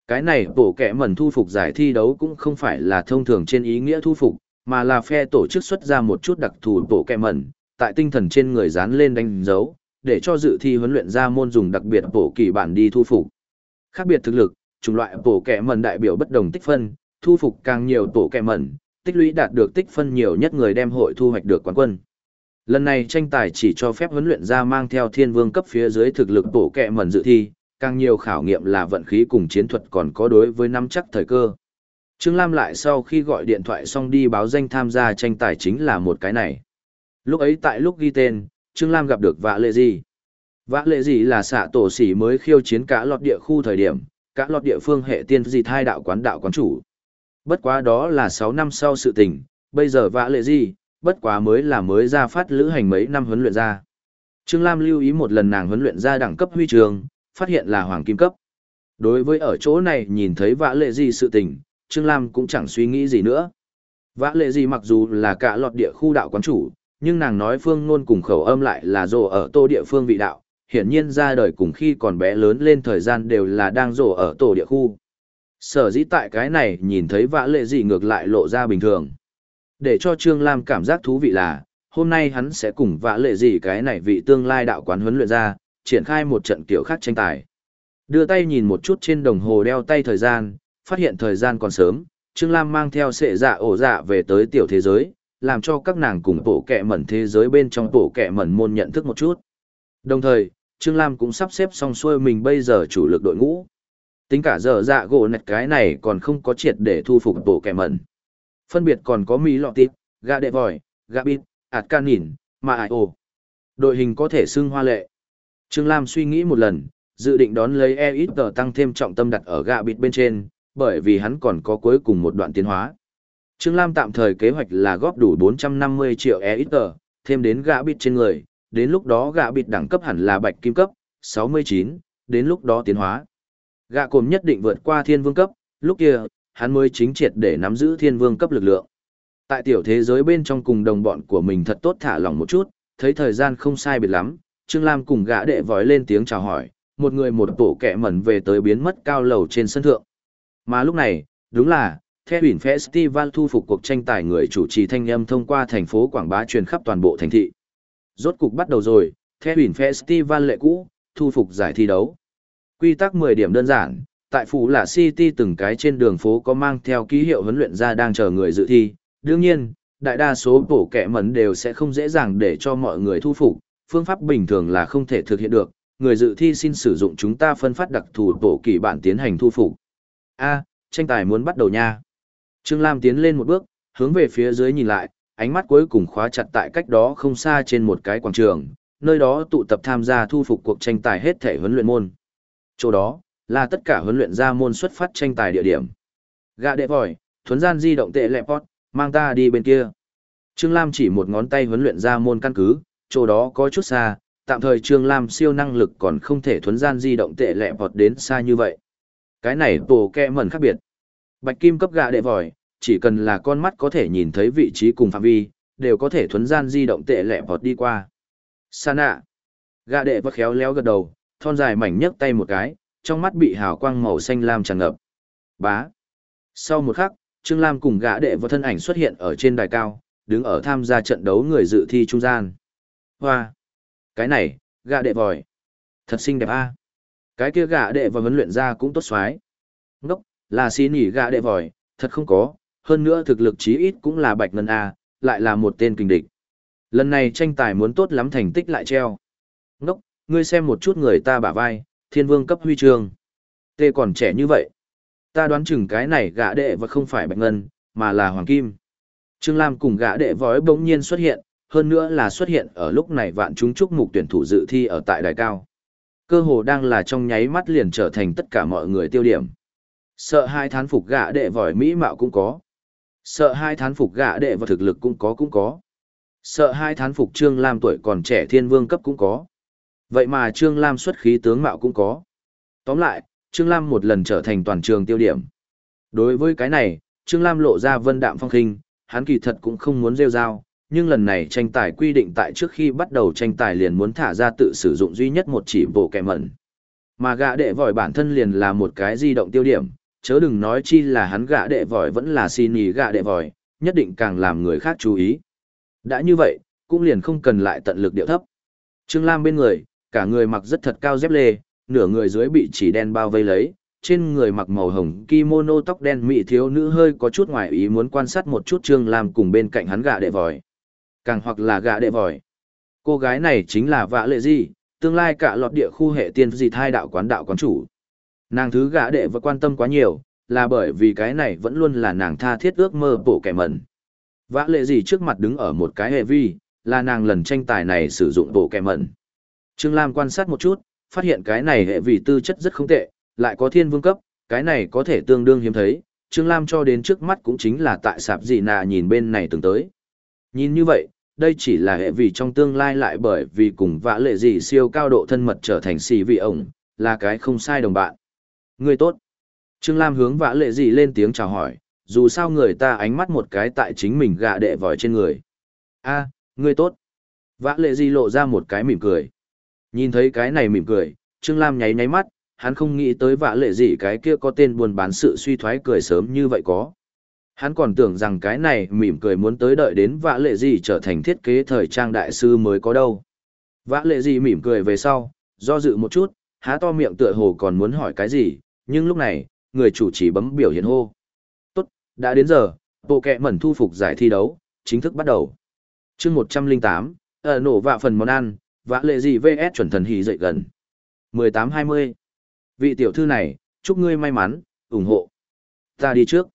Cái này bổ kẻ mẩn thu phục giải thi đấu cũng không phải là thông thường trên ý nghĩa thu phục, mà là phe tổ chức xuất ra một chút đặc thù bổ kẻ mẩn, tại tinh thần trên người dán lên đánh dấu, để cho dự thi huấn luyện ra môn dùng đặc biệt bổ kỳ bản đi thu phục. Khác biệt thực lực, chủng loại bổ kẻ mẩn đại biểu bất đồng tích phân, thu phục càng nhiều bổ kẻ mẩn, tích lũy đạt được tích phân nhiều nhất người đem hội thu hoạch được quán quân. Lần này tranh tài chỉ cho phép huấn luyện ra mang theo thiên vương cấp phía dưới thực lực bổ kẹ mẩn dự thi, càng nhiều khảo nghiệm là vận khí cùng chiến thuật còn có đối với nắm chắc thời cơ. Trương Lam lại sau khi gọi điện thoại xong đi báo danh tham gia tranh tài chính là một cái này. Lúc ấy tại lúc ghi tên, Trương Lam gặp được vạ lệ gì. Vã lệ gì là xạ tổ sĩ mới khiêu chiến cả lọt địa khu thời điểm, cả lọt địa phương hệ tiên gì thai đạo quán đạo quán chủ. Bất quá đó là 6 năm sau sự tình, bây giờ Vã lệ gì, bất quá mới là mới ra phát lữ hành mấy năm huấn luyện ra. Trương Lam lưu ý một lần nàng huấn luyện ra đẳng cấp huy trường, phát hiện là hoàng kim cấp. Đối với ở chỗ này nhìn thấy vã lệ gì sự tình, Trương Lam cũng chẳng suy nghĩ gì nữa. Vã lệ gì mặc dù là cả lọt địa khu đạo quán chủ, nhưng nàng nói phương ngôn cùng khẩu âm lại là rồ ở tô địa phương vị đạo, hiển nhiên ra đời cùng khi còn bé lớn lên thời gian đều là đang rồ ở tổ địa khu. Sở dĩ tại cái này nhìn thấy vã lệ gì ngược lại lộ ra bình thường. Để cho Trương Lam cảm giác thú vị là, hôm nay hắn sẽ cùng vã lệ gì cái này vị tương lai đạo quán huấn luyện ra, triển khai một trận kiểu khác tranh tài. Đưa tay nhìn một chút trên đồng hồ đeo tay thời gian, phát hiện thời gian còn sớm, Trương Lam mang theo sệ dạ ổ dạ về tới tiểu thế giới, làm cho các nàng cùng bộ kẹ mẩn thế giới bên trong bộ kẹ mẩn môn nhận thức một chút. Đồng thời, Trương Lam cũng sắp xếp xong xuôi mình bây giờ chủ lực đội ngũ. Tính cả giờ dạ gỗ nạch cái này còn không có triệt để thu phục bộ kẹ mẩn. Phân biệt còn có Mỹ lọ tịp, gà đệ vòi, gà bít, ạt can nhìn, mà ai ồ. Đội hình có thể xưng hoa lệ. Trương Lam suy nghĩ một lần, dự định đón lấy e ít tờ tăng thêm trọng tâm đặt ở gạ bịt bên trên, bởi vì hắn còn có cuối cùng một đoạn tiến hóa. Trương Lam tạm thời kế hoạch là góp đủ 450 triệu e ít tờ, thêm đến gạ bịt trên người, đến lúc đó gạ bịt đẳng cấp hẳn là bạch kim cấp, 69, đến lúc đó tiến hóa. Gạ cồm nhất định vượt qua thiên vương cấp, lúc kia, hắn mới chính triệt để nắm giữ thiên vương cấp lực lượng. Tại tiểu thế giới bên trong cùng đồng bọn của mình thật tốt thả lỏng một chút, thấy thời gian không sai biệt lắm, Trương Lam cùng gã đệ vói lên tiếng chào hỏi, một người một tổ kẻ mẩn về tới biến mất cao lầu trên sân thượng. Mà lúc này, đúng là, theo huyền festival thu phục cuộc tranh tài người chủ trì thanh âm thông qua thành phố Quảng Bá truyền khắp toàn bộ thành thị. Rốt cục bắt đầu rồi, theo huyền festival lệ cũ, thu phục giải thi đấu. Quy tắc 10 điểm đơn giản, tại phủ là City từng cái trên đường phố có mang theo ký hiệu huấn luyện ra đang chờ người dự thi. Đương nhiên, đại đa số bổ kẻ mẩn đều sẽ không dễ dàng để cho mọi người thu phục, phương pháp bình thường là không thể thực hiện được, người dự thi xin sử dụng chúng ta phân phát đặc thù tổ kỳ bản tiến hành thu phục. A, tranh tài muốn bắt đầu nha. Trương Lam tiến lên một bước, hướng về phía dưới nhìn lại, ánh mắt cuối cùng khóa chặt tại cách đó không xa trên một cái quảng trường, nơi đó tụ tập tham gia thu phục cuộc tranh tài hết thể huấn luyện môn. Chỗ đó, là tất cả huấn luyện ra môn xuất phát tranh tài địa điểm. Gạ đệ vòi, thuấn gian di động tệ lẹp pot, mang ta đi bên kia. Trương Lam chỉ một ngón tay huấn luyện ra môn căn cứ, chỗ đó có chút xa, tạm thời Trương Lam siêu năng lực còn không thể thuấn gian di động tệ lẹ vọt đến xa như vậy. Cái này tổ kẹ mẩn khác biệt. Bạch kim cấp gạ đệ vòi, chỉ cần là con mắt có thể nhìn thấy vị trí cùng phạm vi, đều có thể thuấn gian di động tệ lẹ vọt đi qua. Sa nạ. Gạ đệ vọt khéo léo gật đầu, thon dài mảnh nhấc tay một cái, trong mắt bị hào quang màu xanh lam tràn ngập. Bá. Sau một khắc, Trương Lam cùng gã đệ và thân ảnh xuất hiện ở trên đài cao, đứng ở tham gia trận đấu người dự thi trung gian. Hoa! Cái này, gạ đệ vòi. Thật xinh đẹp a. Cái kia gạ đệ vòi huấn luyện ra cũng tốt xoái. Ngốc, là xin nghỉ gạ đệ vòi, thật không có, hơn nữa thực lực chí ít cũng là bạch ngân a, lại là một tên kình địch. Lần này tranh tài muốn tốt lắm thành tích lại treo. Ngốc, ngươi xem một chút người ta bả vai, thiên vương cấp huy chương. Tê còn trẻ như vậy. Ta đoán chừng cái này gã đệ và không phải bạch ngân, mà là hoàng kim. Trương Lam cùng gã đệ vói bỗng nhiên xuất hiện, hơn nữa là xuất hiện ở lúc này vạn chúng chúc mục tuyển thủ dự thi ở tại đài cao. Cơ hồ đang là trong nháy mắt liền trở thành tất cả mọi người tiêu điểm. Sợ hai thán phục gạ đệ vòi mỹ mạo cũng có. Sợ hai thán phục gạ đệ và thực lực cũng có cũng có. Sợ hai thán phục Trương Lam tuổi còn trẻ thiên vương cấp cũng có. Vậy mà Trương Lam xuất khí tướng mạo cũng có. Tóm lại, Trương Lam một lần trở thành toàn trường tiêu điểm. Đối với cái này, Trương Lam lộ ra vân đạm phong khinh, hắn kỳ thật cũng không muốn rêu rao, nhưng lần này tranh tài quy định tại trước khi bắt đầu tranh tài liền muốn thả ra tự sử dụng duy nhất một chỉ bộ kẻ mẩn. Mà gã đệ vòi bản thân liền là một cái di động tiêu điểm, chớ đừng nói chi là hắn gã đệ vòi vẫn là xin ý gã đệ vòi, nhất định càng làm người khác chú ý. Đã như vậy, cũng liền không cần lại tận lực điệu thấp. Trương Lam bên người, cả người mặc rất thật cao dép lê, nửa người dưới bị chỉ đen bao vây lấy, trên người mặc màu hồng kimono tóc đen mị thiếu nữ hơi có chút ngoài ý muốn quan sát một chút Trương Lam cùng bên cạnh hắn gã đệ vòi. Càng hoặc là gã đệ vòi. Cô gái này chính là vạ lệ gì, Tương lai cả lọt địa khu hệ tiên gì thai đạo quán đạo quán chủ. Nàng thứ gã đệ và quan tâm quá nhiều, là bởi vì cái này vẫn luôn là nàng tha thiết ước mơ bộ kẻ mẩn. Vã lệ gì trước mặt đứng ở một cái hệ vi, là nàng lần tranh tài này sử dụng bộ kẻ mẩn. Trương Lam quan sát một chút, phát hiện cái này hệ vi tư chất rất không tệ, lại có thiên vương cấp, cái này có thể tương đương hiếm thấy. Trương Lam cho đến trước mắt cũng chính là tại sạp gì nà nhìn bên này từng tới. Nhìn như vậy, đây chỉ là hệ vì trong tương lai lại bởi vì cùng vã lệ gì siêu cao độ thân mật trở thành xì vị ổng, là cái không sai đồng bạn. Người tốt. Trương Lam hướng vã lệ gì lên tiếng chào hỏi, dù sao người ta ánh mắt một cái tại chính mình gạ đệ vòi trên người. a à, tốt. Vã lệ gì lộ ra một cái mỉm cười. Nhìn thấy cái này mỉm cười, Trương Lam nháy nháy mắt, hắn không nghĩ tới vã lệ gì cái kia có tên buồn bán sự suy thoái cười sớm như vậy có. Hắn còn tưởng rằng cái này mỉm cười muốn tới đợi đến vã lệ gì trở thành thiết kế thời trang đại sư mới có đâu. Vã lệ gì mỉm cười về sau, do dự một chút, há to miệng tựa hồ còn muốn hỏi cái gì, nhưng lúc này, người chủ chỉ bấm biểu hiện hô. Tốt, đã đến giờ, bộ kẹ mẩn thu phục giải thi đấu, chính thức bắt đầu. chương 108, ở ờ, nổ vạ phần món ăn, vã lệ gì VS chuẩn thần hỉ dậy gần. 18-20. Vị tiểu thư này, chúc ngươi may mắn, ủng hộ. Ta đi trước.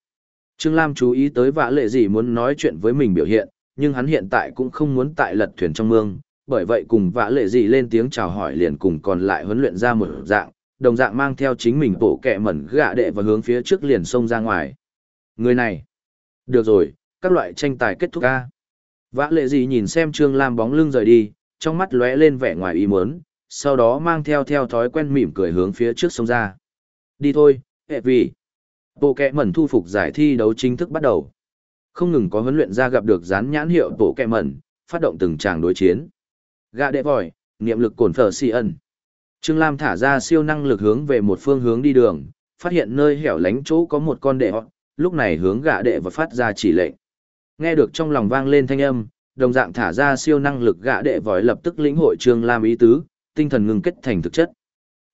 Trương Lam chú ý tới vã lệ gì muốn nói chuyện với mình biểu hiện, nhưng hắn hiện tại cũng không muốn tại lật thuyền trong mương, bởi vậy cùng vã lệ gì lên tiếng chào hỏi liền cùng còn lại huấn luyện ra một dạng, đồng dạng mang theo chính mình bộ kẹ mẩn gạ đệ và hướng phía trước liền xông ra ngoài. Người này. Được rồi, các loại tranh tài kết thúc ca. Vã lệ gì nhìn xem Trương Lam bóng lưng rời đi, trong mắt lóe lên vẻ ngoài ý muốn, sau đó mang theo theo thói quen mỉm cười hướng phía trước sông ra. Đi thôi, hệ vì. Bộ kẹ mẩn thu phục giải thi đấu chính thức bắt đầu. Không ngừng có huấn luyện ra gặp được dán nhãn hiệu bộ kẹ mẩn, phát động từng tràng đối chiến. Gạ đệ vòi, niệm lực cồn phở si ẩn. Trương Lam thả ra siêu năng lực hướng về một phương hướng đi đường, phát hiện nơi hẻo lánh chỗ có một con đệ họ, lúc này hướng gạ đệ và phát ra chỉ lệnh. Nghe được trong lòng vang lên thanh âm, đồng dạng thả ra siêu năng lực gạ đệ vòi lập tức lĩnh hội Trương Lam ý tứ, tinh thần ngừng kết thành thực chất.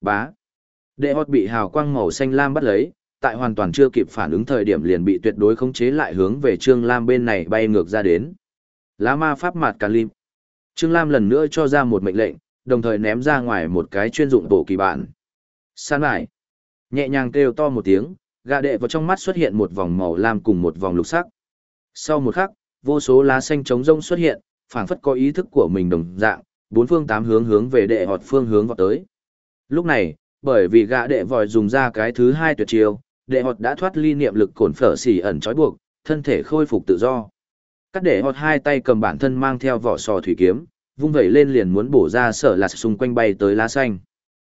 Bá. Đệ hót bị hào quang màu xanh lam bắt lấy, tại hoàn toàn chưa kịp phản ứng thời điểm liền bị tuyệt đối khống chế lại hướng về Trương Lam bên này bay ngược ra đến. Lá ma pháp mạt càn lim. Trương Lam lần nữa cho ra một mệnh lệnh, đồng thời ném ra ngoài một cái chuyên dụng bộ kỳ bản. San lại. Nhẹ nhàng kêu to một tiếng, gà đệ vào trong mắt xuất hiện một vòng màu lam cùng một vòng lục sắc. Sau một khắc, vô số lá xanh trống rông xuất hiện, phảng phất có ý thức của mình đồng dạng, bốn phương tám hướng hướng về đệ họt phương hướng vào tới. Lúc này, bởi vì gã đệ vòi dùng ra cái thứ hai tuyệt chiêu, đệ họt đã thoát ly niệm lực cổn phở xỉ ẩn trói buộc, thân thể khôi phục tự do. Các đệ họt hai tay cầm bản thân mang theo vỏ sò thủy kiếm, vung vẩy lên liền muốn bổ ra sở lạt xung quanh bay tới lá xanh.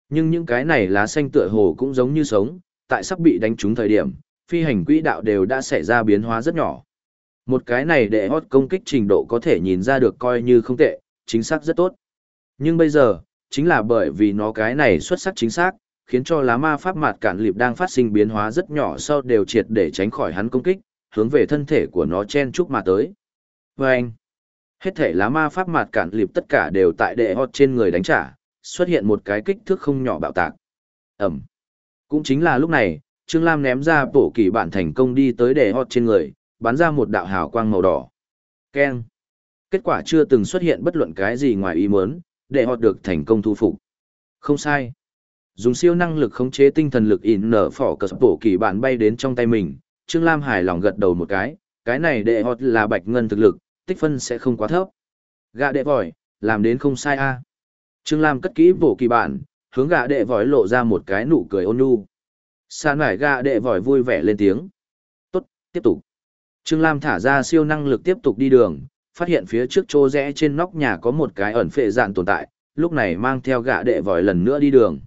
Nhưng những cái này lá xanh tựa hồ cũng giống như sống, tại sắp bị đánh trúng thời điểm, phi hành quỹ đạo đều đã xảy ra biến hóa rất nhỏ. Một cái này Đệ hot công kích trình độ có thể nhìn ra được coi như không tệ, chính xác rất tốt. Nhưng bây giờ, chính là bởi vì nó cái này xuất sắc chính xác, khiến cho lá ma pháp mạt cản lịp đang phát sinh biến hóa rất nhỏ sau đều triệt để tránh khỏi hắn công kích, hướng về thân thể của nó chen chúc mà tới. Và anh, Hết thể lá ma pháp mạt cản lịp tất cả đều tại đệ hot trên người đánh trả, xuất hiện một cái kích thước không nhỏ bạo tạc. Ẩm. Cũng chính là lúc này, Trương Lam ném ra bổ kỳ bản thành công đi tới đệ hot trên người, bắn ra một đạo hào quang màu đỏ. Keng. Kết quả chưa từng xuất hiện bất luận cái gì ngoài ý muốn, đệ hot được thành công thu phục. Không sai. Dùng siêu năng lực khống chế tinh thần lực in nở phỏ cờ bổ kỳ bản bay đến trong tay mình, Trương Lam hài lòng gật đầu một cái, cái này đệ hot là bạch ngân thực lực, tích phân sẽ không quá thấp. Gạ đệ vòi, làm đến không sai a. Trương Lam cất kỹ bổ kỳ bản, hướng gạ đệ vòi lộ ra một cái nụ cười ôn nhu. Sàn mải gạ đệ vòi vui vẻ lên tiếng. Tốt, tiếp tục. Trương Lam thả ra siêu năng lực tiếp tục đi đường, phát hiện phía trước chỗ rẽ trên nóc nhà có một cái ẩn phệ dạn tồn tại, lúc này mang theo gạ đệ vòi lần nữa đi đường.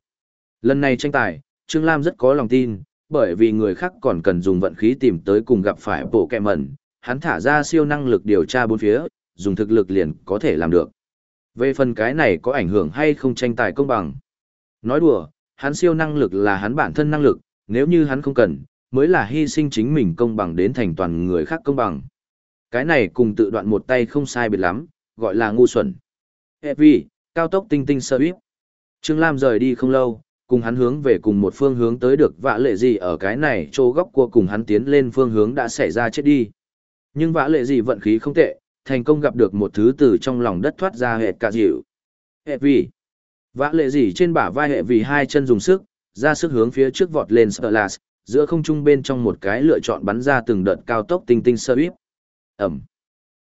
Lần này tranh tài, Trương Lam rất có lòng tin, bởi vì người khác còn cần dùng vận khí tìm tới cùng gặp phải bộ kẹ mẩn, hắn thả ra siêu năng lực điều tra bốn phía, dùng thực lực liền có thể làm được. Về phần cái này có ảnh hưởng hay không tranh tài công bằng? Nói đùa, hắn siêu năng lực là hắn bản thân năng lực, nếu như hắn không cần, mới là hy sinh chính mình công bằng đến thành toàn người khác công bằng. Cái này cùng tự đoạn một tay không sai biệt lắm, gọi là ngu xuẩn. Heavy, cao tốc tinh tinh sơ. Trương Lam rời đi không lâu, cùng hắn hướng về cùng một phương hướng tới được vạ lệ gì ở cái này chỗ góc cua cùng hắn tiến lên phương hướng đã xảy ra chết đi. Nhưng vã lệ gì vận khí không tệ, thành công gặp được một thứ từ trong lòng đất thoát ra hệt cả dịu. Hệ vì, Vã lệ gì trên bả vai hệ vì hai chân dùng sức, ra sức hướng phía trước vọt lên Sterlas, giữa không trung bên trong một cái lựa chọn bắn ra từng đợt cao tốc tinh tinh sơ íp. Ẩm.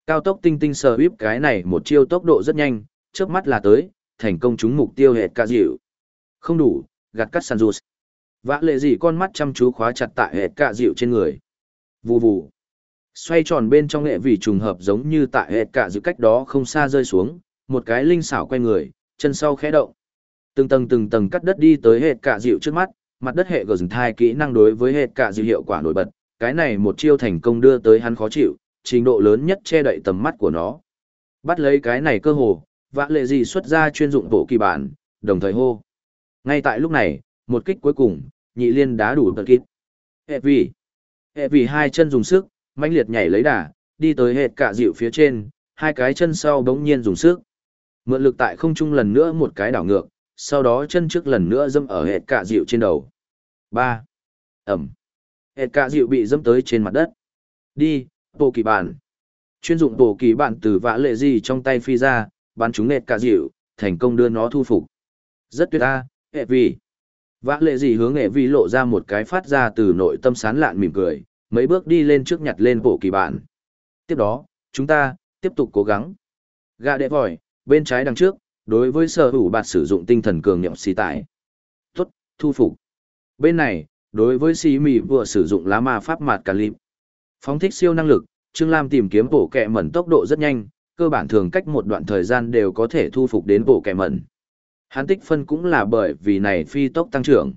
Cao tốc tinh tinh sơ íp cái này một chiêu tốc độ rất nhanh, trước mắt là tới, thành công trúng mục tiêu hệ cả dịu. Không đủ, gạt cắt sàn rụt. Vã lệ gì con mắt chăm chú khóa chặt tại hệ cả dịu trên người. Vù vù. Xoay tròn bên trong hệ vì trùng hợp giống như tại hệ cả dịu cách đó không xa rơi xuống, một cái linh xảo quay người, chân sau khẽ động. Từng tầng từng tầng cắt đất đi tới hệ cả dịu trước mắt, mặt đất hệ gờ dừng thai kỹ năng đối với hệ cả dịu hiệu quả nổi bật, cái này một chiêu thành công đưa tới hắn khó chịu, trình độ lớn nhất che đậy tầm mắt của nó. Bắt lấy cái này cơ hồ, vã lệ gì xuất ra chuyên dụng bộ kỳ bản, đồng thời hô. Ngay tại lúc này, một kích cuối cùng, nhị liên đá đủ tật kít. Hệ vì, hệ vì hai chân dùng sức, mãnh liệt nhảy lấy đà, đi tới hệt cả dịu phía trên, hai cái chân sau bỗng nhiên dùng sức. Mượn lực tại không trung lần nữa một cái đảo ngược, sau đó chân trước lần nữa dâm ở hệt cạ dịu trên đầu. ba Ẩm. Hệt cạ dịu bị dâm tới trên mặt đất. Đi, bộ kỳ bản. Chuyên dụng bộ kỳ bản từ vã lệ gì trong tay phi ra, bắn chúng hệt cạ dịu, thành công đưa nó thu phục. Rất tuyệt a, hệ Vi Vã lệ gì hướng hệ vi lộ ra một cái phát ra từ nội tâm sán lạn mỉm cười, mấy bước đi lên trước nhặt lên bộ kỳ bản. Tiếp đó, chúng ta, tiếp tục cố gắng. Gà đệ vòi, bên trái đằng trước, đối với sở hữu bạt sử dụng tinh thần cường nhậm xì tải. Tốt, thu phục. Bên này, đối với xì mì vừa sử dụng lá ma pháp mạt cà lịp. Phóng thích siêu năng lực, Trương Lam tìm kiếm bộ kẹ mẩn tốc độ rất nhanh, cơ bản thường cách một đoạn thời gian đều có thể thu phục đến bộ kẹ mẩn. Hắn tích phân cũng là bởi vì này phi tốc tăng trưởng.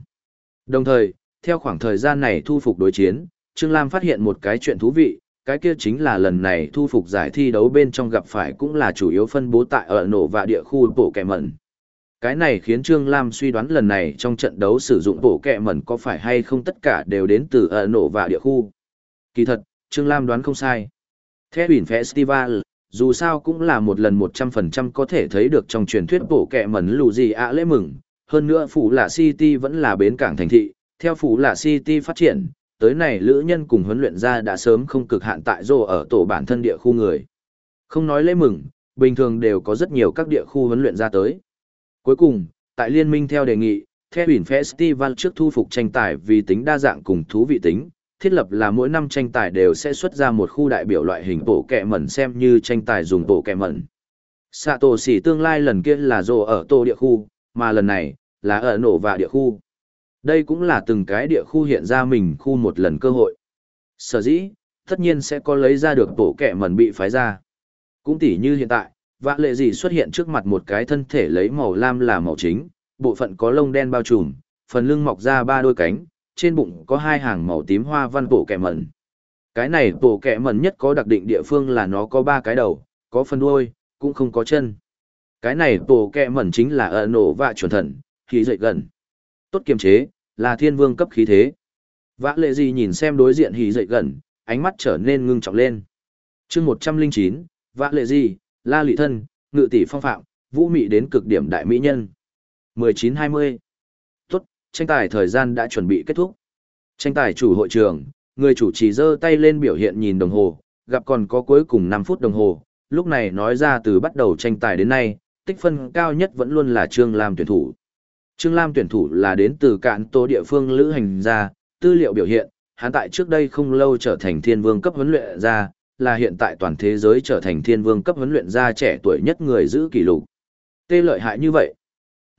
Đồng thời, theo khoảng thời gian này thu phục đối chiến, Trương Lam phát hiện một cái chuyện thú vị, cái kia chính là lần này thu phục giải thi đấu bên trong gặp phải cũng là chủ yếu phân bố tại ở nổ và địa khu bộ kẻ mẩn. Cái này khiến Trương Lam suy đoán lần này trong trận đấu sử dụng bộ kẹ mẩn có phải hay không tất cả đều đến từ ở nổ và địa khu. Kỳ thật, Trương Lam đoán không sai. Theo huyền festival, dù sao cũng là một lần 100% có thể thấy được trong truyền thuyết bổ kẹ mẩn lù gì ạ lễ mừng. Hơn nữa Phủ Lạ City vẫn là bến cảng thành thị, theo Phủ Lạ City phát triển, tới này lữ nhân cùng huấn luyện ra đã sớm không cực hạn tại rô ở tổ bản thân địa khu người. Không nói lễ mừng, bình thường đều có rất nhiều các địa khu huấn luyện ra tới. Cuối cùng, tại liên minh theo đề nghị, theo huyền festival trước thu phục tranh tài vì tính đa dạng cùng thú vị tính, thiết lập là mỗi năm tranh tài đều sẽ xuất ra một khu đại biểu loại hình bộ kẹ mẩn xem như tranh tài dùng bộ kẹ mẩn. Sạ tổ xỉ tương lai lần kia là rồ ở tổ địa khu, mà lần này, là ở nổ và địa khu. Đây cũng là từng cái địa khu hiện ra mình khu một lần cơ hội. Sở dĩ, tất nhiên sẽ có lấy ra được bộ kẹ mẩn bị phái ra. Cũng tỉ như hiện tại, vã lệ gì xuất hiện trước mặt một cái thân thể lấy màu lam là màu chính, bộ phận có lông đen bao trùm, phần lưng mọc ra ba đôi cánh, trên bụng có hai hàng màu tím hoa văn bộ kẻ mẩn. Cái này bộ kẻ mẩn nhất có đặc định địa phương là nó có ba cái đầu, có phần đuôi, cũng không có chân. Cái này bộ kẻ mẩn chính là ở nổ và chuẩn thần, khí dậy gần. Tốt kiềm chế, là thiên vương cấp khí thế. Vã lệ gì nhìn xem đối diện hỉ dậy gần, ánh mắt trở nên ngưng trọng lên. chương 109, vã lệ gì, la lị thân, ngự tỷ phong phạm, vũ mị đến cực điểm đại mỹ nhân. 1920 tranh tài thời gian đã chuẩn bị kết thúc. Tranh tài chủ hội trường, người chủ trì giơ tay lên biểu hiện nhìn đồng hồ, gặp còn có cuối cùng năm phút đồng hồ, lúc này nói ra từ bắt đầu tranh tài đến nay, tích phân cao nhất vẫn luôn là Trương Lam tuyển thủ. Trương Lam tuyển thủ là đến từ cạn tố địa phương lữ hành gia, tư liệu biểu hiện, hắn tại trước đây không lâu trở thành thiên vương cấp huấn luyện gia, là hiện tại toàn thế giới trở thành thiên vương cấp huấn luyện gia trẻ tuổi nhất người giữ kỷ lục. Tê lợi hại như vậy.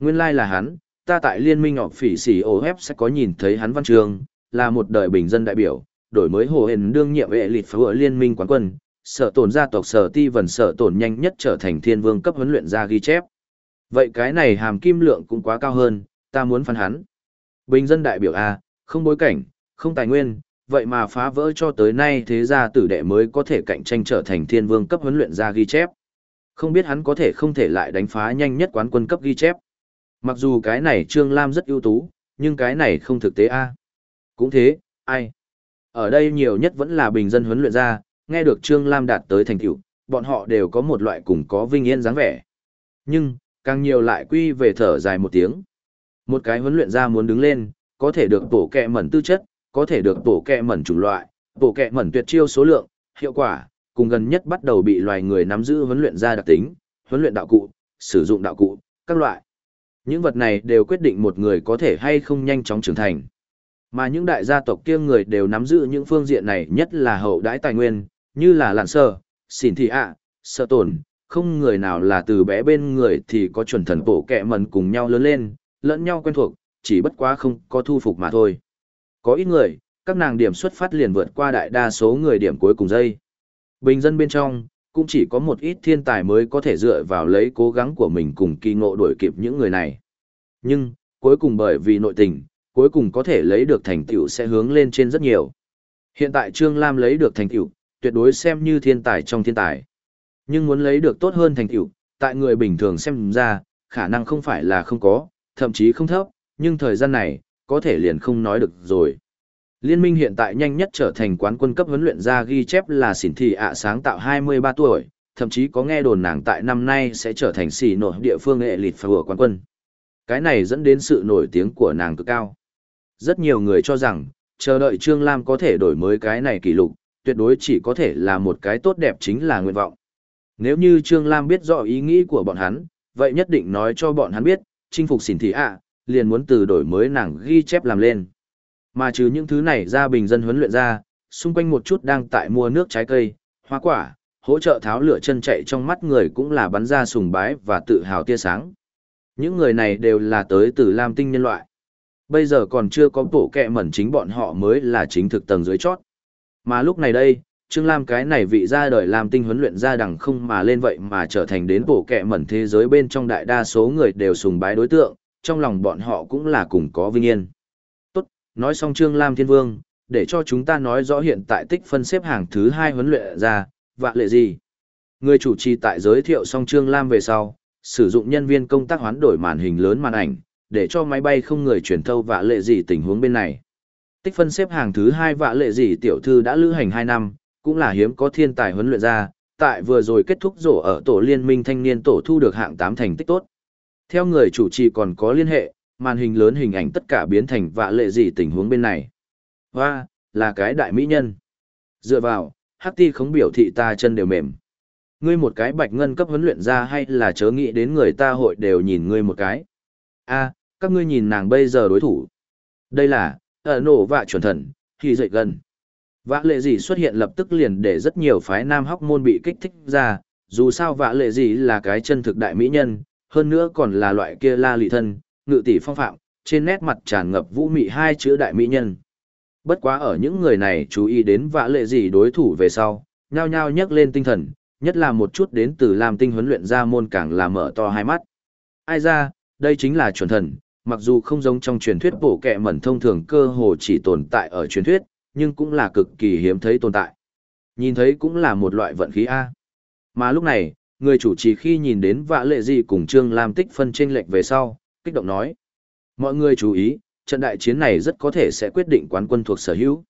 Nguyên lai like là hắn, ta tại liên minh ngọc phỉ xỉ OF sẽ có nhìn thấy hắn văn trường, là một đời bình dân đại biểu, đổi mới hồ hền đương nhiệm vệ lịt phá liên minh quán quân, sở tổn gia tộc sở ti vần sở tổn nhanh nhất trở thành thiên vương cấp huấn luyện gia ghi chép. Vậy cái này hàm kim lượng cũng quá cao hơn, ta muốn phán hắn. Bình dân đại biểu A, không bối cảnh, không tài nguyên, vậy mà phá vỡ cho tới nay thế gia tử đệ mới có thể cạnh tranh trở thành thiên vương cấp huấn luyện gia ghi chép. Không biết hắn có thể không thể lại đánh phá nhanh nhất quán quân cấp ghi chép. Mặc dù cái này Trương Lam rất ưu tú, nhưng cái này không thực tế a. Cũng thế, ai? Ở đây nhiều nhất vẫn là bình dân huấn luyện ra, nghe được Trương Lam đạt tới thành tựu, bọn họ đều có một loại cùng có vinh yên dáng vẻ. Nhưng, càng nhiều lại quy về thở dài một tiếng. Một cái huấn luyện ra muốn đứng lên, có thể được tổ kẹ mẩn tư chất, có thể được tổ kẹ mẩn chủng loại, tổ kẹ mẩn tuyệt chiêu số lượng, hiệu quả, cùng gần nhất bắt đầu bị loài người nắm giữ huấn luyện ra đặc tính, huấn luyện đạo cụ, sử dụng đạo cụ, các loại. Những vật này đều quyết định một người có thể hay không nhanh chóng trưởng thành. Mà những đại gia tộc kia người đều nắm giữ những phương diện này nhất là hậu đãi tài nguyên, như là lạn sơ, xỉn thị ạ, sợ tổn, không người nào là từ bé bên người thì có chuẩn thần bổ kẹ mần cùng nhau lớn lên, lẫn nhau quen thuộc, chỉ bất quá không có thu phục mà thôi. Có ít người, các nàng điểm xuất phát liền vượt qua đại đa số người điểm cuối cùng dây. Bình dân bên trong, cũng chỉ có một ít thiên tài mới có thể dựa vào lấy cố gắng của mình cùng kỳ ngộ đuổi kịp những người này. Nhưng, cuối cùng bởi vì nội tình, cuối cùng có thể lấy được thành tựu sẽ hướng lên trên rất nhiều. Hiện tại Trương Lam lấy được thành tựu, tuyệt đối xem như thiên tài trong thiên tài. Nhưng muốn lấy được tốt hơn thành tựu, tại người bình thường xem ra, khả năng không phải là không có, thậm chí không thấp, nhưng thời gian này, có thể liền không nói được rồi. Liên minh hiện tại nhanh nhất trở thành quán quân cấp huấn luyện ra ghi chép là xỉn thị ạ sáng tạo 23 tuổi, thậm chí có nghe đồn nàng tại năm nay sẽ trở thành xỉ nổi địa phương nghệ lịt phở quán quân. Cái này dẫn đến sự nổi tiếng của nàng cực cao. Rất nhiều người cho rằng, chờ đợi Trương Lam có thể đổi mới cái này kỷ lục, tuyệt đối chỉ có thể là một cái tốt đẹp chính là nguyện vọng. Nếu như Trương Lam biết rõ ý nghĩ của bọn hắn, vậy nhất định nói cho bọn hắn biết, chinh phục xỉn thị ạ, liền muốn từ đổi mới nàng ghi chép làm lên. Mà trừ những thứ này ra bình dân huấn luyện ra, xung quanh một chút đang tại mua nước trái cây, hoa quả, hỗ trợ tháo lửa chân chạy trong mắt người cũng là bắn ra sùng bái và tự hào tia sáng. Những người này đều là tới từ Lam Tinh nhân loại. Bây giờ còn chưa có tổ kẹ mẩn chính bọn họ mới là chính thực tầng dưới chót. Mà lúc này đây, Trương Lam cái này vị ra đời Lam Tinh huấn luyện ra đằng không mà lên vậy mà trở thành đến tổ kẹ mẩn thế giới bên trong đại đa số người đều sùng bái đối tượng, trong lòng bọn họ cũng là cùng có vinh yên. Nói xong Trương Lam Thiên Vương, để cho chúng ta nói rõ hiện tại tích phân xếp hàng thứ hai huấn luyện ra, vạ lệ gì. Người chủ trì tại giới thiệu xong Trương Lam về sau, sử dụng nhân viên công tác hoán đổi màn hình lớn màn ảnh, để cho máy bay không người chuyển thâu vạ lệ gì tình huống bên này. Tích phân xếp hàng thứ hai vạ lệ gì tiểu thư đã lữ hành 2 năm, cũng là hiếm có thiên tài huấn luyện ra, tại vừa rồi kết thúc rổ ở tổ liên minh thanh niên tổ thu được hạng 8 thành tích tốt. Theo người chủ trì còn có liên hệ, màn hình lớn hình ảnh tất cả biến thành vạ lệ gì tình huống bên này. Hoa, là cái đại mỹ nhân. Dựa vào, hắc ti không biểu thị ta chân đều mềm. Ngươi một cái bạch ngân cấp huấn luyện ra hay là chớ nghĩ đến người ta hội đều nhìn ngươi một cái. a các ngươi nhìn nàng bây giờ đối thủ. Đây là, ở nổ vạ chuẩn thần, khi dậy gần. Vạ lệ gì xuất hiện lập tức liền để rất nhiều phái nam hóc môn bị kích thích ra, dù sao vạ lệ gì là cái chân thực đại mỹ nhân, hơn nữa còn là loại kia la lị thân, ngự tỷ phong phạm, trên nét mặt tràn ngập vũ mị hai chữ đại mỹ nhân. Bất quá ở những người này chú ý đến vã lệ gì đối thủ về sau, nhao nhao nhấc lên tinh thần, nhất là một chút đến từ làm tinh huấn luyện ra môn càng là mở to hai mắt. Ai ra, đây chính là chuẩn thần, mặc dù không giống trong truyền thuyết bổ kẹ mẩn thông thường cơ hồ chỉ tồn tại ở truyền thuyết, nhưng cũng là cực kỳ hiếm thấy tồn tại. Nhìn thấy cũng là một loại vận khí A. Mà lúc này, người chủ trì khi nhìn đến vạ lệ gì cùng Trương Lam tích phân trên lệch về sau, kích động nói. Mọi người chú ý, trận đại chiến này rất có thể sẽ quyết định quán quân thuộc sở hữu.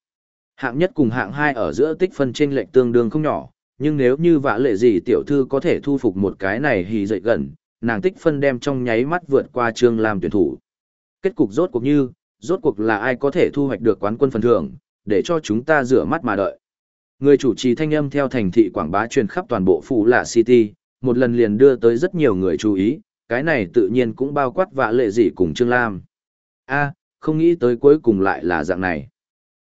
Hạng nhất cùng hạng hai ở giữa tích phân chênh lệch tương đương không nhỏ, nhưng nếu như vạ lệ gì tiểu thư có thể thu phục một cái này thì dậy gần, nàng tích phân đem trong nháy mắt vượt qua Trương Lam tuyển thủ. Kết cục rốt cuộc như, rốt cuộc là ai có thể thu hoạch được quán quân phần thưởng, để cho chúng ta rửa mắt mà đợi. Người chủ trì thanh âm theo thành thị quảng bá truyền khắp toàn bộ phủ là City, một lần liền đưa tới rất nhiều người chú ý, cái này tự nhiên cũng bao quát vạ lệ gì cùng Trương Lam. a không nghĩ tới cuối cùng lại là dạng này.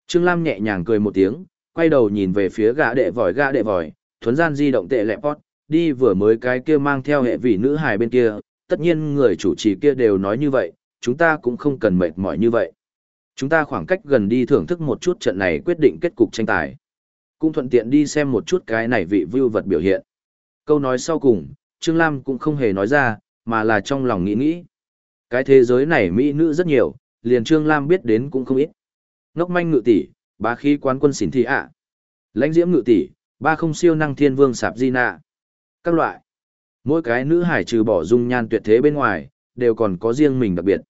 Trương Lam nhẹ nhàng cười một tiếng, quay đầu nhìn về phía gã đệ vòi gã đệ vòi, thuấn gian di động tệ lẹ pot, đi vừa mới cái kia mang theo hệ vị nữ hài bên kia, tất nhiên người chủ trì kia đều nói như vậy, chúng ta cũng không cần mệt mỏi như vậy. Chúng ta khoảng cách gần đi thưởng thức một chút trận này quyết định kết cục tranh tài. Cũng thuận tiện đi xem một chút cái này vị view vật biểu hiện. Câu nói sau cùng, Trương Lam cũng không hề nói ra, mà là trong lòng nghĩ nghĩ. Cái thế giới này mỹ nữ rất nhiều, liền Trương Lam biết đến cũng không ít. Ngốc manh ngự tỷ, bá khí quán quân xỉn thị ạ. Lãnh diễm ngự tỷ, ba không siêu năng thiên vương sạp di nạ. Các loại. Mỗi cái nữ hải trừ bỏ dung nhan tuyệt thế bên ngoài, đều còn có riêng mình đặc biệt.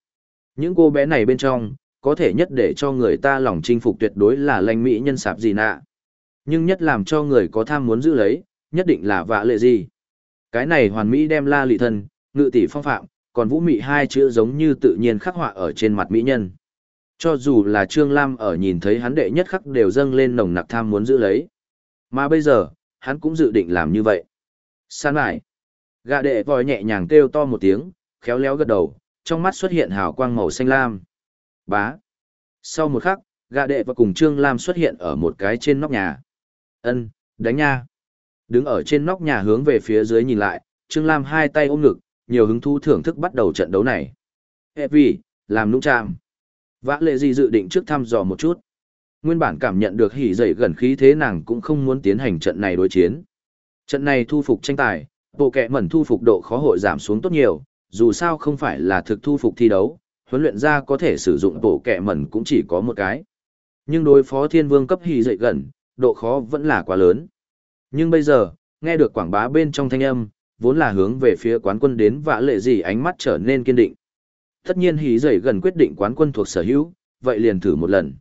Những cô bé này bên trong, có thể nhất để cho người ta lòng chinh phục tuyệt đối là lãnh mỹ nhân sạp gì nạ. Nhưng nhất làm cho người có tham muốn giữ lấy, nhất định là vạ lệ gì. Cái này hoàn mỹ đem la lị thân, ngự tỷ phong phạm, còn vũ mị hai chữ giống như tự nhiên khắc họa ở trên mặt mỹ nhân. Cho dù là Trương Lam ở nhìn thấy hắn đệ nhất khắc đều dâng lên nồng nặc tham muốn giữ lấy. Mà bây giờ, hắn cũng dự định làm như vậy. San lại. Gạ đệ vòi nhẹ nhàng kêu to một tiếng, khéo léo gật đầu, trong mắt xuất hiện hào quang màu xanh lam. Bá. Sau một khắc, gã đệ và cùng Trương Lam xuất hiện ở một cái trên nóc nhà. Ân, đánh nha. Đứng ở trên nóc nhà hướng về phía dưới nhìn lại, Trương Lam hai tay ôm ngực, nhiều hứng thú thưởng thức bắt đầu trận đấu này. Hệ vì, làm nũng chạm. Vã lệ gì dự định trước thăm dò một chút. Nguyên bản cảm nhận được hỉ dậy gần khí thế nàng cũng không muốn tiến hành trận này đối chiến. Trận này thu phục tranh tài, bộ kẹ mẩn thu phục độ khó hội giảm xuống tốt nhiều, dù sao không phải là thực thu phục thi đấu, huấn luyện ra có thể sử dụng bộ kẹ mẩn cũng chỉ có một cái. Nhưng đối phó thiên vương cấp hỉ dậy gần, độ khó vẫn là quá lớn. Nhưng bây giờ, nghe được quảng bá bên trong thanh âm, vốn là hướng về phía quán quân đến vã lệ gì ánh mắt trở nên kiên định. Tất nhiên hí dậy gần quyết định quán quân thuộc sở hữu, vậy liền thử một lần.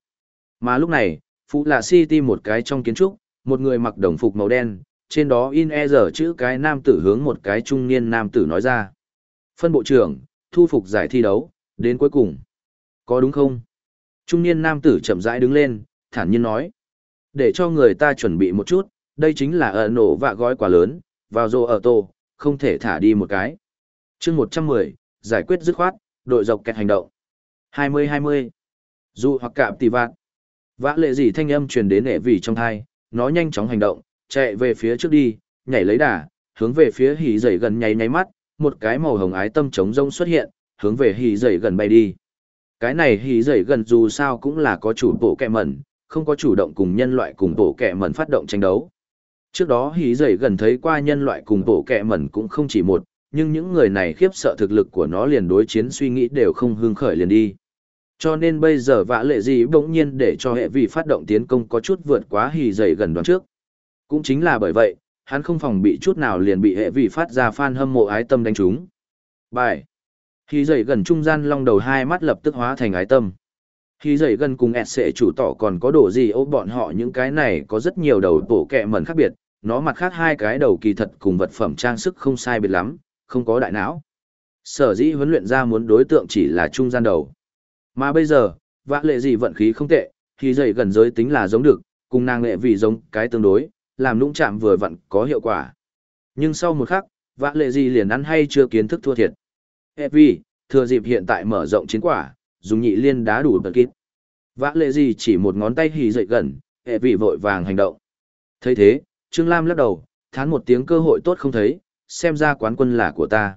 Mà lúc này, Phụ là City một cái trong kiến trúc, một người mặc đồng phục màu đen, trên đó in e giờ chữ cái nam tử hướng một cái trung niên nam tử nói ra. Phân bộ trưởng, thu phục giải thi đấu, đến cuối cùng. Có đúng không? Trung niên nam tử chậm rãi đứng lên, thản nhiên nói. Để cho người ta chuẩn bị một chút, đây chính là ở nổ vạ gói quá lớn, vào rô ở tổ không thể thả đi một cái. chương 110, giải quyết dứt khoát, đội dọc kẹt hành động. 20-20. Dù hoặc cạm tỷ vạn. Vã lệ gì thanh âm truyền đến nệ vì trong thai, nó nhanh chóng hành động, chạy về phía trước đi, nhảy lấy đà, hướng về phía hỉ dậy gần nháy nháy mắt, một cái màu hồng ái tâm trống rông xuất hiện, hướng về hỉ dậy gần bay đi. Cái này hỉ dậy gần dù sao cũng là có chủ bộ kẹ mẩn, không có chủ động cùng nhân loại cùng bộ kẹ mẩn phát động tranh đấu. Trước đó hí dậy gần thấy qua nhân loại cùng bộ kẹ mẩn cũng không chỉ một, nhưng những người này khiếp sợ thực lực của nó liền đối chiến suy nghĩ đều không hương khởi liền đi. Cho nên bây giờ vã lệ gì bỗng nhiên để cho hệ vị phát động tiến công có chút vượt quá hí dậy gần đoán trước. Cũng chính là bởi vậy, hắn không phòng bị chút nào liền bị hệ vị phát ra fan hâm mộ ái tâm đánh trúng. Bài. hí dậy gần trung gian long đầu hai mắt lập tức hóa thành ái tâm. Khi dậy gần cùng ẹt sẽ chủ tỏ còn có đồ gì ô bọn họ những cái này có rất nhiều đầu bổ kẹ mẩn khác biệt, nó mặt khác hai cái đầu kỳ thật cùng vật phẩm trang sức không sai biệt lắm, không có đại não. Sở dĩ huấn luyện ra muốn đối tượng chỉ là trung gian đầu. Mà bây giờ, vã lệ gì vận khí không tệ, khi dậy gần giới tính là giống được, cùng nàng lệ vì giống cái tương đối, làm nũng chạm vừa vặn có hiệu quả. Nhưng sau một khắc, vã lệ gì liền ăn hay chưa kiến thức thua thiệt. Evi, thừa dịp hiện tại mở rộng chiến quả, dùng nhị liên đá đủ bật kít. Vã lệ gì chỉ một ngón tay hì dậy gần, hệ vị vội vàng hành động. thấy thế, Trương Lam lắc đầu, thán một tiếng cơ hội tốt không thấy, xem ra quán quân là của ta.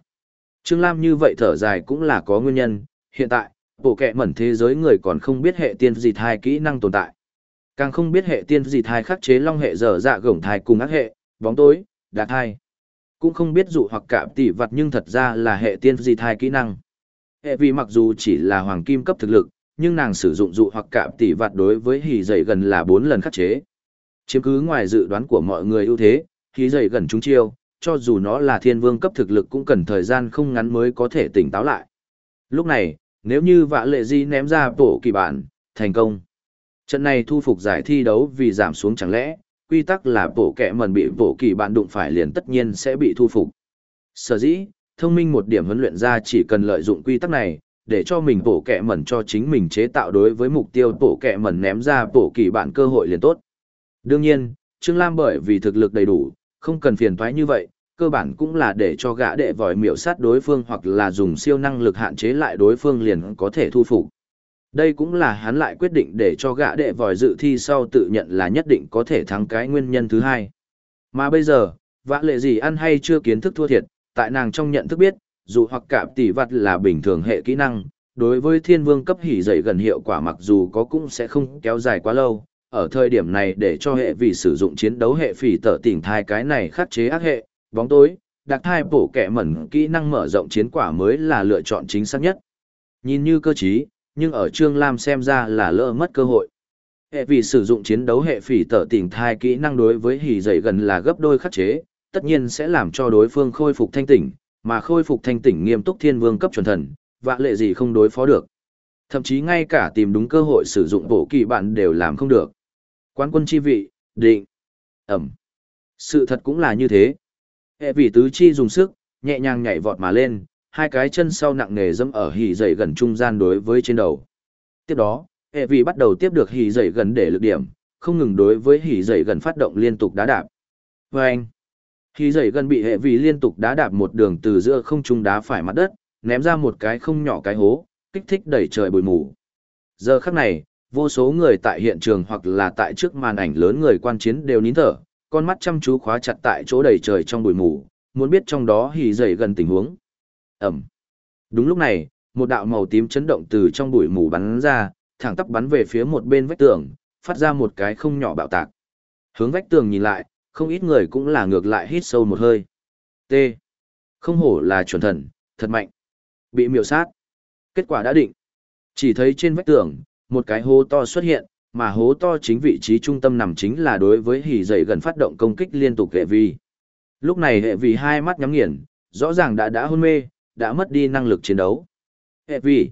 Trương Lam như vậy thở dài cũng là có nguyên nhân, hiện tại, bộ kẹ mẩn thế giới người còn không biết hệ tiên gì thai kỹ năng tồn tại. Càng không biết hệ tiên gì thai khắc chế long hệ dở dạ gổng thai cùng ác hệ, bóng tối, đạt thai. Cũng không biết dụ hoặc cạm tỷ vật nhưng thật ra là hệ tiên gì thai kỹ năng. Hệ vì mặc dù chỉ là hoàng kim cấp thực lực, nhưng nàng sử dụng dụ hoặc cạm tỷ vạt đối với hỉ dày gần là bốn lần khắc chế. Chiếm cứ ngoài dự đoán của mọi người ưu thế, hỉ dày gần chúng chiêu, cho dù nó là thiên vương cấp thực lực cũng cần thời gian không ngắn mới có thể tỉnh táo lại. Lúc này, nếu như vạ lệ di ném ra tổ kỳ bản, thành công. Trận này thu phục giải thi đấu vì giảm xuống chẳng lẽ, quy tắc là bổ kẹ mần bị bổ kỳ bạn đụng phải liền tất nhiên sẽ bị thu phục. Sở dĩ, thông minh một điểm huấn luyện ra chỉ cần lợi dụng quy tắc này, để cho mình bổ kẹ mẩn cho chính mình chế tạo đối với mục tiêu bổ kẹ mẩn ném ra bổ kỳ bản cơ hội liền tốt. Đương nhiên, Trương Lam bởi vì thực lực đầy đủ, không cần phiền thoái như vậy, cơ bản cũng là để cho gã đệ vòi miểu sát đối phương hoặc là dùng siêu năng lực hạn chế lại đối phương liền có thể thu phục. Đây cũng là hắn lại quyết định để cho gã đệ vòi dự thi sau tự nhận là nhất định có thể thắng cái nguyên nhân thứ hai. Mà bây giờ, vã lệ gì ăn hay chưa kiến thức thua thiệt, tại nàng trong nhận thức biết, dù hoặc cả tỷ vật là bình thường hệ kỹ năng, đối với thiên vương cấp hỉ dậy gần hiệu quả mặc dù có cũng sẽ không kéo dài quá lâu. Ở thời điểm này để cho hệ vì sử dụng chiến đấu hệ phỉ tở tỉnh thai cái này khắc chế ác hệ, bóng tối, đặc thai bổ kẻ mẩn kỹ năng mở rộng chiến quả mới là lựa chọn chính xác nhất. Nhìn như cơ trí, nhưng ở Trương Lam xem ra là lỡ mất cơ hội. Hệ vì sử dụng chiến đấu hệ phỉ tở tỉnh thai kỹ năng đối với hỉ dậy gần là gấp đôi khắc chế, tất nhiên sẽ làm cho đối phương khôi phục thanh tỉnh, mà khôi phục thanh tỉnh nghiêm túc thiên vương cấp chuẩn thần, vạ lệ gì không đối phó được. Thậm chí ngay cả tìm đúng cơ hội sử dụng bổ kỳ bạn đều làm không được. Quán quân chi vị, định, ẩm. Sự thật cũng là như thế. Hệ vì tứ chi dùng sức, nhẹ nhàng nhảy vọt mà lên, hai cái chân sau nặng nề dẫm ở hỉ dậy gần trung gian đối với trên đầu. Tiếp đó, hệ vì bắt đầu tiếp được hỉ dậy gần để lực điểm, không ngừng đối với hỉ dậy gần phát động liên tục đá đạp. Và khi dậy gần bị hệ vì liên tục đá đạp một đường từ giữa không trung đá phải mặt đất, ném ra một cái không nhỏ cái hố, kích thích đẩy trời bụi mù. Giờ khắc này, vô số người tại hiện trường hoặc là tại trước màn ảnh lớn người quan chiến đều nín thở, con mắt chăm chú khóa chặt tại chỗ đầy trời trong bụi mù, muốn biết trong đó hỉ dậy gần tình huống. Ẩm. Đúng lúc này, một đạo màu tím chấn động từ trong bụi mù bắn ra, thẳng tắp bắn về phía một bên vách tường, phát ra một cái không nhỏ bạo tạc. Hướng vách tường nhìn lại, không ít người cũng là ngược lại hít sâu một hơi. T. Không hổ là chuẩn thần, thật mạnh. Bị miểu sát. Kết quả đã định. Chỉ thấy trên vách tường, một cái hố to xuất hiện, mà hố to chính vị trí trung tâm nằm chính là đối với hỉ dậy gần phát động công kích liên tục hệ vi. Lúc này hệ vi hai mắt nhắm nghiền, rõ ràng đã đã hôn mê, đã mất đi năng lực chiến đấu. Hệ vi.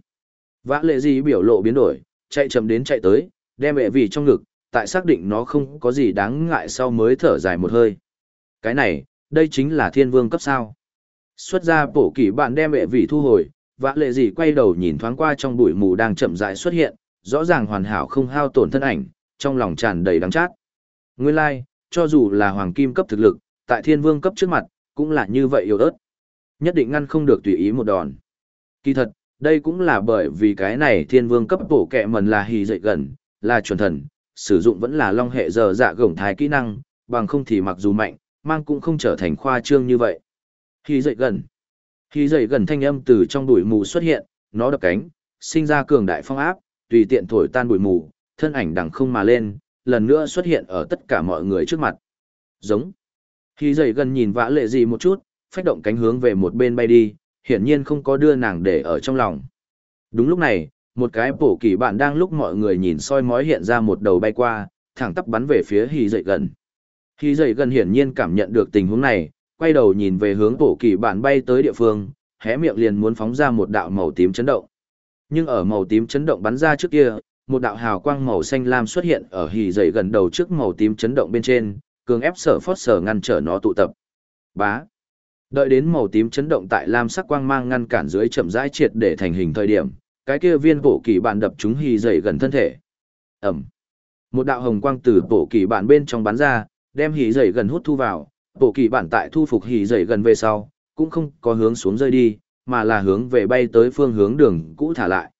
Vã lệ gì biểu lộ biến đổi, chạy chậm đến chạy tới, đem hệ vi trong ngực, tại xác định nó không có gì đáng ngại sau mới thở dài một hơi. Cái này, đây chính là thiên vương cấp sao. Xuất ra bổ kỷ bạn đem hệ vị thu hồi, vã lệ gì quay đầu nhìn thoáng qua trong bụi mù đang chậm rãi xuất hiện, rõ ràng hoàn hảo không hao tổn thân ảnh, trong lòng tràn đầy đắng chát. Nguyên lai, like, cho dù là hoàng kim cấp thực lực, tại thiên vương cấp trước mặt, cũng là như vậy yếu ớt. Nhất định ngăn không được tùy ý một đòn. Kỳ thật, đây cũng là bởi vì cái này thiên vương cấp bổ kẹ mần là hì dậy gần, là chuẩn thần, sử dụng vẫn là long hệ giờ dạ gổng thái kỹ năng, bằng không thì mặc dù mạnh, mang cũng không trở thành khoa trương như vậy. khi dậy gần. khi dậy gần thanh âm từ trong bụi mù xuất hiện, nó đập cánh, sinh ra cường đại phong áp, tùy tiện thổi tan bụi mù, thân ảnh đằng không mà lên, lần nữa xuất hiện ở tất cả mọi người trước mặt. Giống. Khi dậy gần nhìn vã lệ gì một chút, phách động cánh hướng về một bên bay đi, hiển nhiên không có đưa nàng để ở trong lòng. Đúng lúc này, một cái bổ kỳ bạn đang lúc mọi người nhìn soi mói hiện ra một đầu bay qua, thẳng tắp bắn về phía hì dậy gần. Hì dậy gần hiển nhiên cảm nhận được tình huống này, quay đầu nhìn về hướng bổ kỳ bạn bay tới địa phương, hé miệng liền muốn phóng ra một đạo màu tím chấn động. Nhưng ở màu tím chấn động bắn ra trước kia, một đạo hào quang màu xanh lam xuất hiện ở hì dậy gần đầu trước màu tím chấn động bên trên, cường ép sở phót sở ngăn trở nó tụ tập. Bá. Đợi đến màu tím chấn động tại lam sắc quang mang ngăn cản dưới chậm rãi triệt để thành hình thời điểm, cái kia viên bộ kỳ bạn đập chúng hì dậy gần thân thể. Ẩm. Một đạo hồng quang từ bộ kỳ bạn bên trong bắn ra, đem hì dậy gần hút thu vào, bộ kỳ bạn tại thu phục hì dậy gần về sau, cũng không có hướng xuống rơi đi, mà là hướng về bay tới phương hướng đường cũ thả lại.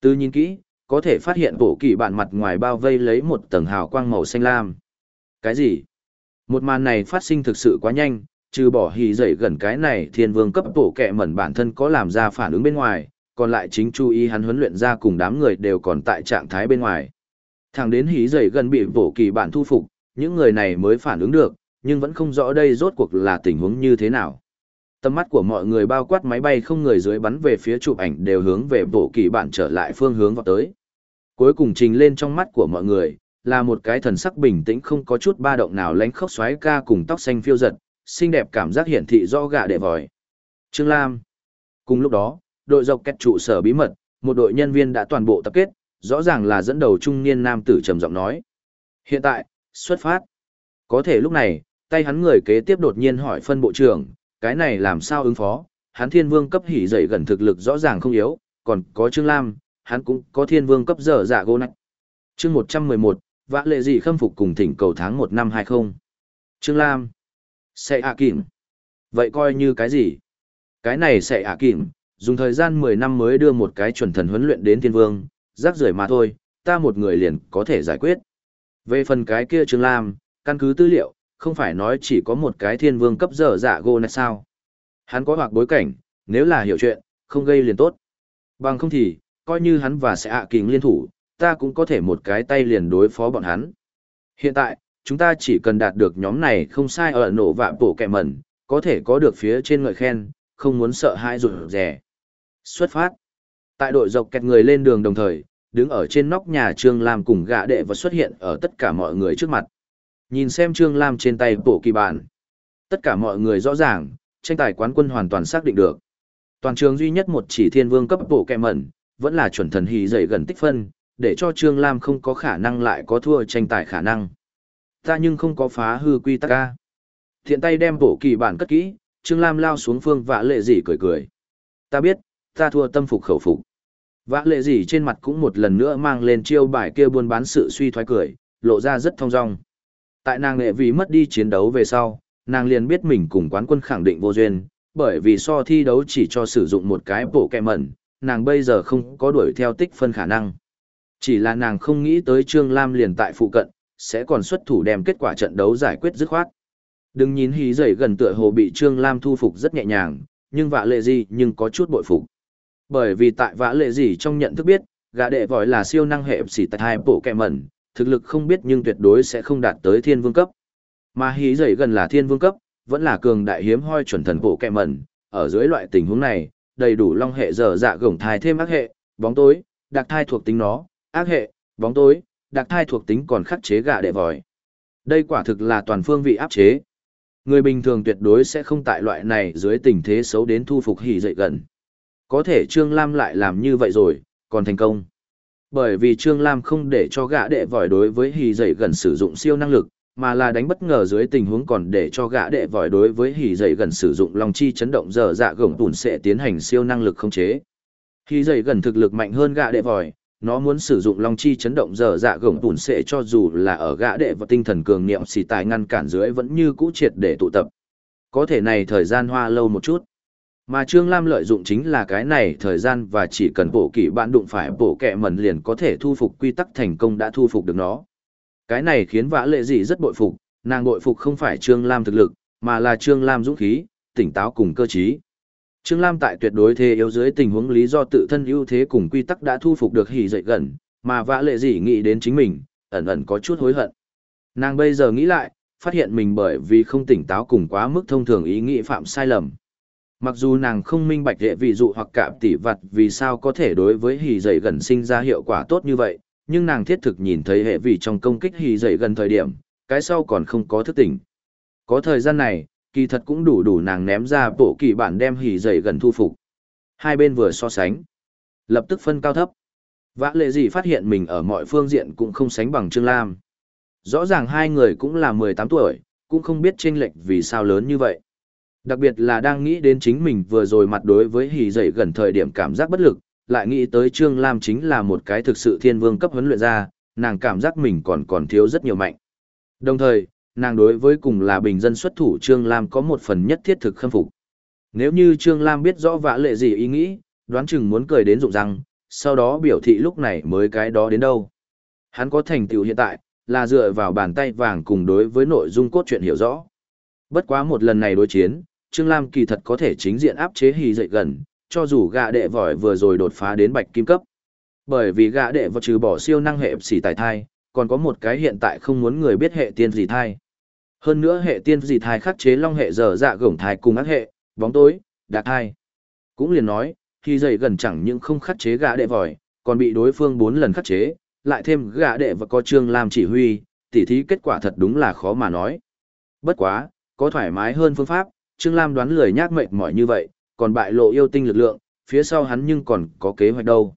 Từ nhìn kỹ, có thể phát hiện bộ kỳ bạn mặt ngoài bao vây lấy một tầng hào quang màu xanh lam. Cái gì? Một màn này phát sinh thực sự quá nhanh, trừ bỏ hì dậy gần cái này thiên vương cấp bộ kẹ mẩn bản thân có làm ra phản ứng bên ngoài, còn lại chính chú ý hắn huấn luyện ra cùng đám người đều còn tại trạng thái bên ngoài. thằng đến hí dậy gần bị vỗ kỳ bạn thu phục, những người này mới phản ứng được, nhưng vẫn không rõ đây rốt cuộc là tình huống như thế nào. Tầm mắt của mọi người bao quát máy bay không người dưới bắn về phía chụp ảnh đều hướng về vỗ kỳ bản trở lại phương hướng vào tới. Cuối cùng trình lên trong mắt của mọi người, là một cái thần sắc bình tĩnh không có chút ba động nào lánh khóc xoáy ca cùng tóc xanh phiêu giật, xinh đẹp cảm giác hiển thị rõ gạ đệ vòi. Trương Lam. Cùng lúc đó, đội dọc kẹt trụ sở bí mật, một đội nhân viên đã toàn bộ tập kết, rõ ràng là dẫn đầu trung niên nam tử trầm giọng nói. Hiện tại, xuất phát. Có thể lúc này, tay hắn người kế tiếp đột nhiên hỏi phân bộ trưởng, cái này làm sao ứng phó, hắn thiên vương cấp hỉ dậy gần thực lực rõ ràng không yếu, còn có Trương Lam, hắn cũng có thiên vương cấp dở dạ gô nạch. Chương 111, vã lệ gì khâm phục cùng thỉnh cầu tháng 1 năm 20. Trương Lam, sẽ ạ à Vậy coi như cái gì? Cái này sẽ ạ à dùng thời gian 10 năm mới đưa một cái chuẩn thần huấn luyện đến thiên vương, rác rưởi mà thôi, ta một người liền có thể giải quyết. Về phần cái kia Trương Lam, căn cứ tư liệu, không phải nói chỉ có một cái thiên vương cấp dở dạ gô này sao. Hắn có hoặc bối cảnh, nếu là hiểu chuyện, không gây liền tốt. Bằng không thì, coi như hắn và sẽ ạ à liên thủ, ta cũng có thể một cái tay liền đối phó bọn hắn. Hiện tại, chúng ta chỉ cần đạt được nhóm này không sai ở nổ vạ bổ kẹ mẩn, có thể có được phía trên ngợi khen, không muốn sợ hãi rủi rẻ. Xuất phát. Tại đội dọc kẹt người lên đường đồng thời, đứng ở trên nóc nhà Trương Lam cùng gã đệ và xuất hiện ở tất cả mọi người trước mặt. Nhìn xem Trương Lam trên tay bộ kỳ bản. Tất cả mọi người rõ ràng, tranh tài quán quân hoàn toàn xác định được. Toàn trường duy nhất một chỉ thiên vương cấp bộ kẹ mẩn, vẫn là chuẩn thần hì dày gần tích phân, để cho Trương Lam không có khả năng lại có thua tranh tài khả năng. Ta nhưng không có phá hư quy tắc ca. Thiện tay đem bộ kỳ bản cất kỹ, Trương Lam lao xuống phương vã lệ dị cười cười. Ta biết, ta thua tâm phục khẩu phục. Vã lệ gì trên mặt cũng một lần nữa mang lên chiêu bài kia buôn bán sự suy thoái cười, lộ ra rất thong dong. Tại nàng nghệ vì mất đi chiến đấu về sau, nàng liền biết mình cùng quán quân khẳng định vô duyên, bởi vì so thi đấu chỉ cho sử dụng một cái bộ kẹ mẩn, nàng bây giờ không có đuổi theo tích phân khả năng. Chỉ là nàng không nghĩ tới Trương Lam liền tại phụ cận, sẽ còn xuất thủ đem kết quả trận đấu giải quyết dứt khoát. Đừng nhìn hí dậy gần tựa hồ bị Trương Lam thu phục rất nhẹ nhàng, nhưng vạ lệ gì nhưng có chút bội phục. Bởi vì tại vã lệ gì trong nhận thức biết, gã đệ vòi là siêu năng hệ xỉ tại hai bộ kẹ mẩn, thực lực không biết nhưng tuyệt đối sẽ không đạt tới thiên vương cấp. Mà hí dậy gần là thiên vương cấp, vẫn là cường đại hiếm hoi chuẩn thần bộ kẹ mẩn, ở dưới loại tình huống này, đầy đủ long hệ dở dạ gồng thai thêm ác hệ, bóng tối, đặc thai thuộc tính nó, ác hệ, bóng tối, đặc thai thuộc tính còn khắc chế gã đệ vòi. Đây quả thực là toàn phương vị áp chế. Người bình thường tuyệt đối sẽ không tại loại này dưới tình thế xấu đến thu phục hỉ dậy gần. Có thể Trương Lam lại làm như vậy rồi, còn thành công. Bởi vì Trương Lam không để cho gã đệ vòi đối với hì dậy gần sử dụng siêu năng lực, mà là đánh bất ngờ dưới tình huống còn để cho gã đệ vòi đối với hì dậy gần sử dụng long chi chấn động dở dạ gồng tùn sẽ tiến hành siêu năng lực không chế. Hì dậy gần thực lực mạnh hơn gã đệ vòi, nó muốn sử dụng long chi chấn động dở dạ gồng tùn sẽ cho dù là ở gã đệ và tinh thần cường niệm xì tài ngăn cản dưới vẫn như cũ triệt để tụ tập. Có thể này thời gian hoa lâu một chút. Mà Trương Lam lợi dụng chính là cái này thời gian và chỉ cần bổ kỷ bạn đụng phải bổ kẹ mẩn liền có thể thu phục quy tắc thành công đã thu phục được nó. Cái này khiến vã lệ dị rất bội phục, nàng bội phục không phải Trương Lam thực lực, mà là Trương Lam dũng khí, tỉnh táo cùng cơ trí. Trương Lam tại tuyệt đối thế yếu dưới tình huống lý do tự thân ưu thế cùng quy tắc đã thu phục được hỉ dậy gần, mà vã lệ dị nghĩ đến chính mình, ẩn ẩn có chút hối hận. Nàng bây giờ nghĩ lại, phát hiện mình bởi vì không tỉnh táo cùng quá mức thông thường ý nghĩ phạm sai lầm. Mặc dù nàng không minh bạch hệ ví dụ hoặc cạm tỷ vặt, vì sao có thể đối với hỉ dậy gần sinh ra hiệu quả tốt như vậy, nhưng nàng thiết thực nhìn thấy hệ vị trong công kích hỉ dậy gần thời điểm, cái sau còn không có thức tỉnh. Có thời gian này, kỳ thật cũng đủ đủ nàng ném ra bộ kỳ bản đem hỉ dậy gần thu phục. Hai bên vừa so sánh, lập tức phân cao thấp. Vã lệ gì phát hiện mình ở mọi phương diện cũng không sánh bằng Trương Lam. Rõ ràng hai người cũng là 18 tuổi, cũng không biết chênh lệch vì sao lớn như vậy. Đặc biệt là đang nghĩ đến chính mình vừa rồi mặt đối với hỉ dậy gần thời điểm cảm giác bất lực, lại nghĩ tới Trương Lam chính là một cái thực sự thiên vương cấp huấn luyện ra, nàng cảm giác mình còn còn thiếu rất nhiều mạnh. Đồng thời, nàng đối với cùng là bình dân xuất thủ Trương Lam có một phần nhất thiết thực khâm phục. Nếu như Trương Lam biết rõ vã lệ gì ý nghĩ, đoán chừng muốn cười đến rụng răng, sau đó biểu thị lúc này mới cái đó đến đâu. Hắn có thành tựu hiện tại, là dựa vào bàn tay vàng cùng đối với nội dung cốt truyện hiểu rõ. Bất quá một lần này đối chiến, Trương Lam kỳ thật có thể chính diện áp chế hì dậy gần, cho dù gạ đệ vòi vừa rồi đột phá đến bạch kim cấp. Bởi vì gạ đệ vòi trừ bỏ siêu năng hệ xỉ tài thai, còn có một cái hiện tại không muốn người biết hệ tiên gì thai. Hơn nữa hệ tiên gì thai khắc chế long hệ dở dạ gổng thai cùng ác hệ, bóng tối, đạc thai. Cũng liền nói, khi dậy gần chẳng những không khắc chế gạ đệ vòi, còn bị đối phương bốn lần khắc chế, lại thêm gạ đệ và có trương lam chỉ huy, tỉ thí kết quả thật đúng là khó mà nói. Bất quá, có thoải mái hơn phương pháp, Trương Lam đoán lười nhác mệt mỏi như vậy, còn bại lộ yêu tinh lực lượng, phía sau hắn nhưng còn có kế hoạch đâu.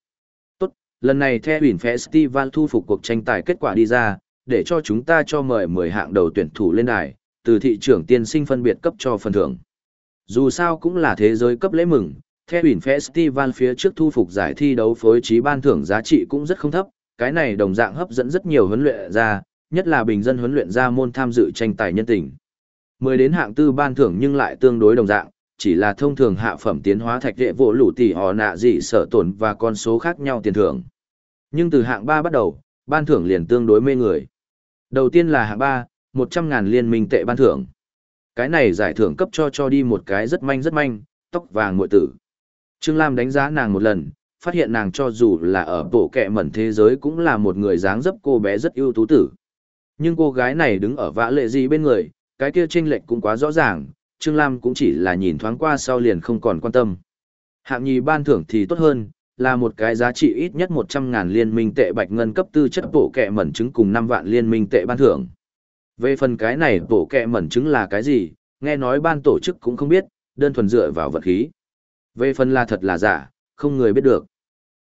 Tốt, lần này The ủy festival thu phục cuộc tranh tài kết quả đi ra, để cho chúng ta cho mời 10 hạng đầu tuyển thủ lên đài, từ thị trưởng tiên sinh phân biệt cấp cho phần thưởng. Dù sao cũng là thế giới cấp lễ mừng, The ủy festival phía trước thu phục giải thi đấu phối trí ban thưởng giá trị cũng rất không thấp, cái này đồng dạng hấp dẫn rất nhiều huấn luyện ra, nhất là bình dân huấn luyện ra môn tham dự tranh tài nhân tình. Mười đến hạng tư ban thưởng nhưng lại tương đối đồng dạng, chỉ là thông thường hạ phẩm tiến hóa thạch đệ vỗ lũ tỷ họ nạ dị sở tổn và con số khác nhau tiền thưởng. Nhưng từ hạng ba bắt đầu, ban thưởng liền tương đối mê người. Đầu tiên là hạng ba, một trăm ngàn liên minh tệ ban thưởng. Cái này giải thưởng cấp cho cho đi một cái rất manh rất manh, tóc vàng ngội tử. Trương Lam đánh giá nàng một lần, phát hiện nàng cho dù là ở bộ kệ mẩn thế giới cũng là một người dáng dấp cô bé rất ưu tú tử. Nhưng cô gái này đứng ở vã lệ gì bên người, cái kia chênh lệch cũng quá rõ ràng, Trương Lam cũng chỉ là nhìn thoáng qua sau liền không còn quan tâm. Hạng nhì ban thưởng thì tốt hơn, là một cái giá trị ít nhất 100.000 liên minh tệ bạch ngân cấp tư chất bổ kẹ mẩn trứng cùng 5 vạn liên minh tệ ban thưởng. Về phần cái này bổ kẹ mẩn trứng là cái gì, nghe nói ban tổ chức cũng không biết, đơn thuần dựa vào vật khí. Về phần là thật là giả, không người biết được.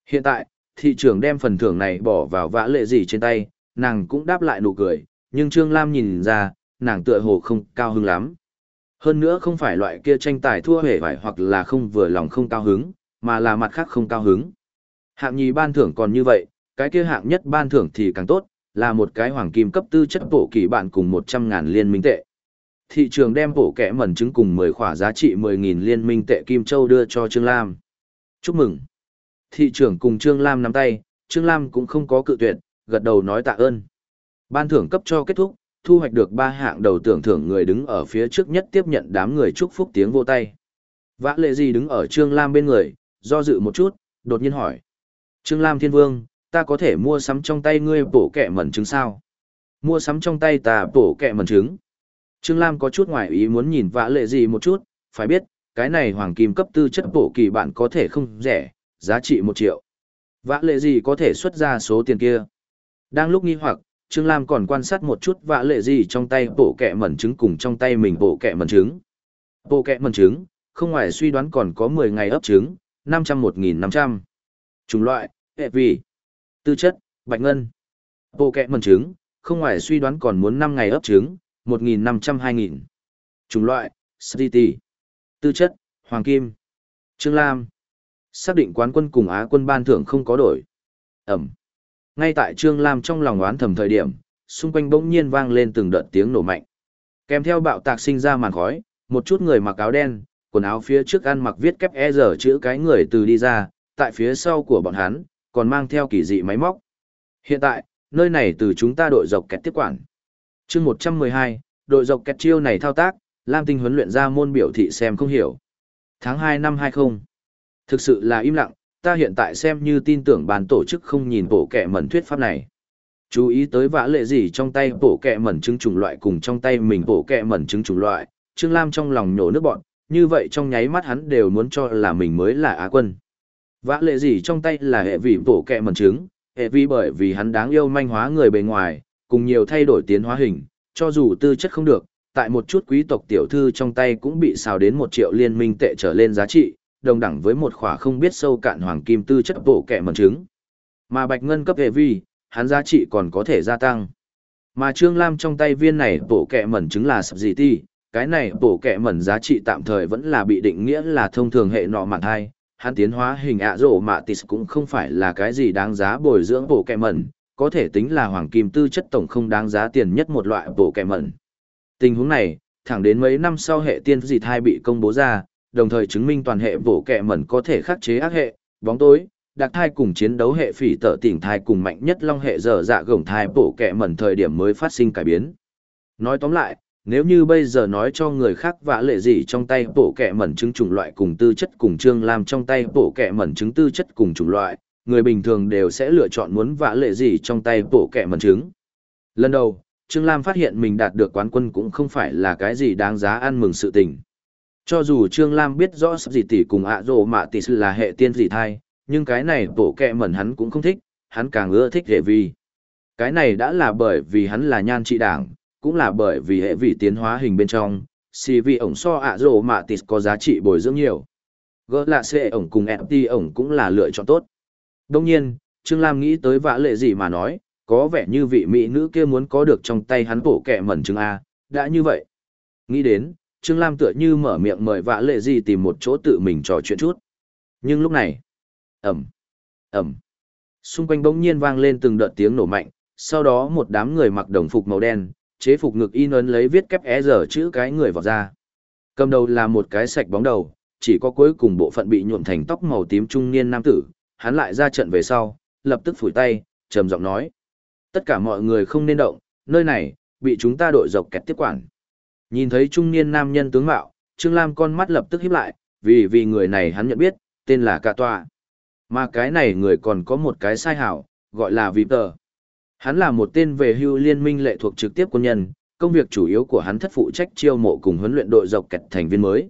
Hiện tại, thị trường đem phần thưởng này bỏ vào vã lệ gì trên tay, nàng cũng đáp lại nụ cười, nhưng Trương Lam nhìn ra, nàng tựa hồ không cao hứng lắm. Hơn nữa không phải loại kia tranh tài thua hề vải hoặc là không vừa lòng không cao hứng, mà là mặt khác không cao hứng. Hạng nhì ban thưởng còn như vậy, cái kia hạng nhất ban thưởng thì càng tốt, là một cái hoàng kim cấp tư chất bổ kỳ bạn cùng 100 ngàn liên minh tệ. Thị trường đem bổ kẻ mẩn chứng cùng 10 khỏa giá trị 10.000 liên minh tệ Kim Châu đưa cho Trương Lam. Chúc mừng. Thị trường cùng Trương Lam nắm tay, Trương Lam cũng không có cự tuyệt, gật đầu nói tạ ơn. Ban thưởng cấp cho kết thúc, thu hoạch được ba hạng đầu tưởng thưởng người đứng ở phía trước nhất tiếp nhận đám người chúc phúc tiếng vô tay. Vã lệ gì đứng ở Trương Lam bên người, do dự một chút, đột nhiên hỏi. Trương Lam Thiên Vương, ta có thể mua sắm trong tay ngươi bổ kẹ mẩn trứng sao? Mua sắm trong tay ta bổ kẹ mẩn trứng. Trương Lam có chút ngoài ý muốn nhìn vã lệ gì một chút, phải biết, cái này hoàng kim cấp tư chất bổ kỳ bạn có thể không rẻ, giá trị một triệu. Vã lệ gì có thể xuất ra số tiền kia? Đang lúc nghi hoặc, Trương Lam còn quan sát một chút vạ lệ gì trong tay bộ kẹ mẩn trứng cùng trong tay mình bộ kẹ mẩn trứng. Bộ kẹ mẩn trứng, không ngoài suy đoán còn có 10 ngày ấp trứng, 500-1500. Chủng loại, hệ vị. Tư chất, bạch ngân. Bộ kẹ mẩn trứng, không ngoài suy đoán còn muốn 5 ngày ấp trứng, 1.500-2.000. Chủng loại, City. Tư chất, Hoàng Kim. Trương Lam. Xác định quán quân cùng Á quân ban thưởng không có đổi. Ẩm. Ngay tại Trương Lam trong lòng oán thầm thời điểm, xung quanh bỗng nhiên vang lên từng đợt tiếng nổ mạnh. Kèm theo bạo tạc sinh ra màn khói, một chút người mặc áo đen, quần áo phía trước ăn mặc viết kép e giờ chữ cái người từ đi ra, tại phía sau của bọn hắn, còn mang theo kỳ dị máy móc. Hiện tại, nơi này từ chúng ta đội dọc kẹt tiếp quản. chương 112, đội dọc kẹt chiêu này thao tác, Lam Tinh huấn luyện ra môn biểu thị xem không hiểu. Tháng 2 năm 20. Thực sự là im lặng, ta hiện tại xem như tin tưởng bàn tổ chức không nhìn bộ kẹ mẩn thuyết pháp này. Chú ý tới vã lệ gì trong tay bộ kẹ mẩn trứng trùng loại cùng trong tay mình bộ kẹ mẩn trứng trùng loại, Trương Lam trong lòng nhổ nước bọn, như vậy trong nháy mắt hắn đều muốn cho là mình mới là Á quân. Vã lệ gì trong tay là hệ vị bộ kẹ mẩn trứng, hệ vi bởi vì hắn đáng yêu manh hóa người bề ngoài, cùng nhiều thay đổi tiến hóa hình, cho dù tư chất không được, tại một chút quý tộc tiểu thư trong tay cũng bị xào đến một triệu liên minh tệ trở lên giá trị, đồng đẳng với một khỏa không biết sâu cạn hoàng kim tư chất bộ kẹ mẩn trứng. Mà bạch ngân cấp hệ vi, hắn giá trị còn có thể gia tăng. Mà Trương Lam trong tay viên này bộ kẹ mẩn trứng là sập gì ti, cái này bộ kẹ mẩn giá trị tạm thời vẫn là bị định nghĩa là thông thường hệ nọ mạng thai, hắn tiến hóa hình ạ rổ mạ tịt cũng không phải là cái gì đáng giá bồi dưỡng bộ kẹ mẩn, có thể tính là hoàng kim tư chất tổng không đáng giá tiền nhất một loại bộ kẹ mẩn. Tình huống này, thẳng đến mấy năm sau hệ tiên dị thai bị công bố ra, đồng thời chứng minh toàn hệ bổ kẹ mẩn có thể khắc chế ác hệ, bóng tối, đặc thai cùng chiến đấu hệ phỉ tở tỉnh thai cùng mạnh nhất long hệ dở dạ gồng thai bổ kẹ mẩn thời điểm mới phát sinh cải biến. Nói tóm lại, nếu như bây giờ nói cho người khác vã lệ gì trong tay bổ kẹ mẩn trứng chủng loại cùng tư chất cùng trương làm trong tay bổ kẹ mẩn trứng tư chất cùng chủng loại, người bình thường đều sẽ lựa chọn muốn vã lệ gì trong tay bổ kẹ mẩn trứng. Lần đầu, Trương Lam phát hiện mình đạt được quán quân cũng không phải là cái gì đáng giá ăn mừng sự tình. Cho dù Trương Lam biết rõ sắp gì tỷ cùng ạ rồ mạ tỷ là hệ tiên dị thai, nhưng cái này bổ kẹ mẩn hắn cũng không thích, hắn càng ưa thích hệ vi. Cái này đã là bởi vì hắn là nhan trị đảng, cũng là bởi vì hệ vị tiến hóa hình bên trong, si vị ổng so ạ rồ mạ tỷ có giá trị bồi dưỡng nhiều. Gỡ lạ xệ ổng cùng FT ổng cũng là lựa chọn tốt. Đông nhiên, Trương Lam nghĩ tới vã lệ gì mà nói, có vẻ như vị mỹ nữ kia muốn có được trong tay hắn bổ kẹ mẩn trứng A, đã như vậy. Nghĩ đến, Trương Lam tựa như mở miệng mời vã lệ gì tìm một chỗ tự mình trò chuyện chút. Nhưng lúc này, ẩm, ẩm, xung quanh bỗng nhiên vang lên từng đợt tiếng nổ mạnh, sau đó một đám người mặc đồng phục màu đen, chế phục ngực in ấn lấy viết kép é giờ chữ cái người vào ra. Cầm đầu là một cái sạch bóng đầu, chỉ có cuối cùng bộ phận bị nhuộm thành tóc màu tím trung niên nam tử, hắn lại ra trận về sau, lập tức phủi tay, trầm giọng nói. Tất cả mọi người không nên động, nơi này, bị chúng ta đội dọc kẹt tiếp quản. Nhìn thấy trung niên nam nhân tướng mạo, Trương Lam con mắt lập tức híp lại, vì vì người này hắn nhận biết, tên là Cà tòa, Mà cái này người còn có một cái sai hảo, gọi là Victor. Hắn là một tên về hưu liên minh lệ thuộc trực tiếp quân nhân, công việc chủ yếu của hắn thất phụ trách chiêu mộ cùng huấn luyện đội dọc kẹt thành viên mới.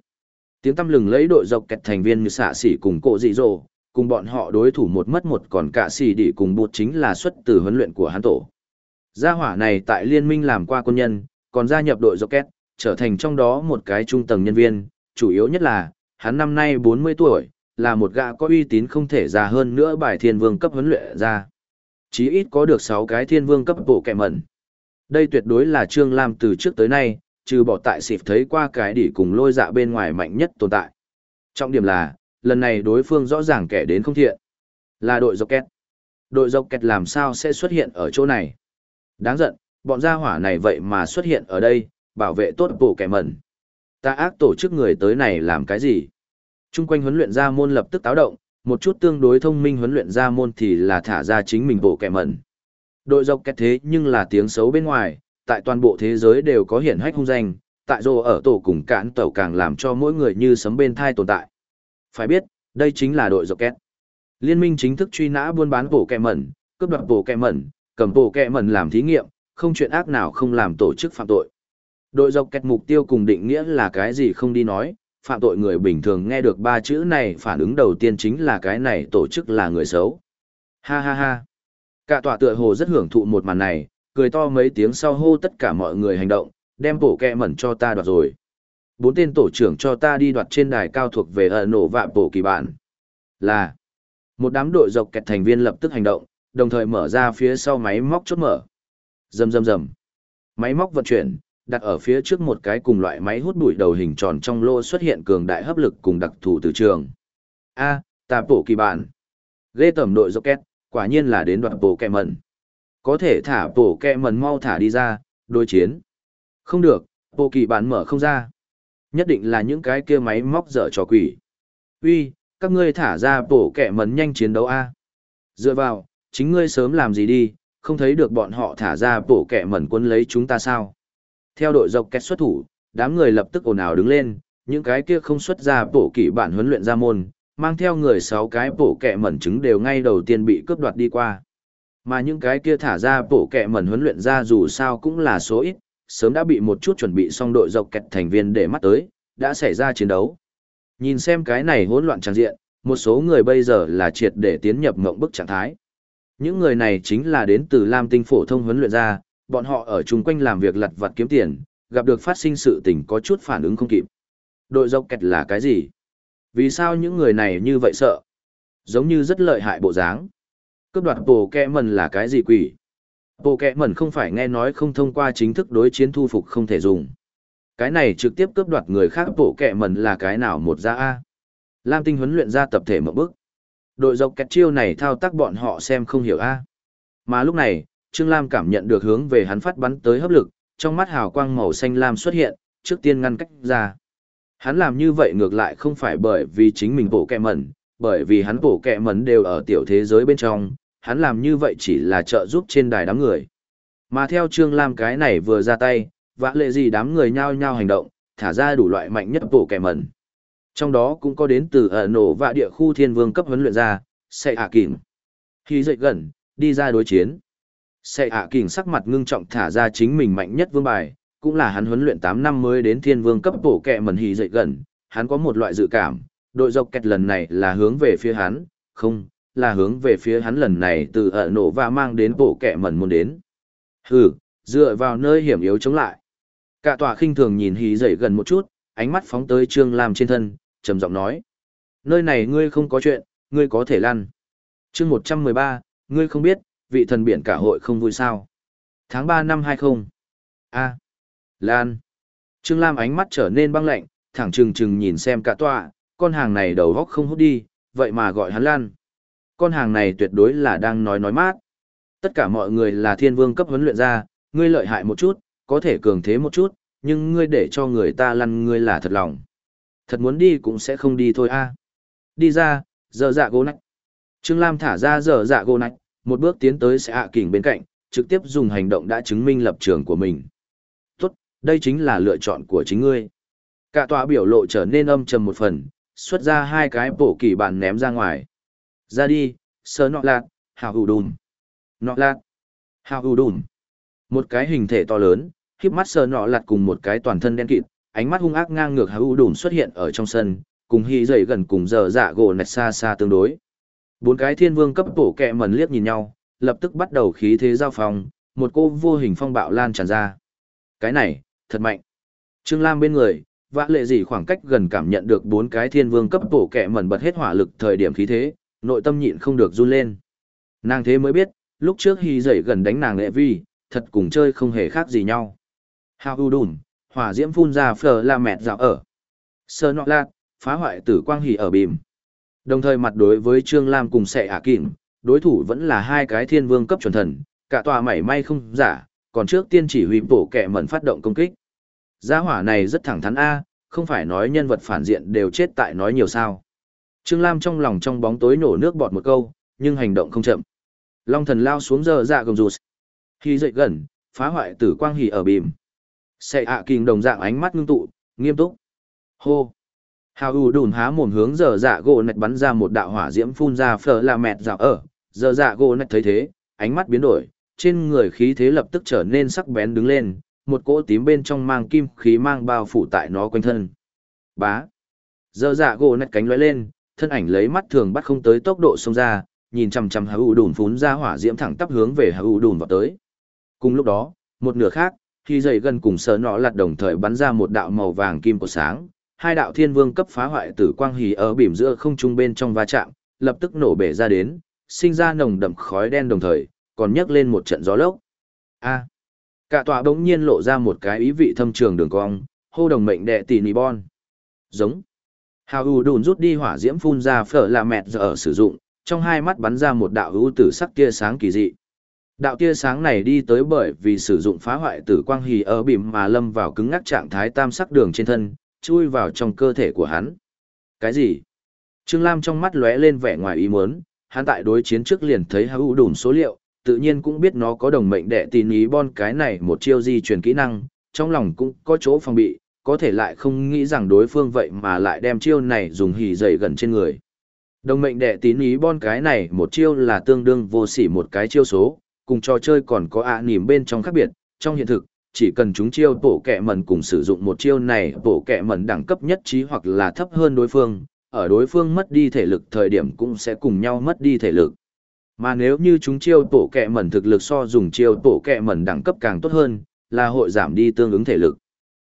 Tiếng tăm lừng lấy đội dọc kẹt thành viên như xạ xỉ cùng cộ dị dồ, cùng bọn họ đối thủ một mất một còn cả xỉ đỉ cùng bụt chính là xuất từ huấn luyện của hắn tổ. Gia hỏa này tại liên minh làm qua quân nhân, còn gia nhập đội dọc kẹt, trở thành trong đó một cái trung tầng nhân viên, chủ yếu nhất là, hắn năm nay 40 tuổi, là một gã có uy tín không thể già hơn nữa bài thiên vương cấp huấn luyện ra. Chí ít có được 6 cái thiên vương cấp bộ kẻ mẩn. Đây tuyệt đối là Trương Lam từ trước tới nay, trừ bỏ tại xịp thấy qua cái đỉ cùng lôi dạ bên ngoài mạnh nhất tồn tại. Trọng điểm là, lần này đối phương rõ ràng kẻ đến không thiện. Là đội dọc kẹt. Đội dọc kẹt làm sao sẽ xuất hiện ở chỗ này? Đáng giận, bọn gia hỏa này vậy mà xuất hiện ở đây, bảo vệ tốt bộ kẻ mẩn. Ta ác tổ chức người tới này làm cái gì? Trung quanh huấn luyện gia môn lập tức táo động, một chút tương đối thông minh huấn luyện gia môn thì là thả ra chính mình bộ kẻ mẩn. Đội dọc kẹt thế nhưng là tiếng xấu bên ngoài, tại toàn bộ thế giới đều có hiển hách hung danh, tại rồ ở tổ cùng cản tàu càng làm cho mỗi người như sấm bên thai tồn tại. Phải biết, đây chính là đội dọc kẹt. Liên minh chính thức truy nã buôn bán bộ kẹ mẩn, cướp đoạt bộ kẹ mẩn, cầm bộ kẹ mẩn làm thí nghiệm, không chuyện ác nào không làm tổ chức phạm tội. Đội dọc kẹt mục tiêu cùng định nghĩa là cái gì không đi nói, phạm tội người bình thường nghe được ba chữ này phản ứng đầu tiên chính là cái này tổ chức là người xấu. Ha ha ha. Cả tòa tựa hồ rất hưởng thụ một màn này, cười to mấy tiếng sau hô tất cả mọi người hành động, đem bổ kẹ mẩn cho ta đoạt rồi. Bốn tên tổ trưởng cho ta đi đoạt trên đài cao thuộc về ở nổ vạ bổ kỳ bản. Là, một đám đội dọc kẹt thành viên lập tức hành động, đồng thời mở ra phía sau máy móc chốt mở. Rầm rầm rầm. Máy móc vận chuyển, đặt ở phía trước một cái cùng loại máy hút bụi đầu hình tròn trong lô xuất hiện cường đại hấp lực cùng đặc thù từ trường. A, à, ta bổ kỳ bản. Ghê tẩm đội dọc quả nhiên là đến đoạn bổ kẹ mẩn. Có thể thả bổ kẹ mẩn mau thả đi ra, đối chiến. Không được, bộ kỳ bản mở không ra. Nhất định là những cái kia máy móc dở trò quỷ. Uy, các ngươi thả ra bổ kẹ mẩn nhanh chiến đấu a. Dựa vào, chính ngươi sớm làm gì đi, không thấy được bọn họ thả ra bổ kẹ mẩn quân lấy chúng ta sao. Theo đội dọc kết xuất thủ, đám người lập tức ồn ào đứng lên, những cái kia không xuất ra bổ kỷ bản huấn luyện ra môn, mang theo người sáu cái bổ kẹ mẩn trứng đều ngay đầu tiên bị cướp đoạt đi qua. Mà những cái kia thả ra bổ kẹ mẩn huấn luyện ra dù sao cũng là số ít, sớm đã bị một chút chuẩn bị xong đội dọc kẹt thành viên để mắt tới, đã xảy ra chiến đấu. Nhìn xem cái này hỗn loạn tràng diện, một số người bây giờ là triệt để tiến nhập mộng bức trạng thái. Những người này chính là đến từ Lam Tinh phổ thông huấn luyện ra, bọn họ ở chung quanh làm việc lặt vặt kiếm tiền, gặp được phát sinh sự tình có chút phản ứng không kịp. Đội dọc kẹt là cái gì? Vì sao những người này như vậy sợ? Giống như rất lợi hại bộ dáng. Cướp đoạt bồ kẹ mần là cái gì quỷ? Bộ kẹ mẩn không phải nghe nói không thông qua chính thức đối chiến thu phục không thể dùng. Cái này trực tiếp cướp đoạt người khác bộ kẹ mẩn là cái nào một ra A. Lam tinh huấn luyện ra tập thể một bước. Đội dọc kẹt chiêu này thao tác bọn họ xem không hiểu A. Mà lúc này, Trương Lam cảm nhận được hướng về hắn phát bắn tới hấp lực, trong mắt hào quang màu xanh lam xuất hiện, trước tiên ngăn cách ra. Hắn làm như vậy ngược lại không phải bởi vì chính mình bổ kẹ mẩn, bởi vì hắn bổ kẹ mẩn đều ở tiểu thế giới bên trong, hắn làm như vậy chỉ là trợ giúp trên đài đám người. Mà theo Trương Lam cái này vừa ra tay, vã lệ gì đám người nhao nhao hành động, thả ra đủ loại mạnh nhất bổ kẹ mẩn. Trong đó cũng có đến từ ở nổ và địa khu thiên vương cấp huấn luyện ra, sẽ hạ kìm. Khi dậy gần, đi ra đối chiến. Sẽ hạ kình sắc mặt ngưng trọng thả ra chính mình mạnh nhất vương bài, cũng là hắn huấn luyện 8 năm mới đến thiên vương cấp bổ kẹ mẩn hì dậy gần, hắn có một loại dự cảm, đội dọc kẹt lần này là hướng về phía hắn, không, là hướng về phía hắn lần này từ ở nổ và mang đến bổ kẹ mẩn muốn đến. Hừ, dựa vào nơi hiểm yếu chống lại. Cả tòa khinh thường nhìn hì dậy gần một chút, ánh mắt phóng tới Trương Lam trên thân, trầm giọng nói. Nơi này ngươi không có chuyện, ngươi có thể lăn. chương 113, ngươi không biết, vị thần biển cả hội không vui sao. Tháng ba năm 20. A. Lan. Trương Lam ánh mắt trở nên băng lạnh, thẳng trừng trừng nhìn xem cả tòa, con hàng này đầu góc không hút đi, vậy mà gọi hắn lan con hàng này tuyệt đối là đang nói nói mát. Tất cả mọi người là thiên vương cấp huấn luyện ra, ngươi lợi hại một chút, có thể cường thế một chút, nhưng ngươi để cho người ta lăn ngươi là thật lòng. Thật muốn đi cũng sẽ không đi thôi a. Đi ra, giờ dạ gỗ nách. Trương Lam thả ra giờ dạ gỗ nách, một bước tiến tới sẽ hạ kình bên cạnh, trực tiếp dùng hành động đã chứng minh lập trường của mình. Tốt, đây chính là lựa chọn của chính ngươi. Cả tòa biểu lộ trở nên âm trầm một phần, xuất ra hai cái bổ kỳ bản ném ra ngoài. Ra đi, sơ nọ lạc, hào hù đùn. Nọ lạc, hào hù đùn. Một cái hình thể to lớn, khiếp mắt sờ nọ lạt cùng một cái toàn thân đen kịt, ánh mắt hung ác ngang ngược hào hù đùn xuất hiện ở trong sân, cùng hy dậy gần cùng giờ dạ gỗ nạch xa xa tương đối. Bốn cái thiên vương cấp bổ kẹ mần liếc nhìn nhau, lập tức bắt đầu khí thế giao phòng, một cô vô hình phong bạo lan tràn ra. Cái này, thật mạnh. Trương Lam bên người, vã lệ gì khoảng cách gần cảm nhận được bốn cái thiên vương cấp bổ kẹ mần bật hết hỏa lực thời điểm khí thế, nội tâm nhịn không được run lên. Nàng thế mới biết, lúc trước hy dậy gần đánh nàng lệ vi, thật cùng chơi không hề khác gì nhau. Hào u đùn, hỏa diễm phun ra phở la mẹt dạo ở. Sơ nọ lạc, phá hoại tử quang hỉ ở bìm. Đồng thời mặt đối với Trương Lam cùng sệ ả kìm, đối thủ vẫn là hai cái thiên vương cấp chuẩn thần, cả tòa mảy may không giả, còn trước tiên chỉ huy bổ kẻ mẩn phát động công kích. Gia hỏa này rất thẳng thắn A, không phải nói nhân vật phản diện đều chết tại nói nhiều sao. Trương Lam trong lòng trong bóng tối nổ nước bọt một câu, nhưng hành động không chậm. Long thần lao xuống giờ dạ gồng rụt. Khi dậy gần, phá hoại tử quang hỉ ở bìm. Xệ ạ à đồng dạng ánh mắt ngưng tụ, nghiêm túc. Hô. Hào ù đùn há mồm hướng giờ dạ gỗ nạch bắn ra một đạo hỏa diễm phun ra phở là mẹt dạo ở. Giờ dạ gỗ nạch thấy thế, ánh mắt biến đổi, trên người khí thế lập tức trở nên sắc bén đứng lên, một cỗ tím bên trong mang kim khí mang bao phủ tại nó quanh thân. Bá. Giờ dạ gỗ nạch cánh lóe lên, thân ảnh lấy mắt thường bắt không tới tốc độ xông ra, nhìn chằm chằm hào ù đùn phun ra hỏa diễm thẳng tắp hướng về hào ù đùn vào tới. Cùng lúc đó, một nửa khác, khi dày gần cùng sờ nọ lặt đồng thời bắn ra một đạo màu vàng kim của sáng, hai đạo thiên vương cấp phá hoại tử quang hỉ ở bìm giữa không trung bên trong va chạm, lập tức nổ bể ra đến, sinh ra nồng đậm khói đen đồng thời, còn nhấc lên một trận gió lốc. A. cả tòa bỗng nhiên lộ ra một cái ý vị thâm trường đường cong, hô đồng mệnh đệ tỷ nì bon. Giống. Hào U đùn rút đi hỏa diễm phun ra phở là mẹt giờ ở sử dụng, trong hai mắt bắn ra một đạo hữu tử sắc tia sáng kỳ dị. Đạo tia sáng này đi tới bởi vì sử dụng phá hoại tử quang hì ở bìm mà lâm vào cứng ngắc trạng thái tam sắc đường trên thân, chui vào trong cơ thể của hắn. Cái gì? Trương Lam trong mắt lóe lên vẻ ngoài ý muốn, hắn tại đối chiến trước liền thấy hữu đủ số liệu, tự nhiên cũng biết nó có đồng mệnh đệ tín ý bon cái này một chiêu di truyền kỹ năng, trong lòng cũng có chỗ phòng bị, có thể lại không nghĩ rằng đối phương vậy mà lại đem chiêu này dùng hỉ dày gần trên người. Đồng mệnh đệ tín ý bon cái này một chiêu là tương đương vô sỉ một cái chiêu số, cùng trò chơi còn có ạ à nỉm bên trong khác biệt, trong hiện thực, chỉ cần chúng chiêu bổ kẹ mẩn cùng sử dụng một chiêu này bổ kẹ mẩn đẳng cấp nhất trí hoặc là thấp hơn đối phương, ở đối phương mất đi thể lực thời điểm cũng sẽ cùng nhau mất đi thể lực. Mà nếu như chúng chiêu bổ kẹ mẩn thực lực so dùng chiêu bổ kẹ mẩn đẳng cấp càng tốt hơn, là hội giảm đi tương ứng thể lực.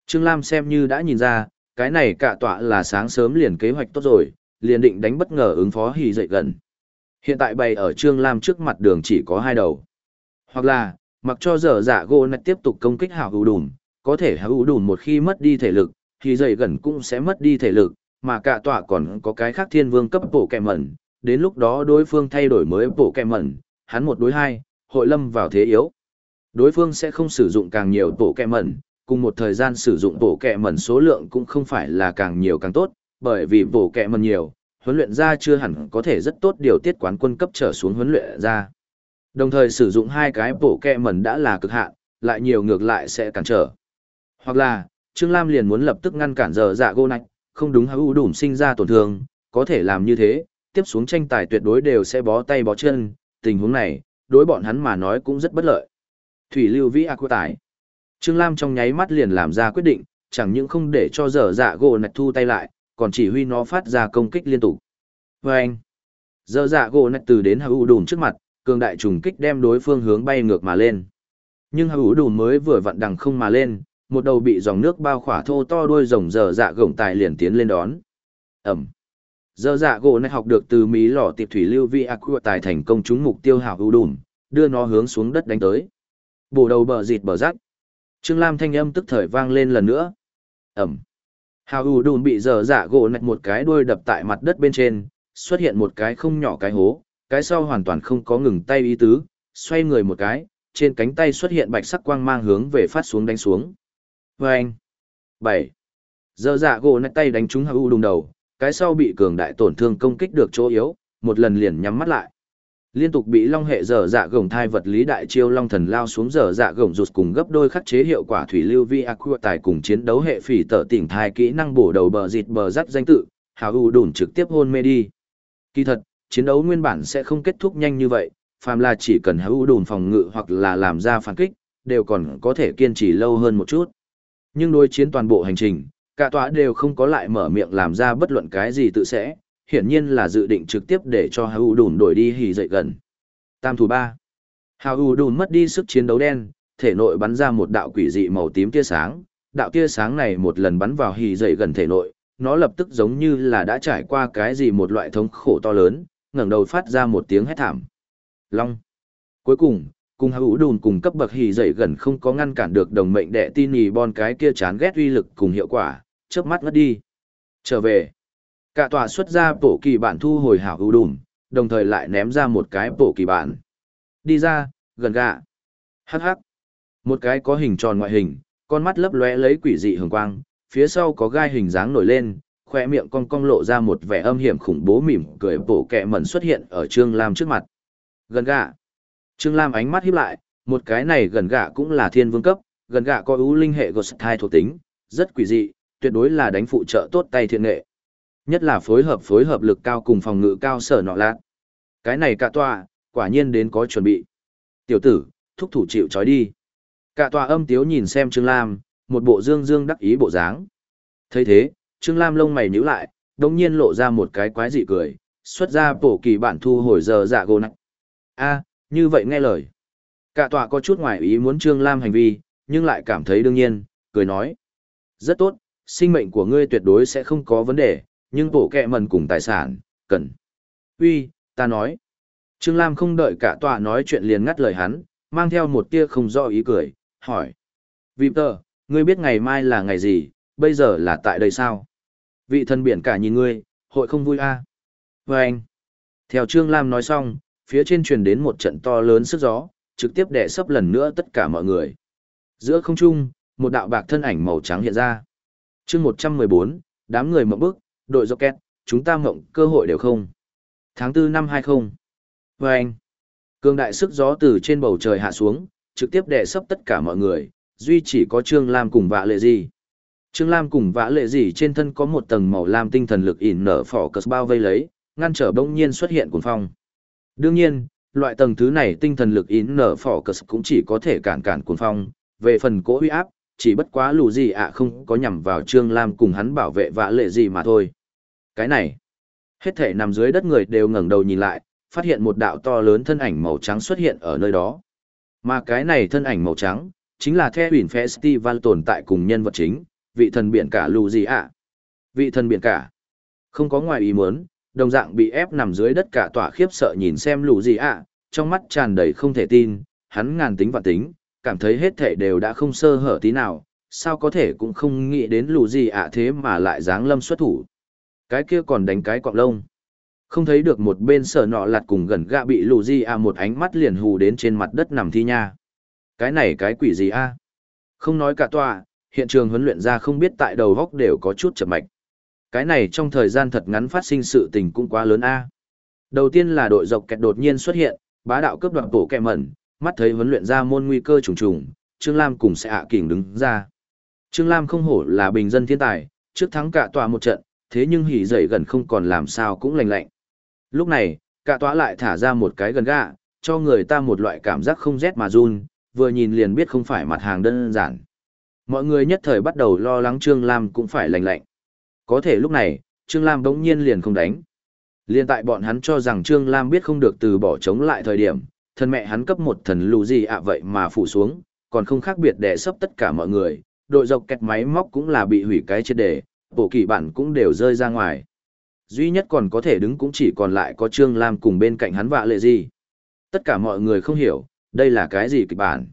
Trương Lam xem như đã nhìn ra, cái này cả tọa là sáng sớm liền kế hoạch tốt rồi, liền định đánh bất ngờ ứng phó hì dậy gần. Hiện tại bày ở Trương Lam trước mặt đường chỉ có hai đầu. Hoặc là, mặc cho dở dạ gỗ nạch tiếp tục công kích hào hữu đùn, có thể hào hữu đùn một khi mất đi thể lực, thì dày gần cũng sẽ mất đi thể lực, mà cả tọa còn có cái khác thiên vương cấp bộ kẹ mẩn, đến lúc đó đối phương thay đổi mới bộ kẹ mẩn, hắn một đối hai, hội lâm vào thế yếu. Đối phương sẽ không sử dụng càng nhiều bộ kẹ mẩn, cùng một thời gian sử dụng bộ kẹ mẩn số lượng cũng không phải là càng nhiều càng tốt, bởi vì bộ kẹ mẩn nhiều, huấn luyện ra chưa hẳn có thể rất tốt điều tiết quán quân cấp trở xuống huấn luyện ra. Đồng thời sử dụng hai cái bổ kẹ mẩn đã là cực hạn, lại nhiều ngược lại sẽ cản trở. Hoặc là, Trương Lam liền muốn lập tức ngăn cản giờ dạ gô nạch, không đúng hữu đủ sinh ra tổn thương, có thể làm như thế, tiếp xuống tranh tài tuyệt đối đều sẽ bó tay bó chân, tình huống này, đối bọn hắn mà nói cũng rất bất lợi. Thủy lưu vĩ ác tải. Trương Lam trong nháy mắt liền làm ra quyết định, chẳng những không để cho giờ dạ gỗ nạch thu tay lại, còn chỉ huy nó phát ra công kích liên tục. Và anh, giờ dạ gỗ nạch từ đến hữu đùn trước mặt, cường đại trùng kích đem đối phương hướng bay ngược mà lên. Nhưng hữu đủ mới vừa vặn đằng không mà lên, một đầu bị dòng nước bao khỏa thô to đuôi rồng dở dạ gồng tài liền tiến lên đón. Ẩm. Dở dạ gỗ này học được từ mí lỏ tiệp thủy lưu vi aqua tài thành công trúng mục tiêu hảo hữu đùm, đưa nó hướng xuống đất đánh tới. Bổ đầu bờ dịt bờ rắc. Trương Lam thanh âm tức thời vang lên lần nữa. Ẩm. Hào hữu đùn bị dở dạ gỗ nạch một cái đuôi đập tại mặt đất bên trên, xuất hiện một cái không nhỏ cái hố, cái sau hoàn toàn không có ngừng tay ý tứ, xoay người một cái, trên cánh tay xuất hiện bạch sắc quang mang hướng về phát xuống đánh xuống. Vâng! anh, bảy, giờ dạ gỗ nách tay đánh trúng hữu đùng đầu, cái sau bị cường đại tổn thương công kích được chỗ yếu, một lần liền nhắm mắt lại. Liên tục bị long hệ dở dạ gồng thai vật lý đại chiêu long thần lao xuống dở dạ gồng rụt cùng gấp đôi khắc chế hiệu quả thủy lưu vi aqua tài cùng chiến đấu hệ phỉ tở tỉnh thai kỹ năng bổ đầu bờ dịt bờ rắt danh tự, hào u đùn trực tiếp hôn mê đi. Kỳ thật, chiến đấu nguyên bản sẽ không kết thúc nhanh như vậy, phàm là chỉ cần hữu đùn phòng ngự hoặc là làm ra phản kích, đều còn có thể kiên trì lâu hơn một chút. Nhưng đối chiến toàn bộ hành trình, cả tòa đều không có lại mở miệng làm ra bất luận cái gì tự sẽ, hiển nhiên là dự định trực tiếp để cho hữu đùn đổi đi hì dậy gần. Tam thủ ba Hữu đùn mất đi sức chiến đấu đen, thể nội bắn ra một đạo quỷ dị màu tím tia sáng, đạo tia sáng này một lần bắn vào hì dậy gần thể nội, nó lập tức giống như là đã trải qua cái gì một loại thống khổ to lớn, ngẩng đầu phát ra một tiếng hét thảm. Long. Cuối cùng, cùng hữu đùn cùng cấp bậc hì dậy gần không có ngăn cản được đồng mệnh đệ tin nhì bon cái kia chán ghét uy lực cùng hiệu quả, chớp mắt ngất đi. Trở về. Cả tòa xuất ra bổ kỳ bản thu hồi hảo hữu đùn, đồng thời lại ném ra một cái bổ kỳ bản. Đi ra, gần gạ. Hắc hắc. Một cái có hình tròn ngoại hình, con mắt lấp lóe lấy quỷ dị hường quang, phía sau có gai hình dáng nổi lên, khoe miệng cong cong lộ ra một vẻ âm hiểm khủng bố mỉm cười bổ kẹ mẩn xuất hiện ở Trương Lam trước mặt. Gần gạ. Trương Lam ánh mắt híp lại, một cái này gần gạ cũng là thiên vương cấp, gần gạ có ưu linh hệ Ghost thai thuộc tính, rất quỷ dị, tuyệt đối là đánh phụ trợ tốt tay thiện nghệ. Nhất là phối hợp phối hợp lực cao cùng phòng ngự cao sở nọ lạc. Cái này cả tòa, quả nhiên đến có chuẩn bị. Tiểu tử, thúc thủ chịu trói đi. Cả tòa âm tiếu nhìn xem Trương Lam, một bộ dương dương đắc ý bộ dáng. thấy thế, Trương Lam lông mày nhíu lại, đồng nhiên lộ ra một cái quái dị cười, xuất ra bổ kỳ bản thu hồi giờ dạ gồ nặng. a như vậy nghe lời. Cả tòa có chút ngoài ý muốn Trương Lam hành vi, nhưng lại cảm thấy đương nhiên, cười nói. Rất tốt, sinh mệnh của ngươi tuyệt đối sẽ không có vấn đề, nhưng bổ kẹ mần cùng tài sản, cần. Uy, ta nói. Trương Lam không đợi cả tòa nói chuyện liền ngắt lời hắn, mang theo một tia không rõ ý cười, hỏi. Victor, ngươi biết ngày mai là ngày gì, bây giờ là tại đây sao? Vị thần biển cả nhìn ngươi, hội không vui a à? Và anh. Theo Trương Lam nói xong, phía trên truyền đến một trận to lớn sức gió, trực tiếp đè sấp lần nữa tất cả mọi người. Giữa không trung, một đạo bạc thân ảnh màu trắng hiện ra. chương 114, đám người mộng bức, đội rocket, chúng ta mộng cơ hội đều không. Tháng 4 năm 20. Và anh. Cường đại sức gió từ trên bầu trời hạ xuống, trực tiếp đè sấp tất cả mọi người, duy chỉ có Trương Lam cùng vạ lệ gì. Trương Lam cùng vã lệ gì trên thân có một tầng màu lam tinh thần lực ỉn nở phỏ cờ bao vây lấy, ngăn trở bỗng nhiên xuất hiện cuồng phong. Đương nhiên, loại tầng thứ này tinh thần lực ỉn nở phỏ cờ cũng chỉ có thể cản cản cuồng phong, về phần cỗ uy áp, chỉ bất quá lù gì ạ không có nhằm vào Trương Lam cùng hắn bảo vệ vã lệ gì mà thôi. Cái này, hết thể nằm dưới đất người đều ngẩng đầu nhìn lại, phát hiện một đạo to lớn thân ảnh màu trắng xuất hiện ở nơi đó. Mà cái này thân ảnh màu trắng, chính là theo huyền festival tồn tại cùng nhân vật chính, vị thần biển cả lù gì ạ? Vị thần biển cả. Không có ngoài ý muốn, đồng dạng bị ép nằm dưới đất cả tỏa khiếp sợ nhìn xem lù gì ạ, trong mắt tràn đầy không thể tin, hắn ngàn tính và tính, cảm thấy hết thể đều đã không sơ hở tí nào, sao có thể cũng không nghĩ đến lù gì ạ thế mà lại dáng lâm xuất thủ. Cái kia còn đánh cái quạng lông. Không thấy được một bên sở nọ lặt cùng gần gạ bị lù gì ạ một ánh mắt liền hù đến trên mặt đất nằm thi nha. Cái này cái quỷ gì a? Không nói cả tòa, hiện trường huấn luyện ra không biết tại đầu góc đều có chút chậm mạch. Cái này trong thời gian thật ngắn phát sinh sự tình cũng quá lớn a. Đầu tiên là đội dọc kẹt đột nhiên xuất hiện, bá đạo cướp đoạt bổ kẹ mẩn, mắt thấy huấn luyện ra môn nguy cơ trùng trùng, Trương Lam cùng sẽ ạ kỉnh đứng ra. Trương Lam không hổ là bình dân thiên tài, trước thắng cả tòa một trận, thế nhưng hỉ dậy gần không còn làm sao cũng lành lạnh. Lúc này, cả tòa lại thả ra một cái gần gạ, cho người ta một loại cảm giác không rét mà run, vừa nhìn liền biết không phải mặt hàng đơn giản. Mọi người nhất thời bắt đầu lo lắng Trương Lam cũng phải lành lạnh. Có thể lúc này, Trương Lam đống nhiên liền không đánh. Liên tại bọn hắn cho rằng Trương Lam biết không được từ bỏ chống lại thời điểm, thân mẹ hắn cấp một thần lù gì ạ vậy mà phủ xuống, còn không khác biệt đè sấp tất cả mọi người, đội dọc kẹt máy móc cũng là bị hủy cái chết đề, bộ kỳ bản cũng đều rơi ra ngoài. Duy nhất còn có thể đứng cũng chỉ còn lại có Trương Lam cùng bên cạnh hắn vạ lệ gì. Tất cả mọi người không hiểu, đây là cái gì kịch bản.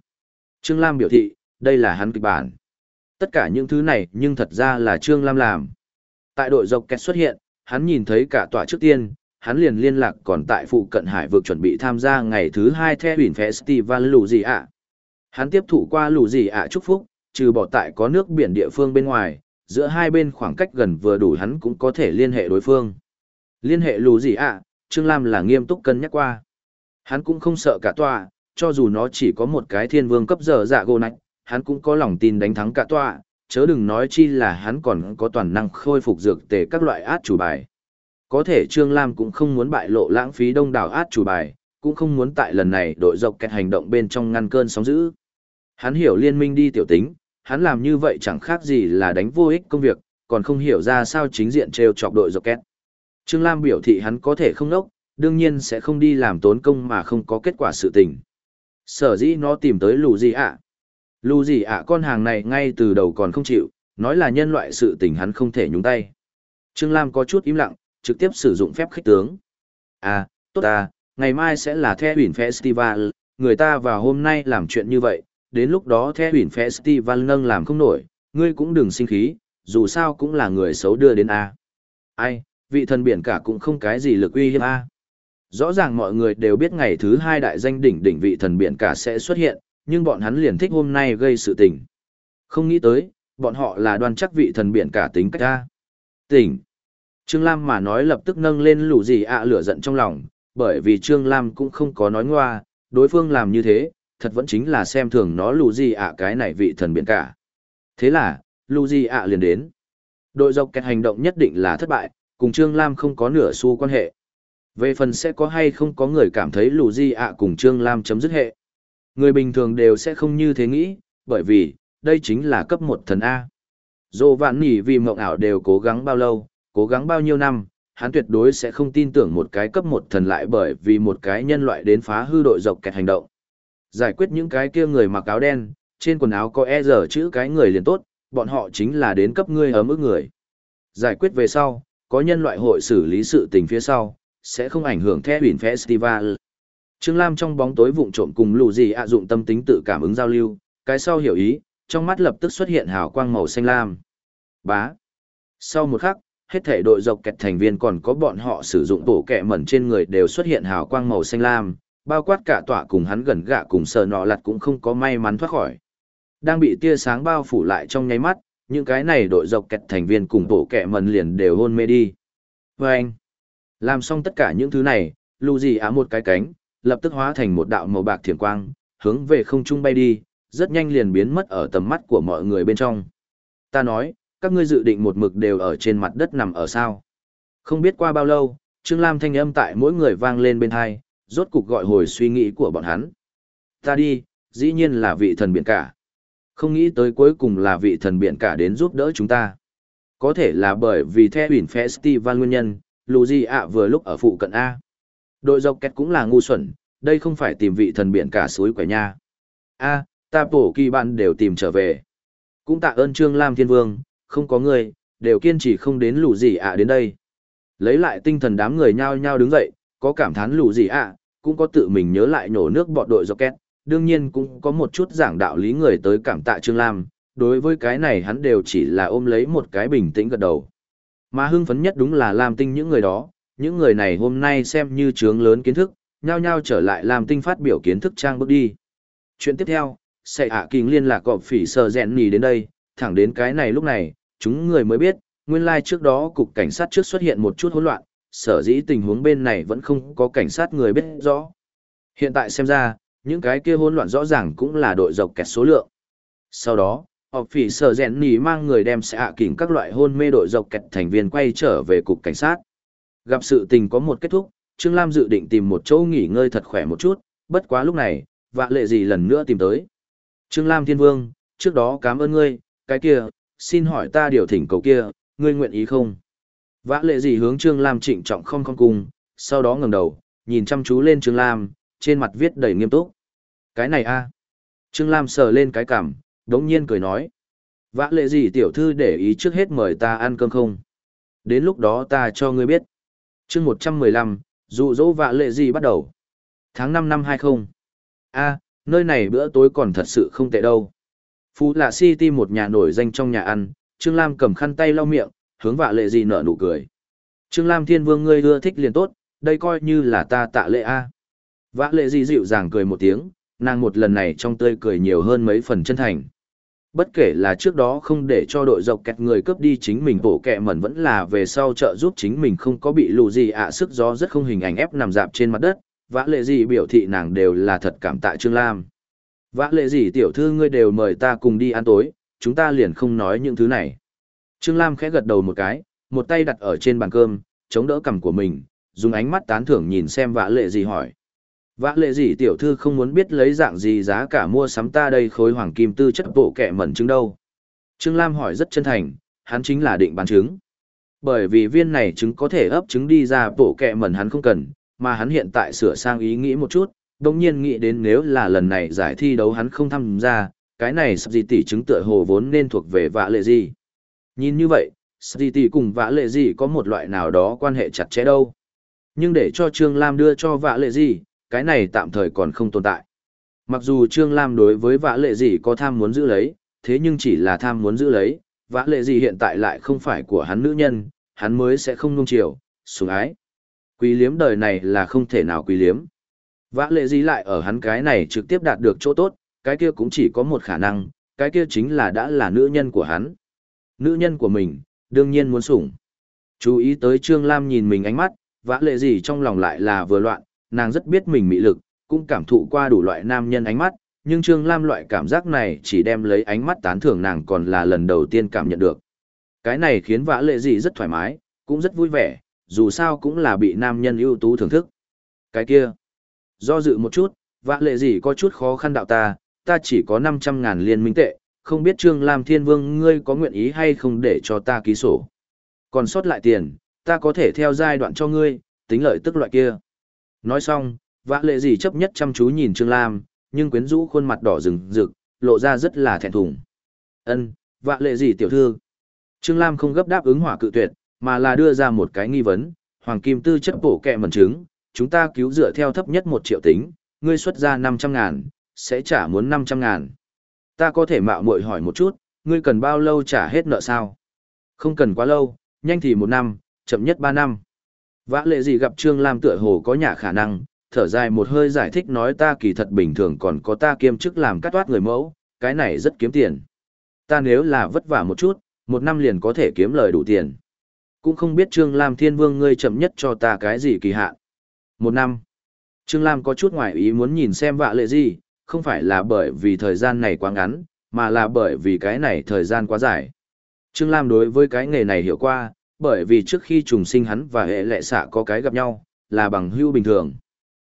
Trương Lam biểu thị, đây là hắn kịch bản. Tất cả những thứ này nhưng thật ra là Trương Lam làm. Tại đội dọc kẹt xuất hiện, hắn nhìn thấy cả tòa trước tiên, hắn liền liên lạc còn tại phụ cận hải vực chuẩn bị tham gia ngày thứ hai theo huyền festival lù gì ạ. Hắn tiếp thủ qua lù gì ạ chúc phúc, trừ bỏ tại có nước biển địa phương bên ngoài, giữa hai bên khoảng cách gần vừa đủ hắn cũng có thể liên hệ đối phương. Liên hệ lù gì ạ, Trương Lam là nghiêm túc cân nhắc qua. Hắn cũng không sợ cả tòa, cho dù nó chỉ có một cái thiên vương cấp giờ dạ gô nạch, hắn cũng có lòng tin đánh thắng cả tọa, chớ đừng nói chi là hắn còn có toàn năng khôi phục dược tề các loại át chủ bài. Có thể Trương Lam cũng không muốn bại lộ lãng phí đông đảo át chủ bài, cũng không muốn tại lần này đội dọc kẹt hành động bên trong ngăn cơn sóng dữ. Hắn hiểu liên minh đi tiểu tính, hắn làm như vậy chẳng khác gì là đánh vô ích công việc, còn không hiểu ra sao chính diện treo chọc đội dọc kẹt. Trương Lam biểu thị hắn có thể không nốc, đương nhiên sẽ không đi làm tốn công mà không có kết quả sự tình. Sở dĩ nó tìm tới lù gì ạ? Lù gì ạ con hàng này ngay từ đầu còn không chịu, nói là nhân loại sự tình hắn không thể nhúng tay. Trương Lam có chút im lặng, trực tiếp sử dụng phép khích tướng. À, tốt à, ngày mai sẽ là The Huyền Festival, người ta vào hôm nay làm chuyện như vậy, đến lúc đó The Huyền Festival nâng làm không nổi, ngươi cũng đừng sinh khí, dù sao cũng là người xấu đưa đến A. Ai, vị thần biển cả cũng không cái gì lực uy hiếp A. Rõ ràng mọi người đều biết ngày thứ hai đại danh đỉnh đỉnh vị thần biển cả sẽ xuất hiện, nhưng bọn hắn liền thích hôm nay gây sự tình. Không nghĩ tới, bọn họ là đoan chắc vị thần biển cả tính cách ta, Tỉnh. Trương Lam mà nói lập tức nâng lên lũ gì ạ lửa giận trong lòng, bởi vì Trương Lam cũng không có nói ngoa, đối phương làm như thế, thật vẫn chính là xem thường nó lũ gì ạ cái này vị thần biển cả. Thế là, lũ gì ạ liền đến. Đội dọc kẹt hành động nhất định là thất bại, cùng Trương Lam không có nửa xu quan hệ. Về phần sẽ có hay không có người cảm thấy lũ gì ạ cùng Trương Lam chấm dứt hệ. Người bình thường đều sẽ không như thế nghĩ, bởi vì, đây chính là cấp một thần A. Dồ vạn nỉ vì mộng ảo đều cố gắng bao lâu, cố gắng bao nhiêu năm, hắn tuyệt đối sẽ không tin tưởng một cái cấp một thần lại bởi vì một cái nhân loại đến phá hư đội dọc kẹt hành động. Giải quyết những cái kia người mặc áo đen, trên quần áo có e dở chữ cái người liền tốt, bọn họ chính là đến cấp ngươi ấm ức người. Giải quyết về sau, có nhân loại hội xử lý sự tình phía sau, sẽ không ảnh hưởng theo huyền festival. Trương Lam trong bóng tối vụng trộm cùng lù gì ạ dụng tâm tính tự cảm ứng giao lưu, cái sau hiểu ý, trong mắt lập tức xuất hiện hào quang màu xanh lam. Bá. Sau một khắc, hết thể đội dọc kẹt thành viên còn có bọn họ sử dụng bổ kẹ mẩn trên người đều xuất hiện hào quang màu xanh lam, bao quát cả tọa cùng hắn gần gạ cùng sờ nọ lặt cũng không có may mắn thoát khỏi. Đang bị tia sáng bao phủ lại trong nháy mắt, những cái này đội dọc kẹt thành viên cùng bổ kẹ mẩn liền đều hôn mê đi. Và anh, làm xong tất cả những thứ này, lù gì á một cái cánh, lập tức hóa thành một đạo màu bạc thiểm quang, hướng về không trung bay đi, rất nhanh liền biến mất ở tầm mắt của mọi người bên trong. Ta nói, các ngươi dự định một mực đều ở trên mặt đất nằm ở sao. Không biết qua bao lâu, Trương Lam thanh âm tại mỗi người vang lên bên hai, rốt cục gọi hồi suy nghĩ của bọn hắn. Ta đi, dĩ nhiên là vị thần biển cả. Không nghĩ tới cuối cùng là vị thần biển cả đến giúp đỡ chúng ta. Có thể là bởi vì The huyền festival nguyên nhân, lù ạ vừa lúc ở phụ cận A. Đội dọc kẹt cũng là ngu xuẩn, đây không phải tìm vị thần biển cả suối quẻ nha. A, ta bổ kỳ bạn đều tìm trở về. Cũng tạ ơn Trương Lam Thiên Vương, không có người, đều kiên trì không đến lũ gì ạ đến đây. Lấy lại tinh thần đám người nhao nhao đứng dậy, có cảm thán lũ gì ạ, cũng có tự mình nhớ lại nhổ nước bọn đội rocket, đương nhiên cũng có một chút giảng đạo lý người tới cảm tạ Trương Lam, đối với cái này hắn đều chỉ là ôm lấy một cái bình tĩnh gật đầu. Mà hưng phấn nhất đúng là Lam Tinh những người đó, những người này hôm nay xem như trướng lớn kiến thức, nhao nhao trở lại làm Tinh phát biểu kiến thức trang bước đi. Chuyện tiếp theo, sẽ ạ à kinh liên lạc gọp phỉ sờ rèn nì đến đây, thẳng đến cái này lúc này, chúng người mới biết, nguyên lai like trước đó cục cảnh sát trước xuất hiện một chút hỗn loạn, sở dĩ tình huống bên này vẫn không có cảnh sát người biết rõ. Hiện tại xem ra, những cái kia hỗn loạn rõ ràng cũng là đội dọc kẹt số lượng. Sau đó, họp phỉ sở rèn nỉ mang người đem sẽ hạ kỉnh các loại hôn mê đội dọc kẹt thành viên quay trở về cục cảnh sát. Gặp sự tình có một kết thúc, Trương Lam dự định tìm một chỗ nghỉ ngơi thật khỏe một chút, bất quá lúc này, vạ lệ gì lần nữa tìm tới. Trương Lam Thiên Vương, trước đó cảm ơn ngươi, cái kia, xin hỏi ta điều thỉnh cầu kia, ngươi nguyện ý không? Vã lệ gì hướng Trương Lam trịnh trọng không không cùng, sau đó ngẩng đầu, nhìn chăm chú lên Trương Lam, trên mặt viết đầy nghiêm túc. Cái này a Trương Lam sờ lên cái cảm, đống nhiên cười nói. Vã lệ gì tiểu thư để ý trước hết mời ta ăn cơm không? Đến lúc đó ta cho ngươi biết chương 115, dụ dỗ vạ lệ gì bắt đầu. Tháng năm năm 20. a nơi này bữa tối còn thật sự không tệ đâu. Phú là City một nhà nổi danh trong nhà ăn, Trương Lam cầm khăn tay lau miệng, hướng vạ lệ gì nở nụ cười. Trương Lam thiên vương ngươi ưa thích liền tốt, đây coi như là ta tạ lệ A. Vạ lệ gì dịu dàng cười một tiếng, nàng một lần này trong tươi cười nhiều hơn mấy phần chân thành. Bất kể là trước đó không để cho đội dọc kẹt người cướp đi chính mình bổ kẹ mẩn vẫn là về sau trợ giúp chính mình không có bị lù gì ạ sức gió rất không hình ảnh ép nằm dạp trên mặt đất, vã lệ gì biểu thị nàng đều là thật cảm tạ Trương Lam. Vã lệ gì tiểu thư ngươi đều mời ta cùng đi ăn tối, chúng ta liền không nói những thứ này. Trương Lam khẽ gật đầu một cái, một tay đặt ở trên bàn cơm, chống đỡ cằm của mình, dùng ánh mắt tán thưởng nhìn xem vã lệ gì hỏi. Vã lệ gì tiểu thư không muốn biết lấy dạng gì giá cả mua sắm ta đây khối hoàng kim tư chất bộ kẻ mẩn trứng đâu. Trương Lam hỏi rất chân thành, hắn chính là định bán trứng. Bởi vì viên này trứng có thể ấp trứng đi ra bộ kẻ mẩn hắn không cần, mà hắn hiện tại sửa sang ý nghĩ một chút, đồng nhiên nghĩ đến nếu là lần này giải thi đấu hắn không tham gia, cái này sắp gì tỷ trứng tựa hồ vốn nên thuộc về vạ lệ gì. Nhìn như vậy, sắp gì tỷ cùng vạ lệ gì có một loại nào đó quan hệ chặt chẽ đâu. Nhưng để cho Trương Lam đưa cho vạ lệ gì, cái này tạm thời còn không tồn tại. Mặc dù Trương Lam đối với vã lệ gì có tham muốn giữ lấy, thế nhưng chỉ là tham muốn giữ lấy, vã lệ gì hiện tại lại không phải của hắn nữ nhân, hắn mới sẽ không nung chiều, sủng ái. Quý liếm đời này là không thể nào quý liếm. Vã lệ gì lại ở hắn cái này trực tiếp đạt được chỗ tốt, cái kia cũng chỉ có một khả năng, cái kia chính là đã là nữ nhân của hắn. Nữ nhân của mình, đương nhiên muốn sủng. Chú ý tới Trương Lam nhìn mình ánh mắt, vã lệ gì trong lòng lại là vừa loạn, nàng rất biết mình mị lực, cũng cảm thụ qua đủ loại nam nhân ánh mắt, nhưng Trương Lam loại cảm giác này chỉ đem lấy ánh mắt tán thưởng nàng còn là lần đầu tiên cảm nhận được. Cái này khiến vã lệ gì rất thoải mái, cũng rất vui vẻ, dù sao cũng là bị nam nhân ưu tú thưởng thức. Cái kia, do dự một chút, vã lệ gì có chút khó khăn đạo ta, ta chỉ có 500 ngàn liên minh tệ, không biết Trương Lam Thiên Vương ngươi có nguyện ý hay không để cho ta ký sổ. Còn sót lại tiền, ta có thể theo giai đoạn cho ngươi, tính lợi tức loại kia. Nói xong, vã lệ gì chấp nhất chăm chú nhìn Trương Lam, nhưng quyến rũ khuôn mặt đỏ rừng rực, lộ ra rất là thẹn thùng. Ân, vã lệ gì tiểu thư? Trương Lam không gấp đáp ứng hỏa cự tuyệt, mà là đưa ra một cái nghi vấn, hoàng kim tư chất bổ kẹ mẩn trứng, chúng ta cứu dựa theo thấp nhất một triệu tính, ngươi xuất ra 500 ngàn, sẽ trả muốn 500 ngàn. Ta có thể mạo muội hỏi một chút, ngươi cần bao lâu trả hết nợ sao? Không cần quá lâu, nhanh thì một năm, chậm nhất ba năm. Vã lệ gì gặp Trương Lam tựa hồ có nhà khả năng, thở dài một hơi giải thích nói ta kỳ thật bình thường còn có ta kiêm chức làm cắt toát người mẫu, cái này rất kiếm tiền. Ta nếu là vất vả một chút, một năm liền có thể kiếm lời đủ tiền. Cũng không biết Trương Lam Thiên Vương ngươi chậm nhất cho ta cái gì kỳ hạn. Một năm. Trương Lam có chút ngoại ý muốn nhìn xem vạ lệ gì, không phải là bởi vì thời gian này quá ngắn, mà là bởi vì cái này thời gian quá dài. Trương Lam đối với cái nghề này hiểu qua, bởi vì trước khi trùng sinh hắn và hệ lệ xạ có cái gặp nhau, là bằng hưu bình thường.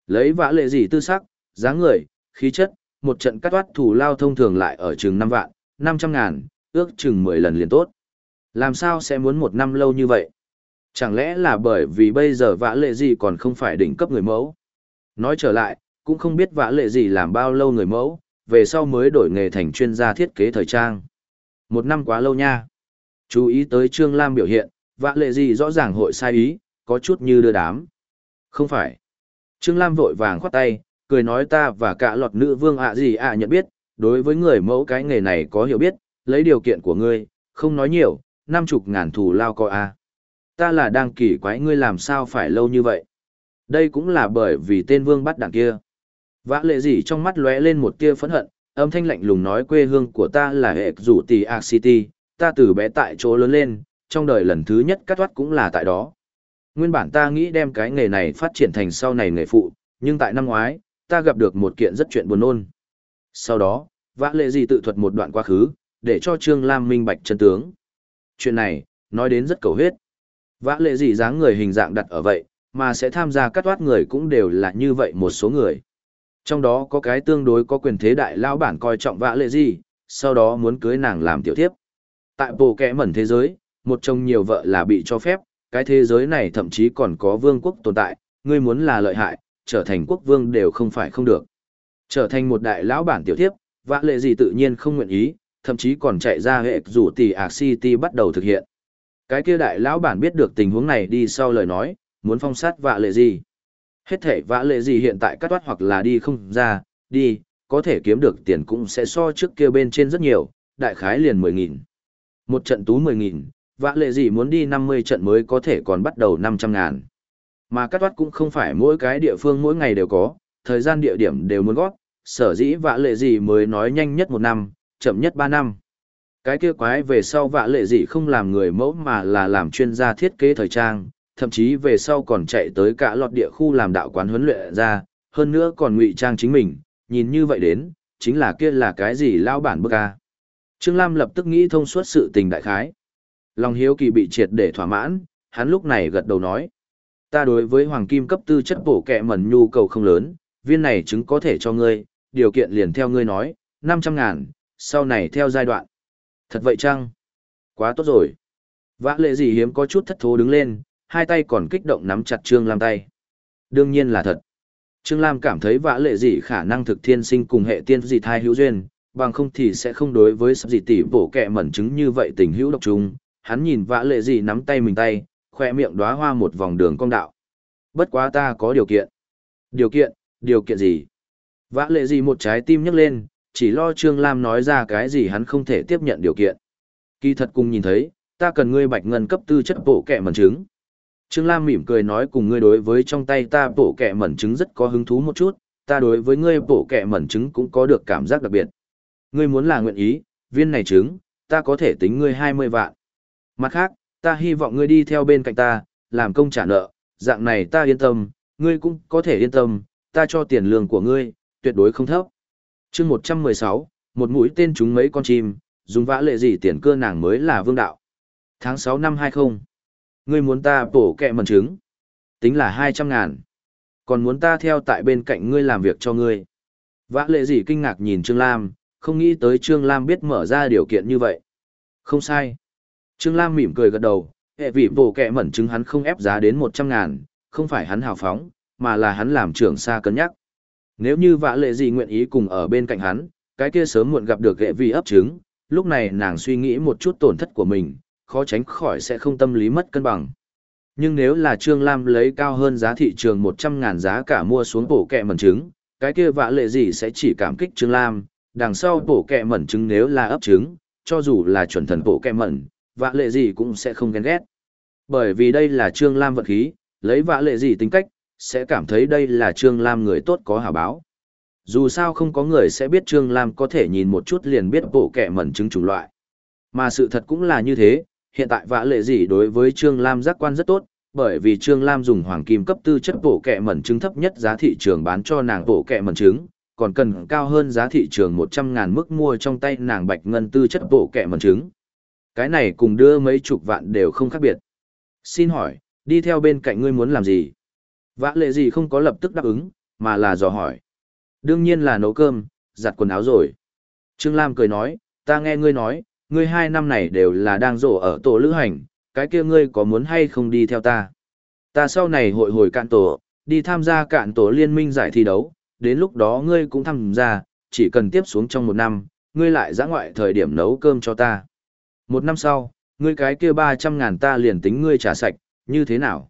Lấy vã lệ gì tư sắc, dáng người, khí chất, một trận cắt toát thủ lao thông thường lại ở chừng 5 vạn, 500 ngàn, ước chừng 10 lần liền tốt. Làm sao sẽ muốn một năm lâu như vậy? Chẳng lẽ là bởi vì bây giờ vã lệ gì còn không phải đỉnh cấp người mẫu? Nói trở lại, cũng không biết vã lệ gì làm bao lâu người mẫu, về sau mới đổi nghề thành chuyên gia thiết kế thời trang. Một năm quá lâu nha. Chú ý tới Trương Lam biểu hiện, vạ lệ gì rõ ràng hội sai ý, có chút như đưa đám. Không phải. Trương Lam vội vàng khoát tay, cười nói ta và cả lọt nữ vương ạ gì ạ nhận biết, đối với người mẫu cái nghề này có hiểu biết, lấy điều kiện của ngươi, không nói nhiều, năm chục ngàn thù lao coi a. Ta là đang kỳ quái ngươi làm sao phải lâu như vậy. Đây cũng là bởi vì tên vương bắt đảng kia. Vã lệ gì trong mắt lóe lên một tia phẫn hận, âm thanh lạnh lùng nói quê hương của ta là hệ rủ tỷ Arc City, ta từ bé tại chỗ lớn lên, trong đời lần thứ nhất cắt thoát cũng là tại đó. Nguyên bản ta nghĩ đem cái nghề này phát triển thành sau này nghề phụ, nhưng tại năm ngoái, ta gặp được một kiện rất chuyện buồn nôn. Sau đó, vã lệ gì tự thuật một đoạn quá khứ, để cho Trương Lam minh bạch chân tướng. Chuyện này, nói đến rất cầu huyết. Vã lệ gì dáng người hình dạng đặt ở vậy, mà sẽ tham gia cắt toát người cũng đều là như vậy một số người. Trong đó có cái tương đối có quyền thế đại lao bản coi trọng vã lệ gì, sau đó muốn cưới nàng làm tiểu thiếp. Tại bộ kẽ mẩn thế giới, một chồng nhiều vợ là bị cho phép, cái thế giới này thậm chí còn có vương quốc tồn tại, ngươi muốn là lợi hại, trở thành quốc vương đều không phải không được. Trở thành một đại lão bản tiểu thiếp, vã lệ gì tự nhiên không nguyện ý, thậm chí còn chạy ra hệ rủ tỷ Ạc City bắt đầu thực hiện. Cái kia đại lão bản biết được tình huống này đi sau lời nói, muốn phong sát vạ lệ gì. Hết thể vạ lệ gì hiện tại cắt toát hoặc là đi không ra, đi, có thể kiếm được tiền cũng sẽ so trước kia bên trên rất nhiều, đại khái liền 10.000. Một trận tú 10.000, vạ lệ gì muốn đi 50 trận mới có thể còn bắt đầu 500 ngàn. Mà cắt toát cũng không phải mỗi cái địa phương mỗi ngày đều có, thời gian địa điểm đều muốn gót, sở dĩ vạ lệ gì mới nói nhanh nhất một năm, chậm nhất 3 năm. Cái kia quái về sau vạ lệ gì không làm người mẫu mà là làm chuyên gia thiết kế thời trang, thậm chí về sau còn chạy tới cả lọt địa khu làm đạo quán huấn luyện ra, hơn nữa còn ngụy trang chính mình, nhìn như vậy đến, chính là kia là cái gì lao bản bức a. Trương Lam lập tức nghĩ thông suốt sự tình đại khái. Lòng hiếu kỳ bị triệt để thỏa mãn, hắn lúc này gật đầu nói. Ta đối với hoàng kim cấp tư chất bổ kẹ mẩn nhu cầu không lớn, viên này chứng có thể cho ngươi, điều kiện liền theo ngươi nói, 500 ngàn, sau này theo giai đoạn. Thật vậy chăng? Quá tốt rồi. Vã lệ gì hiếm có chút thất thố đứng lên, hai tay còn kích động nắm chặt Trương Lam tay. Đương nhiên là thật. Trương Lam cảm thấy vã lệ gì khả năng thực thiên sinh cùng hệ tiên dị thai hữu duyên, bằng không thì sẽ không đối với sắp dị tỷ bổ kẹ mẩn chứng như vậy tình hữu độc trùng. Hắn nhìn vã lệ gì nắm tay mình tay, khoe miệng đóa hoa một vòng đường cong đạo. Bất quá ta có điều kiện. Điều kiện, điều kiện gì? Vã lệ gì một trái tim nhấc lên, chỉ lo Trương Lam nói ra cái gì hắn không thể tiếp nhận điều kiện. Kỳ thật cùng nhìn thấy, ta cần ngươi bạch ngân cấp tư chất bộ kẹ mẩn trứng. Trương Lam mỉm cười nói cùng ngươi đối với trong tay ta bộ kẹ mẩn trứng rất có hứng thú một chút, ta đối với ngươi bộ kẹ mẩn trứng cũng có được cảm giác đặc biệt. Ngươi muốn là nguyện ý, viên này trứng, ta có thể tính ngươi 20 vạn. Mặt khác, ta hy vọng ngươi đi theo bên cạnh ta, làm công trả nợ, dạng này ta yên tâm, ngươi cũng có thể yên tâm, ta cho tiền lương của ngươi, tuyệt đối không thấp. chương 116, một mũi tên trúng mấy con chim, dùng vã lệ gì tiền cơ nàng mới là vương đạo. Tháng 6 năm 20. Ngươi muốn ta bổ kẹ mần trứng. Tính là 200 ngàn. Còn muốn ta theo tại bên cạnh ngươi làm việc cho ngươi. Vã lệ gì kinh ngạc nhìn Trương Lam, không nghĩ tới Trương Lam biết mở ra điều kiện như vậy. Không sai. Trương Lam mỉm cười gật đầu, hệ vị bổ kẹ mẩn trứng hắn không ép giá đến 100 ngàn, không phải hắn hào phóng, mà là hắn làm trưởng xa cân nhắc. Nếu như vã lệ gì nguyện ý cùng ở bên cạnh hắn, cái kia sớm muộn gặp được hệ vị ấp trứng, lúc này nàng suy nghĩ một chút tổn thất của mình, khó tránh khỏi sẽ không tâm lý mất cân bằng. Nhưng nếu là Trương Lam lấy cao hơn giá thị trường 100 ngàn giá cả mua xuống bổ kẹ mẩn trứng, cái kia vạ lệ gì sẽ chỉ cảm kích Trương Lam, đằng sau bổ kẹ mẩn trứng nếu là ấp trứng, cho dù là chuẩn thần bộ kẹ mẩn, vạ lệ gì cũng sẽ không ghen ghét. Bởi vì đây là Trương Lam vận khí, lấy vạ lệ gì tính cách, sẽ cảm thấy đây là Trương Lam người tốt có hảo báo. Dù sao không có người sẽ biết Trương Lam có thể nhìn một chút liền biết bộ kẻ mẩn trứng chủng loại. Mà sự thật cũng là như thế, hiện tại vạ lệ gì đối với Trương Lam giác quan rất tốt, bởi vì Trương Lam dùng hoàng kim cấp tư chất bộ kẹ mẩn trứng thấp nhất giá thị trường bán cho nàng bộ kẹ mẩn trứng, còn cần cao hơn giá thị trường 100.000 mức mua trong tay nàng bạch ngân tư chất bộ kẹ mẩn trứng. Cái này cùng đưa mấy chục vạn đều không khác biệt. Xin hỏi, đi theo bên cạnh ngươi muốn làm gì? Vã lệ gì không có lập tức đáp ứng, mà là dò hỏi. Đương nhiên là nấu cơm, giặt quần áo rồi. Trương Lam cười nói, ta nghe ngươi nói, ngươi hai năm này đều là đang rổ ở tổ lữ hành, cái kia ngươi có muốn hay không đi theo ta? Ta sau này hội hồi cạn tổ, đi tham gia cạn tổ liên minh giải thi đấu, đến lúc đó ngươi cũng tham gia, chỉ cần tiếp xuống trong một năm, ngươi lại giã ngoại thời điểm nấu cơm cho ta. Một năm sau, ngươi cái kia ba trăm ngàn ta liền tính ngươi trả sạch, như thế nào?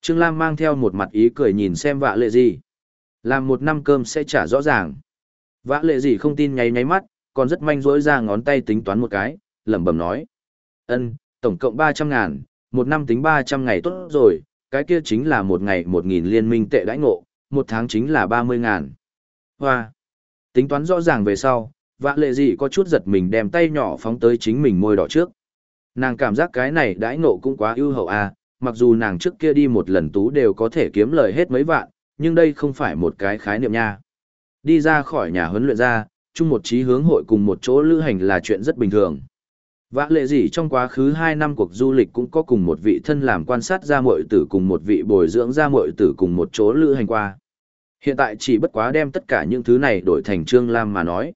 Trương Lam mang theo một mặt ý cười nhìn xem vạ lệ gì. Làm một năm cơm sẽ trả rõ ràng. Vạ lệ gì không tin nháy nháy mắt, còn rất manh rỗi ra ngón tay tính toán một cái, lẩm bẩm nói. ân tổng cộng ba trăm ngàn, một năm tính ba trăm ngày tốt rồi, cái kia chính là một ngày một nghìn liên minh tệ đãi ngộ, một tháng chính là ba mươi ngàn. Hoa! Tính toán rõ ràng về sau, vạ lệ gì có chút giật mình đem tay nhỏ phóng tới chính mình môi đỏ trước. Nàng cảm giác cái này đãi ngộ cũng quá ưu hậu à, mặc dù nàng trước kia đi một lần tú đều có thể kiếm lời hết mấy vạn, nhưng đây không phải một cái khái niệm nha. Đi ra khỏi nhà huấn luyện ra, chung một trí hướng hội cùng một chỗ lữ hành là chuyện rất bình thường. Vã lệ gì trong quá khứ 2 năm cuộc du lịch cũng có cùng một vị thân làm quan sát ra muội tử cùng một vị bồi dưỡng ra muội tử cùng một chỗ lữ hành qua. Hiện tại chỉ bất quá đem tất cả những thứ này đổi thành Trương Lam mà nói.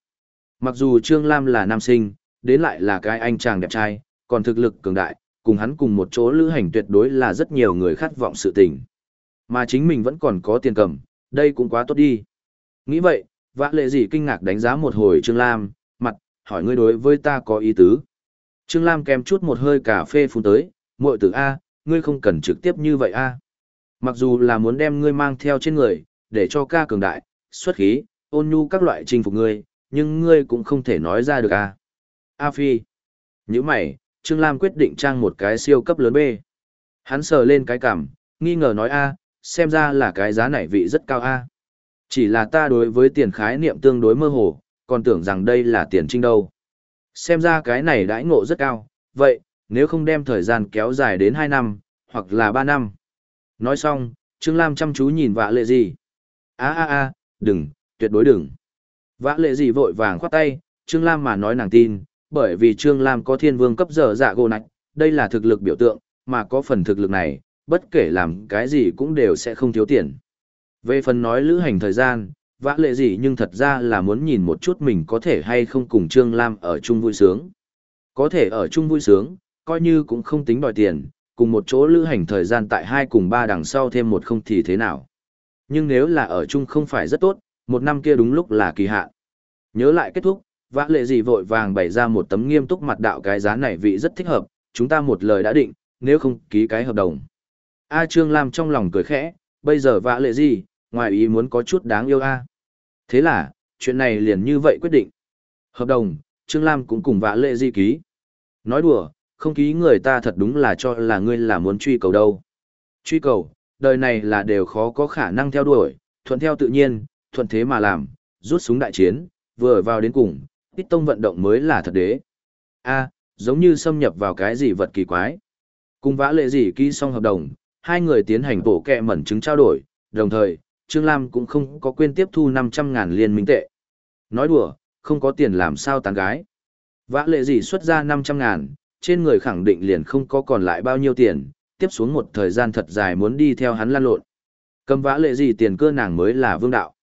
Mặc dù Trương Lam là nam sinh, đến lại là cái anh chàng đẹp trai, còn thực lực cường đại, cùng hắn cùng một chỗ lữ hành tuyệt đối là rất nhiều người khát vọng sự tình. Mà chính mình vẫn còn có tiền cầm, đây cũng quá tốt đi. Nghĩ vậy, vã lệ gì kinh ngạc đánh giá một hồi Trương Lam, mặt, hỏi ngươi đối với ta có ý tứ. Trương Lam kèm chút một hơi cà phê phun tới, muội tử A, ngươi không cần trực tiếp như vậy A. Mặc dù là muốn đem ngươi mang theo trên người, để cho ca cường đại, xuất khí, ôn nhu các loại chinh phục ngươi, nhưng ngươi cũng không thể nói ra được A. A Phi. Như mày, Trương Lam quyết định trang một cái siêu cấp lớn B. Hắn sờ lên cái cằm, nghi ngờ nói A, xem ra là cái giá này vị rất cao a. Chỉ là ta đối với tiền khái niệm tương đối mơ hồ, còn tưởng rằng đây là tiền trinh đâu. Xem ra cái này đãi ngộ rất cao, vậy, nếu không đem thời gian kéo dài đến 2 năm, hoặc là 3 năm. Nói xong, Trương Lam chăm chú nhìn vạ lệ gì. a a a đừng, tuyệt đối đừng. Vã lệ gì vội vàng khoát tay, Trương Lam mà nói nàng tin, bởi vì Trương Lam có thiên vương cấp giờ dạ gồ nạch, đây là thực lực biểu tượng, mà có phần thực lực này, bất kể làm cái gì cũng đều sẽ không thiếu tiền. Về phần nói lữ hành thời gian, vã lệ gì nhưng thật ra là muốn nhìn một chút mình có thể hay không cùng Trương Lam ở chung vui sướng. Có thể ở chung vui sướng, coi như cũng không tính đòi tiền, cùng một chỗ lữ hành thời gian tại hai cùng ba đằng sau thêm một không thì thế nào. Nhưng nếu là ở chung không phải rất tốt, một năm kia đúng lúc là kỳ hạn. Nhớ lại kết thúc, vã lệ gì vội vàng bày ra một tấm nghiêm túc mặt đạo cái giá này vị rất thích hợp, chúng ta một lời đã định, nếu không ký cái hợp đồng. A Trương Lam trong lòng cười khẽ, bây giờ vã lệ gì, ngoài ý muốn có chút đáng yêu A. Thế là, chuyện này liền như vậy quyết định. Hợp đồng, Trương Lam cũng cùng vã lệ di ký. Nói đùa, không ký người ta thật đúng là cho là ngươi là muốn truy cầu đâu. Truy cầu, đời này là đều khó có khả năng theo đuổi, thuận theo tự nhiên, thuận thế mà làm, rút súng đại chiến, vừa vào đến cùng, Ít tông vận động mới là thật đế. a giống như xâm nhập vào cái gì vật kỳ quái. Cùng vã lệ gì ký xong hợp đồng, hai người tiến hành bổ kẹ mẩn chứng trao đổi, đồng thời, Trương Lam cũng không có quên tiếp thu 500 ngàn liên minh tệ. Nói đùa, không có tiền làm sao tán gái. Vã lệ gì xuất ra 500 ngàn, trên người khẳng định liền không có còn lại bao nhiêu tiền, tiếp xuống một thời gian thật dài muốn đi theo hắn lan lộn. Cầm vã lệ gì tiền cơ nàng mới là vương đạo.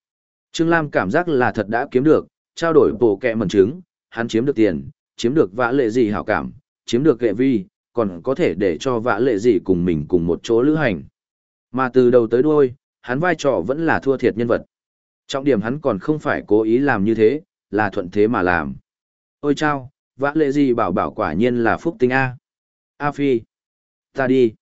Trương Lam cảm giác là thật đã kiếm được, trao đổi bổ kẹ mẩn chứng, hắn chiếm được tiền, chiếm được vã lệ gì hảo cảm, chiếm được kệ vi, còn có thể để cho vã lệ gì cùng mình cùng một chỗ lữ hành. Mà từ đầu tới đuôi, hắn vai trò vẫn là thua thiệt nhân vật. Trọng điểm hắn còn không phải cố ý làm như thế, là thuận thế mà làm. Ôi chao, vã lệ gì bảo bảo quả nhiên là phúc tinh A. A Phi. Ta đi.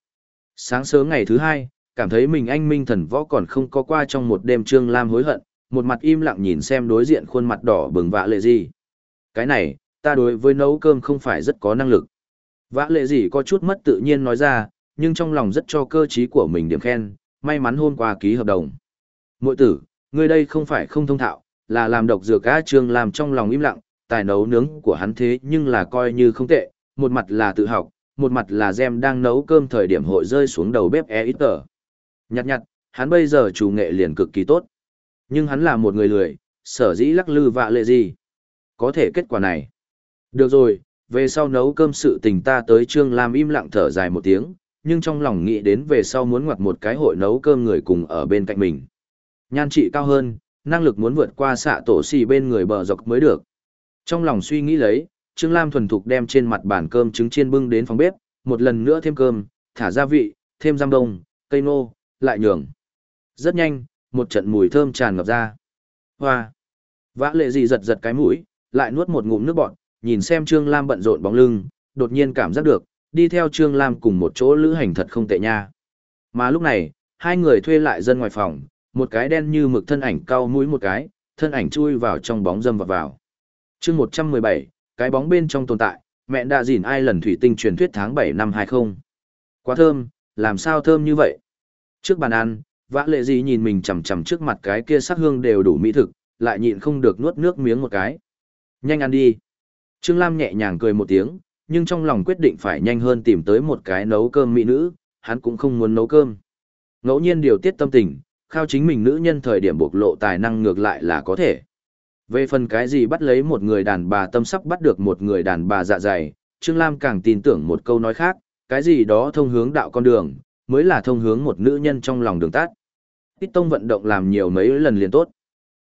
Sáng sớm ngày thứ hai, cảm thấy mình anh minh thần võ còn không có qua trong một đêm trương lam hối hận, một mặt im lặng nhìn xem đối diện khuôn mặt đỏ bừng vạ lệ gì. Cái này, ta đối với nấu cơm không phải rất có năng lực. vạ lệ gì có chút mất tự nhiên nói ra, nhưng trong lòng rất cho cơ trí của mình điểm khen, may mắn hôm qua ký hợp đồng. Mội tử, ngươi đây không phải không thông thạo, là làm độc dược á trương làm trong lòng im lặng, tài nấu nướng của hắn thế nhưng là coi như không tệ, một mặt là tự học, một mặt là gem đang nấu cơm thời điểm hội rơi xuống đầu bếp e ít tờ. Nhặt nhặt, hắn bây giờ chủ nghệ liền cực kỳ tốt. Nhưng hắn là một người lười, sở dĩ lắc lư vạ lệ gì. Có thể kết quả này. Được rồi, về sau nấu cơm sự tình ta tới Trương Lam im lặng thở dài một tiếng, nhưng trong lòng nghĩ đến về sau muốn ngoặt một cái hội nấu cơm người cùng ở bên cạnh mình. Nhan trị cao hơn, năng lực muốn vượt qua xạ tổ xì bên người bờ dọc mới được. Trong lòng suy nghĩ lấy, Trương Lam thuần thục đem trên mặt bàn cơm trứng chiên bưng đến phòng bếp, một lần nữa thêm cơm, thả gia vị, thêm giam đông, cây nô, lại nhường. Rất nhanh, một trận mùi thơm tràn ngập ra. Hoa! Vã lệ gì giật giật cái mũi, lại nuốt một ngụm nước bọt, nhìn xem Trương Lam bận rộn bóng lưng, đột nhiên cảm giác được, đi theo Trương Lam cùng một chỗ lữ hành thật không tệ nha. Mà lúc này, hai người thuê lại dân ngoài phòng, một cái đen như mực thân ảnh cao mũi một cái, thân ảnh chui vào trong bóng dâm vào vào. chương 117, cái bóng bên trong tồn tại, mẹ đã dìn ai lần thủy tinh truyền thuyết tháng 7 năm 20. Quá thơm, làm sao thơm như vậy? Trước bàn ăn, vã lệ gì nhìn mình chằm chằm trước mặt cái kia sắc hương đều đủ mỹ thực, lại nhịn không được nuốt nước miếng một cái. Nhanh ăn đi. Trương Lam nhẹ nhàng cười một tiếng, nhưng trong lòng quyết định phải nhanh hơn tìm tới một cái nấu cơm mỹ nữ, hắn cũng không muốn nấu cơm. Ngẫu nhiên điều tiết tâm tình, khao chính mình nữ nhân thời điểm bộc lộ tài năng ngược lại là có thể. Về phần cái gì bắt lấy một người đàn bà tâm sắp bắt được một người đàn bà dạ dày, Trương Lam càng tin tưởng một câu nói khác, cái gì đó thông hướng đạo con đường, mới là thông hướng một nữ nhân trong lòng đường tát. Ít tông vận động làm nhiều mấy lần liền tốt.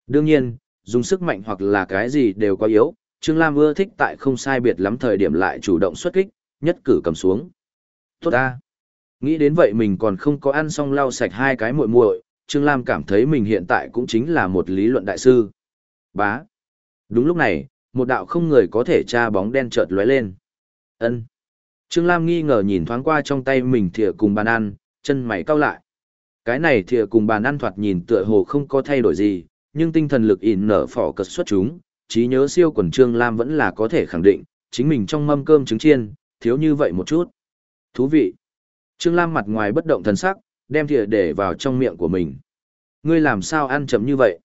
Đương nhiên, dùng sức mạnh hoặc là cái gì đều có yếu, Trương Lam ưa thích tại không sai biệt lắm thời điểm lại chủ động xuất kích, nhất cử cầm xuống. Tốt ta. Nghĩ đến vậy mình còn không có ăn xong lau sạch hai cái muội muội, Trương Lam cảm thấy mình hiện tại cũng chính là một lý luận đại sư. Bá. Đúng lúc này, một đạo không người có thể tra bóng đen chợt lóe lên. Ân. Trương Lam nghi ngờ nhìn thoáng qua trong tay mình thìa cùng bàn ăn, chân mày cau lại. Cái này thìa cùng bàn ăn thoạt nhìn tựa hồ không có thay đổi gì, nhưng tinh thần lực ỉn nở phỏ cật xuất chúng, trí nhớ siêu quần Trương Lam vẫn là có thể khẳng định, chính mình trong mâm cơm trứng chiên, thiếu như vậy một chút. Thú vị. Trương Lam mặt ngoài bất động thần sắc, đem thìa để vào trong miệng của mình. Ngươi làm sao ăn chậm như vậy?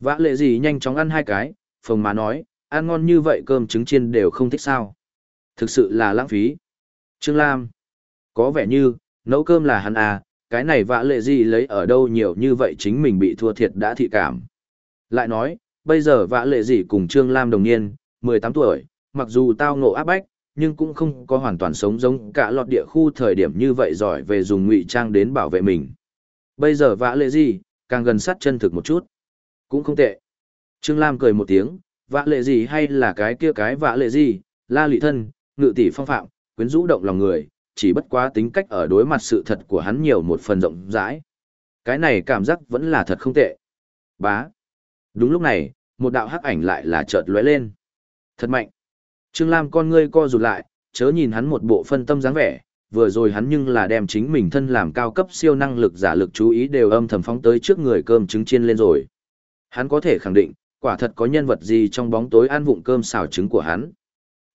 Vã lệ gì nhanh chóng ăn hai cái, phồng má nói, ăn ngon như vậy cơm trứng chiên đều không thích sao. Thực sự là lãng phí. Trương Lam. Có vẻ như, nấu cơm là hắn à, cái này vã lệ gì lấy ở đâu nhiều như vậy chính mình bị thua thiệt đã thị cảm. Lại nói, bây giờ vã lệ gì cùng Trương Lam đồng niên, 18 tuổi, mặc dù tao ngộ áp bách, nhưng cũng không có hoàn toàn sống giống cả lọt địa khu thời điểm như vậy giỏi về dùng ngụy trang đến bảo vệ mình. Bây giờ vã lệ gì, càng gần sát chân thực một chút. Cũng không tệ. Trương Lam cười một tiếng, vã lệ gì hay là cái kia cái vã lệ gì, la lị thân, ngự tỷ phong phạm, quyến rũ động lòng người, chỉ bất quá tính cách ở đối mặt sự thật của hắn nhiều một phần rộng rãi. Cái này cảm giác vẫn là thật không tệ. Bá. Đúng lúc này, một đạo hắc ảnh lại là chợt lóe lên. Thật mạnh. Trương Lam con ngươi co rụt lại, chớ nhìn hắn một bộ phân tâm dáng vẻ, vừa rồi hắn nhưng là đem chính mình thân làm cao cấp siêu năng lực giả lực chú ý đều âm thầm phóng tới trước người cơm trứng chiên lên rồi. Hắn có thể khẳng định, quả thật có nhân vật gì trong bóng tối ăn vụng cơm xào trứng của hắn.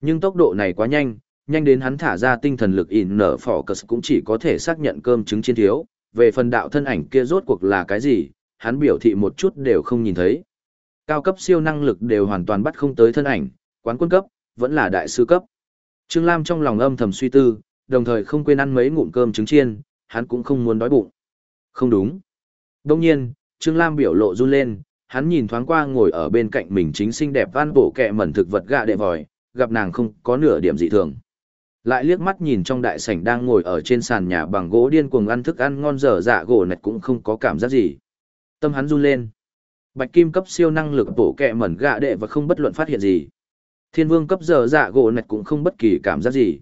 Nhưng tốc độ này quá nhanh, nhanh đến hắn thả ra tinh thần lực in nở phỏ cờ cũng chỉ có thể xác nhận cơm trứng chiên thiếu, về phần đạo thân ảnh kia rốt cuộc là cái gì, hắn biểu thị một chút đều không nhìn thấy. Cao cấp siêu năng lực đều hoàn toàn bắt không tới thân ảnh, quán quân cấp, vẫn là đại sư cấp. Trương Lam trong lòng âm thầm suy tư, đồng thời không quên ăn mấy ngụm cơm trứng chiên, hắn cũng không muốn đói bụng. Không đúng. Đông nhiên, Trương Lam biểu lộ run lên, hắn nhìn thoáng qua ngồi ở bên cạnh mình chính xinh đẹp van bổ kẹ mẩn thực vật gạ đệ vòi, gặp nàng không có nửa điểm dị thường. Lại liếc mắt nhìn trong đại sảnh đang ngồi ở trên sàn nhà bằng gỗ điên cuồng ăn thức ăn ngon dở dạ gỗ nạch cũng không có cảm giác gì. Tâm hắn run lên. Bạch kim cấp siêu năng lực bổ kẹ mẩn gạ đệ và không bất luận phát hiện gì. Thiên vương cấp dở dạ gỗ nạch cũng không bất kỳ cảm giác gì.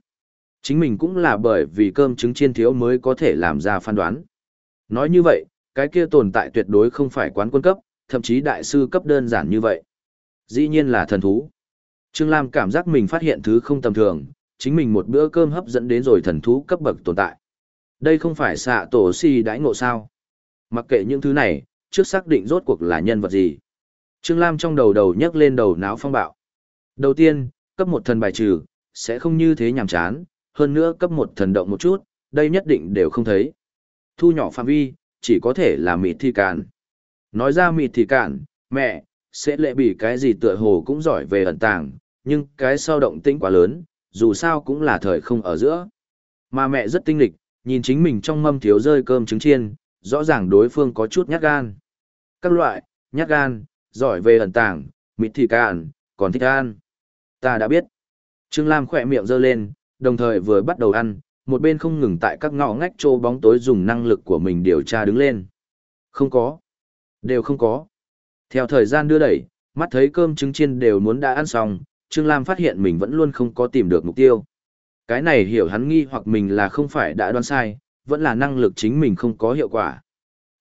Chính mình cũng là bởi vì cơm trứng chiên thiếu mới có thể làm ra phán đoán. Nói như vậy, cái kia tồn tại tuyệt đối không phải quán quân cấp, thậm chí đại sư cấp đơn giản như vậy. Dĩ nhiên là thần thú. Trương Lam cảm giác mình phát hiện thứ không tầm thường, chính mình một bữa cơm hấp dẫn đến rồi thần thú cấp bậc tồn tại. Đây không phải xạ tổ si đãi ngộ sao. Mặc kệ những thứ này, trước xác định rốt cuộc là nhân vật gì. Trương Lam trong đầu đầu nhấc lên đầu náo phong bạo. Đầu tiên, cấp một thần bài trừ, sẽ không như thế nhàm chán, hơn nữa cấp một thần động một chút, đây nhất định đều không thấy. Thu nhỏ phạm vi, chỉ có thể là mịt thi cản. Nói ra mịt thì cản, mẹ, sẽ lệ bị cái gì tựa hồ cũng giỏi về ẩn tàng, nhưng cái sau động tĩnh quá lớn, dù sao cũng là thời không ở giữa. Mà mẹ rất tinh lịch, nhìn chính mình trong mâm thiếu rơi cơm trứng chiên, rõ ràng đối phương có chút nhát gan. Các loại, nhát gan, giỏi về ẩn tàng, mịt thì cản, còn thích ăn. Ta đã biết. Trương Lam khỏe miệng giơ lên, đồng thời vừa bắt đầu ăn, một bên không ngừng tại các ngõ ngách trô bóng tối dùng năng lực của mình điều tra đứng lên. Không có. Đều không có. Theo thời gian đưa đẩy, mắt thấy cơm trứng chiên đều muốn đã ăn xong, Trương Lam phát hiện mình vẫn luôn không có tìm được mục tiêu. Cái này hiểu hắn nghi hoặc mình là không phải đã đoán sai, vẫn là năng lực chính mình không có hiệu quả.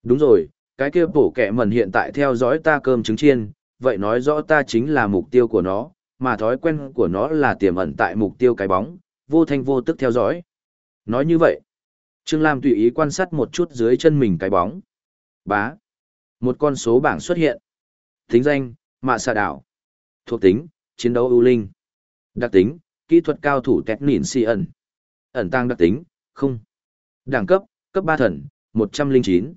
Đúng rồi, cái kia bổ kẻ mẩn hiện tại theo dõi ta cơm trứng chiên, vậy nói rõ ta chính là mục tiêu của nó, mà thói quen của nó là tiềm ẩn tại mục tiêu cái bóng, vô thanh vô tức theo dõi. Nói như vậy, Trương Lam tùy ý quan sát một chút dưới chân mình cái bóng. Bá. Một con số bảng xuất hiện. Tính danh, mạ xà đảo. Thuộc tính, chiến đấu ưu linh. Đặc tính, kỹ thuật cao thủ tét nỉn si ẩn. Ẩn tăng đặc tính, không. Đẳng cấp, cấp ba thần, một trăm linh chín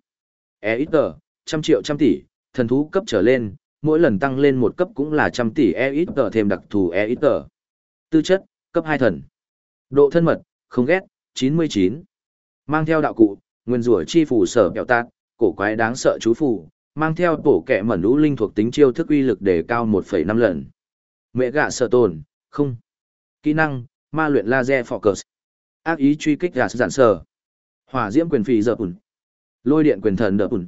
E ít tờ, trăm triệu trăm tỷ, thần thú cấp trở lên, mỗi lần tăng lên một cấp cũng là trăm tỷ E ít tờ thêm đặc thù E ít tờ. Tư chất, cấp hai thần. Độ thân mật, không ghét, chín mươi chín Mang theo đạo cụ, nguyên rủa chi phủ sở kẹo tạc, cổ quái đáng sợ chú phủ, mang theo tổ kẹ mẩn lũ linh thuộc tính chiêu thức uy lực đề cao 1,5 lần. Mẹ gạ sợ tồn, không. Kỹ năng, ma luyện laser focus. Ác ý truy kích gạ giản sở. Hỏa diễm quyền phì giờ ủn. Lôi điện quyền thần đỡ ủn.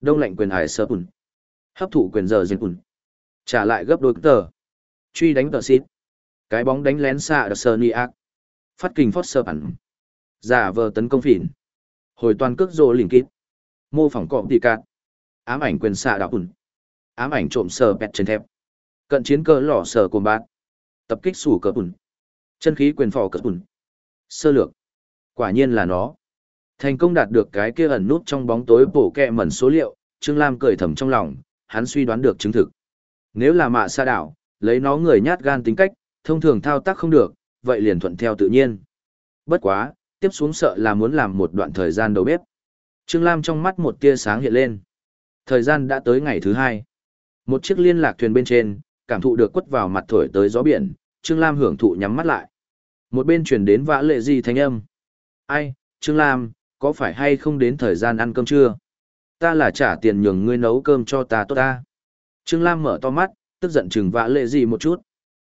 Đông lạnh quyền hải sơ ủn. Hấp thụ quyền giờ diệt ủn. Trả lại gấp đôi tờ. Truy đánh tờ xít. Cái bóng đánh lén xạ đờ sơ ni ác. Phát kình phót sơ ẩn Giả vờ tấn công phỉn. Hồi toàn cước rô lình kít mô phỏng cọm tị cạn ám ảnh quyền xạ đạo ủn ám ảnh trộm sờ bẹt trên thép cận chiến cơ lỏ sở cồn bạn tập kích sủ cờ bùn. chân khí quyền phò cờ bùn. sơ lược quả nhiên là nó thành công đạt được cái kia ẩn nút trong bóng tối bổ kẹ mẩn số liệu trương lam cười thầm trong lòng hắn suy đoán được chứng thực nếu là mạ xa đảo lấy nó người nhát gan tính cách thông thường thao tác không được vậy liền thuận theo tự nhiên bất quá tiếp xuống sợ là muốn làm một đoạn thời gian đầu bếp Trương Lam trong mắt một tia sáng hiện lên. Thời gian đã tới ngày thứ hai. Một chiếc liên lạc thuyền bên trên, cảm thụ được quất vào mặt thổi tới gió biển, Trương Lam hưởng thụ nhắm mắt lại. Một bên truyền đến vã lệ gì thanh âm. Ai, Trương Lam, có phải hay không đến thời gian ăn cơm trưa? Ta là trả tiền nhường ngươi nấu cơm cho ta tốt ta. Trương Lam mở to mắt, tức giận chừng vã lệ gì một chút.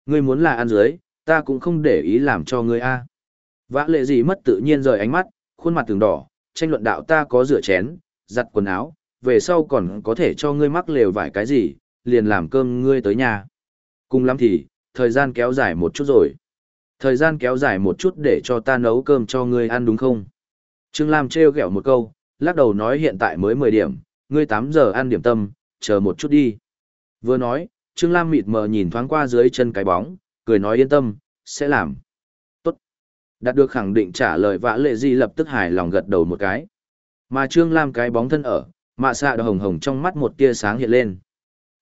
Ngươi muốn là ăn dưới, ta cũng không để ý làm cho ngươi a. Vã lệ gì mất tự nhiên rời ánh mắt, khuôn mặt từng đỏ, tranh luận đạo ta có rửa chén, giặt quần áo, về sau còn có thể cho ngươi mắc lều vải cái gì, liền làm cơm ngươi tới nhà. Cùng lắm thì, thời gian kéo dài một chút rồi. Thời gian kéo dài một chút để cho ta nấu cơm cho ngươi ăn đúng không? Trương Lam trêu ghẹo một câu, lắc đầu nói hiện tại mới 10 điểm, ngươi 8 giờ ăn điểm tâm, chờ một chút đi. Vừa nói, Trương Lam mịt mờ nhìn thoáng qua dưới chân cái bóng, cười nói yên tâm, sẽ làm. Tốt. Đạt được khẳng định trả lời vã lệ di lập tức hài lòng gật đầu một cái. Mà Trương Lam cái bóng thân ở, mạ xạ hồng hồng trong mắt một tia sáng hiện lên.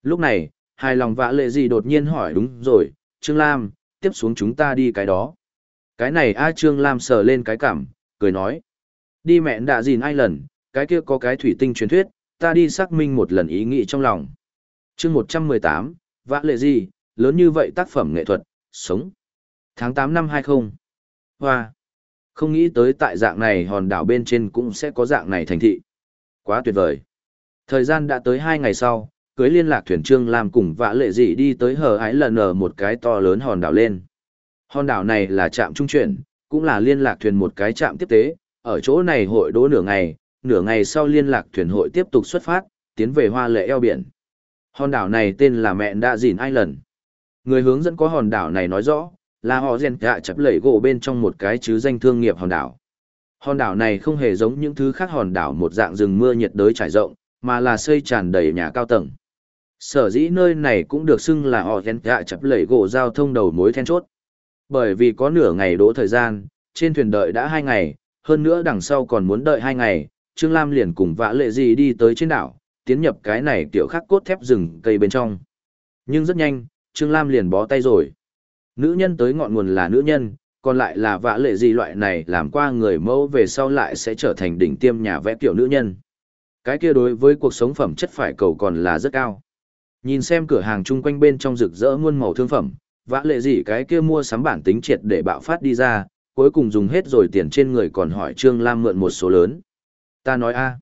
Lúc này, hài lòng vã lệ gì đột nhiên hỏi đúng rồi, Trương Lam, tiếp xuống chúng ta đi cái đó. Cái này A Trương Lam sờ lên cái cảm, cười nói. Đi mẹ đã gìn ai lần, cái kia có cái thủy tinh truyền thuyết, ta đi xác minh một lần ý nghĩ trong lòng. chương 118, vã lệ gì, lớn như vậy tác phẩm nghệ thuật, sống. Tháng 8 năm 20. Hoa. Không nghĩ tới tại dạng này hòn đảo bên trên cũng sẽ có dạng này thành thị. Quá tuyệt vời. Thời gian đã tới hai ngày sau, cưới liên lạc thuyền trương làm cùng vã lệ dị đi tới hờ ái lần ở một cái to lớn hòn đảo lên. Hòn đảo này là trạm trung chuyển, cũng là liên lạc thuyền một cái trạm tiếp tế, ở chỗ này hội đỗ nửa ngày, nửa ngày sau liên lạc thuyền hội tiếp tục xuất phát, tiến về hoa lệ eo biển. Hòn đảo này tên là Mẹ Đa Dìn Island. Người hướng dẫn có hòn đảo này nói rõ, là họ rèn gạ chập lẩy gỗ bên trong một cái chứ danh thương nghiệp hòn đảo. Hòn đảo này không hề giống những thứ khác hòn đảo một dạng rừng mưa nhiệt đới trải rộng, mà là xây tràn đầy nhà cao tầng. Sở dĩ nơi này cũng được xưng là họ ghen gạ dạ chập lẩy gỗ giao thông đầu mối then chốt. Bởi vì có nửa ngày đỗ thời gian, trên thuyền đợi đã hai ngày, hơn nữa đằng sau còn muốn đợi hai ngày, Trương Lam liền cùng vã lệ gì đi tới trên đảo, tiến nhập cái này tiểu khắc cốt thép rừng cây bên trong. Nhưng rất nhanh, Trương Lam liền bó tay rồi. Nữ nhân tới ngọn nguồn là nữ nhân, còn lại là vã lệ gì loại này làm qua người mẫu về sau lại sẽ trở thành đỉnh tiêm nhà vẽ kiểu nữ nhân. Cái kia đối với cuộc sống phẩm chất phải cầu còn là rất cao. Nhìn xem cửa hàng chung quanh bên trong rực rỡ muôn màu thương phẩm, vã lệ gì cái kia mua sắm bản tính triệt để bạo phát đi ra, cuối cùng dùng hết rồi tiền trên người còn hỏi Trương Lam mượn một số lớn. Ta nói a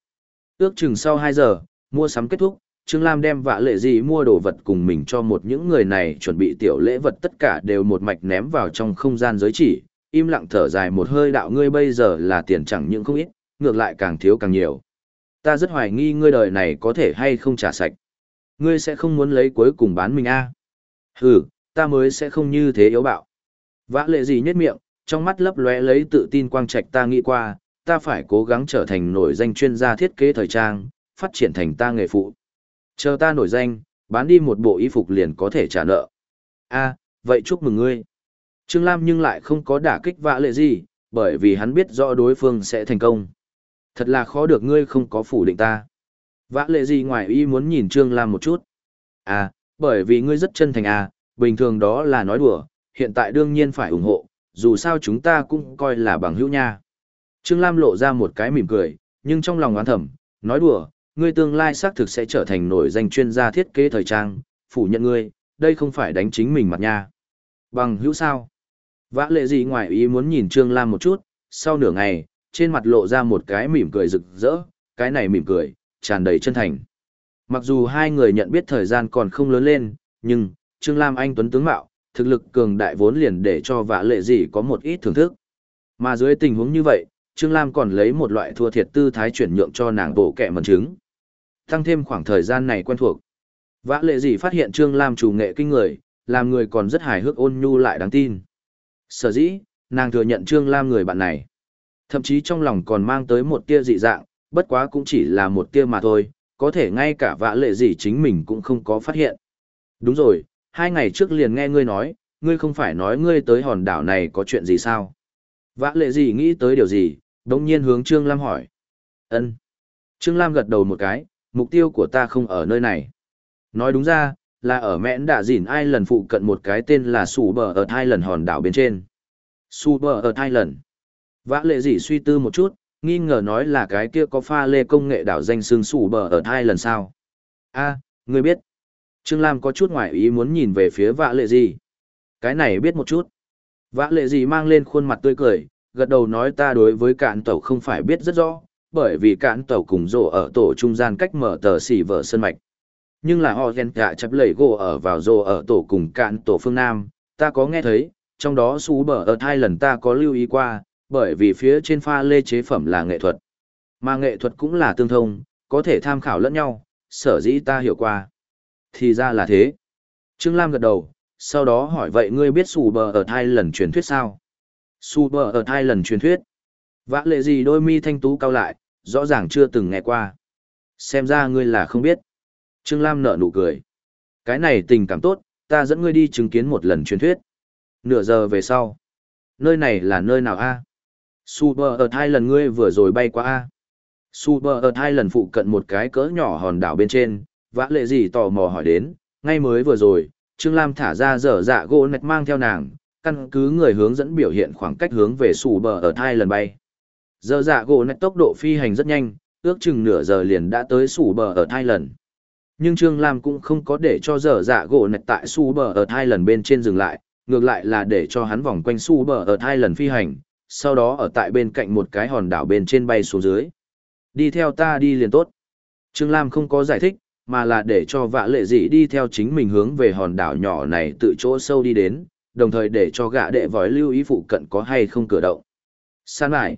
Ước chừng sau 2 giờ, mua sắm kết thúc, Trương Lam đem vạ lệ gì mua đồ vật cùng mình cho một những người này chuẩn bị tiểu lễ vật tất cả đều một mạch ném vào trong không gian giới chỉ, im lặng thở dài một hơi đạo ngươi bây giờ là tiền chẳng những không ít, ngược lại càng thiếu càng nhiều. Ta rất hoài nghi ngươi đời này có thể hay không trả sạch. Ngươi sẽ không muốn lấy cuối cùng bán mình a à? Hừ, ta mới sẽ không như thế yếu bạo. Vã lệ gì nhất miệng, trong mắt lấp lóe lấy tự tin quang trạch ta nghĩ qua, ta phải cố gắng trở thành nổi danh chuyên gia thiết kế thời trang, phát triển thành ta nghề phụ. Chờ ta nổi danh, bán đi một bộ y phục liền có thể trả nợ. a vậy chúc mừng ngươi. Trương Lam nhưng lại không có đả kích vã lệ gì, bởi vì hắn biết rõ đối phương sẽ thành công. Thật là khó được ngươi không có phủ định ta. Vã lệ gì ngoài y muốn nhìn Trương Lam một chút. À, bởi vì ngươi rất chân thành à, bình thường đó là nói đùa, hiện tại đương nhiên phải ủng hộ, dù sao chúng ta cũng coi là bằng hữu nha. Trương Lam lộ ra một cái mỉm cười, nhưng trong lòng oán thầm, nói đùa, ngươi tương lai xác thực sẽ trở thành nổi danh chuyên gia thiết kế thời trang, phủ nhận ngươi, đây không phải đánh chính mình mặt nha. Bằng hữu sao? Vã lệ gì ngoài ý muốn nhìn Trương Lam một chút, sau nửa ngày, trên mặt lộ ra một cái mỉm cười rực rỡ, cái này mỉm cười, tràn đầy chân thành. Mặc dù hai người nhận biết thời gian còn không lớn lên, nhưng, Trương Lam anh tuấn tướng mạo, thực lực cường đại vốn liền để cho vã lệ gì có một ít thưởng thức. Mà dưới tình huống như vậy, Trương Lam còn lấy một loại thua thiệt tư thái chuyển nhượng cho nàng bộ kẹ mần trứng. Tăng thêm khoảng thời gian này quen thuộc. Vã lệ gì phát hiện Trương Lam chủ nghệ kinh người, làm người còn rất hài hước ôn nhu lại đáng tin. Sở dĩ, nàng thừa nhận Trương Lam người bạn này. Thậm chí trong lòng còn mang tới một tia dị dạng, bất quá cũng chỉ là một tia mà thôi, có thể ngay cả vã lệ gì chính mình cũng không có phát hiện. Đúng rồi, hai ngày trước liền nghe ngươi nói, ngươi không phải nói ngươi tới hòn đảo này có chuyện gì sao? Vã lệ gì nghĩ tới điều gì, đồng nhiên hướng Trương Lam hỏi. ân Trương Lam gật đầu một cái, mục tiêu của ta không ở nơi này. Nói đúng ra, là ở mẽn đạ dỉn ai lần phụ cận một cái tên là Sù Bờ ở hai lần hòn đảo bên trên. Sù Bờ ở hai lần. Vã lệ gì suy tư một chút, nghi ngờ nói là cái kia có pha lê công nghệ đảo danh xương sủ Bờ ở hai lần sao. a à, ngươi biết. Trương Lam có chút ngoại ý muốn nhìn về phía Vạ lệ gì. Cái này biết một chút. Vã lệ gì mang lên khuôn mặt tươi cười, gật đầu nói ta đối với cạn tàu không phải biết rất rõ, bởi vì cạn tàu cùng rổ ở tổ trung gian cách mở tờ xỉ vở sân mạch. Nhưng là họ ghen cả chấp lẩy gỗ ở vào rổ ở tổ cùng cạn tổ phương Nam, ta có nghe thấy, trong đó xú bờ ở hai lần ta có lưu ý qua, bởi vì phía trên pha lê chế phẩm là nghệ thuật. Mà nghệ thuật cũng là tương thông, có thể tham khảo lẫn nhau, sở dĩ ta hiểu qua. Thì ra là thế. Trương Lam gật đầu, sau đó hỏi vậy ngươi biết sù bờ ở hai lần truyền thuyết sao? Sù bờ ở hai lần truyền thuyết. Vã lệ gì đôi mi thanh tú cao lại, rõ ràng chưa từng nghe qua. Xem ra ngươi là không biết. Trương Lam nở nụ cười. Cái này tình cảm tốt, ta dẫn ngươi đi chứng kiến một lần truyền thuyết. Nửa giờ về sau. Nơi này là nơi nào a? Super ở hai lần ngươi vừa rồi bay qua a. Super ở hai lần phụ cận một cái cỡ nhỏ hòn đảo bên trên, vã lệ gì tò mò hỏi đến, ngay mới vừa rồi, Trương Lam thả ra dở dạ gỗ nạch mang theo nàng, căn cứ người hướng dẫn biểu hiện khoảng cách hướng về Super ở hai lần bay. Dở dạ gỗ nạch tốc độ phi hành rất nhanh, ước chừng nửa giờ liền đã tới Super ở hai lần. Nhưng Trương Lam cũng không có để cho dở dạ gỗ nạch tại Super ở hai lần bên trên dừng lại, ngược lại là để cho hắn vòng quanh Super ở hai lần phi hành, sau đó ở tại bên cạnh một cái hòn đảo bên trên bay xuống dưới. Đi theo ta đi liền tốt. Trương Lam không có giải thích, mà là để cho vạ lệ dị đi theo chính mình hướng về hòn đảo nhỏ này tự chỗ sâu đi đến, đồng thời để cho gã đệ vói lưu ý phụ cận có hay không cửa động. San lại.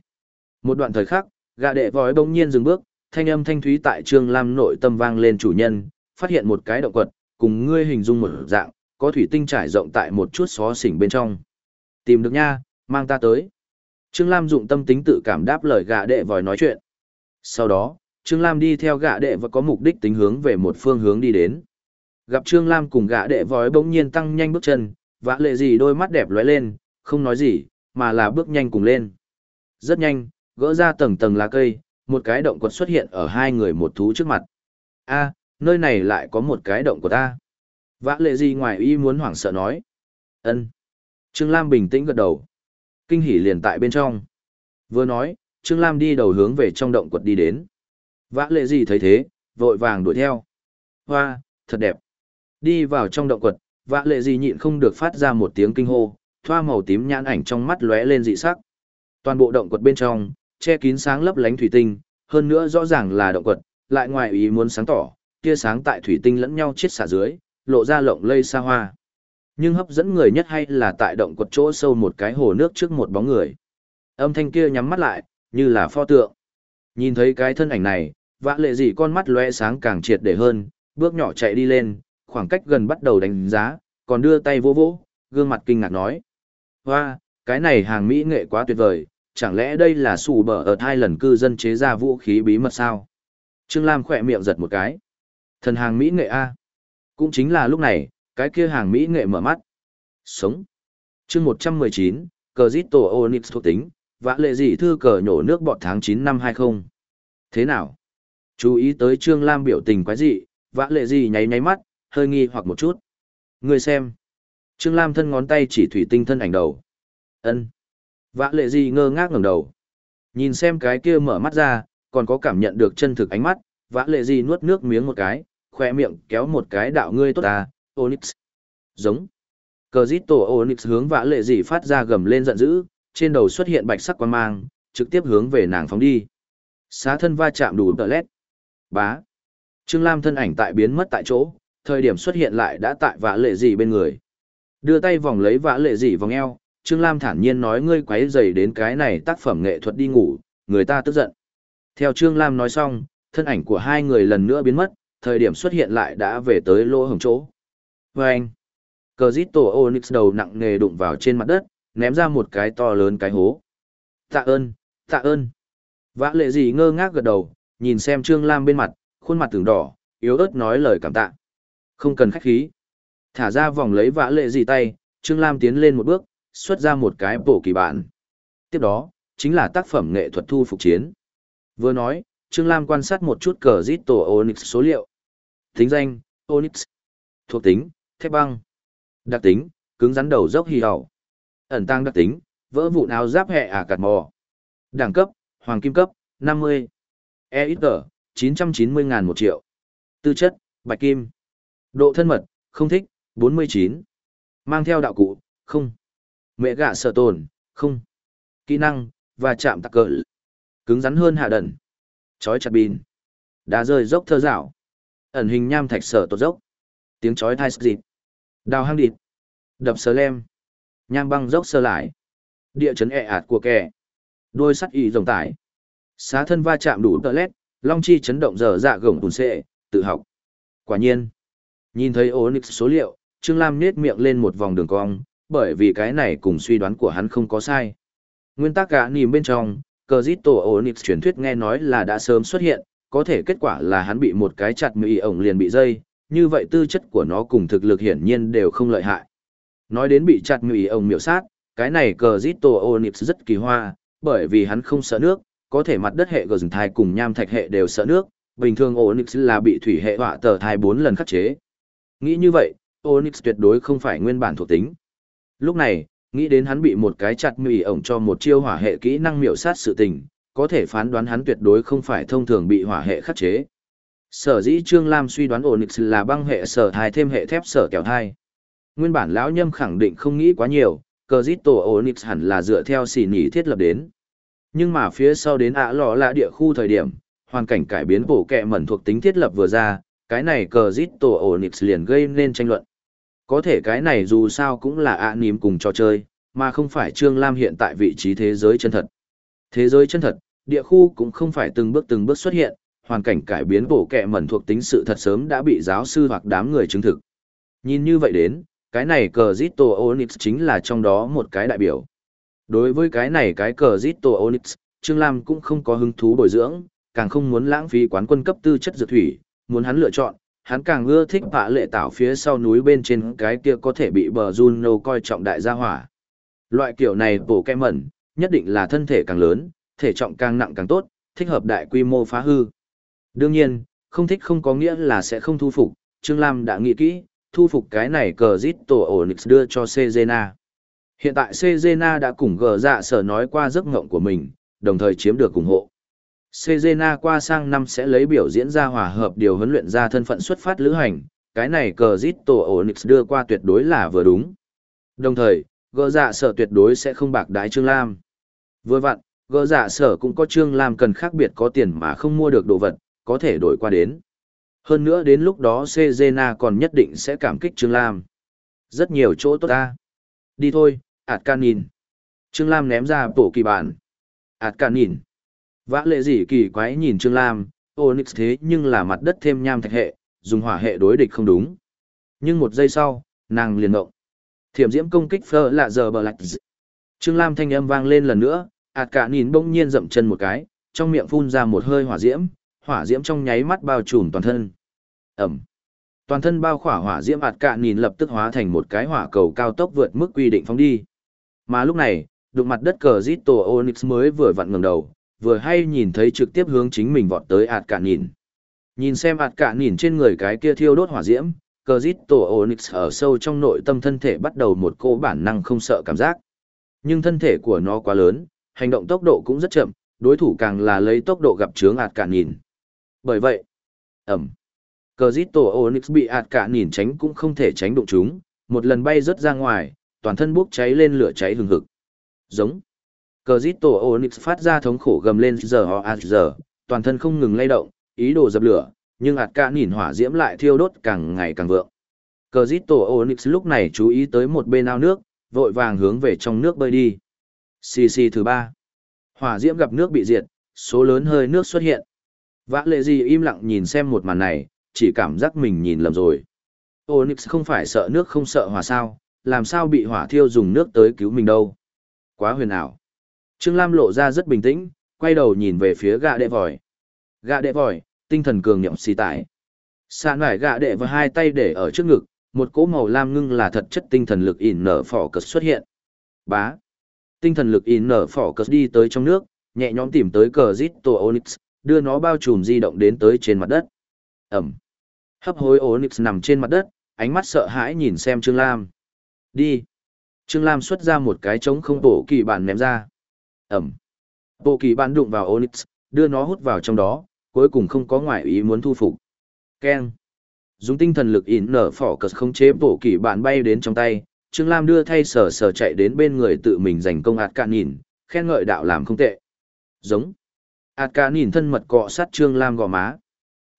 Một đoạn thời khắc, gã đệ vói bỗng nhiên dừng bước, thanh âm thanh thúy tại Trương Lam nội tâm vang lên chủ nhân, phát hiện một cái động quật, cùng ngươi hình dung một dạng, có thủy tinh trải rộng tại một chút xó xỉnh bên trong. Tìm được nha, mang ta tới. Trương Lam dụng tâm tính tự cảm đáp lời gã đệ vòi nói chuyện. Sau đó, Trương Lam đi theo gã đệ và có mục đích tính hướng về một phương hướng đi đến. Gặp Trương Lam cùng gã đệ vòi bỗng nhiên tăng nhanh bước chân, vã lệ gì đôi mắt đẹp lóe lên, không nói gì, mà là bước nhanh cùng lên. Rất nhanh, gỡ ra tầng tầng lá cây, một cái động quật xuất hiện ở hai người một thú trước mặt. a nơi này lại có một cái động của ta. Vã lệ gì ngoài y muốn hoảng sợ nói. ân Trương Lam bình tĩnh gật đầu. Kinh hỉ liền tại bên trong. Vừa nói, Trương Lam đi đầu hướng về trong động quật đi đến. Vã lệ gì thấy thế, vội vàng đuổi theo. Hoa, thật đẹp. Đi vào trong động quật, vã lệ gì nhịn không được phát ra một tiếng kinh hô, thoa màu tím nhãn ảnh trong mắt lóe lên dị sắc. Toàn bộ động quật bên trong, che kín sáng lấp lánh thủy tinh, hơn nữa rõ ràng là động quật, lại ngoài ý muốn sáng tỏ, tia sáng tại thủy tinh lẫn nhau chiết xả dưới, lộ ra lộng lây xa hoa. Nhưng hấp dẫn người nhất hay là tại động quật chỗ sâu một cái hồ nước trước một bóng người. Âm thanh kia nhắm mắt lại, như là pho tượng. Nhìn thấy cái thân ảnh này, vã lệ dị con mắt lóe sáng càng triệt để hơn, bước nhỏ chạy đi lên, khoảng cách gần bắt đầu đánh giá, còn đưa tay vỗ vỗ, gương mặt kinh ngạc nói. Hoa, cái này hàng Mỹ nghệ quá tuyệt vời, chẳng lẽ đây là sủ bở ở hai lần cư dân chế ra vũ khí bí mật sao? Trương Lam khỏe miệng giật một cái. Thần hàng Mỹ nghệ A. Cũng chính là lúc này, cái kia hàng Mỹ nghệ mở mắt. Sống. chương 119, cờ giết tổ Onyx thuộc tính, vã lệ dị thư cờ nhổ nước bọt tháng 9 năm 20. Thế nào? Chú ý tới Trương Lam biểu tình quái dị, vã lệ dị nháy nháy mắt, hơi nghi hoặc một chút. Người xem. Trương Lam thân ngón tay chỉ thủy tinh thân ảnh đầu. ân Vã lệ dị ngơ ngác ngẩng đầu. Nhìn xem cái kia mở mắt ra, còn có cảm nhận được chân thực ánh mắt, vã lệ dị nuốt nước miếng một cái, khoe miệng kéo một cái đạo ngươi tốt ta, Onyx. Giống. Cờ giết tổ Onyx hướng vã lệ dị phát ra gầm lên giận dữ, trên đầu xuất hiện bạch sắc quan mang, trực tiếp hướng về nàng phóng đi. Xá thân va chạm đủ tờ lét. Bá. Trương Lam thân ảnh tại biến mất tại chỗ, thời điểm xuất hiện lại đã tại vã lệ dị bên người. Đưa tay vòng lấy vã lệ dị vòng eo, Trương Lam thản nhiên nói ngươi quấy rầy đến cái này tác phẩm nghệ thuật đi ngủ, người ta tức giận. Theo Trương Lam nói xong, thân ảnh của hai người lần nữa biến mất, thời điểm xuất hiện lại đã về tới lỗ hồng chỗ. Và anh, cờ giết tổ Onyx đầu nặng nề đụng vào trên mặt đất, ném ra một cái to lớn cái hố. Tạ ơn, tạ ơn. Vã lệ gì ngơ ngác gật đầu, nhìn xem Trương Lam bên mặt, khuôn mặt tưởng đỏ, yếu ớt nói lời cảm tạ. Không cần khách khí. Thả ra vòng lấy vã lệ gì tay, Trương Lam tiến lên một bước, xuất ra một cái bổ kỳ bản. Tiếp đó, chính là tác phẩm nghệ thuật thu phục chiến. Vừa nói, Trương Lam quan sát một chút cờ giết tổ Onyx số liệu. Tính danh, Onyx. Thuộc tính, thép băng. Đặc tính, cứng rắn đầu dốc hy hậu. Ẩn tăng đặc tính, vỡ vụn áo giáp hệ ả cạt mò. Đẳng cấp, hoàng kim cấp, 50. EXG, 990 ngàn một triệu. Tư chất, bạch kim. Độ thân mật, không thích, 49. Mang theo đạo cụ, không. Mẹ gạ sợ tồn, không. Kỹ năng, và chạm tạc cỡ. Cứng rắn hơn hạ đần. Chói chặt pin. Đá rơi dốc thơ dạo. Ẩn hình nham thạch sở tột dốc. Tiếng chói thai dịp. Đào hang địt. Đập sờ lem. Nham băng dốc sơ lại. Địa chấn ẹ ạt của kẻ. Đôi sắt y rồng tải. Xá thân va chạm đủ tờ lét, long chi chấn động dở dạ gồng tùn xệ, tự học. Quả nhiên. Nhìn thấy Onyx số liệu, Trương Lam nết miệng lên một vòng đường cong, bởi vì cái này cùng suy đoán của hắn không có sai. Nguyên tắc cả nìm bên trong, cờ dít tổ Onyx truyền thuyết nghe nói là đã sớm xuất hiện, có thể kết quả là hắn bị một cái chặt mì ổng liền bị dây, như vậy tư chất của nó cùng thực lực hiển nhiên đều không lợi hại. Nói đến bị chặt mì ông miểu sát, cái này cờ giết Onyx rất kỳ hoa, bởi vì hắn không sợ nước, có thể mặt đất hệ gờ rừng thai cùng nham thạch hệ đều sợ nước, bình thường Onyx là bị thủy hệ họa tờ thai 4 lần khắc chế. Nghĩ như vậy, Onyx tuyệt đối không phải nguyên bản thuộc tính. Lúc này, nghĩ đến hắn bị một cái chặt mì ổng cho một chiêu hỏa hệ kỹ năng miểu sát sự tình, có thể phán đoán hắn tuyệt đối không phải thông thường bị hỏa hệ khắc chế. Sở dĩ Trương Lam suy đoán Onyx là băng hệ sở thai thêm hệ thép sở kẹo thai. Nguyên bản lão nhâm khẳng định không nghĩ quá nhiều, cờ dít tổ Onyx hẳn là dựa theo xỉ nhỉ thiết lập đến. Nhưng mà phía sau đến ạ lọ là địa khu thời điểm, hoàn cảnh cải biến bổ kẹ mẩn thuộc tính thiết lập vừa ra, cái này cờ dít tổ Onyx liền gây nên tranh luận. Có thể cái này dù sao cũng là ạ ním cùng trò chơi, mà không phải Trương Lam hiện tại vị trí thế giới chân thật. Thế giới chân thật, địa khu cũng không phải từng bước từng bước xuất hiện, hoàn cảnh cải biến bổ kẹ mẩn thuộc tính sự thật sớm đã bị giáo sư hoặc đám người chứng thực. Nhìn như vậy đến, cái này cờ Zito Onyx chính là trong đó một cái đại biểu. Đối với cái này cái cờ Zito Onyx, Trương Lam cũng không có hứng thú bồi dưỡng, càng không muốn lãng phí quán quân cấp tư chất dược thủy, muốn hắn lựa chọn, hắn càng ưa thích bạ lệ tạo phía sau núi bên trên cái kia có thể bị bờ Juno coi trọng đại gia hỏa. Loại kiểu này bổ kẹ mẩn, nhất định là thân thể càng lớn, thể trọng càng nặng càng tốt, thích hợp đại quy mô phá hư. Đương nhiên, không thích không có nghĩa là sẽ không thu phục, Trương Lam đã nghĩ kỹ, thu phục cái này cờ giết tổ Onyx đưa cho Cezena. Hiện tại Cezena đã cùng gờ dạ sở nói qua giấc ngộng của mình, đồng thời chiếm được ủng hộ. Cezena qua sang năm sẽ lấy biểu diễn ra hòa hợp điều huấn luyện ra thân phận xuất phát lữ hành, cái này cờ giết tổ Onyx đưa qua tuyệt đối là vừa đúng. Đồng thời, gờ dạ sở tuyệt đối sẽ không bạc đái Trương Lam. Vừa vặn, gờ dạ sở cũng có Trương Lam cần khác biệt có tiền mà không mua được đồ vật, có thể đổi qua đến. Hơn nữa đến lúc đó Cezena còn nhất định sẽ cảm kích Trương Lam. Rất nhiều chỗ tốt ta. Đi thôi, ạt can nhìn. Trương Lam ném ra bộ kỳ bản. ạt can nhìn. Vã lệ gì kỳ quái nhìn Trương Lam, Onyx thế nhưng là mặt đất thêm nham thạch hệ, dùng hỏa hệ đối địch không đúng. Nhưng một giây sau, nàng liền động. Thiểm diễm công kích phơ lạ giờ bờ lạch Trương Lam thanh âm vang lên lần nữa, ạt cả nhìn bỗng nhiên dậm chân một cái, trong miệng phun ra một hơi hỏa diễm, hỏa diễm trong nháy mắt bao trùm toàn thân. Ẩm. Toàn thân bao khỏa hỏa diễm ạt cạn nhìn lập tức hóa thành một cái hỏa cầu cao tốc vượt mức quy định phóng đi. Mà lúc này, đụng mặt đất cờ Zito Onyx mới vừa vặn ngẩng đầu, vừa hay nhìn thấy trực tiếp hướng chính mình vọt tới ạt cạn nhìn. Nhìn xem ạt cạn nhìn trên người cái kia thiêu đốt hỏa diễm, cờ Zito Onyx ở sâu trong nội tâm thân thể bắt đầu một cô bản năng không sợ cảm giác. Nhưng thân thể của nó quá lớn, hành động tốc độ cũng rất chậm, đối thủ càng là lấy tốc độ gặp chướng ạt cạn nhìn. Bởi vậy, ẩm. Cờ giít tổ Onyx bị ạt cả nhìn tránh cũng không thể tránh đụng chúng, một lần bay rớt ra ngoài, toàn thân bốc cháy lên lửa cháy hừng hực. Giống. Cờ giít tổ Onyx phát ra thống khổ gầm lên giờ ho ạt giờ, toàn thân không ngừng lay động, ý đồ dập lửa, nhưng ạt cả nhìn hỏa diễm lại thiêu đốt càng ngày càng vượng. Cờ giít tổ Onyx lúc này chú ý tới một bên ao nước, vội vàng hướng về trong nước bơi đi. Xì xì thứ ba. Hỏa diễm gặp nước bị diệt, số lớn hơi nước xuất hiện. Vã lệ gì im lặng nhìn xem một màn này, chỉ cảm giác mình nhìn lầm rồi. Onyx không phải sợ nước không sợ hỏa sao, làm sao bị hỏa thiêu dùng nước tới cứu mình đâu. Quá huyền ảo. Trương Lam lộ ra rất bình tĩnh, quay đầu nhìn về phía gạ đệ vòi. Gạ đệ vòi, tinh thần cường nhậm xì tải. Sạn vải gạ đệ và hai tay để ở trước ngực, một cỗ màu lam ngưng là thật chất tinh thần lực ỉn nở phỏ cực xuất hiện. Bá. Tinh thần lực ỉn nở phỏ cực đi tới trong nước, nhẹ nhõm tìm tới cờ giết tổ Onyx, đưa nó bao trùm di động đến tới trên mặt đất. Ẩm. Hấp hối Onyx nằm trên mặt đất, ánh mắt sợ hãi nhìn xem Trương Lam. Đi. Trương Lam xuất ra một cái trống không bộ kỳ bản ném ra. Ẩm. Bộ kỳ bản đụng vào Onyx, đưa nó hút vào trong đó, cuối cùng không có ngoại ý muốn thu phục. Ken. Dùng tinh thần lực ỉn nở phỏ cật không chế bộ kỳ bản bay đến trong tay, Trương Lam đưa thay sở sở chạy đến bên người tự mình giành công ạt cạn nhìn, khen ngợi đạo làm không tệ. Giống ạt cả nhìn thân mật cọ sát Trương Lam gò má.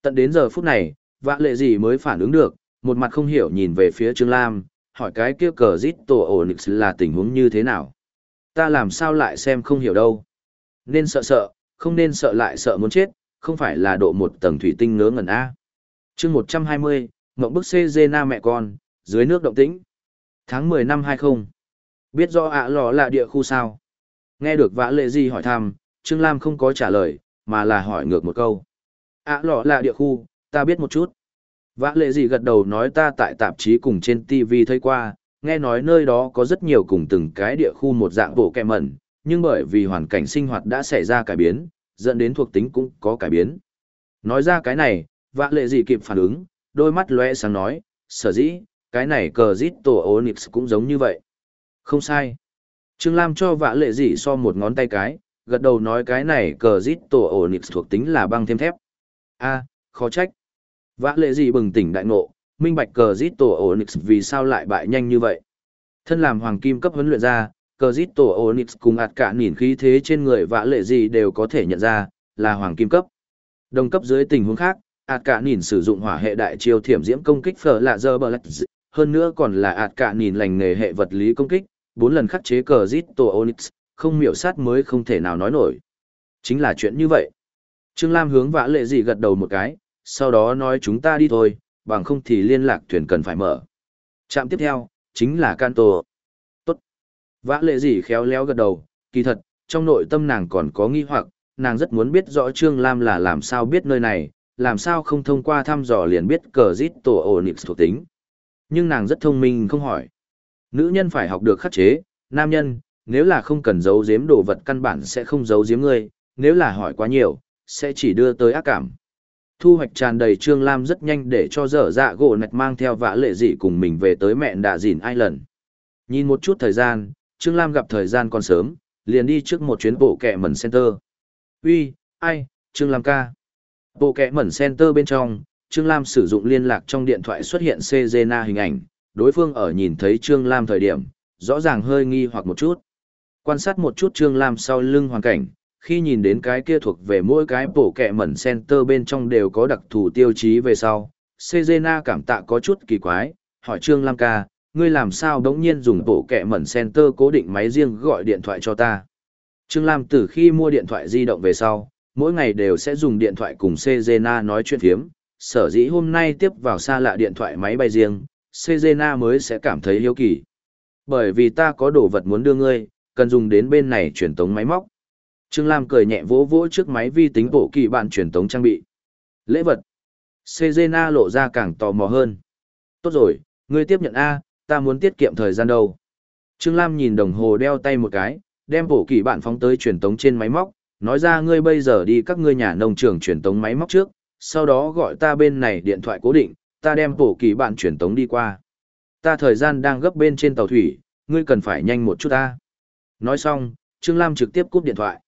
Tận đến giờ phút này, vã lệ gì mới phản ứng được, một mặt không hiểu nhìn về phía Trương Lam, hỏi cái kia cờ giết tổ Onyx là tình huống như thế nào. Ta làm sao lại xem không hiểu đâu. Nên sợ sợ, không nên sợ lại sợ muốn chết, không phải là độ một tầng thủy tinh ngớ ngẩn A. chương 120, Mộng bức CG na mẹ con, dưới nước động tĩnh. Tháng 10 năm 20. Biết do ạ lò là địa khu sao? Nghe được vã lệ gì hỏi thăm, Trương Lam không có trả lời, mà là hỏi ngược một câu. À lọ là địa khu, ta biết một chút. Vã lệ gì gật đầu nói ta tại tạp chí cùng trên TV thấy qua, nghe nói nơi đó có rất nhiều cùng từng cái địa khu một dạng bộ kẹ mẩn, nhưng bởi vì hoàn cảnh sinh hoạt đã xảy ra cải biến, dẫn đến thuộc tính cũng có cải biến. Nói ra cái này, vã lệ gì kịp phản ứng, đôi mắt lóe sáng nói, sở dĩ, cái này cờ giít tổ Onyx cũng giống như vậy. Không sai. Trương Lam cho vã lệ gì so một ngón tay cái, gật đầu nói cái này cờ rít tổ Onyx thuộc tính là băng thêm thép. a khó trách. Vã lệ gì bừng tỉnh đại ngộ, minh bạch cờ rít tổ Onyx vì sao lại bại nhanh như vậy. Thân làm hoàng kim cấp huấn luyện ra, cờ rít tổ Onyx cùng ạt cả nhìn khí thế trên người vã lệ gì đều có thể nhận ra, là hoàng kim cấp. Đồng cấp dưới tình huống khác, ạt cả nhìn sử dụng hỏa hệ đại chiêu thiểm diễm công kích phở lạ dơ bờ lạch hơn nữa còn là ạt cả nhìn lành nghề hệ vật lý công kích, bốn lần khắc chế cờ giết tổ Onyx, không miểu sát mới không thể nào nói nổi. Chính là chuyện như vậy. Trương Lam hướng vã lệ gì gật đầu một cái, sau đó nói chúng ta đi thôi, bằng không thì liên lạc thuyền cần phải mở. Trạm tiếp theo, chính là Canto. Tốt. Vã lệ gì khéo léo gật đầu, kỳ thật, trong nội tâm nàng còn có nghi hoặc, nàng rất muốn biết rõ Trương Lam là làm sao biết nơi này, làm sao không thông qua thăm dò liền biết cờ giết tổ Onyx thuộc tính. Nhưng nàng rất thông minh không hỏi. Nữ nhân phải học được khắc chế, nam nhân, nếu là không cần giấu giếm đồ vật căn bản sẽ không giấu giếm ngươi, nếu là hỏi quá nhiều, sẽ chỉ đưa tới ác cảm. Thu hoạch tràn đầy Trương Lam rất nhanh để cho dở dạ gỗ nạch mang theo vã lệ dị cùng mình về tới mẹ đạ dìn Island. Nhìn một chút thời gian, Trương Lam gặp thời gian còn sớm, liền đi trước một chuyến bộ kẹ mẩn center. Uy, ai, Trương Lam ca. Bộ kẹ mẩn center bên trong, Trương Lam sử dụng liên lạc trong điện thoại xuất hiện Cezena hình ảnh, đối phương ở nhìn thấy Trương Lam thời điểm, rõ ràng hơi nghi hoặc một chút. Quan sát một chút Trương Lam sau lưng hoàn cảnh, khi nhìn đến cái kia thuộc về mỗi cái bộ kẹ mẩn center bên trong đều có đặc thù tiêu chí về sau, Cezena cảm tạ có chút kỳ quái, hỏi Trương Lam ca, ngươi làm sao đống nhiên dùng bộ kẹ mẩn center cố định máy riêng gọi điện thoại cho ta. Trương Lam từ khi mua điện thoại di động về sau, mỗi ngày đều sẽ dùng điện thoại cùng Cezena nói chuyện thiếm, sở dĩ hôm nay tiếp vào xa lạ điện thoại máy bay riêng, Cezena mới sẽ cảm thấy hiếu kỳ. Bởi vì ta có đồ vật muốn đưa ngươi, cần dùng đến bên này truyền tống máy móc. Trương Lam cười nhẹ vỗ vỗ trước máy vi tính bộ kỳ bạn truyền tống trang bị. Lễ vật. Cezena lộ ra càng tò mò hơn. Tốt rồi, ngươi tiếp nhận A, ta muốn tiết kiệm thời gian đâu. Trương Lam nhìn đồng hồ đeo tay một cái, đem bộ kỳ bạn phóng tới truyền tống trên máy móc, nói ra ngươi bây giờ đi các ngươi nhà nông trường truyền tống máy móc trước, sau đó gọi ta bên này điện thoại cố định, ta đem bộ kỳ bạn truyền tống đi qua. Ta thời gian đang gấp bên trên tàu thủy, ngươi cần phải nhanh một chút ta. Nói xong, Trương Lam trực tiếp cúp điện thoại.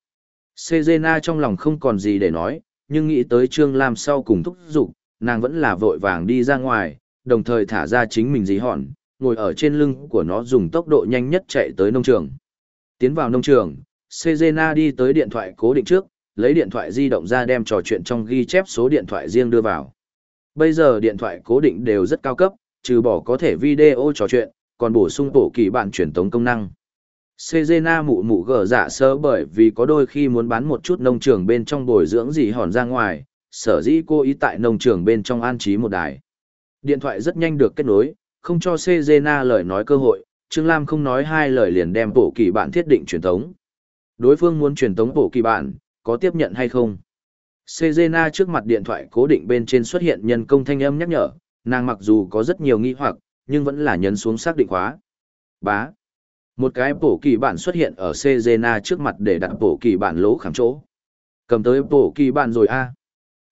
Sejena trong lòng không còn gì để nói, nhưng nghĩ tới Trương Lam sau cùng thúc giục, nàng vẫn là vội vàng đi ra ngoài, đồng thời thả ra chính mình dí hòn, ngồi ở trên lưng của nó dùng tốc độ nhanh nhất chạy tới nông trường. Tiến vào nông trường, Sejena đi tới điện thoại cố định trước, lấy điện thoại di động ra đem trò chuyện trong ghi chép số điện thoại riêng đưa vào. Bây giờ điện thoại cố định đều rất cao cấp, trừ bỏ có thể video trò chuyện, còn bổ sung bộ kỳ bản truyền tống công năng. Sejena mụ mụ gở dạ sơ bởi vì có đôi khi muốn bán một chút nông trường bên trong bồi dưỡng gì hòn ra ngoài, sở dĩ cô ý tại nông trường bên trong an trí một đài. Điện thoại rất nhanh được kết nối, không cho Sejena lời nói cơ hội, Trương Lam không nói hai lời liền đem bộ kỳ bản thiết định truyền tống. Đối phương muốn truyền tống bộ kỳ bản, có tiếp nhận hay không? Sejena trước mặt điện thoại cố định bên trên xuất hiện nhân công thanh âm nhắc nhở, nàng mặc dù có rất nhiều nghi hoặc, nhưng vẫn là nhấn xuống xác định khóa. Bá. Một cái bổ kỳ bản xuất hiện ở Sezena trước mặt để đặt bổ kỳ bản lỗ khảm chỗ. Cầm tới bổ kỳ bản rồi a.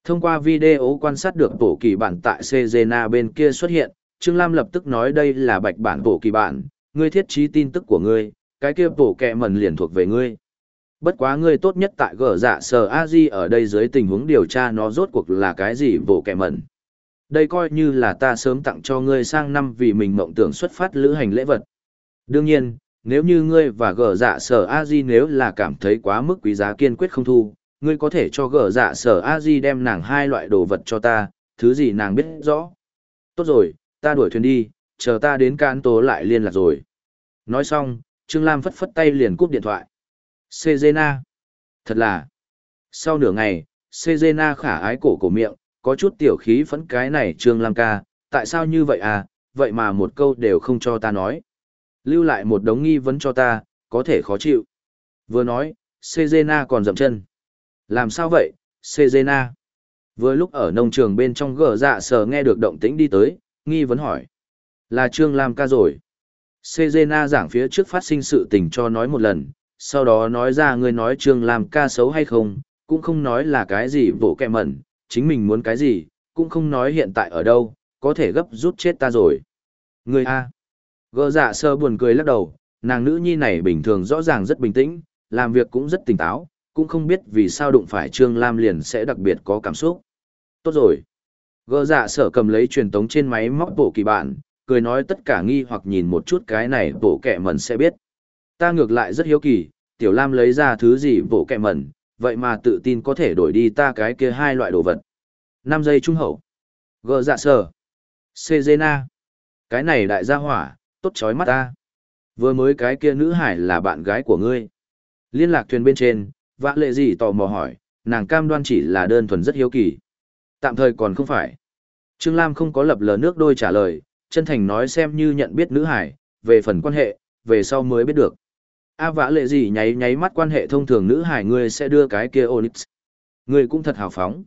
Thông qua video quan sát được bổ kỳ bản tại Sezena bên kia xuất hiện, Trương Lam lập tức nói đây là bạch bản bổ kỳ bản, ngươi thiết trí tin tức của ngươi, cái kia bổ kẹ mần liền thuộc về ngươi. Bất quá ngươi tốt nhất tại gở dạ sờ a di ở đây dưới tình huống điều tra nó rốt cuộc là cái gì bổ kẹ mần. Đây coi như là ta sớm tặng cho ngươi sang năm vì mình mộng tưởng xuất phát lữ hành lễ vật. Đương nhiên, nếu như ngươi và gở dạ sở a di nếu là cảm thấy quá mức quý giá kiên quyết không thu, ngươi có thể cho gở dạ sở a di đem nàng hai loại đồ vật cho ta, thứ gì nàng biết rõ. Tốt rồi, ta đuổi thuyền đi, chờ ta đến can tố lại liên lạc rồi. Nói xong, Trương Lam phất phất tay liền cúp điện thoại. Sejena. Thật là. Sau nửa ngày, Sejena khả ái cổ cổ miệng, có chút tiểu khí phấn cái này Trương Lam ca, tại sao như vậy à, vậy mà một câu đều không cho ta nói. Lưu lại một đống nghi vấn cho ta, có thể khó chịu. Vừa nói, Sejena còn dậm chân. Làm sao vậy, Sejena? Vừa lúc ở nông trường bên trong gờ dạ sờ nghe được động tĩnh đi tới, nghi vấn hỏi. Là Trương Lam ca rồi. Sejena giảng phía trước phát sinh sự tình cho nói một lần, sau đó nói ra người nói Trương Lam ca xấu hay không, cũng không nói là cái gì vỗ kẹ mẩn, chính mình muốn cái gì, cũng không nói hiện tại ở đâu, có thể gấp rút chết ta rồi. Người A. Gơ dạ sơ buồn cười lắc đầu, nàng nữ nhi này bình thường rõ ràng rất bình tĩnh, làm việc cũng rất tỉnh táo, cũng không biết vì sao đụng phải Trương Lam liền sẽ đặc biệt có cảm xúc. Tốt rồi. Gơ dạ sở cầm lấy truyền tống trên máy móc bộ kỳ bản, cười nói tất cả nghi hoặc nhìn một chút cái này bộ kẻ mẩn sẽ biết. Ta ngược lại rất hiếu kỳ, tiểu lam lấy ra thứ gì bộ kẻ mẩn, vậy mà tự tin có thể đổi đi ta cái kia hai loại đồ vật. 5 giây trung hậu. Gơ dạ sở. Sejena. Cái này đại gia hỏa, tốt chói mắt ta. Vừa mới cái kia nữ hải là bạn gái của ngươi. Liên lạc thuyền bên trên, vã lệ gì tò mò hỏi, nàng cam đoan chỉ là đơn thuần rất hiếu kỳ. Tạm thời còn không phải. Trương Lam không có lập lờ nước đôi trả lời, chân thành nói xem như nhận biết nữ hải, về phần quan hệ, về sau mới biết được. A vã lệ gì nháy nháy mắt quan hệ thông thường nữ hải ngươi sẽ đưa cái kia Onyx. Ngươi cũng thật hào phóng.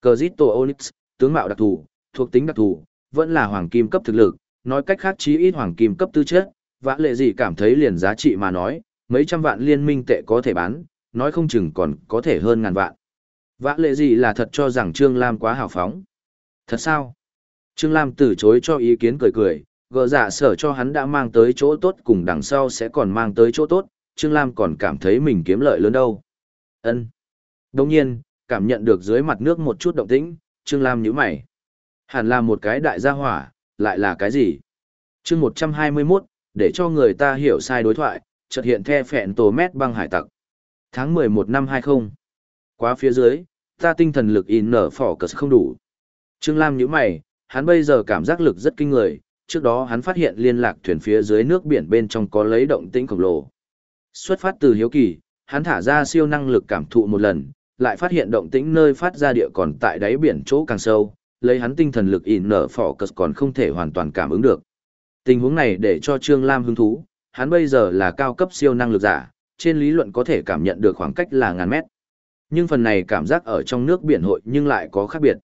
Cờ giít tổ Onyx, tướng mạo đặc thù, thuộc tính đặc thù, vẫn là hoàng kim cấp thực lực, nói cách khác chí ít hoàng kim cấp tư chất, vã lệ gì cảm thấy liền giá trị mà nói, mấy trăm vạn liên minh tệ có thể bán, nói không chừng còn có thể hơn ngàn vạn. Vã lệ gì là thật cho rằng Trương Lam quá hào phóng. Thật sao? Trương Lam từ chối cho ý kiến cười cười, gỡ giả dạ sở cho hắn đã mang tới chỗ tốt cùng đằng sau sẽ còn mang tới chỗ tốt, Trương Lam còn cảm thấy mình kiếm lợi lớn đâu. ân Đồng nhiên, cảm nhận được dưới mặt nước một chút động tĩnh, Trương Lam nhíu mày. Hẳn là một cái đại gia hỏa, lại là cái gì? chương 121, để cho người ta hiểu sai đối thoại, chợt hiện the phẹn tổ mét băng hải tặc. Tháng 11 năm 20. Quá phía dưới, ta tinh thần lực in nở phỏ cờ không đủ. Trương Lam nhíu mày, hắn bây giờ cảm giác lực rất kinh người, trước đó hắn phát hiện liên lạc thuyền phía dưới nước biển bên trong có lấy động tĩnh khổng lồ. Xuất phát từ hiếu kỳ, hắn thả ra siêu năng lực cảm thụ một lần, lại phát hiện động tĩnh nơi phát ra địa còn tại đáy biển chỗ càng sâu, lấy hắn tinh thần lực ỉn nở phỏ cật còn không thể hoàn toàn cảm ứng được. Tình huống này để cho Trương Lam hứng thú, hắn bây giờ là cao cấp siêu năng lực giả, trên lý luận có thể cảm nhận được khoảng cách là ngàn mét. Nhưng phần này cảm giác ở trong nước biển hội nhưng lại có khác biệt.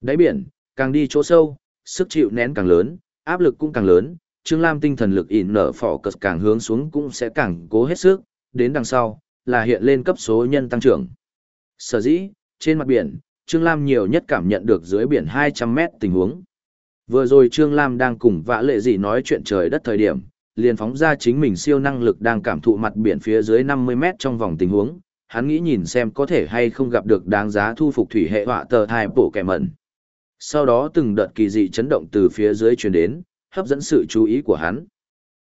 Đáy biển, càng đi chỗ sâu, sức chịu nén càng lớn, áp lực cũng càng lớn, Trương Lam tinh thần lực ỉn nở phỏ cật càng hướng xuống cũng sẽ càng cố hết sức, đến đằng sau, là hiện lên cấp số nhân tăng trưởng. Sở dĩ, trên mặt biển, Trương Lam nhiều nhất cảm nhận được dưới biển 200 mét tình huống. Vừa rồi Trương Lam đang cùng vã lệ dị nói chuyện trời đất thời điểm, liền phóng ra chính mình siêu năng lực đang cảm thụ mặt biển phía dưới 50 mét trong vòng tình huống, hắn nghĩ nhìn xem có thể hay không gặp được đáng giá thu phục thủy hệ họa tờ thai bổ kẻ mẩn. Sau đó từng đợt kỳ dị chấn động từ phía dưới truyền đến, hấp dẫn sự chú ý của hắn.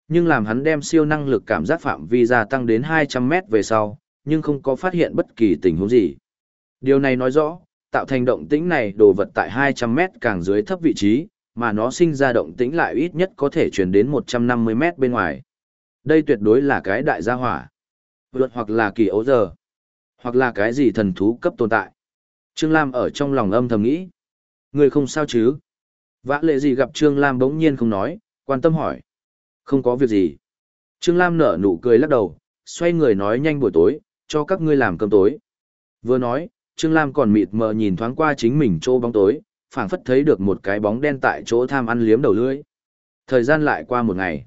Nhưng làm hắn đem siêu năng lực cảm giác phạm vi gia tăng đến 200 mét về sau, nhưng không có phát hiện bất kỳ tình huống gì. Điều này nói rõ, tạo thành động tĩnh này đồ vật tại 200 mét càng dưới thấp vị trí, mà nó sinh ra động tĩnh lại ít nhất có thể truyền đến 150 mét bên ngoài. Đây tuyệt đối là cái đại gia hỏa. Luật hoặc là kỳ ấu giờ, hoặc là cái gì thần thú cấp tồn tại. Trương Lam ở trong lòng âm thầm nghĩ. Người không sao chứ? Vã lệ gì gặp Trương Lam bỗng nhiên không nói, quan tâm hỏi. Không có việc gì. Trương Lam nở nụ cười lắc đầu, xoay người nói nhanh buổi tối, cho các ngươi làm cơm tối. Vừa nói, Trương Lam còn mịt mờ nhìn thoáng qua chính mình chỗ bóng tối, phảng phất thấy được một cái bóng đen tại chỗ tham ăn liếm đầu lưỡi. Thời gian lại qua một ngày.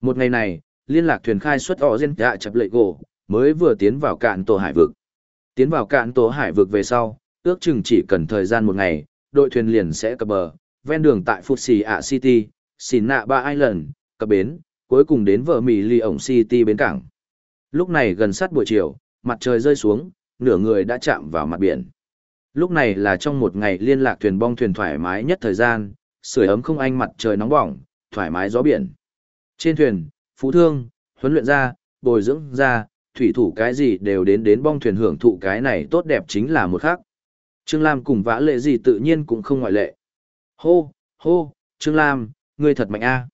Một ngày này, liên lạc thuyền khai xuất họ gen dạ chập lệ gỗ, mới vừa tiến vào cạn tổ hải vực. Tiến vào cạn tổ hải vực về sau, ước chừng chỉ cần thời gian một ngày, đội thuyền liền sẽ cập bờ, ven đường tại Fuxi City, Xin nạ ba Island, cập bến, cuối cùng đến vợ Mỹ Ly ổng City bến cảng. Lúc này gần sát buổi chiều, mặt trời rơi xuống, nửa người đã chạm vào mặt biển. Lúc này là trong một ngày liên lạc thuyền bong thuyền thoải mái nhất thời gian, sưởi ấm không anh mặt trời nóng bỏng, thoải mái gió biển. Trên thuyền, phú thương, huấn luyện ra, bồi dưỡng ra, thủy thủ cái gì đều đến đến bong thuyền hưởng thụ cái này tốt đẹp chính là một khác. Trương Lam cùng vã lệ gì tự nhiên cũng không ngoại lệ. Hô, hô, Trương Lam, ngươi thật mạnh a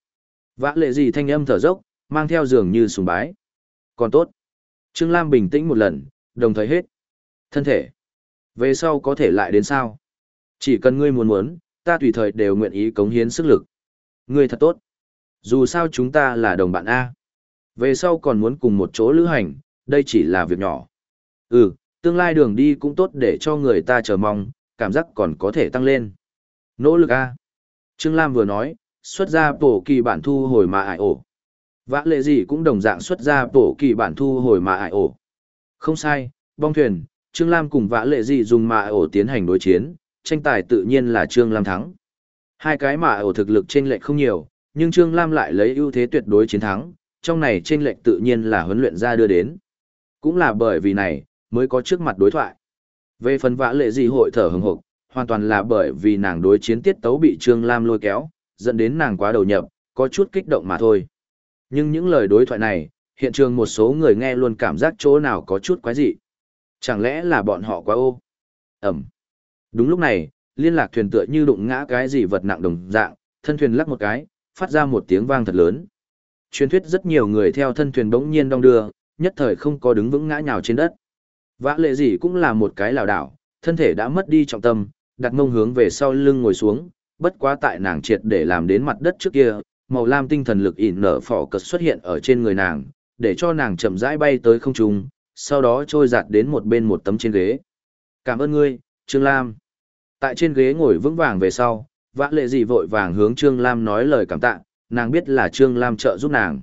Vã lệ gì thanh âm thở dốc, mang theo dường như sùng bái. Còn tốt. Trương Lam bình tĩnh một lần, đồng thời hết. Thân thể. Về sau có thể lại đến sao? Chỉ cần ngươi muốn muốn, ta tùy thời đều nguyện ý cống hiến sức lực. Ngươi thật tốt. Dù sao chúng ta là đồng bạn A. Về sau còn muốn cùng một chỗ lữ hành, đây chỉ là việc nhỏ. Ừ, tương lai đường đi cũng tốt để cho người ta chờ mong, cảm giác còn có thể tăng lên. Nỗ lực A. Trương Lam vừa nói, xuất ra bổ kỳ bản thu hồi mà ải ổ. Vã lệ gì cũng đồng dạng xuất ra bổ kỳ bản thu hồi mà ải ổ. Không sai, bong thuyền, Trương Lam cùng vã lệ gì dùng mạ ổ tiến hành đối chiến, tranh tài tự nhiên là Trương Lam thắng. Hai cái mạ ổ thực lực trên lệch không nhiều, nhưng Trương Lam lại lấy ưu thế tuyệt đối chiến thắng, trong này trên lệch tự nhiên là huấn luyện ra đưa đến. Cũng là bởi vì này, mới có trước mặt đối thoại. Về phần vã lệ gì hội thở hừng hộp, hoàn toàn là bởi vì nàng đối chiến tiết tấu bị Trương Lam lôi kéo, dẫn đến nàng quá đầu nhập, có chút kích động mà thôi. Nhưng những lời đối thoại này, hiện trường một số người nghe luôn cảm giác chỗ nào có chút quái dị. Chẳng lẽ là bọn họ quá ô? Ẩm. Đúng lúc này, liên lạc thuyền tựa như đụng ngã cái gì vật nặng đồng dạng, thân thuyền lắc một cái, phát ra một tiếng vang thật lớn. Truyền thuyết rất nhiều người theo thân thuyền bỗng nhiên đong đưa, nhất thời không có đứng vững ngã nhào trên đất. Vã lệ gì cũng là một cái lảo đảo, thân thể đã mất đi trọng tâm, đặt mông hướng về sau lưng ngồi xuống, bất quá tại nàng triệt để làm đến mặt đất trước kia, màu lam tinh thần lực ỉn nở phỏ cật xuất hiện ở trên người nàng, để cho nàng chậm rãi bay tới không trung, sau đó trôi giạt đến một bên một tấm trên ghế. Cảm ơn ngươi, Trương Lam. Tại trên ghế ngồi vững vàng về sau, vã lệ dì vội vàng hướng Trương Lam nói lời cảm tạ, nàng biết là Trương Lam trợ giúp nàng.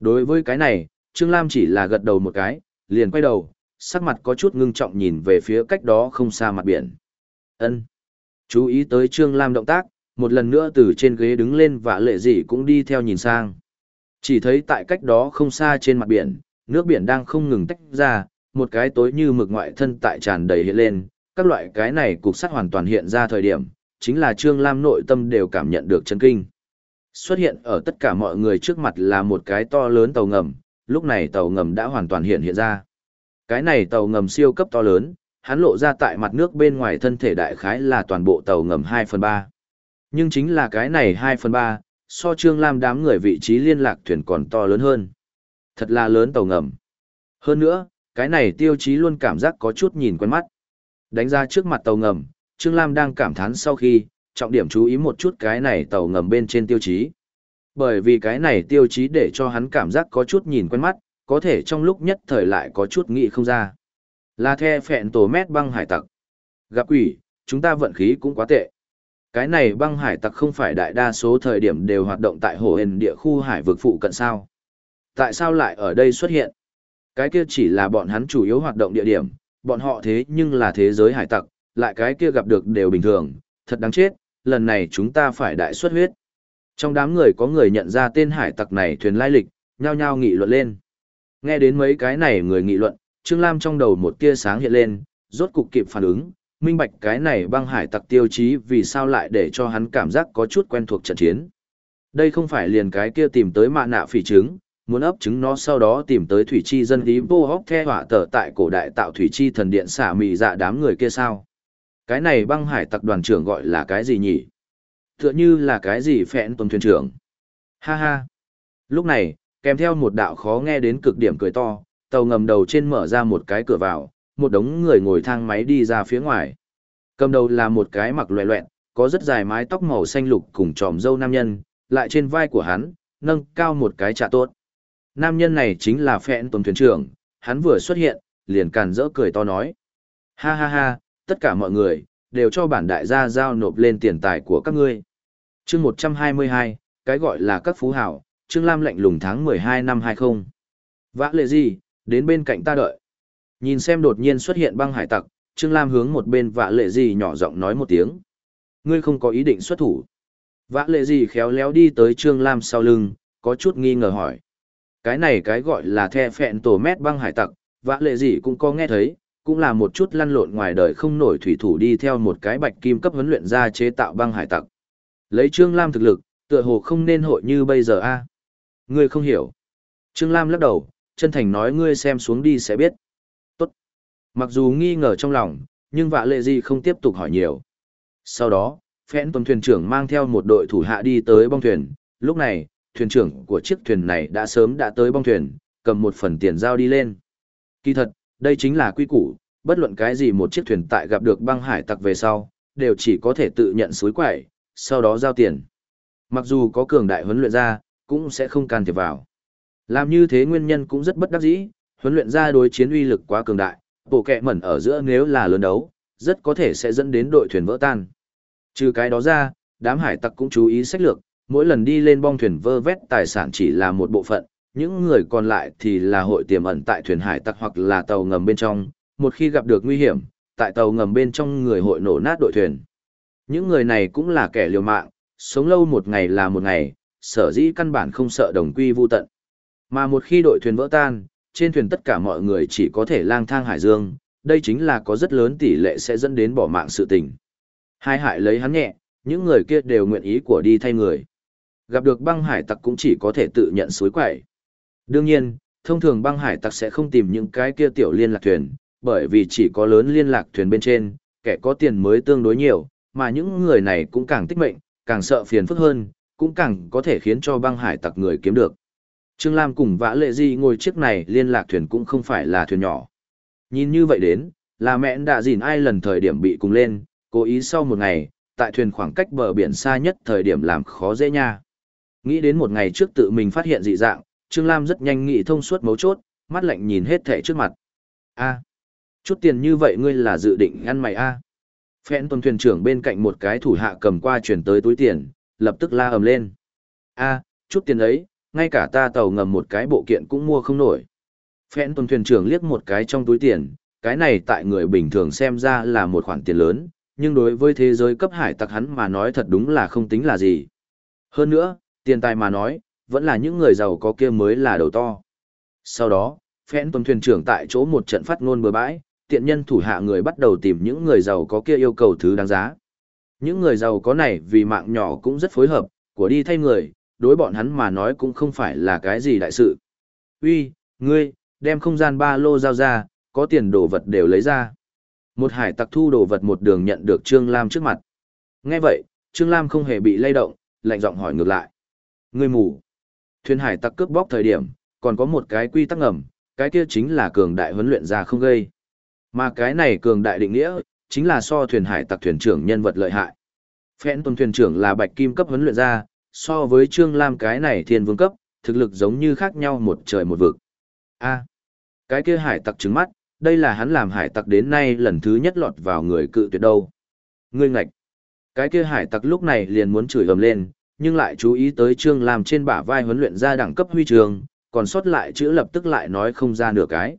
Đối với cái này, Trương Lam chỉ là gật đầu một cái, liền quay đầu, sắc mặt có chút ngưng trọng nhìn về phía cách đó không xa mặt biển. ân Chú ý tới Trương Lam động tác, một lần nữa từ trên ghế đứng lên và lệ dị cũng đi theo nhìn sang. Chỉ thấy tại cách đó không xa trên mặt biển, nước biển đang không ngừng tách ra, một cái tối như mực ngoại thân tại tràn đầy hiện lên, các loại cái này cục sắt hoàn toàn hiện ra thời điểm, chính là Trương Lam nội tâm đều cảm nhận được chấn kinh. Xuất hiện ở tất cả mọi người trước mặt là một cái to lớn tàu ngầm, lúc này tàu ngầm đã hoàn toàn hiện hiện ra. Cái này tàu ngầm siêu cấp to lớn, hắn lộ ra tại mặt nước bên ngoài thân thể đại khái là toàn bộ tàu ngầm 2 phần 3. Nhưng chính là cái này 2 phần 3, so Trương Lam đám người vị trí liên lạc thuyền còn to lớn hơn. Thật là lớn tàu ngầm. Hơn nữa, cái này tiêu chí luôn cảm giác có chút nhìn quen mắt. Đánh ra trước mặt tàu ngầm, Trương Lam đang cảm thán sau khi, trọng điểm chú ý một chút cái này tàu ngầm bên trên tiêu chí. Bởi vì cái này tiêu chí để cho hắn cảm giác có chút nhìn quen mắt, có thể trong lúc nhất thời lại có chút nghĩ không ra. Là the phẹn tổ mét băng hải tặc. Gặp quỷ, chúng ta vận khí cũng quá tệ. Cái này băng hải tặc không phải đại đa số thời điểm đều hoạt động tại hồ hền địa khu hải vực phụ cận sao. Tại sao lại ở đây xuất hiện? Cái kia chỉ là bọn hắn chủ yếu hoạt động địa điểm, bọn họ thế nhưng là thế giới hải tặc, lại cái kia gặp được đều bình thường, thật đáng chết, lần này chúng ta phải đại xuất huyết. Trong đám người có người nhận ra tên hải tặc này thuyền lai lịch, nhao nhao nghị luận lên. Nghe đến mấy cái này người nghị luận, Trương Lam trong đầu một tia sáng hiện lên, rốt cục kịp phản ứng, minh bạch cái này băng hải tặc tiêu chí vì sao lại để cho hắn cảm giác có chút quen thuộc trận chiến. Đây không phải liền cái kia tìm tới mạ nạ phỉ trứng, muốn ấp trứng nó sau đó tìm tới thủy chi dân lý vô hóc the hỏa tờ tại cổ đại tạo thủy chi thần điện xả mì dạ đám người kia sao. Cái này băng hải tặc đoàn trưởng gọi là cái gì nhỉ? Tựa như là cái gì phẹn tuần thuyền trưởng. Ha ha. Lúc này, kèm theo một đạo khó nghe đến cực điểm cười to, tàu ngầm đầu trên mở ra một cái cửa vào, một đống người ngồi thang máy đi ra phía ngoài. Cầm đầu là một cái mặc loẹ loẹn, có rất dài mái tóc màu xanh lục cùng tròm râu nam nhân, lại trên vai của hắn, nâng cao một cái trà tốt. Nam nhân này chính là phẹn tuần thuyền trưởng, hắn vừa xuất hiện, liền càn rỡ cười to nói. Ha ha ha, tất cả mọi người, đều cho bản đại gia giao nộp lên tiền tài của các ngươi. chương 122, cái gọi là các phú hảo, Trương Lam lệnh lùng tháng 12 năm 20. Vã lệ gì, đến bên cạnh ta đợi. Nhìn xem đột nhiên xuất hiện băng hải tặc, Trương Lam hướng một bên vã lệ gì nhỏ giọng nói một tiếng. Ngươi không có ý định xuất thủ. Vã lệ gì khéo léo đi tới Trương Lam sau lưng, có chút nghi ngờ hỏi. Cái này cái gọi là the phẹn tổ mét băng hải tặc, vã lệ gì cũng có nghe thấy, cũng là một chút lăn lộn ngoài đời không nổi thủy thủ đi theo một cái bạch kim cấp huấn luyện ra chế tạo băng hải tặc. Lấy Trương Lam thực lực, tựa hồ không nên hội như bây giờ a. Ngươi không hiểu. Trương Lam lắc đầu, chân thành nói ngươi xem xuống đi sẽ biết. Tốt. Mặc dù nghi ngờ trong lòng, nhưng vạ lệ gì không tiếp tục hỏi nhiều. Sau đó, phẽn tuần thuyền trưởng mang theo một đội thủ hạ đi tới bong thuyền. Lúc này, thuyền trưởng của chiếc thuyền này đã sớm đã tới bong thuyền, cầm một phần tiền giao đi lên. Kỳ thật, đây chính là quy củ, bất luận cái gì một chiếc thuyền tại gặp được băng hải tặc về sau, đều chỉ có thể tự nhận suối quẩy, sau đó giao tiền. Mặc dù có cường đại huấn luyện ra, cũng sẽ không can thiệp vào. Làm như thế nguyên nhân cũng rất bất đắc dĩ, huấn luyện ra đối chiến uy lực quá cường đại, bộ kẹ mẩn ở giữa nếu là lớn đấu, rất có thể sẽ dẫn đến đội thuyền vỡ tan. Trừ cái đó ra, đám hải tặc cũng chú ý sách lược, mỗi lần đi lên bong thuyền vơ vét tài sản chỉ là một bộ phận, những người còn lại thì là hội tiềm ẩn tại thuyền hải tặc hoặc là tàu ngầm bên trong, một khi gặp được nguy hiểm, tại tàu ngầm bên trong người hội nổ nát đội thuyền. Những người này cũng là kẻ liều mạng, sống lâu một ngày là một ngày, sở dĩ căn bản không sợ đồng quy vu tận. Mà một khi đội thuyền vỡ tan, trên thuyền tất cả mọi người chỉ có thể lang thang hải dương, đây chính là có rất lớn tỷ lệ sẽ dẫn đến bỏ mạng sự tình. Hai hại lấy hắn nhẹ, những người kia đều nguyện ý của đi thay người. Gặp được băng hải tặc cũng chỉ có thể tự nhận suối quẩy. Đương nhiên, thông thường băng hải tặc sẽ không tìm những cái kia tiểu liên lạc thuyền, bởi vì chỉ có lớn liên lạc thuyền bên trên, kẻ có tiền mới tương đối nhiều, mà những người này cũng càng tích mệnh, càng sợ phiền phức hơn, cũng càng có thể khiến cho băng hải tặc người kiếm được. Trương Lam cùng Vã Lệ Di ngồi chiếc này liên lạc thuyền cũng không phải là thuyền nhỏ. Nhìn như vậy đến, là mẹ đã dìn ai lần thời điểm bị cùng lên, cố ý sau một ngày, tại thuyền khoảng cách bờ biển xa nhất thời điểm làm khó dễ nha. Nghĩ đến một ngày trước tự mình phát hiện dị dạng, Trương Lam rất nhanh nghĩ thông suốt mấu chốt, mắt lạnh nhìn hết thẻ trước mặt. a chút tiền như vậy ngươi là dự định ăn mày a à. Phẹn tuần thuyền trưởng bên cạnh một cái thủ hạ cầm qua chuyển tới túi tiền, lập tức la ầm lên. a chút tiền ấy, ngay cả ta tàu ngầm một cái bộ kiện cũng mua không nổi. Phẹn tuần thuyền trưởng liếc một cái trong túi tiền, cái này tại người bình thường xem ra là một khoản tiền lớn, nhưng đối với thế giới cấp hải tặc hắn mà nói thật đúng là không tính là gì. Hơn nữa, tiền tài mà nói, vẫn là những người giàu có kia mới là đầu to. Sau đó, phẽn tuần thuyền trưởng tại chỗ một trận phát ngôn bừa bãi, tiện nhân thủ hạ người bắt đầu tìm những người giàu có kia yêu cầu thứ đáng giá. Những người giàu có này vì mạng nhỏ cũng rất phối hợp, của đi thay người, đối bọn hắn mà nói cũng không phải là cái gì đại sự. Uy, ngươi, đem không gian ba lô giao ra, có tiền đồ vật đều lấy ra. Một hải tặc thu đồ vật một đường nhận được Trương Lam trước mặt. Nghe vậy, Trương Lam không hề bị lay động, lạnh giọng hỏi ngược lại. Ngươi mù. Thuyền hải tặc cướp bóc thời điểm, còn có một cái quy tắc ngầm, cái kia chính là cường đại huấn luyện ra không gây. Mà cái này cường đại định nghĩa, chính là so thuyền hải tặc thuyền trưởng nhân vật lợi hại. Phẽn tuần thuyền trưởng là bạch kim cấp huấn luyện ra, so với Trương Lam cái này thiên vương cấp, thực lực giống như khác nhau một trời một vực. a cái kia hải tặc trứng mắt, đây là hắn làm hải tặc đến nay lần thứ nhất lọt vào người cự tuyệt đâu. Ngươi ngạch. Cái kia hải tặc lúc này liền muốn chửi ầm lên, nhưng lại chú ý tới Trương Lam trên bả vai huấn luyện ra đẳng cấp huy trường, còn sót lại chữ lập tức lại nói không ra nửa cái.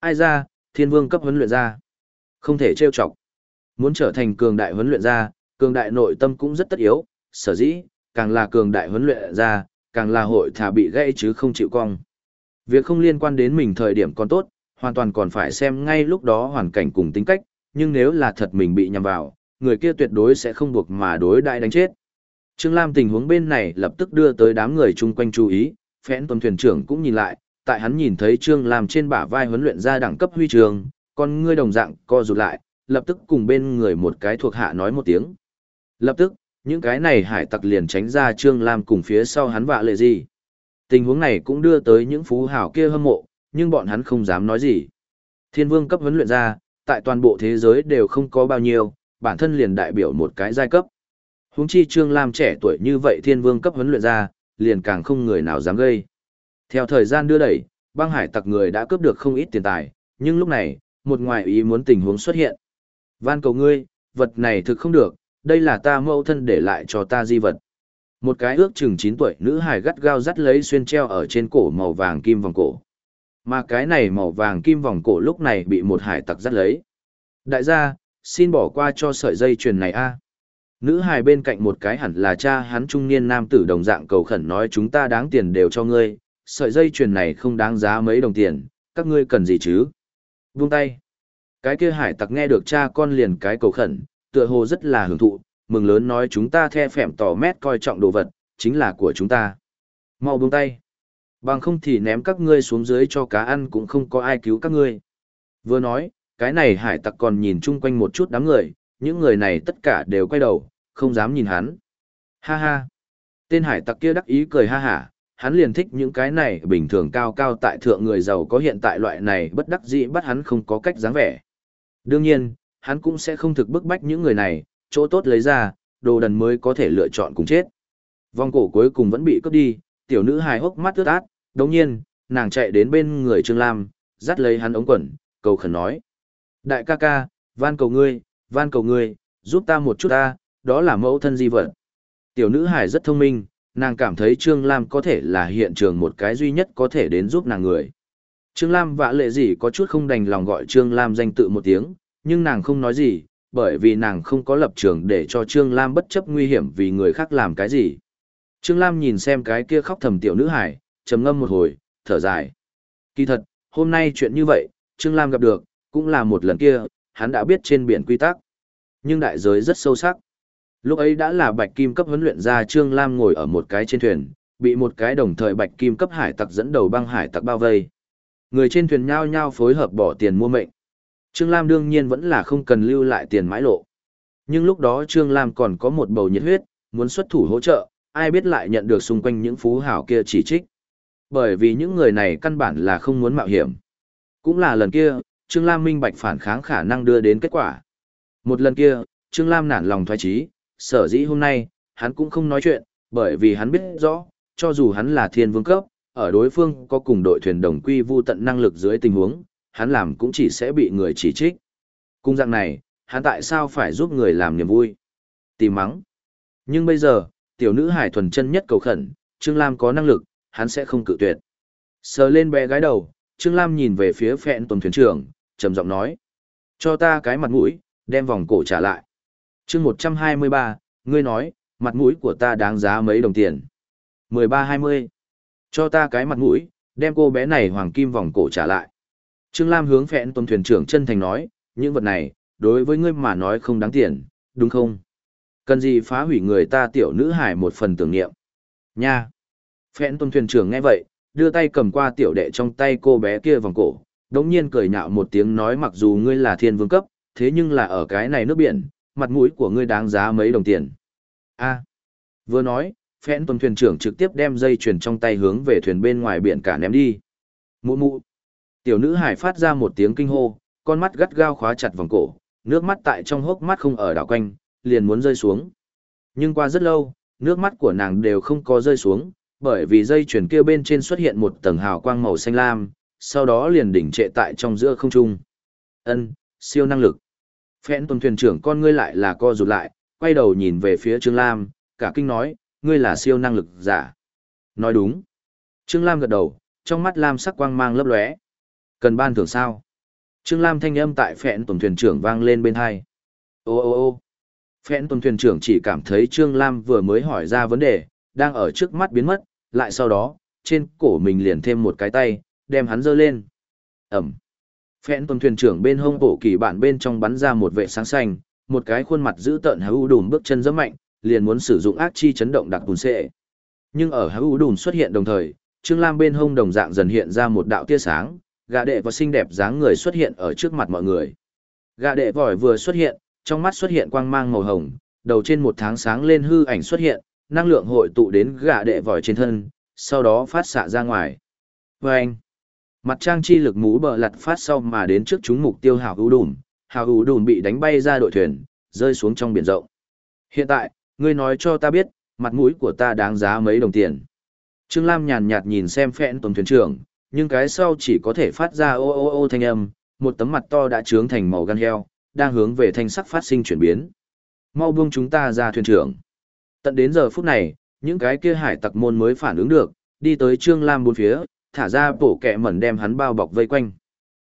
Ai ra, thiên vương cấp huấn luyện ra. Không thể trêu chọc. Muốn trở thành cường đại huấn luyện ra, cường đại nội tâm cũng rất tất yếu, sở dĩ, càng là cường đại huấn luyện ra, càng là hội thả bị gãy chứ không chịu cong. Việc không liên quan đến mình thời điểm còn tốt, hoàn toàn còn phải xem ngay lúc đó hoàn cảnh cùng tính cách, nhưng nếu là thật mình bị nhầm vào, người kia tuyệt đối sẽ không buộc mà đối đại đánh chết. Trương Lam tình huống bên này lập tức đưa tới đám người chung quanh chú ý, phẽn tuần thuyền trưởng cũng nhìn lại, tại hắn nhìn thấy Trương Lam trên bả vai huấn luyện ra đẳng cấp huy trường, con ngươi đồng dạng co rụt lại, lập tức cùng bên người một cái thuộc hạ nói một tiếng. Lập tức, những cái này hải tặc liền tránh ra Trương Lam cùng phía sau hắn vạ lệ gì. Tình huống này cũng đưa tới những phú hảo kia hâm mộ, nhưng bọn hắn không dám nói gì. Thiên vương cấp huấn luyện ra, tại toàn bộ thế giới đều không có bao nhiêu, bản thân liền đại biểu một cái giai cấp. Huống chi Trương Lam trẻ tuổi như vậy thiên vương cấp huấn luyện ra, liền càng không người nào dám gây. Theo thời gian đưa đẩy, băng hải tặc người đã cướp được không ít tiền tài, nhưng lúc này, một ngoại ý muốn tình huống xuất hiện. Van cầu ngươi, vật này thực không được, đây là ta mẫu thân để lại cho ta di vật. Một cái ước chừng 9 tuổi nữ hải gắt gao dắt lấy xuyên treo ở trên cổ màu vàng kim vòng cổ. Mà cái này màu vàng kim vòng cổ lúc này bị một hải tặc dắt lấy. Đại gia, xin bỏ qua cho sợi dây chuyền này a. Nữ hài bên cạnh một cái hẳn là cha hắn trung niên nam tử đồng dạng cầu khẩn nói chúng ta đáng tiền đều cho ngươi, sợi dây chuyền này không đáng giá mấy đồng tiền, các ngươi cần gì chứ? Buông tay. Cái kia hải tặc nghe được cha con liền cái cầu khẩn, tựa hồ rất là hưởng thụ, mừng lớn nói chúng ta the phèm tỏ mét coi trọng đồ vật, chính là của chúng ta. Mau buông tay. Bằng không thì ném các ngươi xuống dưới cho cá ăn cũng không có ai cứu các ngươi. Vừa nói, cái này hải tặc còn nhìn chung quanh một chút đám người, những người này tất cả đều quay đầu, không dám nhìn hắn. Ha ha. Tên hải tặc kia đắc ý cười ha hả, hắn liền thích những cái này bình thường cao cao tại thượng người giàu có hiện tại loại này bất đắc dĩ bắt hắn không có cách dáng vẻ. Đương nhiên, hắn cũng sẽ không thực bức bách những người này, chỗ tốt lấy ra, đồ đần mới có thể lựa chọn cùng chết. Vòng cổ cuối cùng vẫn bị cướp đi, tiểu nữ hài hốc mắt ướt át, đồng nhiên, nàng chạy đến bên người Trương Lam, dắt lấy hắn ống quần, cầu khẩn nói. Đại ca ca, van cầu ngươi, van cầu ngươi, giúp ta một chút ta, đó là mẫu thân di vật. Tiểu nữ hải rất thông minh, nàng cảm thấy Trương Lam có thể là hiện trường một cái duy nhất có thể đến giúp nàng người. Trương Lam vạ lệ gì có chút không đành lòng gọi Trương Lam danh tự một tiếng, nhưng nàng không nói gì, bởi vì nàng không có lập trường để cho Trương Lam bất chấp nguy hiểm vì người khác làm cái gì. Trương Lam nhìn xem cái kia khóc thầm tiểu nữ hải, trầm ngâm một hồi, thở dài. Kỳ thật, hôm nay chuyện như vậy, Trương Lam gặp được, cũng là một lần kia, hắn đã biết trên biển quy tắc. Nhưng đại giới rất sâu sắc. Lúc ấy đã là bạch kim cấp huấn luyện ra Trương Lam ngồi ở một cái trên thuyền, bị một cái đồng thời bạch kim cấp hải tặc dẫn đầu băng hải tặc bao vây. Người trên thuyền nhao nhao phối hợp bỏ tiền mua mệnh. Trương Lam đương nhiên vẫn là không cần lưu lại tiền mãi lộ. Nhưng lúc đó Trương Lam còn có một bầu nhiệt huyết, muốn xuất thủ hỗ trợ, ai biết lại nhận được xung quanh những phú hảo kia chỉ trích. Bởi vì những người này căn bản là không muốn mạo hiểm. Cũng là lần kia, Trương Lam minh bạch phản kháng khả năng đưa đến kết quả. Một lần kia, Trương Lam nản lòng thoái trí, sở dĩ hôm nay, hắn cũng không nói chuyện, bởi vì hắn biết rõ, cho dù hắn là thiên vương cấp, ở đối phương có cùng đội thuyền đồng quy vu tận năng lực dưới tình huống, hắn làm cũng chỉ sẽ bị người chỉ trích. Cung dạng này, hắn tại sao phải giúp người làm niềm vui? Tìm mắng. Nhưng bây giờ, tiểu nữ hải thuần chân nhất cầu khẩn, Trương Lam có năng lực, hắn sẽ không cự tuyệt. Sờ lên bé gái đầu, Trương Lam nhìn về phía phẹn tuần thuyền trưởng, trầm giọng nói. Cho ta cái mặt mũi, đem vòng cổ trả lại. chương 123, ngươi nói, mặt mũi của ta đáng giá mấy đồng tiền. 13-20. Cho ta cái mặt mũi, đem cô bé này hoàng kim vòng cổ trả lại. Trương Lam hướng phẹn tuần thuyền trưởng chân thành nói, những vật này, đối với ngươi mà nói không đáng tiền, đúng không? Cần gì phá hủy người ta tiểu nữ hải một phần tưởng niệm? Nha! Phẹn tuần thuyền trưởng nghe vậy, đưa tay cầm qua tiểu đệ trong tay cô bé kia vòng cổ, đống nhiên cười nhạo một tiếng nói mặc dù ngươi là thiên vương cấp, thế nhưng là ở cái này nước biển, mặt mũi của ngươi đáng giá mấy đồng tiền. a vừa nói, phẹn tuần thuyền trưởng trực tiếp đem dây chuyền trong tay hướng về thuyền bên ngoài biển cả ném đi. Mụ mụ. Tiểu nữ hải phát ra một tiếng kinh hô, con mắt gắt gao khóa chặt vòng cổ, nước mắt tại trong hốc mắt không ở đảo quanh, liền muốn rơi xuống. Nhưng qua rất lâu, nước mắt của nàng đều không có rơi xuống, bởi vì dây chuyền kia bên trên xuất hiện một tầng hào quang màu xanh lam, sau đó liền đỉnh trệ tại trong giữa không trung. Ân, siêu năng lực. Phẹn tuần thuyền trưởng con ngươi lại là co rụt lại, quay đầu nhìn về phía Trương Lam, cả kinh nói, ngươi là siêu năng lực giả. Nói đúng. Trương Lam gật đầu, trong mắt Lam sắc quang mang lấp lóe. Cần ban thưởng sao? Trương Lam thanh âm tại phẹn tuần thuyền trưởng vang lên bên hai. Ô ô ô phẹn tuần thuyền trưởng chỉ cảm thấy Trương Lam vừa mới hỏi ra vấn đề, đang ở trước mắt biến mất, lại sau đó, trên cổ mình liền thêm một cái tay, đem hắn dơ lên. Ẩm. Phẹn tuần thuyền trưởng bên hông bổ kỳ bản bên trong bắn ra một vệ sáng xanh, một cái khuôn mặt dữ tợn hữu đùm bước chân rất mạnh, liền muốn sử dụng ác chi chấn động đặc bùn xệ. Nhưng ở hữu đùm xuất hiện đồng thời, Trương Lam bên hông đồng dạng dần hiện ra một đạo tia sáng, gà đệ và xinh đẹp dáng người xuất hiện ở trước mặt mọi người. Gà đệ vòi vừa xuất hiện, trong mắt xuất hiện quang mang màu hồng, đầu trên một tháng sáng lên hư ảnh xuất hiện, năng lượng hội tụ đến gã đệ vòi trên thân, sau đó phát xạ ra ngoài. Và anh, mặt trang chi lực mũ bờ lặt phát sau mà đến trước chúng mục tiêu hào hữu đùm, hào hữu đùm bị đánh bay ra đội thuyền, rơi xuống trong biển rộng. Hiện tại, ngươi nói cho ta biết, mặt mũi của ta đáng giá mấy đồng tiền. Trương Lam nhàn nhạt nhìn xem phẹn tổng thuyền trưởng, nhưng cái sau chỉ có thể phát ra ô ô ô thanh âm, một tấm mặt to đã trướng thành màu gan heo, đang hướng về thanh sắc phát sinh chuyển biến. Mau buông chúng ta ra thuyền trưởng. Tận đến giờ phút này, những cái kia hải tặc môn mới phản ứng được, đi tới Trương Lam bốn phía, thả ra bổ kẹ mẩn đem hắn bao bọc vây quanh.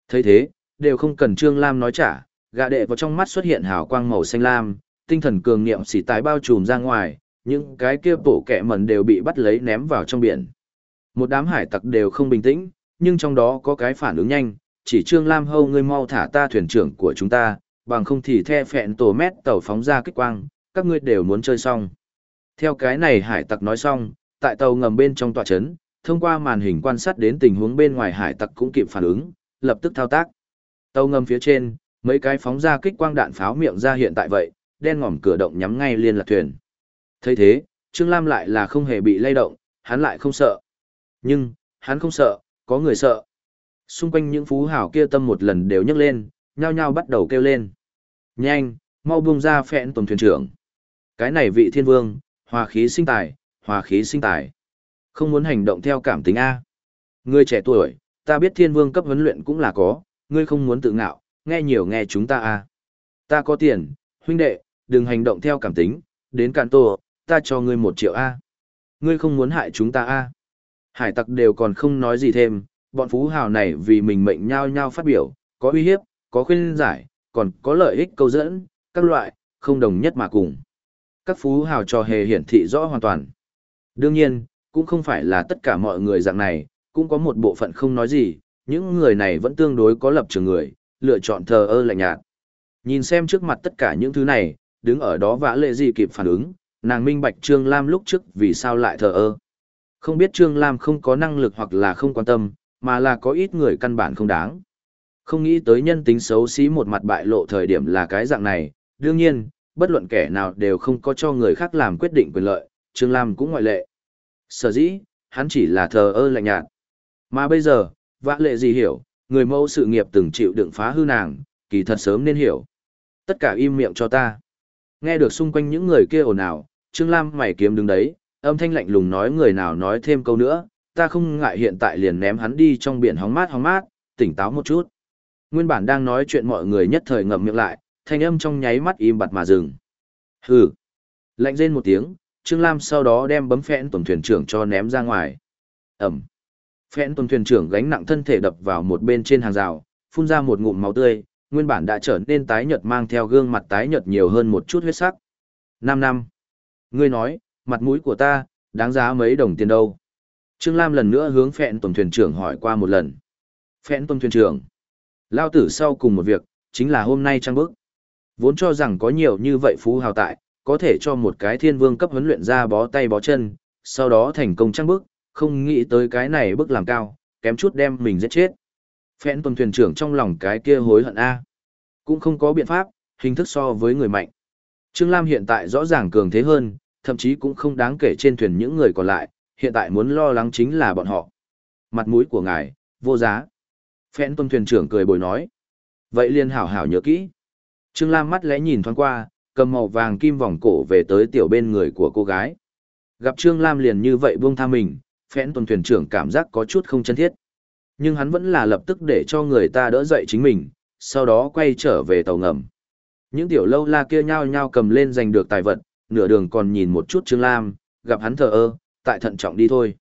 thấy thế, đều không cần Trương Lam nói trả, gạ đệ vào trong mắt xuất hiện hào quang màu xanh lam, tinh thần cường niệm xỉ tái bao trùm ra ngoài, những cái kia bổ kẹ mẩn đều bị bắt lấy ném vào trong biển. Một đám hải tặc đều không bình tĩnh, nhưng trong đó có cái phản ứng nhanh, chỉ Trương Lam hâu ngươi mau thả ta thuyền trưởng của chúng ta, bằng không thì the phẹn tổ mét tàu phóng ra kích quang, các ngươi đều muốn chơi xong. Theo cái này hải tặc nói xong, tại tàu ngầm bên trong tòa chấn, thông qua màn hình quan sát đến tình huống bên ngoài hải tặc cũng kịp phản ứng, lập tức thao tác. Tàu ngầm phía trên, mấy cái phóng ra kích quang đạn pháo miệng ra hiện tại vậy, đen ngòm cửa động nhắm ngay liên lạc thuyền. thấy thế, Trương Lam lại là không hề bị lay động, hắn lại không sợ. Nhưng, hắn không sợ, có người sợ. Xung quanh những phú hảo kia tâm một lần đều nhấc lên, nhao nhao bắt đầu kêu lên. Nhanh, mau buông ra phẹn tổng thuyền trưởng. Cái này vị thiên vương, hòa khí sinh tài, hòa khí sinh tài. Không muốn hành động theo cảm tính A. Ngươi trẻ tuổi, ta biết thiên vương cấp huấn luyện cũng là có, ngươi không muốn tự ngạo, nghe nhiều nghe chúng ta A. Ta có tiền, huynh đệ, đừng hành động theo cảm tính, đến cạn tổ, ta cho ngươi một triệu A. Ngươi không muốn hại chúng ta A. Hải tặc đều còn không nói gì thêm, bọn phú hào này vì mình mệnh nhau nhau phát biểu, có uy hiếp, có khuyên giải, còn có lợi ích câu dẫn, các loại, không đồng nhất mà cùng. Các phú hào trò hề hiển thị rõ hoàn toàn. Đương nhiên, cũng không phải là tất cả mọi người dạng này, cũng có một bộ phận không nói gì, những người này vẫn tương đối có lập trường người, lựa chọn thờ ơ lạnh nhạt. Nhìn xem trước mặt tất cả những thứ này, đứng ở đó vã lệ gì kịp phản ứng, nàng minh bạch Trương Lam lúc trước vì sao lại thờ ơ. Không biết Trương Lam không có năng lực hoặc là không quan tâm, mà là có ít người căn bản không đáng. Không nghĩ tới nhân tính xấu xí một mặt bại lộ thời điểm là cái dạng này, đương nhiên, bất luận kẻ nào đều không có cho người khác làm quyết định quyền lợi, Trương Lam cũng ngoại lệ. Sở dĩ, hắn chỉ là thờ ơ lạnh nhạt. Mà bây giờ, vã lệ gì hiểu, người mẫu sự nghiệp từng chịu đựng phá hư nàng, kỳ thật sớm nên hiểu. Tất cả im miệng cho ta. Nghe được xung quanh những người kia ồn ào, Trương Lam mày kiếm đứng đấy, âm thanh lạnh lùng nói người nào nói thêm câu nữa, ta không ngại hiện tại liền ném hắn đi trong biển hóng mát hóng mát, tỉnh táo một chút. Nguyên bản đang nói chuyện mọi người nhất thời ngậm miệng lại, thanh âm trong nháy mắt im bặt mà dừng. Hừ. Lạnh rên một tiếng, Trương Lam sau đó đem bấm phẽn tuần thuyền trưởng cho ném ra ngoài. Ẩm. Phẽn tuần thuyền trưởng gánh nặng thân thể đập vào một bên trên hàng rào, phun ra một ngụm máu tươi, nguyên bản đã trở nên tái nhợt mang theo gương mặt tái nhợt nhiều hơn một chút huyết sắc. 5 năm. Ngươi nói, mặt mũi của ta, đáng giá mấy đồng tiền đâu? Trương Lam lần nữa hướng phẹn tuần thuyền trưởng hỏi qua một lần. Phẹn tuần thuyền trưởng. Lao tử sau cùng một việc, chính là hôm nay trăng bức. Vốn cho rằng có nhiều như vậy phú hào tại, có thể cho một cái thiên vương cấp huấn luyện ra bó tay bó chân, sau đó thành công trăng bước không nghĩ tới cái này bước làm cao, kém chút đem mình giết chết. Phẹn tuần thuyền trưởng trong lòng cái kia hối hận A. Cũng không có biện pháp, hình thức so với người mạnh. Trương Lam hiện tại rõ ràng cường thế hơn, thậm chí cũng không đáng kể trên thuyền những người còn lại, hiện tại muốn lo lắng chính là bọn họ. Mặt mũi của ngài, vô giá. Phẹn tuần thuyền trưởng cười bồi nói. Vậy liền hảo hảo nhớ kỹ. Trương Lam mắt lẽ nhìn thoáng qua, cầm màu vàng kim vòng cổ về tới tiểu bên người của cô gái. Gặp Trương Lam liền như vậy buông tha mình, phẽn tuần thuyền trưởng cảm giác có chút không chân thiết. Nhưng hắn vẫn là lập tức để cho người ta đỡ dậy chính mình, sau đó quay trở về tàu ngầm. Những tiểu lâu la kia nhao nhao cầm lên giành được tài vật, nửa đường còn nhìn một chút Trương Lam, gặp hắn thờ ơ, tại thận trọng đi thôi.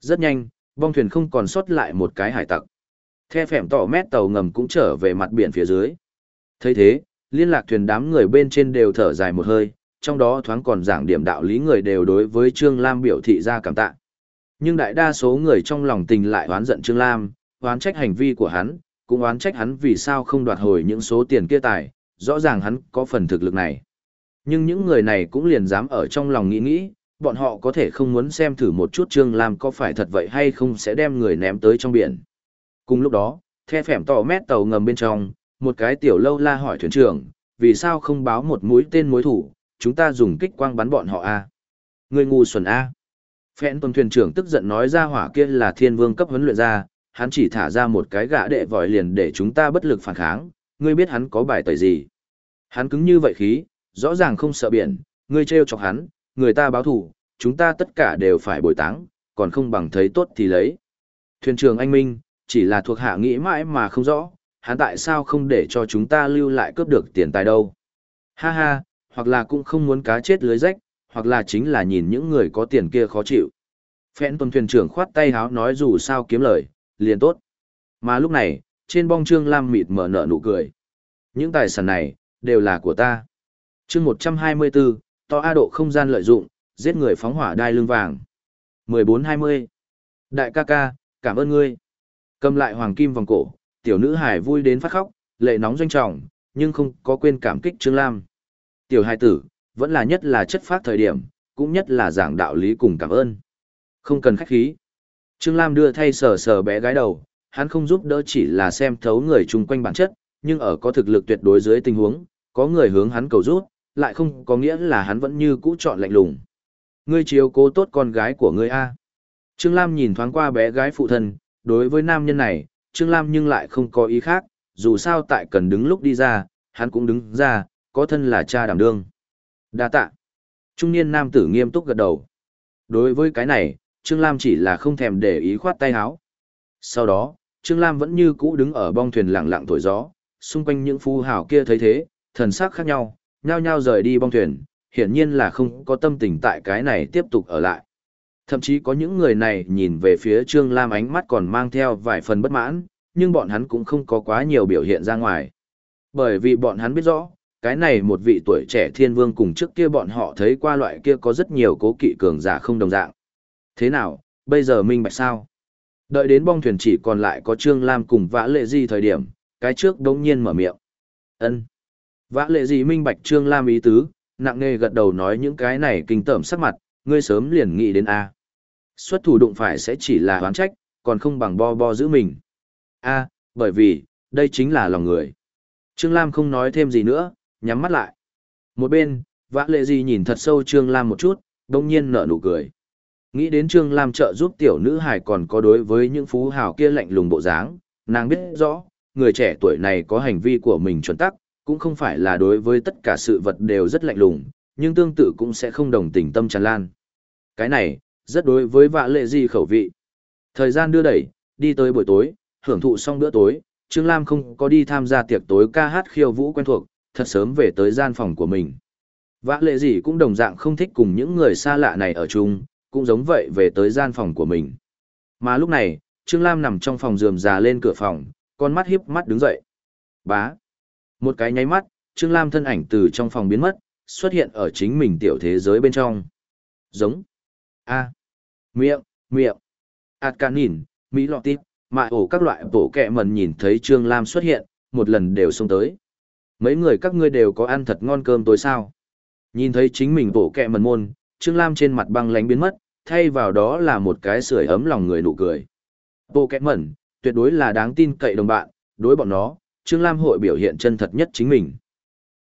Rất nhanh, bong thuyền không còn sót lại một cái hải tặc. The phèm tỏ mét tàu ngầm cũng trở về mặt biển phía dưới. thấy thế, liên lạc thuyền đám người bên trên đều thở dài một hơi, trong đó thoáng còn giảng điểm đạo lý người đều đối với Trương Lam biểu thị ra cảm tạ. Nhưng đại đa số người trong lòng tình lại oán giận Trương Lam, oán trách hành vi của hắn, cũng oán trách hắn vì sao không đoạt hồi những số tiền kia tài, rõ ràng hắn có phần thực lực này. Nhưng những người này cũng liền dám ở trong lòng nghĩ nghĩ, bọn họ có thể không muốn xem thử một chút Trương Lam có phải thật vậy hay không sẽ đem người ném tới trong biển. Cùng lúc đó, the phẻm tỏ mét tàu ngầm bên trong, một cái tiểu lâu la hỏi thuyền trưởng, vì sao không báo một mũi tên mối thủ, chúng ta dùng kích quang bắn bọn họ a Người ngu xuẩn a Phẹn tuần thuyền trưởng tức giận nói ra hỏa kia là thiên vương cấp huấn luyện ra, hắn chỉ thả ra một cái gã đệ vòi liền để chúng ta bất lực phản kháng, ngươi biết hắn có bài tẩy gì. Hắn cứng như vậy khí, rõ ràng không sợ biển, ngươi trêu chọc hắn, người ta báo thủ, chúng ta tất cả đều phải bồi táng, còn không bằng thấy tốt thì lấy. Thuyền trưởng anh Minh, chỉ là thuộc hạ nghĩ mãi mà không rõ, hắn tại sao không để cho chúng ta lưu lại cướp được tiền tài đâu. Ha ha, hoặc là cũng không muốn cá chết lưới rách, hoặc là chính là nhìn những người có tiền kia khó chịu. Phẹn tuần thuyền trưởng khoát tay háo nói dù sao kiếm lời, liền tốt. Mà lúc này, trên bong trương lam mịt mở nở nụ cười. Những tài sản này, đều là của ta. chương 124, to A độ không gian lợi dụng, giết người phóng hỏa đai lưng vàng. 1420. Đại ca ca, cảm ơn ngươi. Cầm lại hoàng kim vòng cổ, tiểu nữ hải vui đến phát khóc, lệ nóng doanh trọng, nhưng không có quên cảm kích Trương Lam. Tiểu hải tử, vẫn là nhất là chất phát thời điểm, cũng nhất là giảng đạo lý cùng cảm ơn. Không cần khách khí. Trương Lam đưa thay sờ sờ bé gái đầu, hắn không giúp đỡ chỉ là xem thấu người chung quanh bản chất, nhưng ở có thực lực tuyệt đối dưới tình huống, có người hướng hắn cầu rút, lại không có nghĩa là hắn vẫn như cũ chọn lạnh lùng. Ngươi chiếu cố tốt con gái của ngươi a. Trương Lam nhìn thoáng qua bé gái phụ thân, đối với nam nhân này, Trương Lam nhưng lại không có ý khác, dù sao tại cần đứng lúc đi ra, hắn cũng đứng ra, có thân là cha đảm đương. Đa tạ. Trung niên nam tử nghiêm túc gật đầu. Đối với cái này, Trương Lam chỉ là không thèm để ý khoát tay áo. Sau đó, Trương Lam vẫn như cũ đứng ở bong thuyền lặng lặng thổi gió, xung quanh những phu hào kia thấy thế, thần sắc khác nhau, nhao nhao rời đi bong thuyền, hiển nhiên là không có tâm tình tại cái này tiếp tục ở lại. Thậm chí có những người này nhìn về phía Trương Lam ánh mắt còn mang theo vài phần bất mãn, nhưng bọn hắn cũng không có quá nhiều biểu hiện ra ngoài. Bởi vì bọn hắn biết rõ, cái này một vị tuổi trẻ thiên vương cùng trước kia bọn họ thấy qua loại kia có rất nhiều cố kỵ cường giả không đồng dạng. Thế nào, bây giờ minh bạch sao? Đợi đến bong thuyền chỉ còn lại có Trương Lam cùng vã lệ di thời điểm, cái trước đống nhiên mở miệng. ân Vã lệ Di minh bạch Trương Lam ý tứ, nặng nề gật đầu nói những cái này kinh tởm sắc mặt, ngươi sớm liền nghĩ đến A. Xuất thủ đụng phải sẽ chỉ là oán trách, còn không bằng bo bo giữ mình. A, bởi vì, đây chính là lòng người. Trương Lam không nói thêm gì nữa, nhắm mắt lại. Một bên, vã lệ Di nhìn thật sâu Trương Lam một chút, đông nhiên nở nụ cười. Nghĩ đến Trương Lam trợ giúp tiểu nữ hải còn có đối với những phú hào kia lạnh lùng bộ dáng, nàng biết rõ, người trẻ tuổi này có hành vi của mình chuẩn tắc, cũng không phải là đối với tất cả sự vật đều rất lạnh lùng, nhưng tương tự cũng sẽ không đồng tình tâm tràn lan. Cái này, rất đối với vạ lệ gì khẩu vị. Thời gian đưa đẩy, đi tới buổi tối, hưởng thụ xong bữa tối, Trương Lam không có đi tham gia tiệc tối ca hát khiêu vũ quen thuộc, thật sớm về tới gian phòng của mình. Vã lệ gì cũng đồng dạng không thích cùng những người xa lạ này ở chung, cũng giống vậy về tới gian phòng của mình. Mà lúc này, Trương Lam nằm trong phòng giường già lên cửa phòng, con mắt hiếp mắt đứng dậy. Bá. Một cái nháy mắt, Trương Lam thân ảnh từ trong phòng biến mất, xuất hiện ở chính mình tiểu thế giới bên trong. Giống. A. Miệng, miệng. Ảt cả nhìn, Mỹ lọ tít, mại ổ các loại bổ kẹ mần nhìn thấy Trương Lam xuất hiện, một lần đều xông tới. Mấy người các ngươi đều có ăn thật ngon cơm tối sao. Nhìn thấy chính mình bổ kẹ mần môn, Trương Lam trên mặt băng lánh biến mất, thay vào đó là một cái sưởi ấm lòng người nụ cười. Bộ kẹ mần, tuyệt đối là đáng tin cậy đồng bạn, đối bọn nó, Trương Lam hội biểu hiện chân thật nhất chính mình.